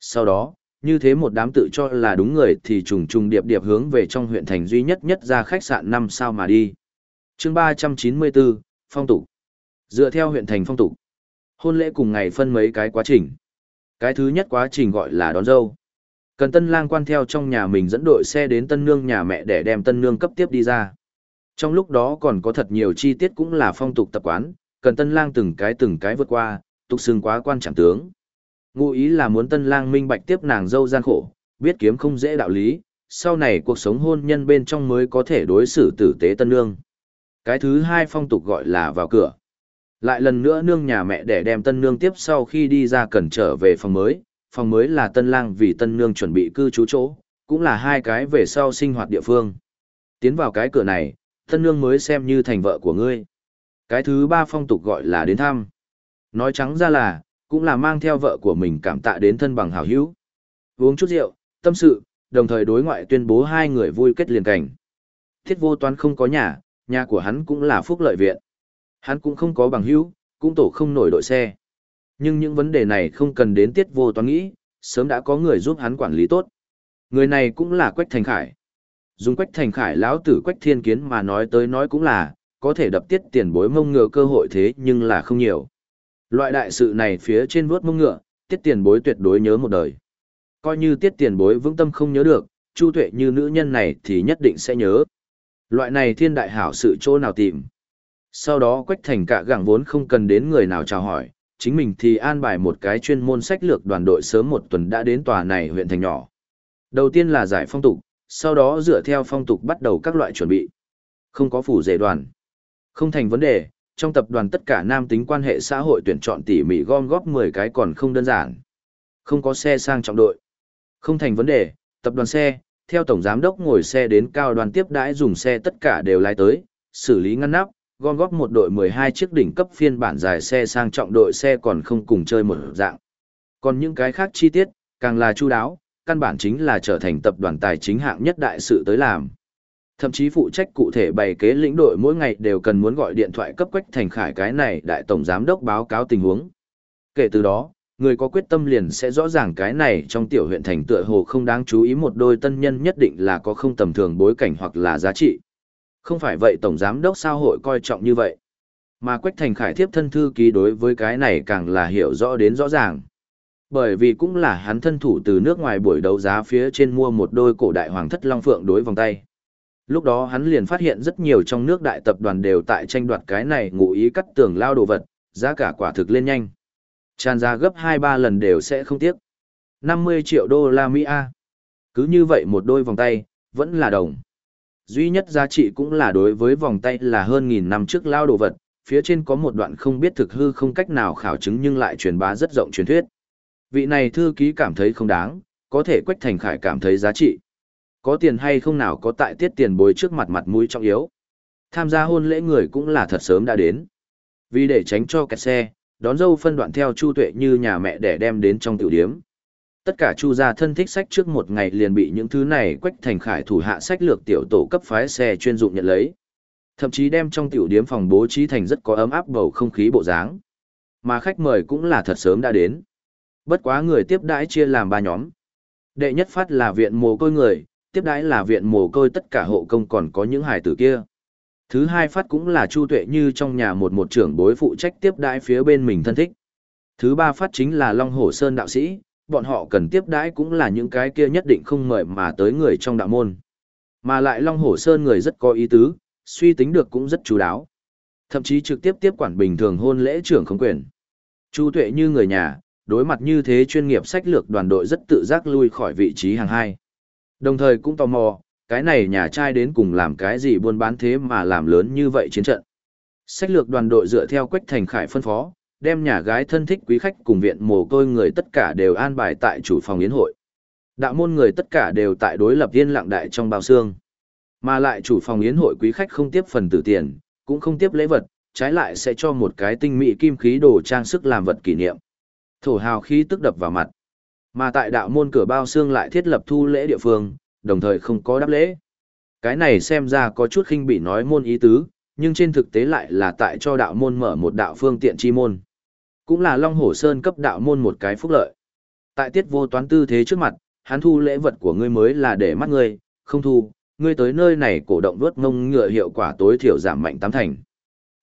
Sau đó, như thế một đám tự cho là đúng người thì trùng trùng điệp điệp hướng về trong huyện thành duy nhất nhất ra khách sạn năm sao mà đi. chương 394, Phong tục. Dựa theo huyện thành phong tục. Hôn lễ cùng ngày phân mấy cái quá trình. Cái thứ nhất quá trình gọi là đón dâu. Cần tân lang quan theo trong nhà mình dẫn đội xe đến tân nương nhà mẹ để đem tân nương cấp tiếp đi ra. Trong lúc đó còn có thật nhiều chi tiết cũng là phong tục tập quán, cần tân lang từng cái từng cái vượt qua, tục xưng quá quan trọng tướng. Ngụ ý là muốn tân lang minh bạch tiếp nàng dâu gian khổ, biết kiếm không dễ đạo lý, sau này cuộc sống hôn nhân bên trong mới có thể đối xử tử tế tân nương. Cái thứ hai phong tục gọi là vào cửa. Lại lần nữa nương nhà mẹ để đem tân nương tiếp sau khi đi ra cần trở về phòng mới, phòng mới là tân lang vì tân nương chuẩn bị cư trú chỗ, cũng là hai cái về sau sinh hoạt địa phương. Tiến vào cái cửa này, tân nương mới xem như thành vợ của ngươi. Cái thứ ba phong tục gọi là đến thăm. Nói trắng ra là, cũng là mang theo vợ của mình cảm tạ đến thân bằng hảo hữu. Uống chút rượu, tâm sự, đồng thời đối ngoại tuyên bố hai người vui kết liền cảnh. Thiết vô toán không có nhà, nhà của hắn cũng là phúc lợi viện. Hắn cũng không có bằng hữu, cũng tổ không nổi đội xe. Nhưng những vấn đề này không cần đến tiết vô toán nghĩ, sớm đã có người giúp hắn quản lý tốt. Người này cũng là Quách Thành Khải. Dùng Quách Thành Khải lão tử Quách Thiên Kiến mà nói tới nói cũng là, có thể đập tiết tiền bối mông ngựa cơ hội thế nhưng là không nhiều. Loại đại sự này phía trên vuốt mông ngựa, tiết tiền bối tuyệt đối nhớ một đời. Coi như tiết tiền bối vững tâm không nhớ được, chu tuệ như nữ nhân này thì nhất định sẽ nhớ. Loại này thiên đại hảo sự chỗ nào tìm. Sau đó Quách Thành cả gẳng vốn không cần đến người nào chào hỏi, chính mình thì an bài một cái chuyên môn sách lược đoàn đội sớm một tuần đã đến tòa này huyện thành nhỏ. Đầu tiên là giải phong tục, sau đó dựa theo phong tục bắt đầu các loại chuẩn bị. Không có phủ rể đoàn. Không thành vấn đề, trong tập đoàn tất cả nam tính quan hệ xã hội tuyển chọn tỉ mỉ gom góp 10 cái còn không đơn giản. Không có xe sang trọng đội. Không thành vấn đề, tập đoàn xe, theo tổng giám đốc ngồi xe đến cao đoàn tiếp đãi dùng xe tất cả đều lái tới, xử lý ngăn nắp, gom góp một đội 12 chiếc đỉnh cấp phiên bản dài xe sang trọng đội xe còn không cùng chơi một dạng. Còn những cái khác chi tiết, càng là chu đáo, căn bản chính là trở thành tập đoàn tài chính hạng nhất đại sự tới làm. Thậm chí phụ trách cụ thể bày kế lĩnh đội mỗi ngày đều cần muốn gọi điện thoại cấp quách thành khải cái này đại tổng giám đốc báo cáo tình huống. Kể từ đó, người có quyết tâm liền sẽ rõ ràng cái này trong tiểu huyện thành tựa hồ không đáng chú ý một đôi tân nhân nhất định là có không tầm thường bối cảnh hoặc là giá trị. Không phải vậy tổng giám đốc sao hội coi trọng như vậy. Mà Quách Thành Khải thiếp thân thư ký đối với cái này càng là hiểu rõ đến rõ ràng. Bởi vì cũng là hắn thân thủ từ nước ngoài buổi đấu giá phía trên mua một đôi cổ đại hoàng thất long phượng đối vòng tay. Lúc đó hắn liền phát hiện rất nhiều trong nước đại tập đoàn đều tại tranh đoạt cái này ngụ ý cắt tường lao đồ vật, giá cả quả thực lên nhanh. Tràn ra gấp 2-3 lần đều sẽ không tiếc. 50 triệu đô la Mỹ A. Cứ như vậy một đôi vòng tay, vẫn là đồng. Duy nhất giá trị cũng là đối với vòng tay là hơn nghìn năm trước lao đồ vật, phía trên có một đoạn không biết thực hư không cách nào khảo chứng nhưng lại truyền bá rất rộng truyền thuyết. Vị này thư ký cảm thấy không đáng, có thể Quách Thành Khải cảm thấy giá trị. Có tiền hay không nào có tại tiết tiền bối trước mặt mặt mũi trọng yếu. Tham gia hôn lễ người cũng là thật sớm đã đến. Vì để tránh cho kẹt xe, đón dâu phân đoạn theo Chu Tuệ như nhà mẹ để đem đến trong tiểu điếm. Tất cả Chu gia thân thích sách trước một ngày liền bị những thứ này Quách Thành Khải thủ hạ sách lược tiểu tổ cấp phái xe chuyên dụng nhận lấy. Thậm chí đem trong tiểu điếm phòng bố trí thành rất có ấm áp bầu không khí bộ dáng. Mà khách mời cũng là thật sớm đã đến. Bất quá người tiếp đãi chia làm ba nhóm. Đệ nhất phát là viện mồ côi người, tiếp đãi là viện mồ côi tất cả hộ công còn có những hài tử kia. Thứ hai phát cũng là Chu Tuệ như trong nhà một một trưởng bối phụ trách tiếp đãi phía bên mình thân thích. Thứ ba phát chính là Long Hổ Sơn đạo sĩ, bọn họ cần tiếp đãi cũng là những cái kia nhất định không mời mà tới người trong đạo môn. Mà lại Long Hổ Sơn người rất có ý tứ, suy tính được cũng rất chú đáo. Thậm chí trực tiếp tiếp quản bình thường hôn lễ trưởng không quyền. Chu Tuệ như người nhà, đối mặt như thế chuyên nghiệp sách lược đoàn đội rất tự giác lui khỏi vị trí hàng hai. Đồng thời cũng tò mò, cái này nhà trai đến cùng làm cái gì buôn bán thế mà làm lớn như vậy chiến trận. Sách lược đoàn đội dựa theo Quách Thành Khải phân phó, đem nhà gái thân thích quý khách cùng viện mồ côi người tất cả đều an bài tại chủ phòng yến hội. Đạo môn người tất cả đều tại đối lập yên lặng đại trong bao xương. Mà lại chủ phòng yến hội quý khách không tiếp phần tử tiền, cũng không tiếp lễ vật, trái lại sẽ cho một cái tinh mỹ kim khí đồ trang sức làm vật kỷ niệm. Thổ hào khí tức đập vào mặt. Mà tại đạo môn cửa bao xương lại thiết lập thu lễ địa phương, đồng thời không có đáp lễ. Cái này xem ra có chút khinh bị nói môn ý tứ, nhưng trên thực tế lại là tại cho đạo môn mở một đạo phương tiện chi môn. Cũng là Long Hổ Sơn cấp đạo môn một cái phúc lợi. Tại tiết vô toán tư thế trước mặt, hắn thu lễ vật của ngươi mới là để mắt ngươi, không thu, ngươi tới nơi này cổ động vớt ngông ngựa hiệu quả tối thiểu giảm mạnh tám thành.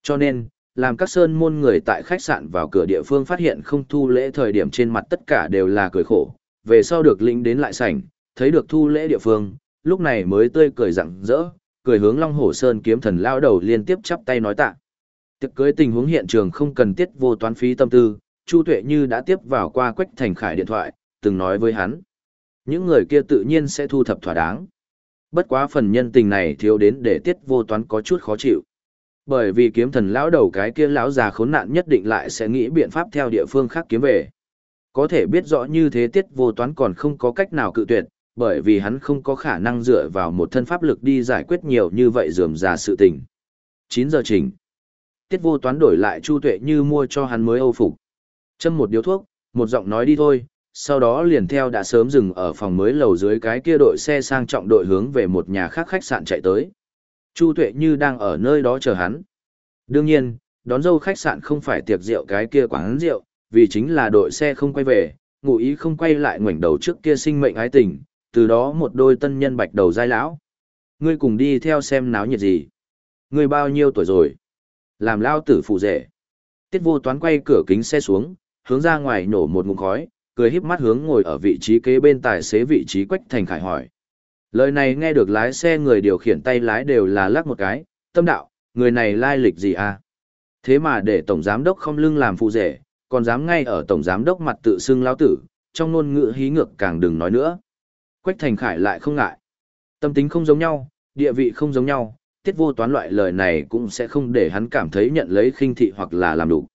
Cho nên, làm các sơn môn người tại khách sạn vào cửa địa phương phát hiện không thu lễ thời điểm trên mặt tất cả đều là cười khổ, về sau được lĩnh đến lại sảnh, thấy được thu lễ địa phương, lúc này mới tươi cười rặng rỡ, cười hướng Long Hổ Sơn kiếm thần lao đầu liên tiếp chắp tay nói tạ. Tiệc cưới tình huống hiện trường không cần thiết vô toán phí tâm tư, Chu Tuệ Như đã tiếp vào qua Quách Thành Khải điện thoại, từng nói với hắn. Những người kia tự nhiên sẽ thu thập thỏa đáng. Bất quá phần nhân tình này thiếu đến để tiết vô toán có chút khó chịu. Bởi vì kiếm thần lão đầu cái kia lão già khốn nạn nhất định lại sẽ nghĩ biện pháp theo địa phương khác kiếm về. Có thể biết rõ như thế tiết vô toán còn không có cách nào cự tuyệt, bởi vì hắn không có khả năng dựa vào một thân pháp lực đi giải quyết nhiều như vậy dườm già sự tình. 9 giờ chỉnh. Tiết vô toán đổi lại Chu Tuệ như mua cho hắn mới âu phục. Châm một điếu thuốc, một giọng nói đi thôi, sau đó liền theo đã sớm dừng ở phòng mới lầu dưới cái kia đội xe sang trọng đội hướng về một nhà khác khách sạn chạy tới. Chu Tuệ như đang ở nơi đó chờ hắn. Đương nhiên, đón dâu khách sạn không phải tiệc rượu cái kia quán rượu, vì chính là đội xe không quay về, ngụ ý không quay lại ngoảnh đầu trước kia sinh mệnh ái tình, từ đó một đôi tân nhân bạch đầu dai lão. Ngươi cùng đi theo xem náo nhiệt gì. Ngươi bao nhiêu tuổi rồi? Làm lao tử phụ rể. Tiết vô toán quay cửa kính xe xuống, hướng ra ngoài nổ một ngụm khói, cười híp mắt hướng ngồi ở vị trí kế bên tài xế vị trí Quách Thành Khải hỏi. Lời này nghe được lái xe người điều khiển tay lái đều là lắc một cái, tâm đạo, người này lai lịch gì à? Thế mà để tổng giám đốc không lưng làm phụ rể, còn dám ngay ở tổng giám đốc mặt tự xưng lao tử, trong ngôn ngữ hí ngược càng đừng nói nữa. Quách Thành Khải lại không ngại. Tâm tính không giống nhau, địa vị không giống nhau, tiết vô toán loại lời này cũng sẽ không để hắn cảm thấy nhận lấy khinh thị hoặc là làm đủ.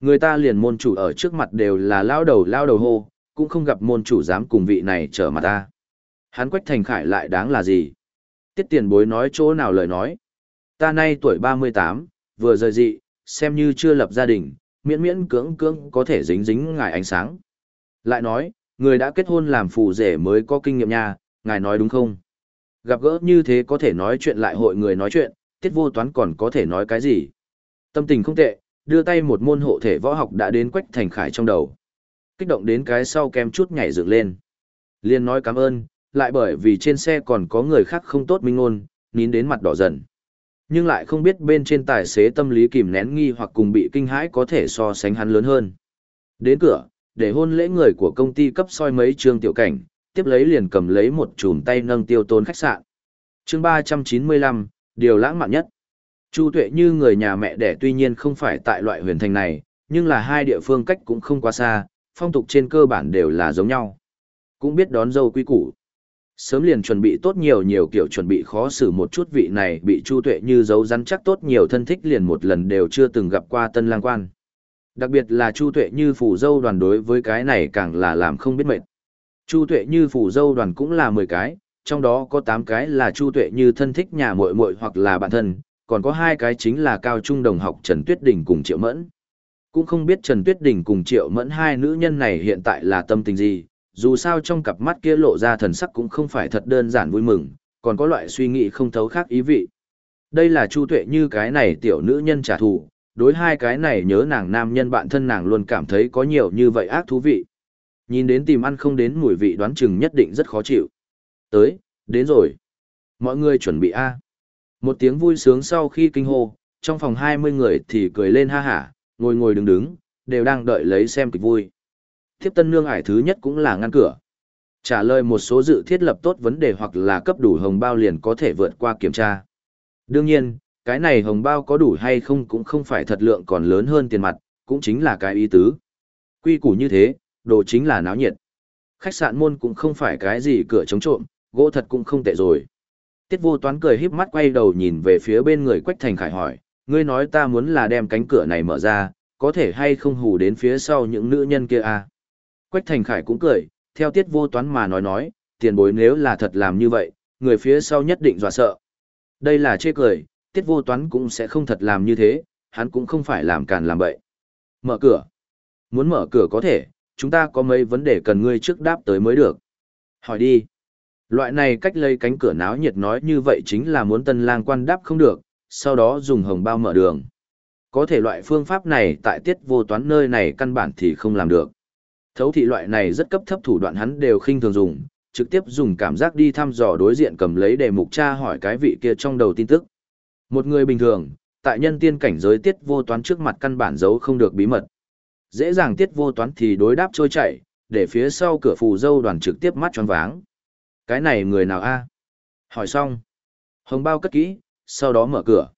Người ta liền môn chủ ở trước mặt đều là lao đầu lao đầu hô, cũng không gặp môn chủ dám cùng vị này trở mặt ta. Hắn Quách Thành Khải lại đáng là gì? Tiết tiền bối nói chỗ nào lời nói. Ta nay tuổi 38, vừa rời dị, xem như chưa lập gia đình, miễn miễn cưỡng cưỡng có thể dính dính ngài ánh sáng. Lại nói, người đã kết hôn làm phù rể mới có kinh nghiệm nha, ngài nói đúng không? Gặp gỡ như thế có thể nói chuyện lại hội người nói chuyện, tiết vô toán còn có thể nói cái gì? Tâm tình không tệ, đưa tay một môn hộ thể võ học đã đến quách thành khải trong đầu. Kích động đến cái sau kem chút nhảy dựng lên. Liên nói cảm ơn, lại bởi vì trên xe còn có người khác không tốt minh ngôn, nín đến mặt đỏ dần. Nhưng lại không biết bên trên tài xế tâm lý kìm nén nghi hoặc cùng bị kinh hãi có thể so sánh hắn lớn hơn. Đến cửa, để hôn lễ người của công ty cấp soi mấy trường tiểu cảnh, tiếp lấy liền cầm lấy một chùm tay nâng tiêu tôn khách sạn. chương 395, điều lãng mạn nhất. Chu Tuệ như người nhà mẹ đẻ tuy nhiên không phải tại loại huyền thành này, nhưng là hai địa phương cách cũng không quá xa, phong tục trên cơ bản đều là giống nhau. Cũng biết đón dâu quy củ. Sớm liền chuẩn bị tốt nhiều nhiều kiểu chuẩn bị khó xử một chút vị này bị Chu Tuệ như giấu rắn chắc tốt nhiều thân thích liền một lần đều chưa từng gặp qua tân lang quan. Đặc biệt là Chu Tuệ như phủ dâu đoàn đối với cái này càng là làm không biết mệt. Chu Tuệ như phủ dâu đoàn cũng là 10 cái, trong đó có 8 cái là Chu Tuệ như thân thích nhà muội muội hoặc là bạn thân, còn có hai cái chính là cao trung đồng học Trần Tuyết Đình cùng Triệu Mẫn. Cũng không biết Trần Tuyết Đình cùng Triệu Mẫn hai nữ nhân này hiện tại là tâm tình gì, dù sao trong cặp mắt kia lộ ra thần sắc cũng không phải thật đơn giản vui mừng, còn có loại suy nghĩ không thấu khác ý vị. Đây là Chu Tuệ như cái này tiểu nữ nhân trả thù, đối hai cái này nhớ nàng nam nhân bạn thân nàng luôn cảm thấy có nhiều như vậy ác thú vị. Nhìn đến tìm ăn không đến mùi vị đoán chừng nhất định rất khó chịu. Tới, đến rồi. Mọi người chuẩn bị A. Một tiếng vui sướng sau khi kinh hô, trong phòng 20 người thì cười lên ha hả, ngồi ngồi đứng đứng, đều đang đợi lấy xem kịch vui. thiếp tân nương ải thứ nhất cũng là ngăn cửa. Trả lời một số dự thiết lập tốt vấn đề hoặc là cấp đủ hồng bao liền có thể vượt qua kiểm tra. Đương nhiên, cái này hồng bao có đủ hay không cũng không phải thật lượng còn lớn hơn tiền mặt, cũng chính là cái ý tứ. Quy củ như thế, đồ chính là náo nhiệt. Khách sạn môn cũng không phải cái gì cửa chống trộm, gỗ thật cũng không tệ rồi. Tiết vô toán cười híp mắt quay đầu nhìn về phía bên người Quách Thành Khải hỏi, ngươi nói ta muốn là đem cánh cửa này mở ra, có thể hay không hù đến phía sau những nữ nhân kia à? Quách Thành Khải cũng cười, theo tiết vô toán mà nói nói, tiền bối nếu là thật làm như vậy, người phía sau nhất định dọa sợ. Đây là chê cười, tiết vô toán cũng sẽ không thật làm như thế, hắn cũng không phải làm càn làm bậy. Mở cửa. Muốn mở cửa có thể, chúng ta có mấy vấn đề cần ngươi trước đáp tới mới được. Hỏi đi. Loại này cách lấy cánh cửa náo nhiệt nói như vậy chính là muốn tân lang quan đáp không được, sau đó dùng hồng bao mở đường. Có thể loại phương pháp này tại tiết vô toán nơi này căn bản thì không làm được. Thấu thị loại này rất cấp thấp thủ đoạn hắn đều khinh thường dùng, trực tiếp dùng cảm giác đi thăm dò đối diện cầm lấy đề mục tra hỏi cái vị kia trong đầu tin tức. Một người bình thường, tại nhân tiên cảnh giới tiết vô toán trước mặt căn bản giấu không được bí mật. Dễ dàng tiết vô toán thì đối đáp trôi chảy, để phía sau cửa phù dâu đoàn trực tiếp mắt tròn váng. Cái này người nào a? Hỏi xong. Hồng bao cất kỹ, sau đó mở cửa.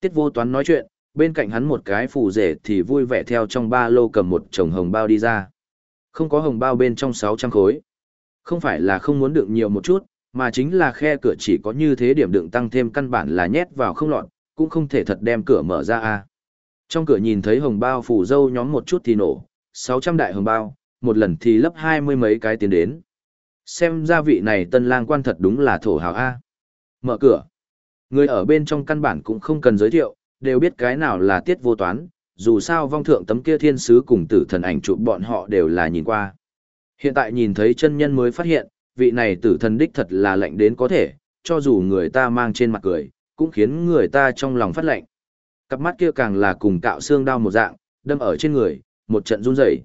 Tiết vô toán nói chuyện, bên cạnh hắn một cái phù rể thì vui vẻ theo trong ba lô cầm một chồng hồng bao đi ra. Không có hồng bao bên trong 600 khối. Không phải là không muốn đựng nhiều một chút, mà chính là khe cửa chỉ có như thế điểm đựng tăng thêm căn bản là nhét vào không lọt, cũng không thể thật đem cửa mở ra a. Trong cửa nhìn thấy hồng bao phủ dâu nhóm một chút thì nổ, 600 đại hồng bao, một lần thì lấp hai mươi mấy cái tiến đến. Xem ra vị này tân lang quan thật đúng là thổ hào A. Mở cửa. Người ở bên trong căn bản cũng không cần giới thiệu, đều biết cái nào là tiết vô toán, dù sao vong thượng tấm kia thiên sứ cùng tử thần ảnh chụp bọn họ đều là nhìn qua. Hiện tại nhìn thấy chân nhân mới phát hiện, vị này tử thần đích thật là lạnh đến có thể, cho dù người ta mang trên mặt cười, cũng khiến người ta trong lòng phát lạnh. Cặp mắt kia càng là cùng cạo xương đau một dạng, đâm ở trên người, một trận run rẩy.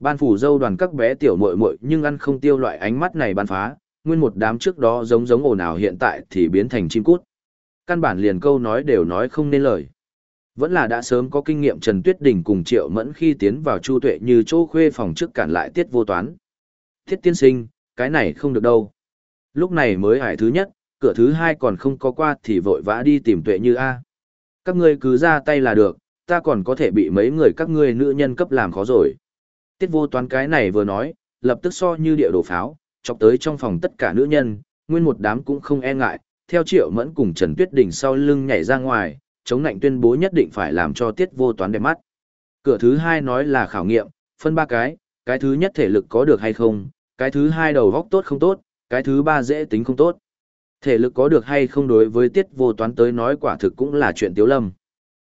Ban phủ dâu đoàn các bé tiểu muội muội nhưng ăn không tiêu loại ánh mắt này ban phá, nguyên một đám trước đó giống giống ồn ào hiện tại thì biến thành chim cút. Căn bản liền câu nói đều nói không nên lời. Vẫn là đã sớm có kinh nghiệm Trần Tuyết Đình cùng Triệu Mẫn khi tiến vào Chu Tuệ như chỗ khuê phòng trước cản lại tiết vô toán. Thiết tiên sinh, cái này không được đâu. Lúc này mới hải thứ nhất, cửa thứ hai còn không có qua thì vội vã đi tìm Tuệ như A. Các ngươi cứ ra tay là được, ta còn có thể bị mấy người các ngươi nữ nhân cấp làm khó rồi. Tiết vô toán cái này vừa nói, lập tức so như địa đồ pháo, chọc tới trong phòng tất cả nữ nhân, nguyên một đám cũng không e ngại, theo triệu mẫn cùng Trần Tuyết Đình sau lưng nhảy ra ngoài, chống nạnh tuyên bố nhất định phải làm cho tiết vô toán đẹp mắt. Cửa thứ hai nói là khảo nghiệm, phân ba cái, cái thứ nhất thể lực có được hay không, cái thứ hai đầu góc tốt không tốt, cái thứ ba dễ tính không tốt. Thể lực có được hay không đối với tiết vô toán tới nói quả thực cũng là chuyện tiếu lâm.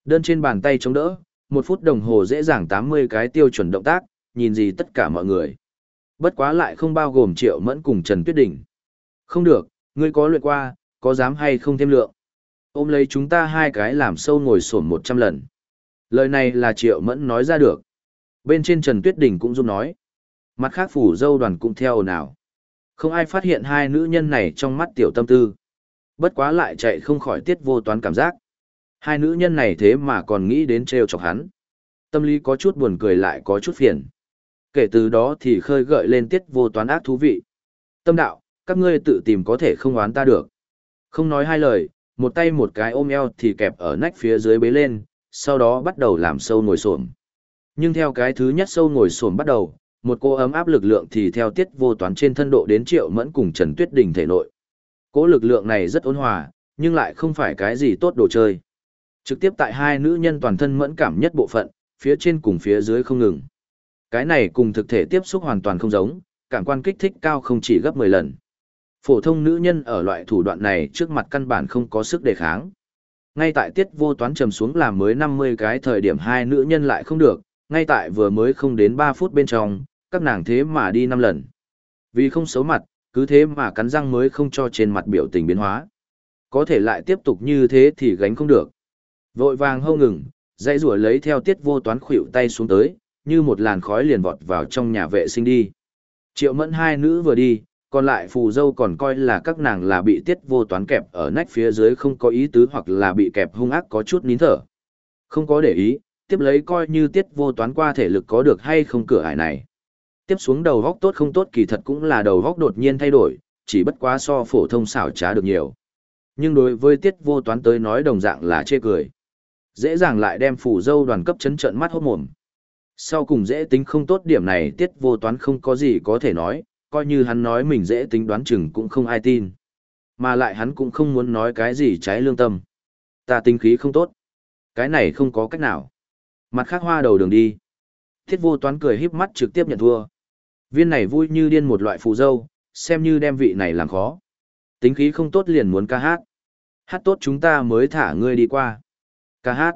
Đơn trên bàn tay chống đỡ, một phút đồng hồ dễ dàng 80 cái tiêu chuẩn động tác, nhìn gì tất cả mọi người. Bất quá lại không bao gồm triệu mẫn cùng Trần Tuyết Đình. Không được, ngươi có luyện qua, có dám hay không thêm lượng. Ôm lấy chúng ta hai cái làm sâu ngồi sổn 100 lần. Lời này là triệu mẫn nói ra được. Bên trên Trần Tuyết Đình cũng giúp nói. Mặt khác phủ dâu đoàn cũng theo nào. Không ai phát hiện hai nữ nhân này trong mắt tiểu tâm tư. Bất quá lại chạy không khỏi tiết vô toán cảm giác. Hai nữ nhân này thế mà còn nghĩ đến trêu chọc hắn. Tâm lý có chút buồn cười lại có chút phiền. Kể từ đó thì khơi gợi lên tiết vô toán ác thú vị. Tâm đạo, các ngươi tự tìm có thể không oán ta được. Không nói hai lời, một tay một cái ôm eo thì kẹp ở nách phía dưới bế lên, sau đó bắt đầu làm sâu ngồi xổm. Nhưng theo cái thứ nhất sâu ngồi xổm bắt đầu, một cô ấm áp lực lượng thì theo tiết vô toán trên thân độ đến triệu mẫn cùng Trần Tuyết Đình thể nội. Cỗ lực lượng này rất ôn hòa, nhưng lại không phải cái gì tốt đồ chơi. Trực tiếp tại hai nữ nhân toàn thân mẫn cảm nhất bộ phận, phía trên cùng phía dưới không ngừng. Cái này cùng thực thể tiếp xúc hoàn toàn không giống, cảm quan kích thích cao không chỉ gấp 10 lần. Phổ thông nữ nhân ở loại thủ đoạn này trước mặt căn bản không có sức đề kháng. Ngay tại tiết vô toán trầm xuống làm mới 50 cái thời điểm hai nữ nhân lại không được, ngay tại vừa mới không đến ba phút bên trong, các nàng thế mà đi năm lần. Vì không xấu mặt, cứ thế mà cắn răng mới không cho trên mặt biểu tình biến hóa. Có thể lại tiếp tục như thế thì gánh không được. Vội vàng hâu ngừng, dãy rủa lấy theo tiết vô toán khuỵu tay xuống tới, như một làn khói liền vọt vào trong nhà vệ sinh đi. Triệu mẫn hai nữ vừa đi, còn lại phù dâu còn coi là các nàng là bị tiết vô toán kẹp ở nách phía dưới không có ý tứ hoặc là bị kẹp hung ác có chút nín thở. Không có để ý, tiếp lấy coi như tiết vô toán qua thể lực có được hay không cửa ải này. Tiếp xuống đầu góc tốt không tốt kỳ thật cũng là đầu góc đột nhiên thay đổi, chỉ bất quá so phổ thông xảo trá được nhiều. Nhưng đối với tiết vô toán tới nói đồng dạng là chê cười. Dễ dàng lại đem phủ dâu đoàn cấp chấn trận mắt hốt mồm. Sau cùng dễ tính không tốt điểm này tiết vô toán không có gì có thể nói, coi như hắn nói mình dễ tính đoán chừng cũng không ai tin. Mà lại hắn cũng không muốn nói cái gì trái lương tâm. Ta tính khí không tốt. Cái này không có cách nào. Mặt khác hoa đầu đường đi. Thiết vô toán cười híp mắt trực tiếp nhận thua. Viên này vui như điên một loại phù dâu, xem như đem vị này làm khó. Tính khí không tốt liền muốn ca hát. Hát tốt chúng ta mới thả ngươi đi qua. Ca hát.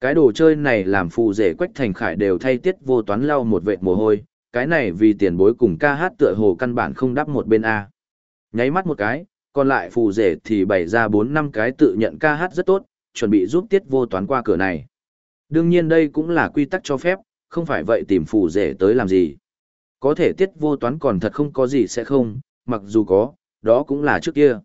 Cái đồ chơi này làm phù rể quách thành khải đều thay tiết vô toán lau một vệt mồ hôi, cái này vì tiền bối cùng ca hát tựa hồ căn bản không đắp một bên A. Nháy mắt một cái, còn lại phù rể thì bày ra bốn năm cái tự nhận ca hát rất tốt, chuẩn bị giúp tiết vô toán qua cửa này. Đương nhiên đây cũng là quy tắc cho phép, không phải vậy tìm phù rể tới làm gì. Có thể tiết vô toán còn thật không có gì sẽ không, mặc dù có, đó cũng là trước kia.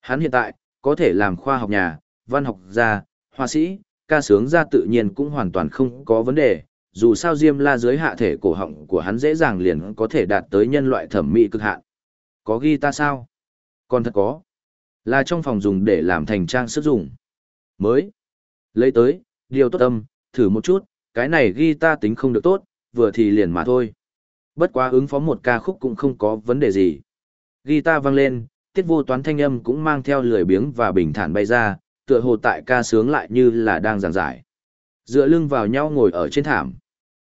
Hắn hiện tại, có thể làm khoa học nhà, văn học gia, họa sĩ, ca sướng ra tự nhiên cũng hoàn toàn không có vấn đề, dù sao Diêm La dưới hạ thể cổ họng của hắn dễ dàng liền có thể đạt tới nhân loại thẩm mỹ cực hạn. Có ghi ta sao? Còn thật có. Là trong phòng dùng để làm thành trang sức dùng. Mới. Lấy tới, điều tốt tâm, thử một chút, cái này ghi ta tính không được tốt, vừa thì liền mà thôi. Bất quá ứng phó một ca khúc cũng không có vấn đề gì. Guitar vang lên, tiết vô toán thanh âm cũng mang theo lười biếng và bình thản bay ra, tựa hồ tại ca sướng lại như là đang giảng giải. Dựa lưng vào nhau ngồi ở trên thảm.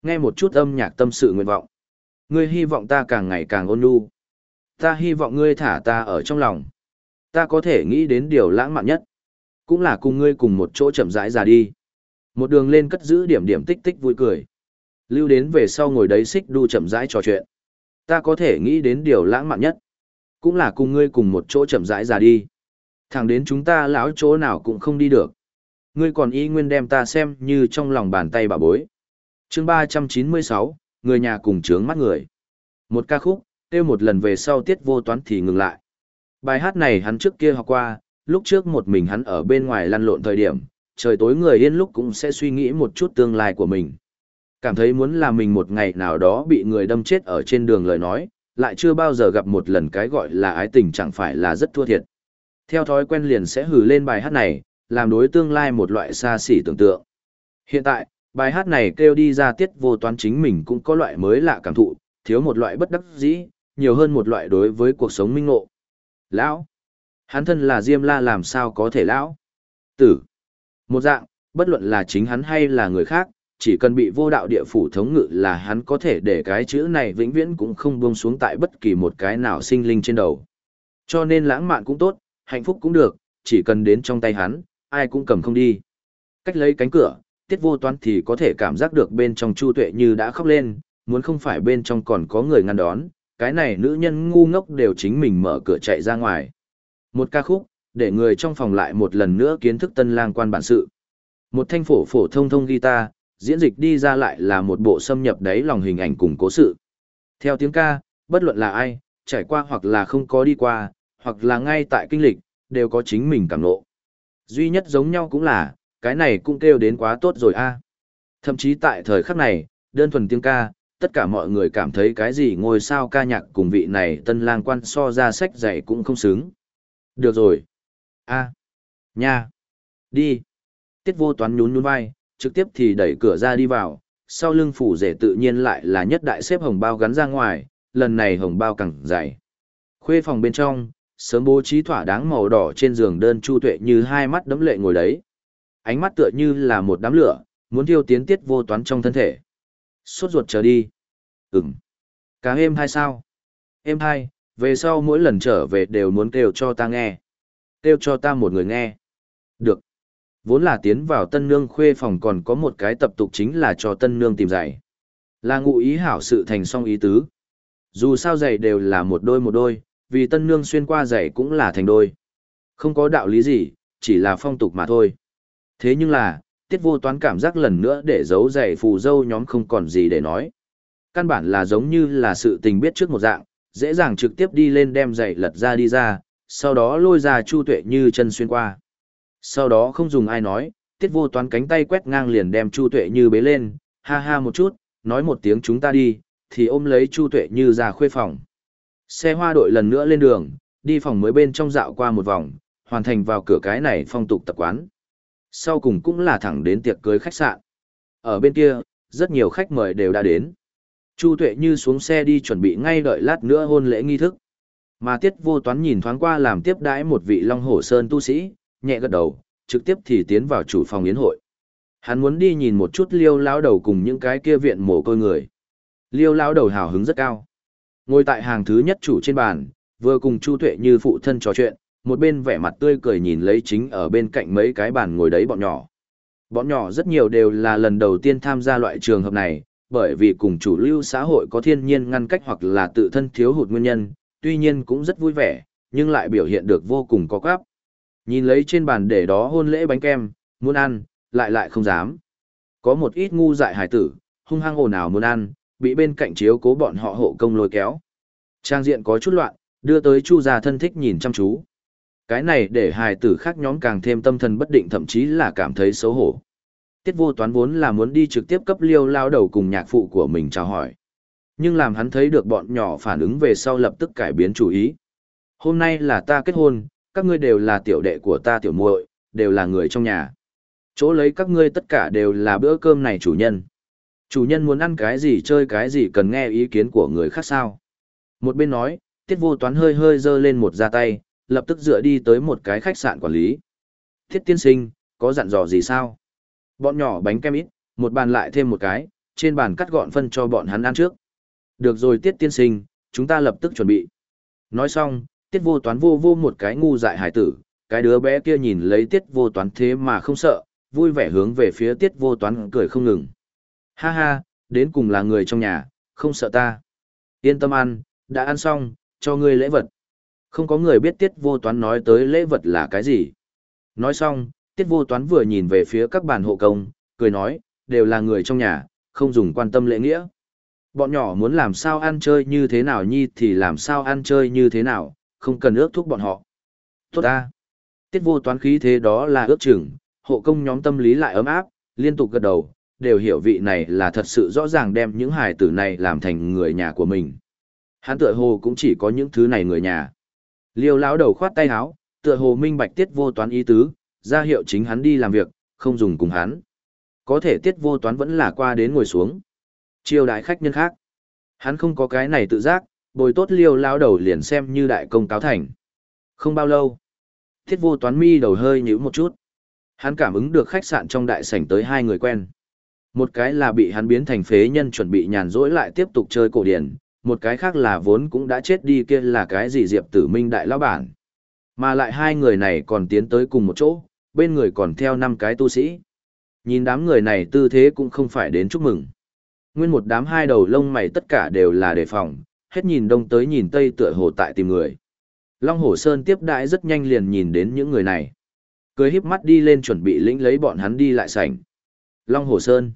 Nghe một chút âm nhạc tâm sự nguyện vọng. Ngươi hy vọng ta càng ngày càng ôn nhu. Ta hy vọng ngươi thả ta ở trong lòng. Ta có thể nghĩ đến điều lãng mạn nhất. Cũng là cùng ngươi cùng một chỗ chậm rãi ra đi. Một đường lên cất giữ điểm điểm tích tích vui cười. Lưu đến về sau ngồi đấy xích đu chậm rãi trò chuyện. Ta có thể nghĩ đến điều lãng mạn nhất. Cũng là cùng ngươi cùng một chỗ chậm rãi ra đi. Thẳng đến chúng ta lão chỗ nào cũng không đi được. Ngươi còn y nguyên đem ta xem như trong lòng bàn tay bà bối. chương ba trăm chín mươi sáu người nhà cùng trướng mắt người. Một ca khúc, kêu một lần về sau tiết vô toán thì ngừng lại. Bài hát này hắn trước kia học qua, lúc trước một mình hắn ở bên ngoài lăn lộn thời điểm, trời tối người yên lúc cũng sẽ suy nghĩ một chút tương lai của mình. Cảm thấy muốn là mình một ngày nào đó bị người đâm chết ở trên đường lời nói, lại chưa bao giờ gặp một lần cái gọi là ái tình chẳng phải là rất thua thiệt. Theo thói quen liền sẽ hử lên bài hát này, làm đối tương lai một loại xa xỉ tưởng tượng. Hiện tại, bài hát này kêu đi ra tiết vô toán chính mình cũng có loại mới lạ cảm thụ, thiếu một loại bất đắc dĩ, nhiều hơn một loại đối với cuộc sống minh ngộ. Lão, hắn thân là Diêm La làm sao có thể lão? Tử, một dạng, bất luận là chính hắn hay là người khác, chỉ cần bị vô đạo địa phủ thống ngự là hắn có thể để cái chữ này vĩnh viễn cũng không buông xuống tại bất kỳ một cái nào sinh linh trên đầu. Cho nên lãng mạn cũng tốt, hạnh phúc cũng được, chỉ cần đến trong tay hắn, ai cũng cầm không đi. Cách lấy cánh cửa, tiết vô toán thì có thể cảm giác được bên trong chu tuệ như đã khóc lên, muốn không phải bên trong còn có người ngăn đón, cái này nữ nhân ngu ngốc đều chính mình mở cửa chạy ra ngoài. Một ca khúc, để người trong phòng lại một lần nữa kiến thức tân lang quan bản sự. Một thanh phổ phổ thông thông guitar, diễn dịch đi ra lại là một bộ xâm nhập đáy lòng hình ảnh cùng cố sự. Theo tiếng ca, bất luận là ai, trải qua hoặc là không có đi qua, hoặc là ngay tại kinh lịch, đều có chính mình cảm ngộ. Duy nhất giống nhau cũng là, cái này cũng kêu đến quá tốt rồi a. Thậm chí tại thời khắc này, đơn thuần tiếng ca, tất cả mọi người cảm thấy cái gì ngôi sao ca nhạc cùng vị này tân lang quan so ra sách dạy cũng không xứng. Được rồi. a Nha. Đi. Tiết vô toán nhún nhún vai, trực tiếp thì đẩy cửa ra đi vào, sau lưng phủ rể tự nhiên lại là nhất đại xếp hồng bao gắn ra ngoài, lần này hồng bao càng dày. Khuê phòng bên trong, sớm bố trí thỏa đáng màu đỏ trên giường đơn chu tuệ như hai mắt đấm lệ ngồi đấy. Ánh mắt tựa như là một đám lửa, muốn thiêu tiến tiết vô toán trong thân thể. Suốt ruột trở đi. Ừm. Cá êm hay sao? Êm hai, về sau mỗi lần trở về đều muốn kêu cho ta nghe. Kêu cho ta một người nghe. Được. Vốn là tiến vào tân nương khuê phòng còn có một cái tập tục chính là cho tân nương tìm giày. Là ngụ ý hảo sự thành song ý tứ. Dù sao giày đều là một đôi một đôi, vì tân nương xuyên qua giày cũng là thành đôi. Không có đạo lý gì, chỉ là phong tục mà thôi. Thế nhưng là, tiết vô toán cảm giác lần nữa để giấu giày phù dâu nhóm không còn gì để nói. Căn bản là giống như là sự tình biết trước một dạng, dễ dàng trực tiếp đi lên đem giày lật ra đi ra, sau đó lôi ra chu tuệ như chân xuyên qua. Sau đó không dùng ai nói, tiết vô toán cánh tay quét ngang liền đem chu tuệ như bế lên, ha ha một chút, nói một tiếng chúng ta đi, thì ôm lấy chu tuệ như ra khuê phòng. Xe hoa đội lần nữa lên đường, đi phòng mới bên trong dạo qua một vòng, hoàn thành vào cửa cái này phong tục tập quán. Sau cùng cũng là thẳng đến tiệc cưới khách sạn. Ở bên kia, rất nhiều khách mời đều đã đến. Chu Tuệ như xuống xe đi chuẩn bị ngay đợi lát nữa hôn lễ nghi thức. Mà Tiết Vô Toán nhìn thoáng qua làm tiếp đãi một vị Long Hổ Sơn tu sĩ, nhẹ gật đầu, trực tiếp thì tiến vào chủ phòng yến hội. Hắn muốn đi nhìn một chút Liêu lão đầu cùng những cái kia viện mồ côi người. Liêu lão đầu hào hứng rất cao. Ngồi tại hàng thứ nhất chủ trên bàn, vừa cùng Chu Tuệ như phụ thân trò chuyện, một bên vẻ mặt tươi cười nhìn lấy chính ở bên cạnh mấy cái bàn ngồi đấy bọn nhỏ. Bọn nhỏ rất nhiều đều là lần đầu tiên tham gia loại trường hợp này, bởi vì cùng chủ lưu xã hội có thiên nhiên ngăn cách hoặc là tự thân thiếu hụt nguyên nhân, tuy nhiên cũng rất vui vẻ, nhưng lại biểu hiện được vô cùng có cáp. Nhìn lấy trên bàn để đó hôn lễ bánh kem, muốn ăn, lại lại không dám. Có một ít ngu dại Hải tử, hung hăng ồn ào muốn ăn, bị bên cạnh chiếu cố bọn họ hộ công lôi kéo. Trang diện có chút loạn, đưa tới chu gia thân thích nhìn chăm chú. Cái này để hài tử khác nhóm càng thêm tâm thần bất định thậm chí là cảm thấy xấu hổ. Tiết vô toán vốn là muốn đi trực tiếp cấp liêu lao đầu cùng nhạc phụ của mình chào hỏi. Nhưng làm hắn thấy được bọn nhỏ phản ứng về sau lập tức cải biến chủ ý. Hôm nay là ta kết hôn, các ngươi đều là tiểu đệ của ta tiểu muội, đều là người trong nhà. Chỗ lấy các ngươi tất cả đều là bữa cơm này chủ nhân. Chủ nhân muốn ăn cái gì chơi cái gì cần nghe ý kiến của người khác sao. Một bên nói, tiết vô toán hơi hơi giơ lên một ra tay, lập tức dựa đi tới một cái khách sạn quản lý. Thiết tiên sinh, có dặn dò gì sao? Bọn nhỏ bánh kem ít, một bàn lại thêm một cái, trên bàn cắt gọn phân cho bọn hắn ăn trước. Được rồi tiết tiên sinh, chúng ta lập tức chuẩn bị. Nói xong, tiết vô toán vô vô một cái ngu dại hải tử, cái đứa bé kia nhìn lấy tiết vô toán thế mà không sợ, vui vẻ hướng về phía tiết vô toán cười không ngừng. Ha ha, đến cùng là người trong nhà, không sợ ta. Yên tâm ăn, đã ăn xong, cho ngươi lễ vật. Không có người biết tiết vô toán nói tới lễ vật là cái gì. Nói xong, tiết vô toán vừa nhìn về phía các bàn hộ công, cười nói, đều là người trong nhà, không dùng quan tâm lễ nghĩa. Bọn nhỏ muốn làm sao ăn chơi như thế nào nhi thì làm sao ăn chơi như thế nào, không cần ước thúc bọn họ. Tốt ta. Tiết vô toán khí thế đó là ước chừng, hộ công nhóm tâm lý lại ấm áp, liên tục gật đầu, đều hiểu vị này là thật sự rõ ràng đem những hài tử này làm thành người nhà của mình. Hắn tựa hồ cũng chỉ có những thứ này người nhà. Liêu lão đầu khoát tay áo, tựa hồ minh bạch tiết vô toán ý tứ, ra hiệu chính hắn đi làm việc, không dùng cùng hắn. Có thể tiết vô toán vẫn là qua đến ngồi xuống. Chiêu đại khách nhân khác. Hắn không có cái này tự giác, bồi tốt liêu lao đầu liền xem như đại công cáo thành. Không bao lâu. Thiết vô toán mi đầu hơi nhíu một chút. Hắn cảm ứng được khách sạn trong đại sảnh tới hai người quen. Một cái là bị hắn biến thành phế nhân chuẩn bị nhàn rỗi lại tiếp tục chơi cổ điển, một cái khác là vốn cũng đã chết đi kia là cái gì Diệp Tử Minh đại lão bản. Mà lại hai người này còn tiến tới cùng một chỗ, bên người còn theo năm cái tu sĩ. Nhìn đám người này tư thế cũng không phải đến chúc mừng. Nguyên một đám hai đầu lông mày tất cả đều là đề phòng, hết nhìn đông tới nhìn tây tựa hồ tại tìm người. Long Hổ Sơn tiếp đãi rất nhanh liền nhìn đến những người này. Cười híp mắt đi lên chuẩn bị lĩnh lấy bọn hắn đi lại sảnh. Long Hổ Sơn.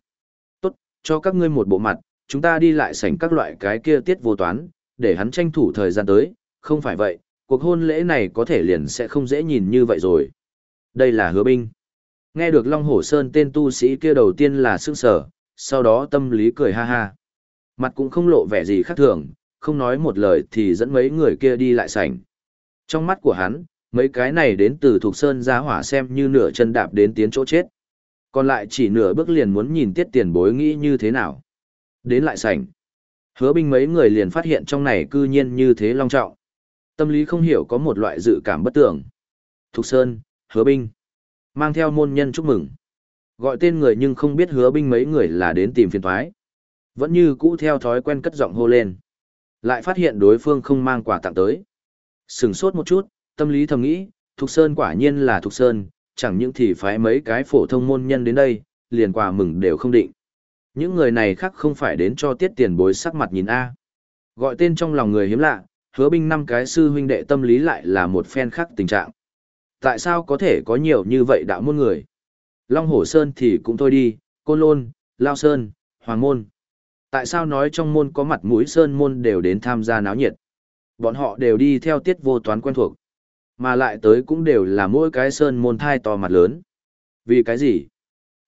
Tốt, cho các ngươi một bộ mặt, chúng ta đi lại sảnh các loại cái kia tiết vô toán, để hắn tranh thủ thời gian tới, không phải vậy, cuộc hôn lễ này có thể liền sẽ không dễ nhìn như vậy rồi. Đây là hứa binh. Nghe được Long Hổ Sơn tên tu sĩ kia đầu tiên là sức sở, sau đó tâm lý cười ha ha. Mặt cũng không lộ vẻ gì khác thường, không nói một lời thì dẫn mấy người kia đi lại sảnh. Trong mắt của hắn, mấy cái này đến từ thuộc sơn ra hỏa xem như nửa chân đạp đến tiến chỗ chết. Còn lại chỉ nửa bước liền muốn nhìn tiết tiền bối nghĩ như thế nào. Đến lại sảnh. Hứa binh mấy người liền phát hiện trong này cư nhiên như thế long trọng. Tâm lý không hiểu có một loại dự cảm bất tưởng. Thục Sơn, hứa binh. Mang theo môn nhân chúc mừng. Gọi tên người nhưng không biết hứa binh mấy người là đến tìm phiền thoái. Vẫn như cũ theo thói quen cất giọng hô lên. Lại phát hiện đối phương không mang quà tặng tới. Sừng sốt một chút, tâm lý thầm nghĩ, Thục Sơn quả nhiên là Thục Sơn, chẳng những thì phái mấy cái phổ thông môn nhân đến đây, liền quà mừng đều không định. Những người này khác không phải đến cho tiết tiền bối sắc mặt nhìn A. Gọi tên trong lòng người hiếm lạ, hứa binh năm cái sư huynh đệ tâm lý lại là một phen khác tình trạng. Tại sao có thể có nhiều như vậy đạo môn người? Long Hổ Sơn thì cũng thôi đi, Côn Lôn, Lao Sơn, Hoàng Môn. Tại sao nói trong môn có mặt mũi Sơn môn đều đến tham gia náo nhiệt? Bọn họ đều đi theo tiết vô toán quen thuộc. Mà lại tới cũng đều là mỗi cái Sơn môn thai to mặt lớn. Vì cái gì?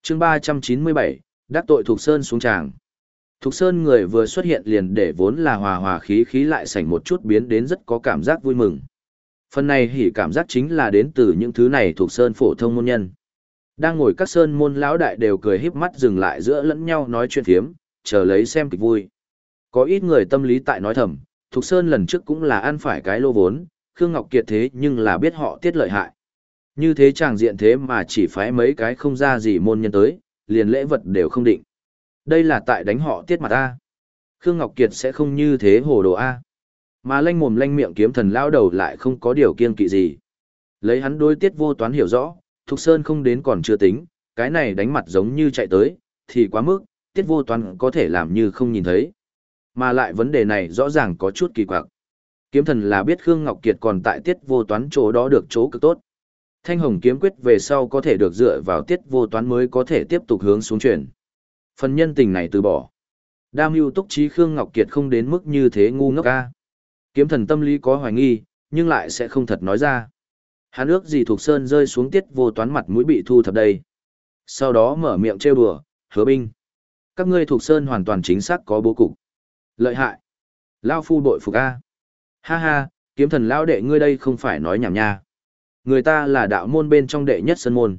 chương ba trăm chín mươi bảy đắc tội Thục Sơn xuống tràng. Thục Sơn người vừa xuất hiện liền để vốn là hòa hòa khí khí lại sảnh một chút biến đến rất có cảm giác vui mừng. Phần này hỉ cảm giác chính là đến từ những thứ này thuộc Sơn phổ thông môn nhân. Đang ngồi các Sơn môn lão đại đều cười híp mắt dừng lại giữa lẫn nhau nói chuyện phiếm, chờ lấy xem kịch vui. Có ít người tâm lý tại nói thầm, Thục Sơn lần trước cũng là ăn phải cái lô vốn, Khương Ngọc Kiệt thế nhưng là biết họ tiết lợi hại. Như thế chàng diện thế mà chỉ phái mấy cái không ra gì môn nhân tới, liền lễ vật đều không định. Đây là tại đánh họ tiết mặt A. Khương Ngọc Kiệt sẽ không như thế hồ đồ A. Mà lanh mồm lanh miệng kiếm thần lao đầu lại không có điều kiên kỵ gì. Lấy hắn đối tiết vô toán hiểu rõ, Thục Sơn không đến còn chưa tính, cái này đánh mặt giống như chạy tới, thì quá mức, tiết vô toán có thể làm như không nhìn thấy. Mà lại vấn đề này rõ ràng có chút kỳ quặc. Kiếm thần là biết Khương Ngọc Kiệt còn tại tiết vô toán chỗ đó được chỗ cực tốt. Thanh hồng kiếm quyết về sau có thể được dựa vào tiết vô toán mới có thể tiếp tục hướng xuống chuyển. Phần nhân tình này từ bỏ. Đam mưu túc trí Khương Ngọc Kiệt không đến mức như thế ngu ngốc ca. Kiếm thần tâm lý có hoài nghi, nhưng lại sẽ không thật nói ra. Hắn ước gì thuộc sơn rơi xuống tiết vô toán mặt mũi bị thu thập đây. Sau đó mở miệng trêu đùa, hứa binh. Các ngươi thuộc sơn hoàn toàn chính xác có bố cục. Lợi hại. Lao phu bội phục A. Ha ha, kiếm thần lao đệ ngươi đây không phải nói nhảm nha. Người ta là đạo môn bên trong đệ nhất sân môn.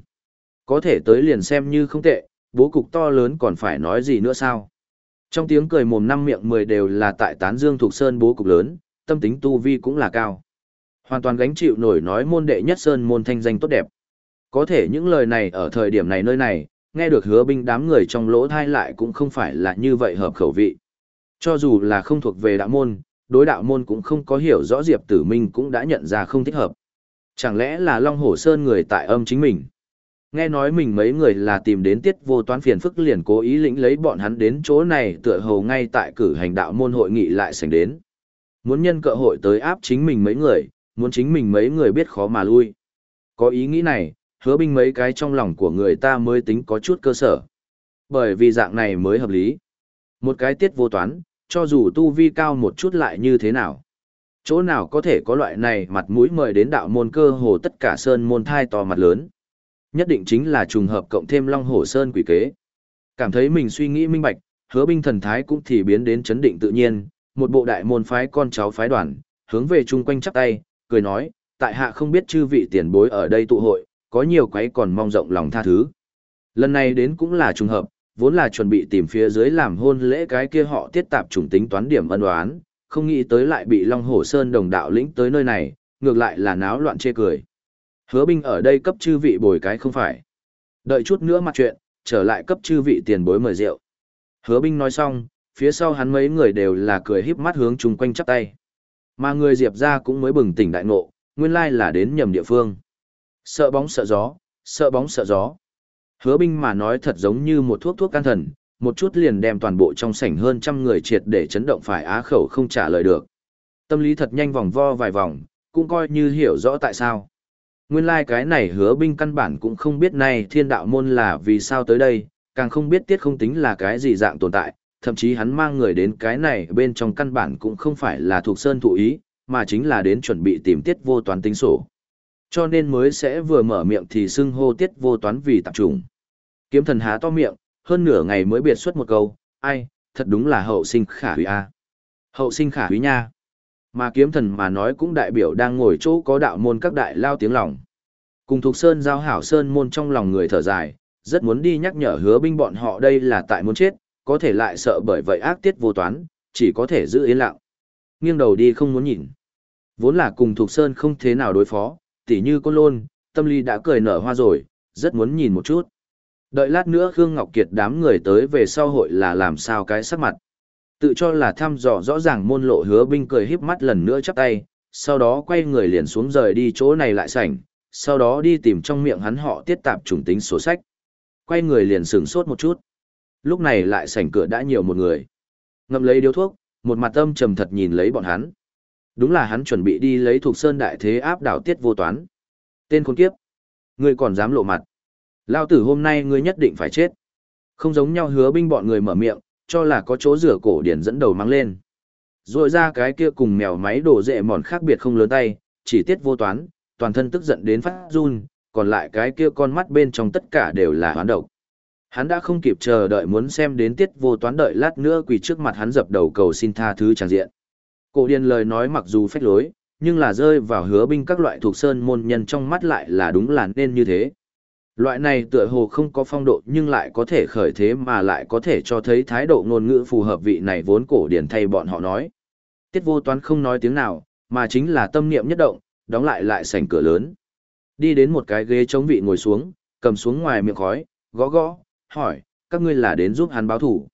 Có thể tới liền xem như không tệ, bố cục to lớn còn phải nói gì nữa sao? Trong tiếng cười mồm năm miệng mười đều là tại tán dương thuộc sơn bố cục lớn, tâm tính tu vi cũng là cao. Hoàn toàn gánh chịu nổi nói môn đệ nhất sơn môn thanh danh tốt đẹp. Có thể những lời này ở thời điểm này nơi này, nghe được hứa binh đám người trong lỗ thai lại cũng không phải là như vậy hợp khẩu vị. Cho dù là không thuộc về đạo môn, đối đạo môn cũng không có hiểu rõ Diệp Tử Minh cũng đã nhận ra không thích hợp. Chẳng lẽ là Long Hổ Sơn người tại âm chính mình? Nghe nói mình mấy người là tìm đến tiết vô toán phiền phức liền cố ý lĩnh lấy bọn hắn đến chỗ này tựa hồ ngay tại cử hành đạo môn hội nghị lại sành đến. Muốn nhân cơ hội tới áp chính mình mấy người, muốn chính mình mấy người biết khó mà lui. Có ý nghĩ này, hứa binh mấy cái trong lòng của người ta mới tính có chút cơ sở. Bởi vì dạng này mới hợp lý. Một cái tiết vô toán, cho dù tu vi cao một chút lại như thế nào. Chỗ nào có thể có loại này mặt mũi mời đến đạo môn cơ hồ tất cả sơn môn thai to mặt lớn. Nhất định chính là trùng hợp cộng thêm long hổ sơn quỷ kế. Cảm thấy mình suy nghĩ minh bạch, hứa binh thần thái cũng thì biến đến chấn định tự nhiên, một bộ đại môn phái con cháu phái đoàn, hướng về chung quanh chắp tay, cười nói, tại hạ không biết chư vị tiền bối ở đây tụ hội, có nhiều quấy còn mong rộng lòng tha thứ. Lần này đến cũng là trùng hợp, vốn là chuẩn bị tìm phía dưới làm hôn lễ cái kia họ tiết tạp trùng tính toán điểm ân đoán, không nghĩ tới lại bị Long Hổ Sơn đồng đạo lĩnh tới nơi này, ngược lại là náo loạn chê cười. Hứa binh ở đây cấp chư vị bồi cái không phải. Đợi chút nữa mặt chuyện, trở lại cấp chư vị tiền bối mời rượu. Hứa binh nói xong, phía sau hắn mấy người đều là cười híp mắt hướng chung quanh chắp tay. Mà người Diệp ra cũng mới bừng tỉnh đại ngộ, nguyên lai là đến nhầm địa phương. Sợ bóng sợ gió, sợ bóng sợ gió. Hứa binh mà nói thật giống như một thuốc thuốc can thần, một chút liền đem toàn bộ trong sảnh hơn trăm người triệt để chấn động phải á khẩu không trả lời được. Tâm lý thật nhanh vòng vo vài vòng, cũng coi như hiểu rõ tại sao. Nguyên lai like cái này hứa binh căn bản cũng không biết này thiên đạo môn là vì sao tới đây, càng không biết tiết không tính là cái gì dạng tồn tại, thậm chí hắn mang người đến cái này bên trong căn bản cũng không phải là thuộc sơn thụ ý, mà chính là đến chuẩn bị tìm tiết vô toán tính sổ. Cho nên mới sẽ vừa mở miệng thì xưng hô tiết vô toán vì tạp trùng. Kiếm thần há to miệng, hơn nửa ngày mới biệt xuất một câu, ai, thật đúng là hậu sinh khả hủy a. Hậu sinh khả hủy nha. Mà kiếm thần mà nói cũng đại biểu đang ngồi chỗ có đạo môn các đại lao tiếng lòng. Cùng thuộc sơn giao hảo sơn môn trong lòng người thở dài, rất muốn đi nhắc nhở hứa binh bọn họ đây là tại muốn chết, có thể lại sợ bởi vậy ác tiết vô toán, chỉ có thể giữ yên lặng. Nghiêng đầu đi không muốn nhìn. Vốn là cùng thuộc sơn không thế nào đối phó, tỉ như côn lôn, tâm lý đã cười nở hoa rồi, rất muốn nhìn một chút. Đợi lát nữa Khương Ngọc Kiệt đám người tới về sau hội là làm sao cái sắc mặt. Tự cho là thăm dò rõ ràng môn lộ hứa binh cười híp mắt lần nữa chắp tay, sau đó quay người liền xuống rời đi chỗ này lại sảnh, sau đó đi tìm trong miệng hắn họ tiết tạp trùng tính sổ sách. Quay người liền sửng sốt một chút. Lúc này lại sảnh cửa đã nhiều một người. Ngậm lấy điếu thuốc, một mặt âm trầm thật nhìn lấy bọn hắn. Đúng là hắn chuẩn bị đi lấy thuộc sơn đại thế áp đảo tiết vô toán. Tên khốn kiếp. Ngươi còn dám lộ mặt. Lao tử hôm nay ngươi nhất định phải chết. Không giống nhau hứa binh bọn người mở miệng, cho là có chỗ rửa cổ điển dẫn đầu mang lên. Rồi ra cái kia cùng mèo máy đổ dệ mòn khác biệt không lớn tay, chỉ tiết vô toán, toàn thân tức giận đến phát run, còn lại cái kia con mắt bên trong tất cả đều là hoán độc. Hắn đã không kịp chờ đợi muốn xem đến tiết vô toán đợi lát nữa quỳ trước mặt hắn dập đầu cầu xin tha thứ tràn diện. Cổ điền lời nói mặc dù phách lối, nhưng là rơi vào hứa binh các loại thuộc sơn môn nhân trong mắt lại là đúng là nên như thế. Loại này tựa hồ không có phong độ nhưng lại có thể khởi thế mà lại có thể cho thấy thái độ ngôn ngữ phù hợp vị này vốn cổ điển thay bọn họ nói. Tiết vô toán không nói tiếng nào, mà chính là tâm niệm nhất động, đóng lại lại sảnh cửa lớn. Đi đến một cái ghế chống vị ngồi xuống, cầm xuống ngoài miệng khói, gõ gõ, hỏi, các ngươi là đến giúp hắn báo thủ.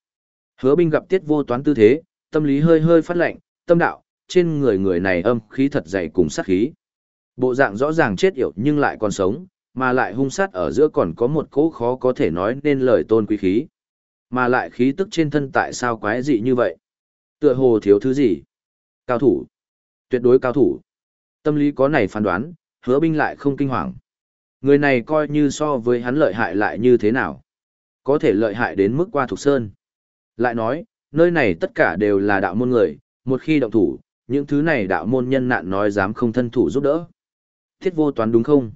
Hứa binh gặp tiết vô toán tư thế, tâm lý hơi hơi phát lạnh, tâm đạo, trên người người này âm khí thật dày cùng sát khí. Bộ dạng rõ ràng chết yểu nhưng lại còn sống, mà lại hung sát ở giữa còn có một cỗ khó có thể nói nên lời tôn quý khí. Mà lại khí tức trên thân tại sao quái dị như vậy? Tựa hồ thiếu thứ gì? Cao thủ. Tuyệt đối cao thủ. Tâm lý có này phán đoán, hứa binh lại không kinh hoàng. Người này coi như so với hắn lợi hại lại như thế nào? Có thể lợi hại đến mức qua thuộc sơn. Lại nói, nơi này tất cả đều là đạo môn người, một khi động thủ, những thứ này đạo môn nhân nạn nói dám không thân thủ giúp đỡ. Thiết vô toán đúng không?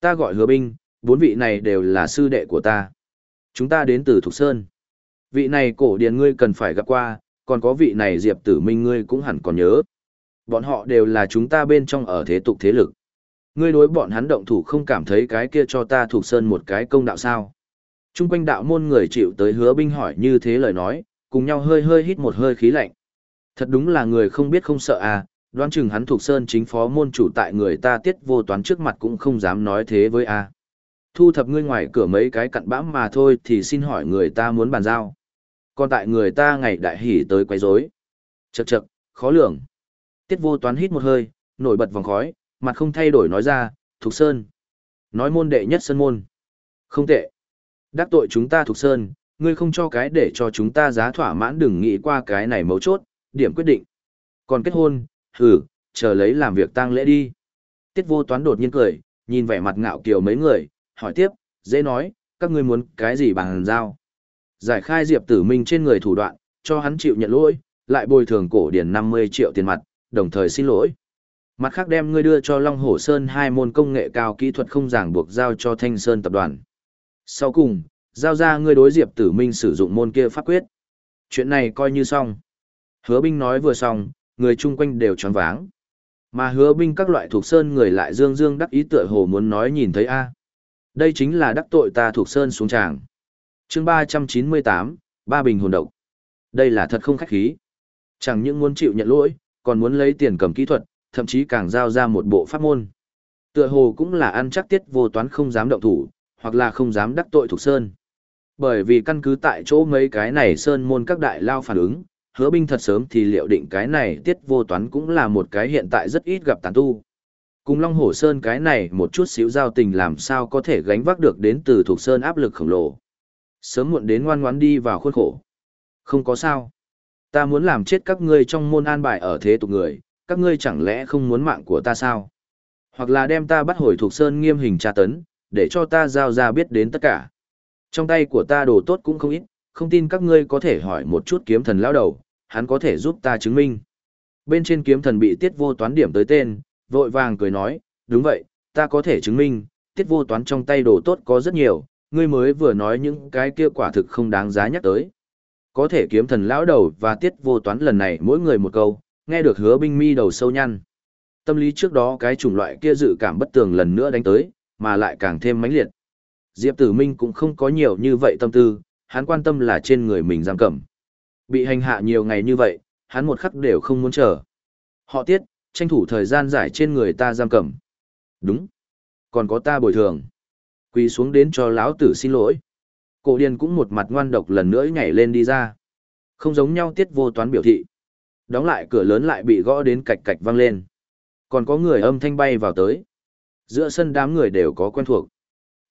Ta gọi hứa binh, bốn vị này đều là sư đệ của ta. Chúng ta đến từ Thục Sơn. Vị này cổ điển ngươi cần phải gặp qua, còn có vị này diệp tử minh ngươi cũng hẳn còn nhớ. Bọn họ đều là chúng ta bên trong ở thế tục thế lực. Ngươi đối bọn hắn động thủ không cảm thấy cái kia cho ta Thục Sơn một cái công đạo sao. Trung quanh đạo môn người chịu tới hứa binh hỏi như thế lời nói, cùng nhau hơi hơi hít một hơi khí lạnh. Thật đúng là người không biết không sợ à, đoán chừng hắn thuộc sơn chính phó môn chủ tại người ta tiết vô toán trước mặt cũng không dám nói thế với a thu thập ngươi ngoài cửa mấy cái cặn bã mà thôi thì xin hỏi người ta muốn bàn giao. Còn tại người ta ngày đại hỉ tới quấy rối. Chật chật khó lường. Tiết vô toán hít một hơi nổi bật vòng khói mặt không thay đổi nói ra thuộc sơn nói môn đệ nhất sơn môn. Không tệ. Đắc tội chúng ta thuộc sơn, ngươi không cho cái để cho chúng ta giá thỏa mãn đừng nghĩ qua cái này mấu chốt, điểm quyết định. Còn kết hôn, hừ, chờ lấy làm việc tang lễ đi. Tiết vô toán đột nhiên cười, nhìn vẻ mặt ngạo kiều mấy người, hỏi tiếp, dễ nói, các ngươi muốn cái gì bằng giao. Giải khai Diệp Tử Minh trên người thủ đoạn, cho hắn chịu nhận lỗi, lại bồi thường cổ điển 50 triệu tiền mặt, đồng thời xin lỗi. Mặt khác đem ngươi đưa cho Long Hổ Sơn hai môn công nghệ cao kỹ thuật không ràng buộc giao cho Thanh Sơn tập đoàn. Sau cùng, giao ra ngươi đối Diệp Tử Minh sử dụng môn kia pháp quyết. Chuyện này coi như xong. Hứa binh nói vừa xong, người chung quanh đều tròn váng. Mà hứa binh các loại thuộc sơn người lại dương dương đắc ý tựa hồ muốn nói nhìn thấy a Đây chính là đắc tội ta thuộc sơn xuống tràng. chương ba trăm chín mươi tám ba bình hồn độc. Đây là thật không khách khí. Chẳng những muốn chịu nhận lỗi, còn muốn lấy tiền cầm kỹ thuật, thậm chí càng giao ra một bộ pháp môn. Tựa hồ cũng là ăn chắc tiết vô toán không dám động thủ, hoặc là không dám đắc tội thuộc sơn. Bởi vì căn cứ tại chỗ mấy cái này sơn môn các đại lao phản ứng, hứa binh thật sớm thì liệu định cái này tiết vô toán cũng là một cái hiện tại rất ít gặp tàn tu. Cùng Long Hổ Sơn cái này một chút xíu giao tình làm sao có thể gánh vác được đến từ thuộc Sơn áp lực khổng lồ. Sớm muộn đến ngoan ngoãn đi vào khuôn khổ. Không có sao. Ta muốn làm chết các ngươi trong môn an bài ở thế tục người, các ngươi chẳng lẽ không muốn mạng của ta sao? Hoặc là đem ta bắt hồi thuộc Sơn nghiêm hình tra tấn, để cho ta giao ra biết đến tất cả. Trong tay của ta đồ tốt cũng không ít, không tin các ngươi có thể hỏi một chút kiếm thần lão đầu, hắn có thể giúp ta chứng minh. Bên trên kiếm thần bị tiết vô toán điểm tới tên, vội vàng cười nói, đúng vậy, ta có thể chứng minh, tiết vô toán trong tay đồ tốt có rất nhiều, ngươi mới vừa nói những cái kia quả thực không đáng giá nhắc tới. Có thể kiếm thần lão đầu và tiết vô toán lần này mỗi người một câu, nghe được hứa binh mi đầu sâu nhăn. Tâm lý trước đó cái chủng loại kia dự cảm bất tường lần nữa đánh tới, mà lại càng thêm mãnh liệt. Diệp Tử Minh cũng không có nhiều như vậy tâm tư, hắn quan tâm là trên người mình giam cầm. Bị hành hạ nhiều ngày như vậy, hắn một khắc đều không muốn chờ. Họ tiết, tranh thủ thời gian giải trên người ta giam cầm. Đúng. Còn có ta bồi thường. Quỳ xuống đến cho lão tử xin lỗi. Cổ điền cũng một mặt ngoan độc lần nữa nhảy lên đi ra. Không giống nhau tiết vô toán biểu thị. Đóng lại cửa lớn lại bị gõ đến cạch cạch vang lên. Còn có người âm thanh bay vào tới. Giữa sân đám người đều có quen thuộc.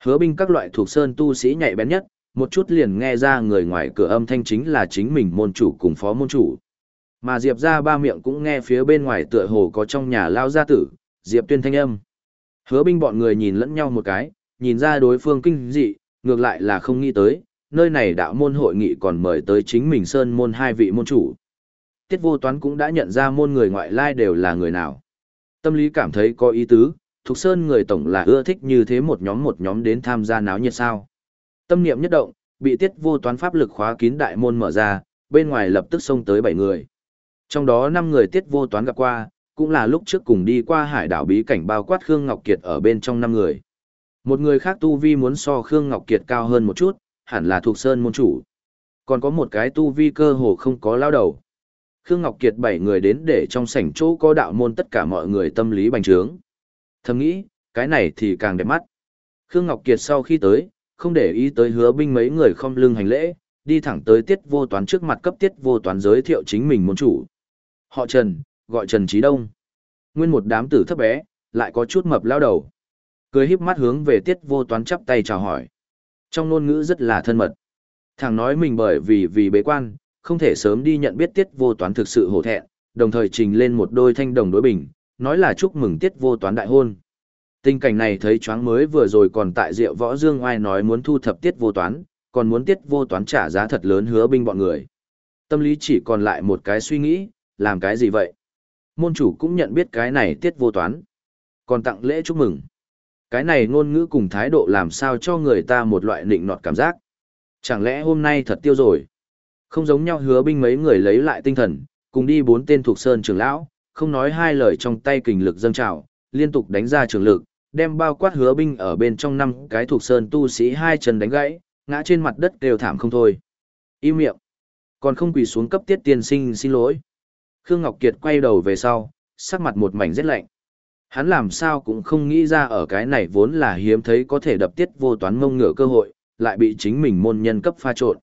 Hứa binh các loại thuộc sơn tu sĩ nhạy bén nhất, một chút liền nghe ra người ngoài cửa âm thanh chính là chính mình môn chủ cùng phó môn chủ. Mà Diệp ra ba miệng cũng nghe phía bên ngoài tựa hồ có trong nhà lao gia tử, Diệp tuyên thanh âm. Hứa binh bọn người nhìn lẫn nhau một cái, nhìn ra đối phương kinh dị, ngược lại là không nghĩ tới, nơi này đạo môn hội nghị còn mời tới chính mình sơn môn hai vị môn chủ. Tiết vô toán cũng đã nhận ra môn người ngoại lai đều là người nào. Tâm lý cảm thấy có ý tứ, Thục Sơn người tổng là ưa thích như thế một nhóm một nhóm đến tham gia náo nhiệt sao. Tâm niệm nhất động, bị tiết vô toán pháp lực khóa kín đại môn mở ra, bên ngoài lập tức xông tới bảy người. Trong đó năm người tiết vô toán gặp qua, cũng là lúc trước cùng đi qua hải đảo bí cảnh bao quát Khương Ngọc Kiệt ở bên trong năm người. Một người khác tu vi muốn so Khương Ngọc Kiệt cao hơn một chút, hẳn là thuộc sơn môn chủ. Còn có một cái tu vi cơ hồ không có lao đầu. Khương Ngọc Kiệt bảy người đến để trong sảnh chỗ có đạo môn tất cả mọi người tâm lý bành trướng. Thầm nghĩ, cái này thì càng đẹp mắt. Khương Ngọc Kiệt sau khi tới, không để ý tới hứa binh mấy người không lưng hành lễ, đi thẳng tới tiết vô toán trước mặt cấp tiết vô toán giới thiệu chính mình môn chủ. Họ Trần, gọi Trần Trí Đông. Nguyên một đám tử thấp bé, lại có chút mập lao đầu. Cười híp mắt hướng về tiết vô toán chắp tay chào hỏi. Trong ngôn ngữ rất là thân mật. Thằng nói mình bởi vì vì bế quan, không thể sớm đi nhận biết tiết vô toán thực sự hổ thẹn, đồng thời trình lên một đôi thanh đồng đối bình, nói là chúc mừng tiết vô toán đại hôn. Tình cảnh này thấy choáng mới vừa rồi còn tại Diệu Võ Dương Oai nói muốn thu thập tiết vô toán, còn muốn tiết vô toán trả giá thật lớn hứa binh bọn người. Tâm lý chỉ còn lại một cái suy nghĩ, làm cái gì vậy? Môn chủ cũng nhận biết cái này tiết vô toán. Còn tặng lễ chúc mừng. Cái này ngôn ngữ cùng thái độ làm sao cho người ta một loại nịnh nọt cảm giác. Chẳng lẽ hôm nay thật tiêu rồi? Không giống nhau hứa binh mấy người lấy lại tinh thần, cùng đi bốn tên thuộc sơn trưởng lão, không nói hai lời trong tay kình lực dâng trào, liên tục đánh ra trường lực, đem bao quát hứa binh ở bên trong năm cái thuộc sơn tu sĩ hai chân đánh gãy, ngã trên mặt đất đều thảm không thôi. Im miệng. Còn không quỳ xuống cấp tiết tiên sinh xin lỗi. Khương Ngọc Kiệt quay đầu về sau, sắc mặt một mảnh rất lạnh. Hắn làm sao cũng không nghĩ ra ở cái này vốn là hiếm thấy có thể đập tiết vô toán mông ngựa cơ hội, lại bị chính mình môn nhân cấp pha trộn.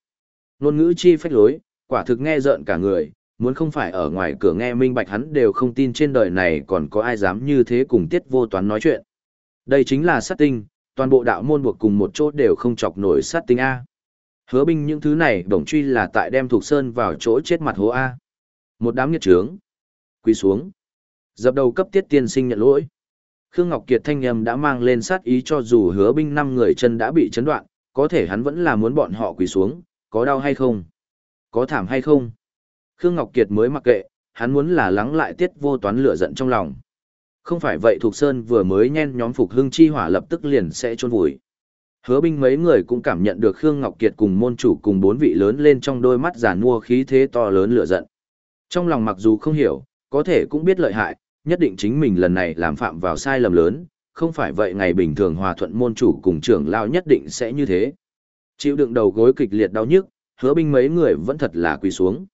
Nôn ngữ chi phách lối, quả thực nghe rợn cả người, muốn không phải ở ngoài cửa nghe minh bạch hắn đều không tin trên đời này còn có ai dám như thế cùng tiết vô toán nói chuyện. Đây chính là sát tinh, toàn bộ đạo môn buộc cùng một chỗ đều không chọc nổi sát tinh A. Hứa binh những thứ này đồng truy là tại đem thuộc sơn vào chỗ chết mặt hố A. Một đám nghiệt trướng. Quỳ xuống. Dập đầu cấp tiết tiên sinh nhận lỗi. Khương Ngọc Kiệt thanh nhầm đã mang lên sát ý cho dù hứa binh năm người chân đã bị chấn đoạn, có thể hắn vẫn là muốn bọn họ quỳ xuống, có đau hay không? Có thảm hay không? Khương Ngọc Kiệt mới mặc kệ, hắn muốn là lắng lại tiết vô toán lửa giận trong lòng. Không phải vậy Thục Sơn vừa mới nhen nhóm phục hưng chi hỏa lập tức liền sẽ trôn vùi. Hứa binh mấy người cũng cảm nhận được Khương Ngọc Kiệt cùng môn chủ cùng bốn vị lớn lên trong đôi mắt giả mua khí thế to lớn lửa giận. Trong lòng mặc dù không hiểu, có thể cũng biết lợi hại, nhất định chính mình lần này làm phạm vào sai lầm lớn, không phải vậy ngày bình thường hòa thuận môn chủ cùng trưởng lao nhất định sẽ như thế. Chịu đựng đầu gối kịch liệt đau nhức, hứa binh mấy người vẫn thật là quỳ xuống.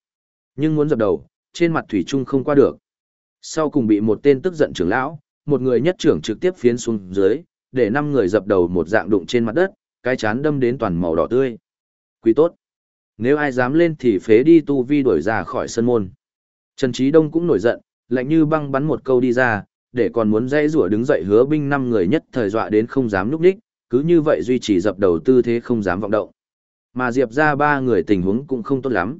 Nhưng muốn dập đầu, trên mặt thủy trung không qua được. Sau cùng bị một tên tức giận trưởng lão, một người nhất trưởng trực tiếp phiến xuống dưới, để năm người dập đầu một dạng đụng trên mặt đất, cái chán đâm đến toàn màu đỏ tươi. Quý tốt. Nếu ai dám lên thì phế đi tu vi đuổi ra khỏi sân môn. Trần Trí Đông cũng nổi giận, lạnh như băng bắn một câu đi ra, để còn muốn dây rủa đứng dậy hứa binh năm người nhất thời dọa đến không dám núp đích, cứ như vậy duy trì dập đầu tư thế không dám vọng động. Mà Diệp ra ba người tình huống cũng không tốt lắm.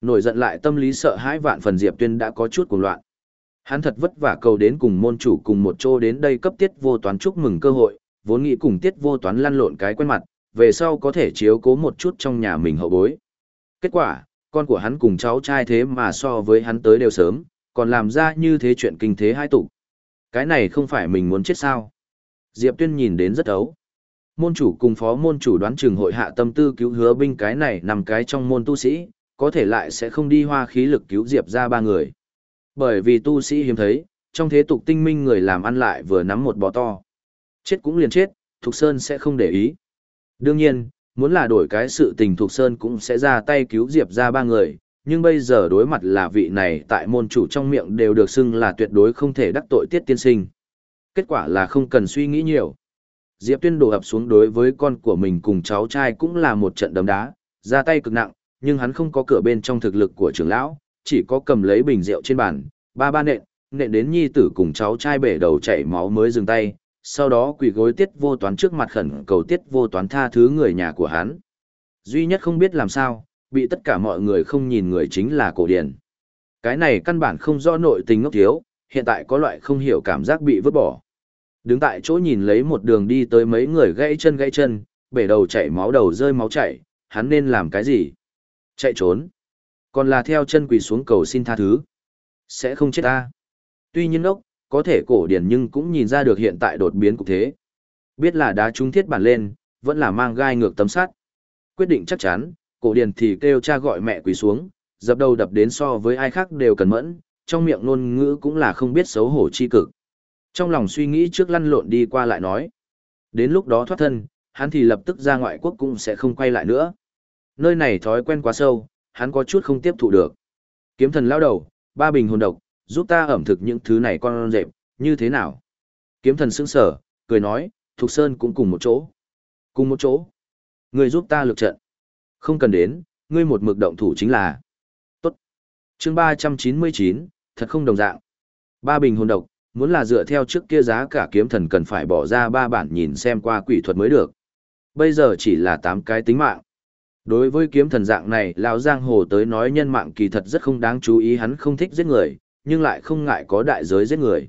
Nổi giận lại tâm lý sợ hãi vạn phần Diệp Tuyên đã có chút cuồng loạn. Hắn thật vất vả cầu đến cùng môn chủ cùng một chỗ đến đây cấp tiết vô toán chúc mừng cơ hội, vốn nghĩ cùng tiết vô toán lăn lộn cái quen mặt, về sau có thể chiếu cố một chút trong nhà mình hậu bối. Kết quả, con của hắn cùng cháu trai thế mà so với hắn tới đều sớm, còn làm ra như thế chuyện kinh thế hai tụ. Cái này không phải mình muốn chết sao. Diệp Tuyên nhìn đến rất ấu. Môn chủ cùng phó môn chủ đoán trường hội hạ tâm tư cứu hứa binh cái này nằm cái trong môn tu sĩ, có thể lại sẽ không đi hoa khí lực cứu Diệp ra ba người. Bởi vì tu sĩ hiếm thấy, trong thế tục tinh minh người làm ăn lại vừa nắm một bò to. Chết cũng liền chết, Thục Sơn sẽ không để ý. Đương nhiên, muốn là đổi cái sự tình Thục Sơn cũng sẽ ra tay cứu Diệp ra ba người, nhưng bây giờ đối mặt là vị này tại môn chủ trong miệng đều được xưng là tuyệt đối không thể đắc tội tiết tiên sinh. Kết quả là không cần suy nghĩ nhiều. Diệp Tuyên đổ ập xuống đối với con của mình cùng cháu trai cũng là một trận đấm đá, ra tay cực nặng, nhưng hắn không có cửa bên trong thực lực của trưởng lão, chỉ có cầm lấy bình rượu trên bàn, ba ba nện, nện đến nhi tử cùng cháu trai bể đầu chảy máu mới dừng tay, sau đó quỳ gối tiết vô toán trước mặt khẩn cầu tiết vô toán tha thứ người nhà của hắn. Duy nhất không biết làm sao, bị tất cả mọi người không nhìn người chính là cổ điển. Cái này căn bản không do nội tình ngốc thiếu, hiện tại có loại không hiểu cảm giác bị vứt bỏ. Đứng tại chỗ nhìn lấy một đường đi tới mấy người gãy chân gãy chân, bể đầu chảy máu đầu rơi máu chảy, hắn nên làm cái gì? Chạy trốn. Còn là theo chân quỳ xuống cầu xin tha thứ. Sẽ không chết ta. Tuy nhiên ốc, có thể cổ điển nhưng cũng nhìn ra được hiện tại đột biến cục thế. Biết là đá trung thiết bản lên, vẫn là mang gai ngược tấm sắt. Quyết định chắc chắn, cổ điển thì kêu cha gọi mẹ quỳ xuống, dập đầu đập đến so với ai khác đều cần mẫn, trong miệng ngôn ngữ cũng là không biết xấu hổ chi cực. Trong lòng suy nghĩ trước lăn lộn đi qua lại nói. Đến lúc đó thoát thân, hắn thì lập tức ra ngoại quốc cũng sẽ không quay lại nữa. Nơi này thói quen quá sâu, hắn có chút không tiếp thụ được. Kiếm thần lao đầu, ba bình hồn độc, giúp ta ẩm thực những thứ này con rệp, như thế nào? Kiếm thần sững sở, cười nói, Thục Sơn cũng cùng một chỗ. Cùng một chỗ. Người giúp ta lực trận. Không cần đến, ngươi một mực động thủ chính là. Tốt. chương 399, thật không đồng dạng. Ba bình hồn độc, muốn là dựa theo trước kia giá cả kiếm thần cần phải bỏ ra ba bản nhìn xem qua quỷ thuật mới được. Bây giờ chỉ là tám cái tính mạng. Đối với kiếm thần dạng này, lão giang hồ tới nói nhân mạng kỳ thật rất không đáng chú ý hắn không thích giết người, nhưng lại không ngại có đại giới giết người.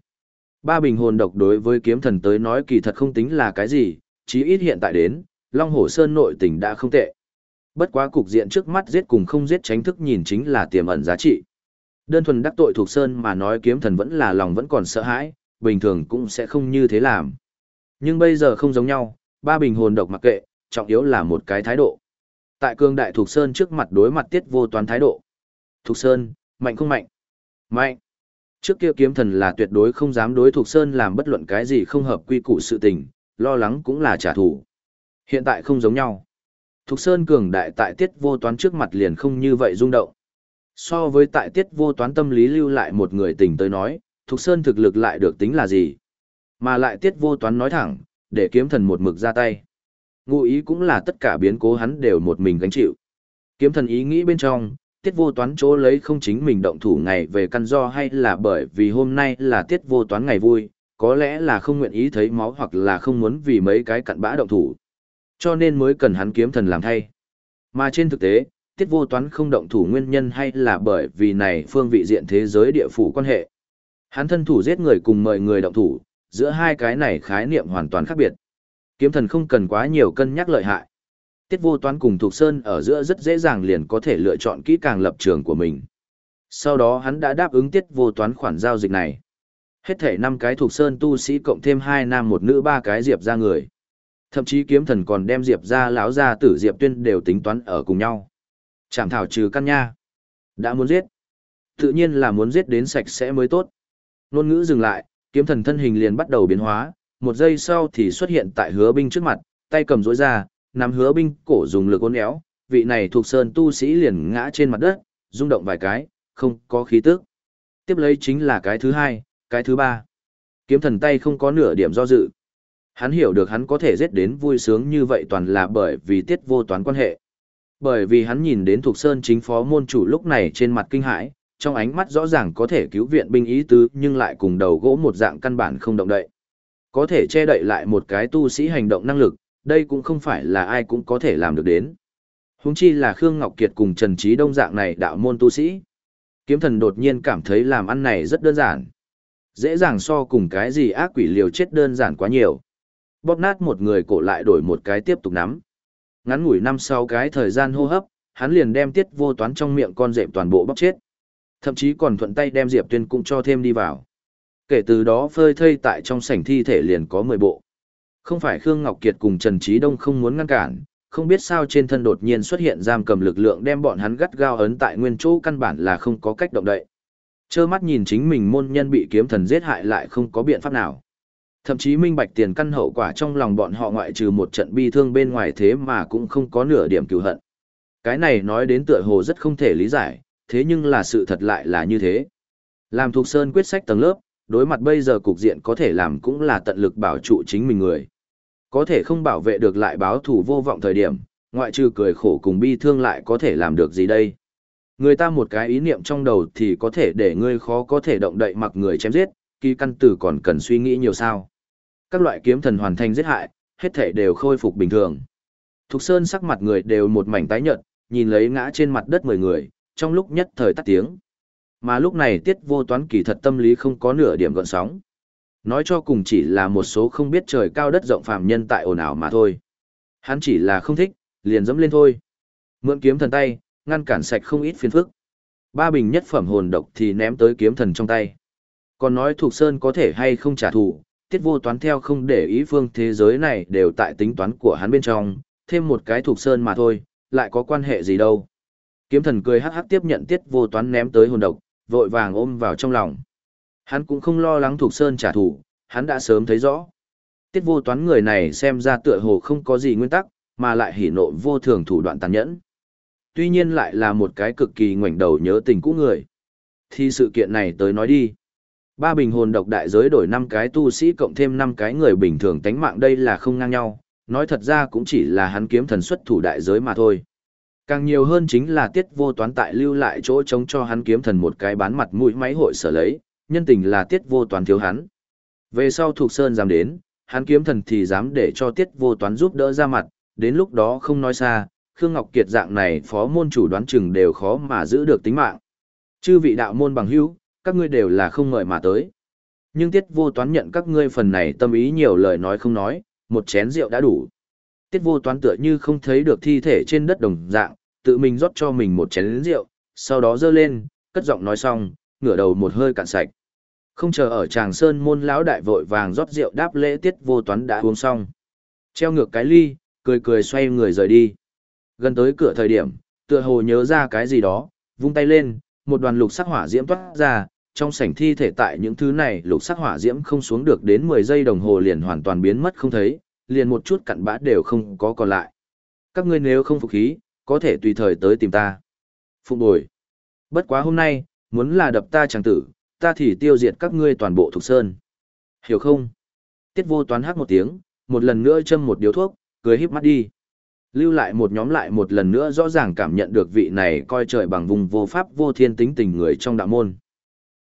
Ba bình hồn độc đối với kiếm thần tới nói kỳ thật không tính là cái gì, chí ít hiện tại đến, Long Hổ Sơn nội tình đã không tệ. Bất quá cục diện trước mắt giết cùng không giết tránh thức nhìn chính là tiềm ẩn giá trị. Đơn thuần đắc tội thuộc Sơn mà nói kiếm thần vẫn là lòng vẫn còn sợ hãi, bình thường cũng sẽ không như thế làm. Nhưng bây giờ không giống nhau, ba bình hồn độc mặc kệ, trọng yếu là một cái thái độ. Tại cương đại thuộc Sơn trước mặt đối mặt tiết vô toán thái độ. Thuộc Sơn, mạnh không mạnh? Mạnh. Trước kia kiếm thần là tuyệt đối không dám đối thuộc Sơn làm bất luận cái gì không hợp quy củ sự tình, lo lắng cũng là trả thù. Hiện tại không giống nhau. Thục Sơn cường đại tại tiết vô toán trước mặt liền không như vậy rung động. So với tại tiết vô toán tâm lý lưu lại một người tình tới nói, Thục Sơn thực lực lại được tính là gì? Mà lại tiết vô toán nói thẳng, để kiếm thần một mực ra tay. Ngụ ý cũng là tất cả biến cố hắn đều một mình gánh chịu. Kiếm thần ý nghĩ bên trong, tiết vô toán chỗ lấy không chính mình động thủ ngày về căn do hay là bởi vì hôm nay là tiết vô toán ngày vui, có lẽ là không nguyện ý thấy máu hoặc là không muốn vì mấy cái cặn bã động thủ. Cho nên mới cần hắn kiếm thần làm thay. Mà trên thực tế, tiết vô toán không động thủ nguyên nhân hay là bởi vì này phương vị diện thế giới địa phủ quan hệ. Hắn thân thủ giết người cùng mời người động thủ, giữa hai cái này khái niệm hoàn toàn khác biệt. Kiếm thần không cần quá nhiều cân nhắc lợi hại. Tiết vô toán cùng Thục Sơn ở giữa rất dễ dàng liền có thể lựa chọn kỹ càng lập trường của mình. Sau đó hắn đã đáp ứng tiết vô toán khoản giao dịch này. Hết thể năm cái Thục Sơn tu sĩ cộng thêm hai nam một nữ ba cái diệp ra người. Thậm chí kiếm thần còn đem diệp ra lão ra tử diệp tuyên đều tính toán ở cùng nhau. Chảm thảo trừ căn nha. Đã muốn giết. Tự nhiên là muốn giết đến sạch sẽ mới tốt. Nôn ngữ dừng lại, kiếm thần thân hình liền bắt đầu biến hóa, một giây sau thì xuất hiện tại hứa binh trước mặt, tay cầm rối ra, nắm hứa binh cổ dùng lực ôn éo, vị này thuộc sơn tu sĩ liền ngã trên mặt đất, rung động vài cái, không có khí tức. Tiếp lấy chính là cái thứ hai, cái thứ ba. Kiếm thần tay không có nửa điểm do dự. Hắn hiểu được hắn có thể giết đến vui sướng như vậy toàn là bởi vì tiết vô toán quan hệ. Bởi vì hắn nhìn đến thuộc sơn chính phó môn chủ lúc này trên mặt kinh hãi, trong ánh mắt rõ ràng có thể cứu viện binh ý tứ nhưng lại cùng đầu gỗ một dạng căn bản không động đậy. Có thể che đậy lại một cái tu sĩ hành động năng lực, đây cũng không phải là ai cũng có thể làm được đến. Húng chi là Khương Ngọc Kiệt cùng Trần Trí Đông dạng này đạo môn tu sĩ. Kiếm thần đột nhiên cảm thấy làm ăn này rất đơn giản. Dễ dàng so cùng cái gì ác quỷ liều chết đơn giản quá nhiều. Bóp nát một người cổ lại đổi một cái tiếp tục nắm. Ngắn ngủi năm sau cái thời gian hô hấp, hắn liền đem tiết vô toán trong miệng con dẹp toàn bộ bóp chết. Thậm chí còn thuận tay đem Diệp Tuyên cũng cho thêm đi vào. Kể từ đó phơi thây tại trong sảnh thi thể liền có 10 bộ. Không phải Khương Ngọc Kiệt cùng Trần Trí Đông không muốn ngăn cản, không biết sao trên thân đột nhiên xuất hiện giam cầm lực lượng đem bọn hắn gắt gao ấn tại nguyên chỗ căn bản là không có cách động đậy. Chơ mắt nhìn chính mình môn nhân bị kiếm thần giết hại lại không có biện pháp nào. Thậm chí minh bạch tiền căn hậu quả trong lòng bọn họ ngoại trừ một trận bi thương bên ngoài thế mà cũng không có nửa điểm cứu hận. Cái này nói đến tựa hồ rất không thể lý giải, thế nhưng là sự thật lại là như thế. Làm thuộc sơn quyết sách tầng lớp, đối mặt bây giờ cục diện có thể làm cũng là tận lực bảo trụ chính mình người. Có thể không bảo vệ được lại báo thủ vô vọng thời điểm, ngoại trừ cười khổ cùng bi thương lại có thể làm được gì đây. Người ta một cái ý niệm trong đầu thì có thể để ngươi khó có thể động đậy mặc người chém giết, kỳ căn tử còn cần suy nghĩ nhiều sao. Các loại kiếm thần hoàn thành giết hại, hết thể đều khôi phục bình thường. Thục Sơn sắc mặt người đều một mảnh tái nhợt, nhìn lấy ngã trên mặt đất mười người, trong lúc nhất thời tắt tiếng. Mà lúc này tiết vô toán kỳ thật tâm lý không có nửa điểm gọn sóng. Nói cho cùng chỉ là một số không biết trời cao đất rộng phàm nhân tại ồn ào mà thôi. Hắn chỉ là không thích, liền dẫm lên thôi. Mượn kiếm thần tay, ngăn cản sạch không ít phiền phức. Ba bình nhất phẩm hồn độc thì ném tới kiếm thần trong tay. Còn nói thuộc sơn có thể hay không trả thù, tiết vô toán theo không để ý phương thế giới này đều tại tính toán của hắn bên trong, thêm một cái thuộc sơn mà thôi, lại có quan hệ gì đâu. Kiếm thần cười hắc hắc tiếp nhận tiết vô toán ném tới hồn độc, vội vàng ôm vào trong lòng. Hắn cũng không lo lắng thuộc sơn trả thù, hắn đã sớm thấy rõ. Tiết vô toán người này xem ra tựa hồ không có gì nguyên tắc, mà lại hỉ nộ vô thường thủ đoạn tàn nhẫn. Tuy nhiên lại là một cái cực kỳ ngoảnh đầu nhớ tình cũ người. Thì sự kiện này tới nói đi. Ba bình hồn độc đại giới đổi năm cái tu sĩ cộng thêm năm cái người bình thường tánh mạng đây là không ngang nhau, nói thật ra cũng chỉ là hắn kiếm thần xuất thủ đại giới mà thôi. Càng nhiều hơn chính là tiết vô toán tại lưu lại chỗ trống cho hắn kiếm thần một cái bán mặt mũi máy hội sở lấy, nhân tình là tiết vô toán thiếu hắn. Về sau thuộc sơn dám đến, hắn kiếm thần thì dám để cho tiết vô toán giúp đỡ ra mặt, đến lúc đó không nói xa, Khương Ngọc Kiệt dạng này phó môn chủ đoán chừng đều khó mà giữ được tính mạng. Chư vị đạo môn bằng hữu, các ngươi đều là không ngợi mà tới. Nhưng tiết vô toán nhận các ngươi phần này tâm ý nhiều lời nói không nói, một chén rượu đã đủ. Tiết vô toán tựa như không thấy được thi thể trên đất đồng dạng, tự mình rót cho mình một chén rượu, sau đó dơ lên, cất giọng nói xong, ngửa đầu một hơi cạn sạch. Không chờ ở tràng sơn môn lão đại vội vàng rót rượu đáp lễ tiết vô toán đã uống xong. Treo ngược cái ly, cười cười xoay người rời đi. Gần tới cửa thời điểm, tựa hồ nhớ ra cái gì đó, vung tay lên, một đoàn lục sắc hỏa diễm toát ra, trong sảnh thi thể tại những thứ này lục sắc hỏa diễm không xuống được đến 10 giây đồng hồ liền hoàn toàn biến mất không thấy, liền một chút cặn bã đều không có còn lại. Các ngươi nếu không phục khí, có thể tùy thời tới tìm ta. Phụng bồi. Bất quá hôm nay, muốn là đập ta chẳng tử, ta thì tiêu diệt các ngươi toàn bộ thuộc sơn. Hiểu không? Tiết vô toán hát một tiếng, một lần nữa châm một điếu thuốc, cười híp mắt đi. Lưu lại một nhóm lại một lần nữa rõ ràng cảm nhận được vị này coi trời bằng vùng vô pháp vô thiên tính tình người trong đạo môn.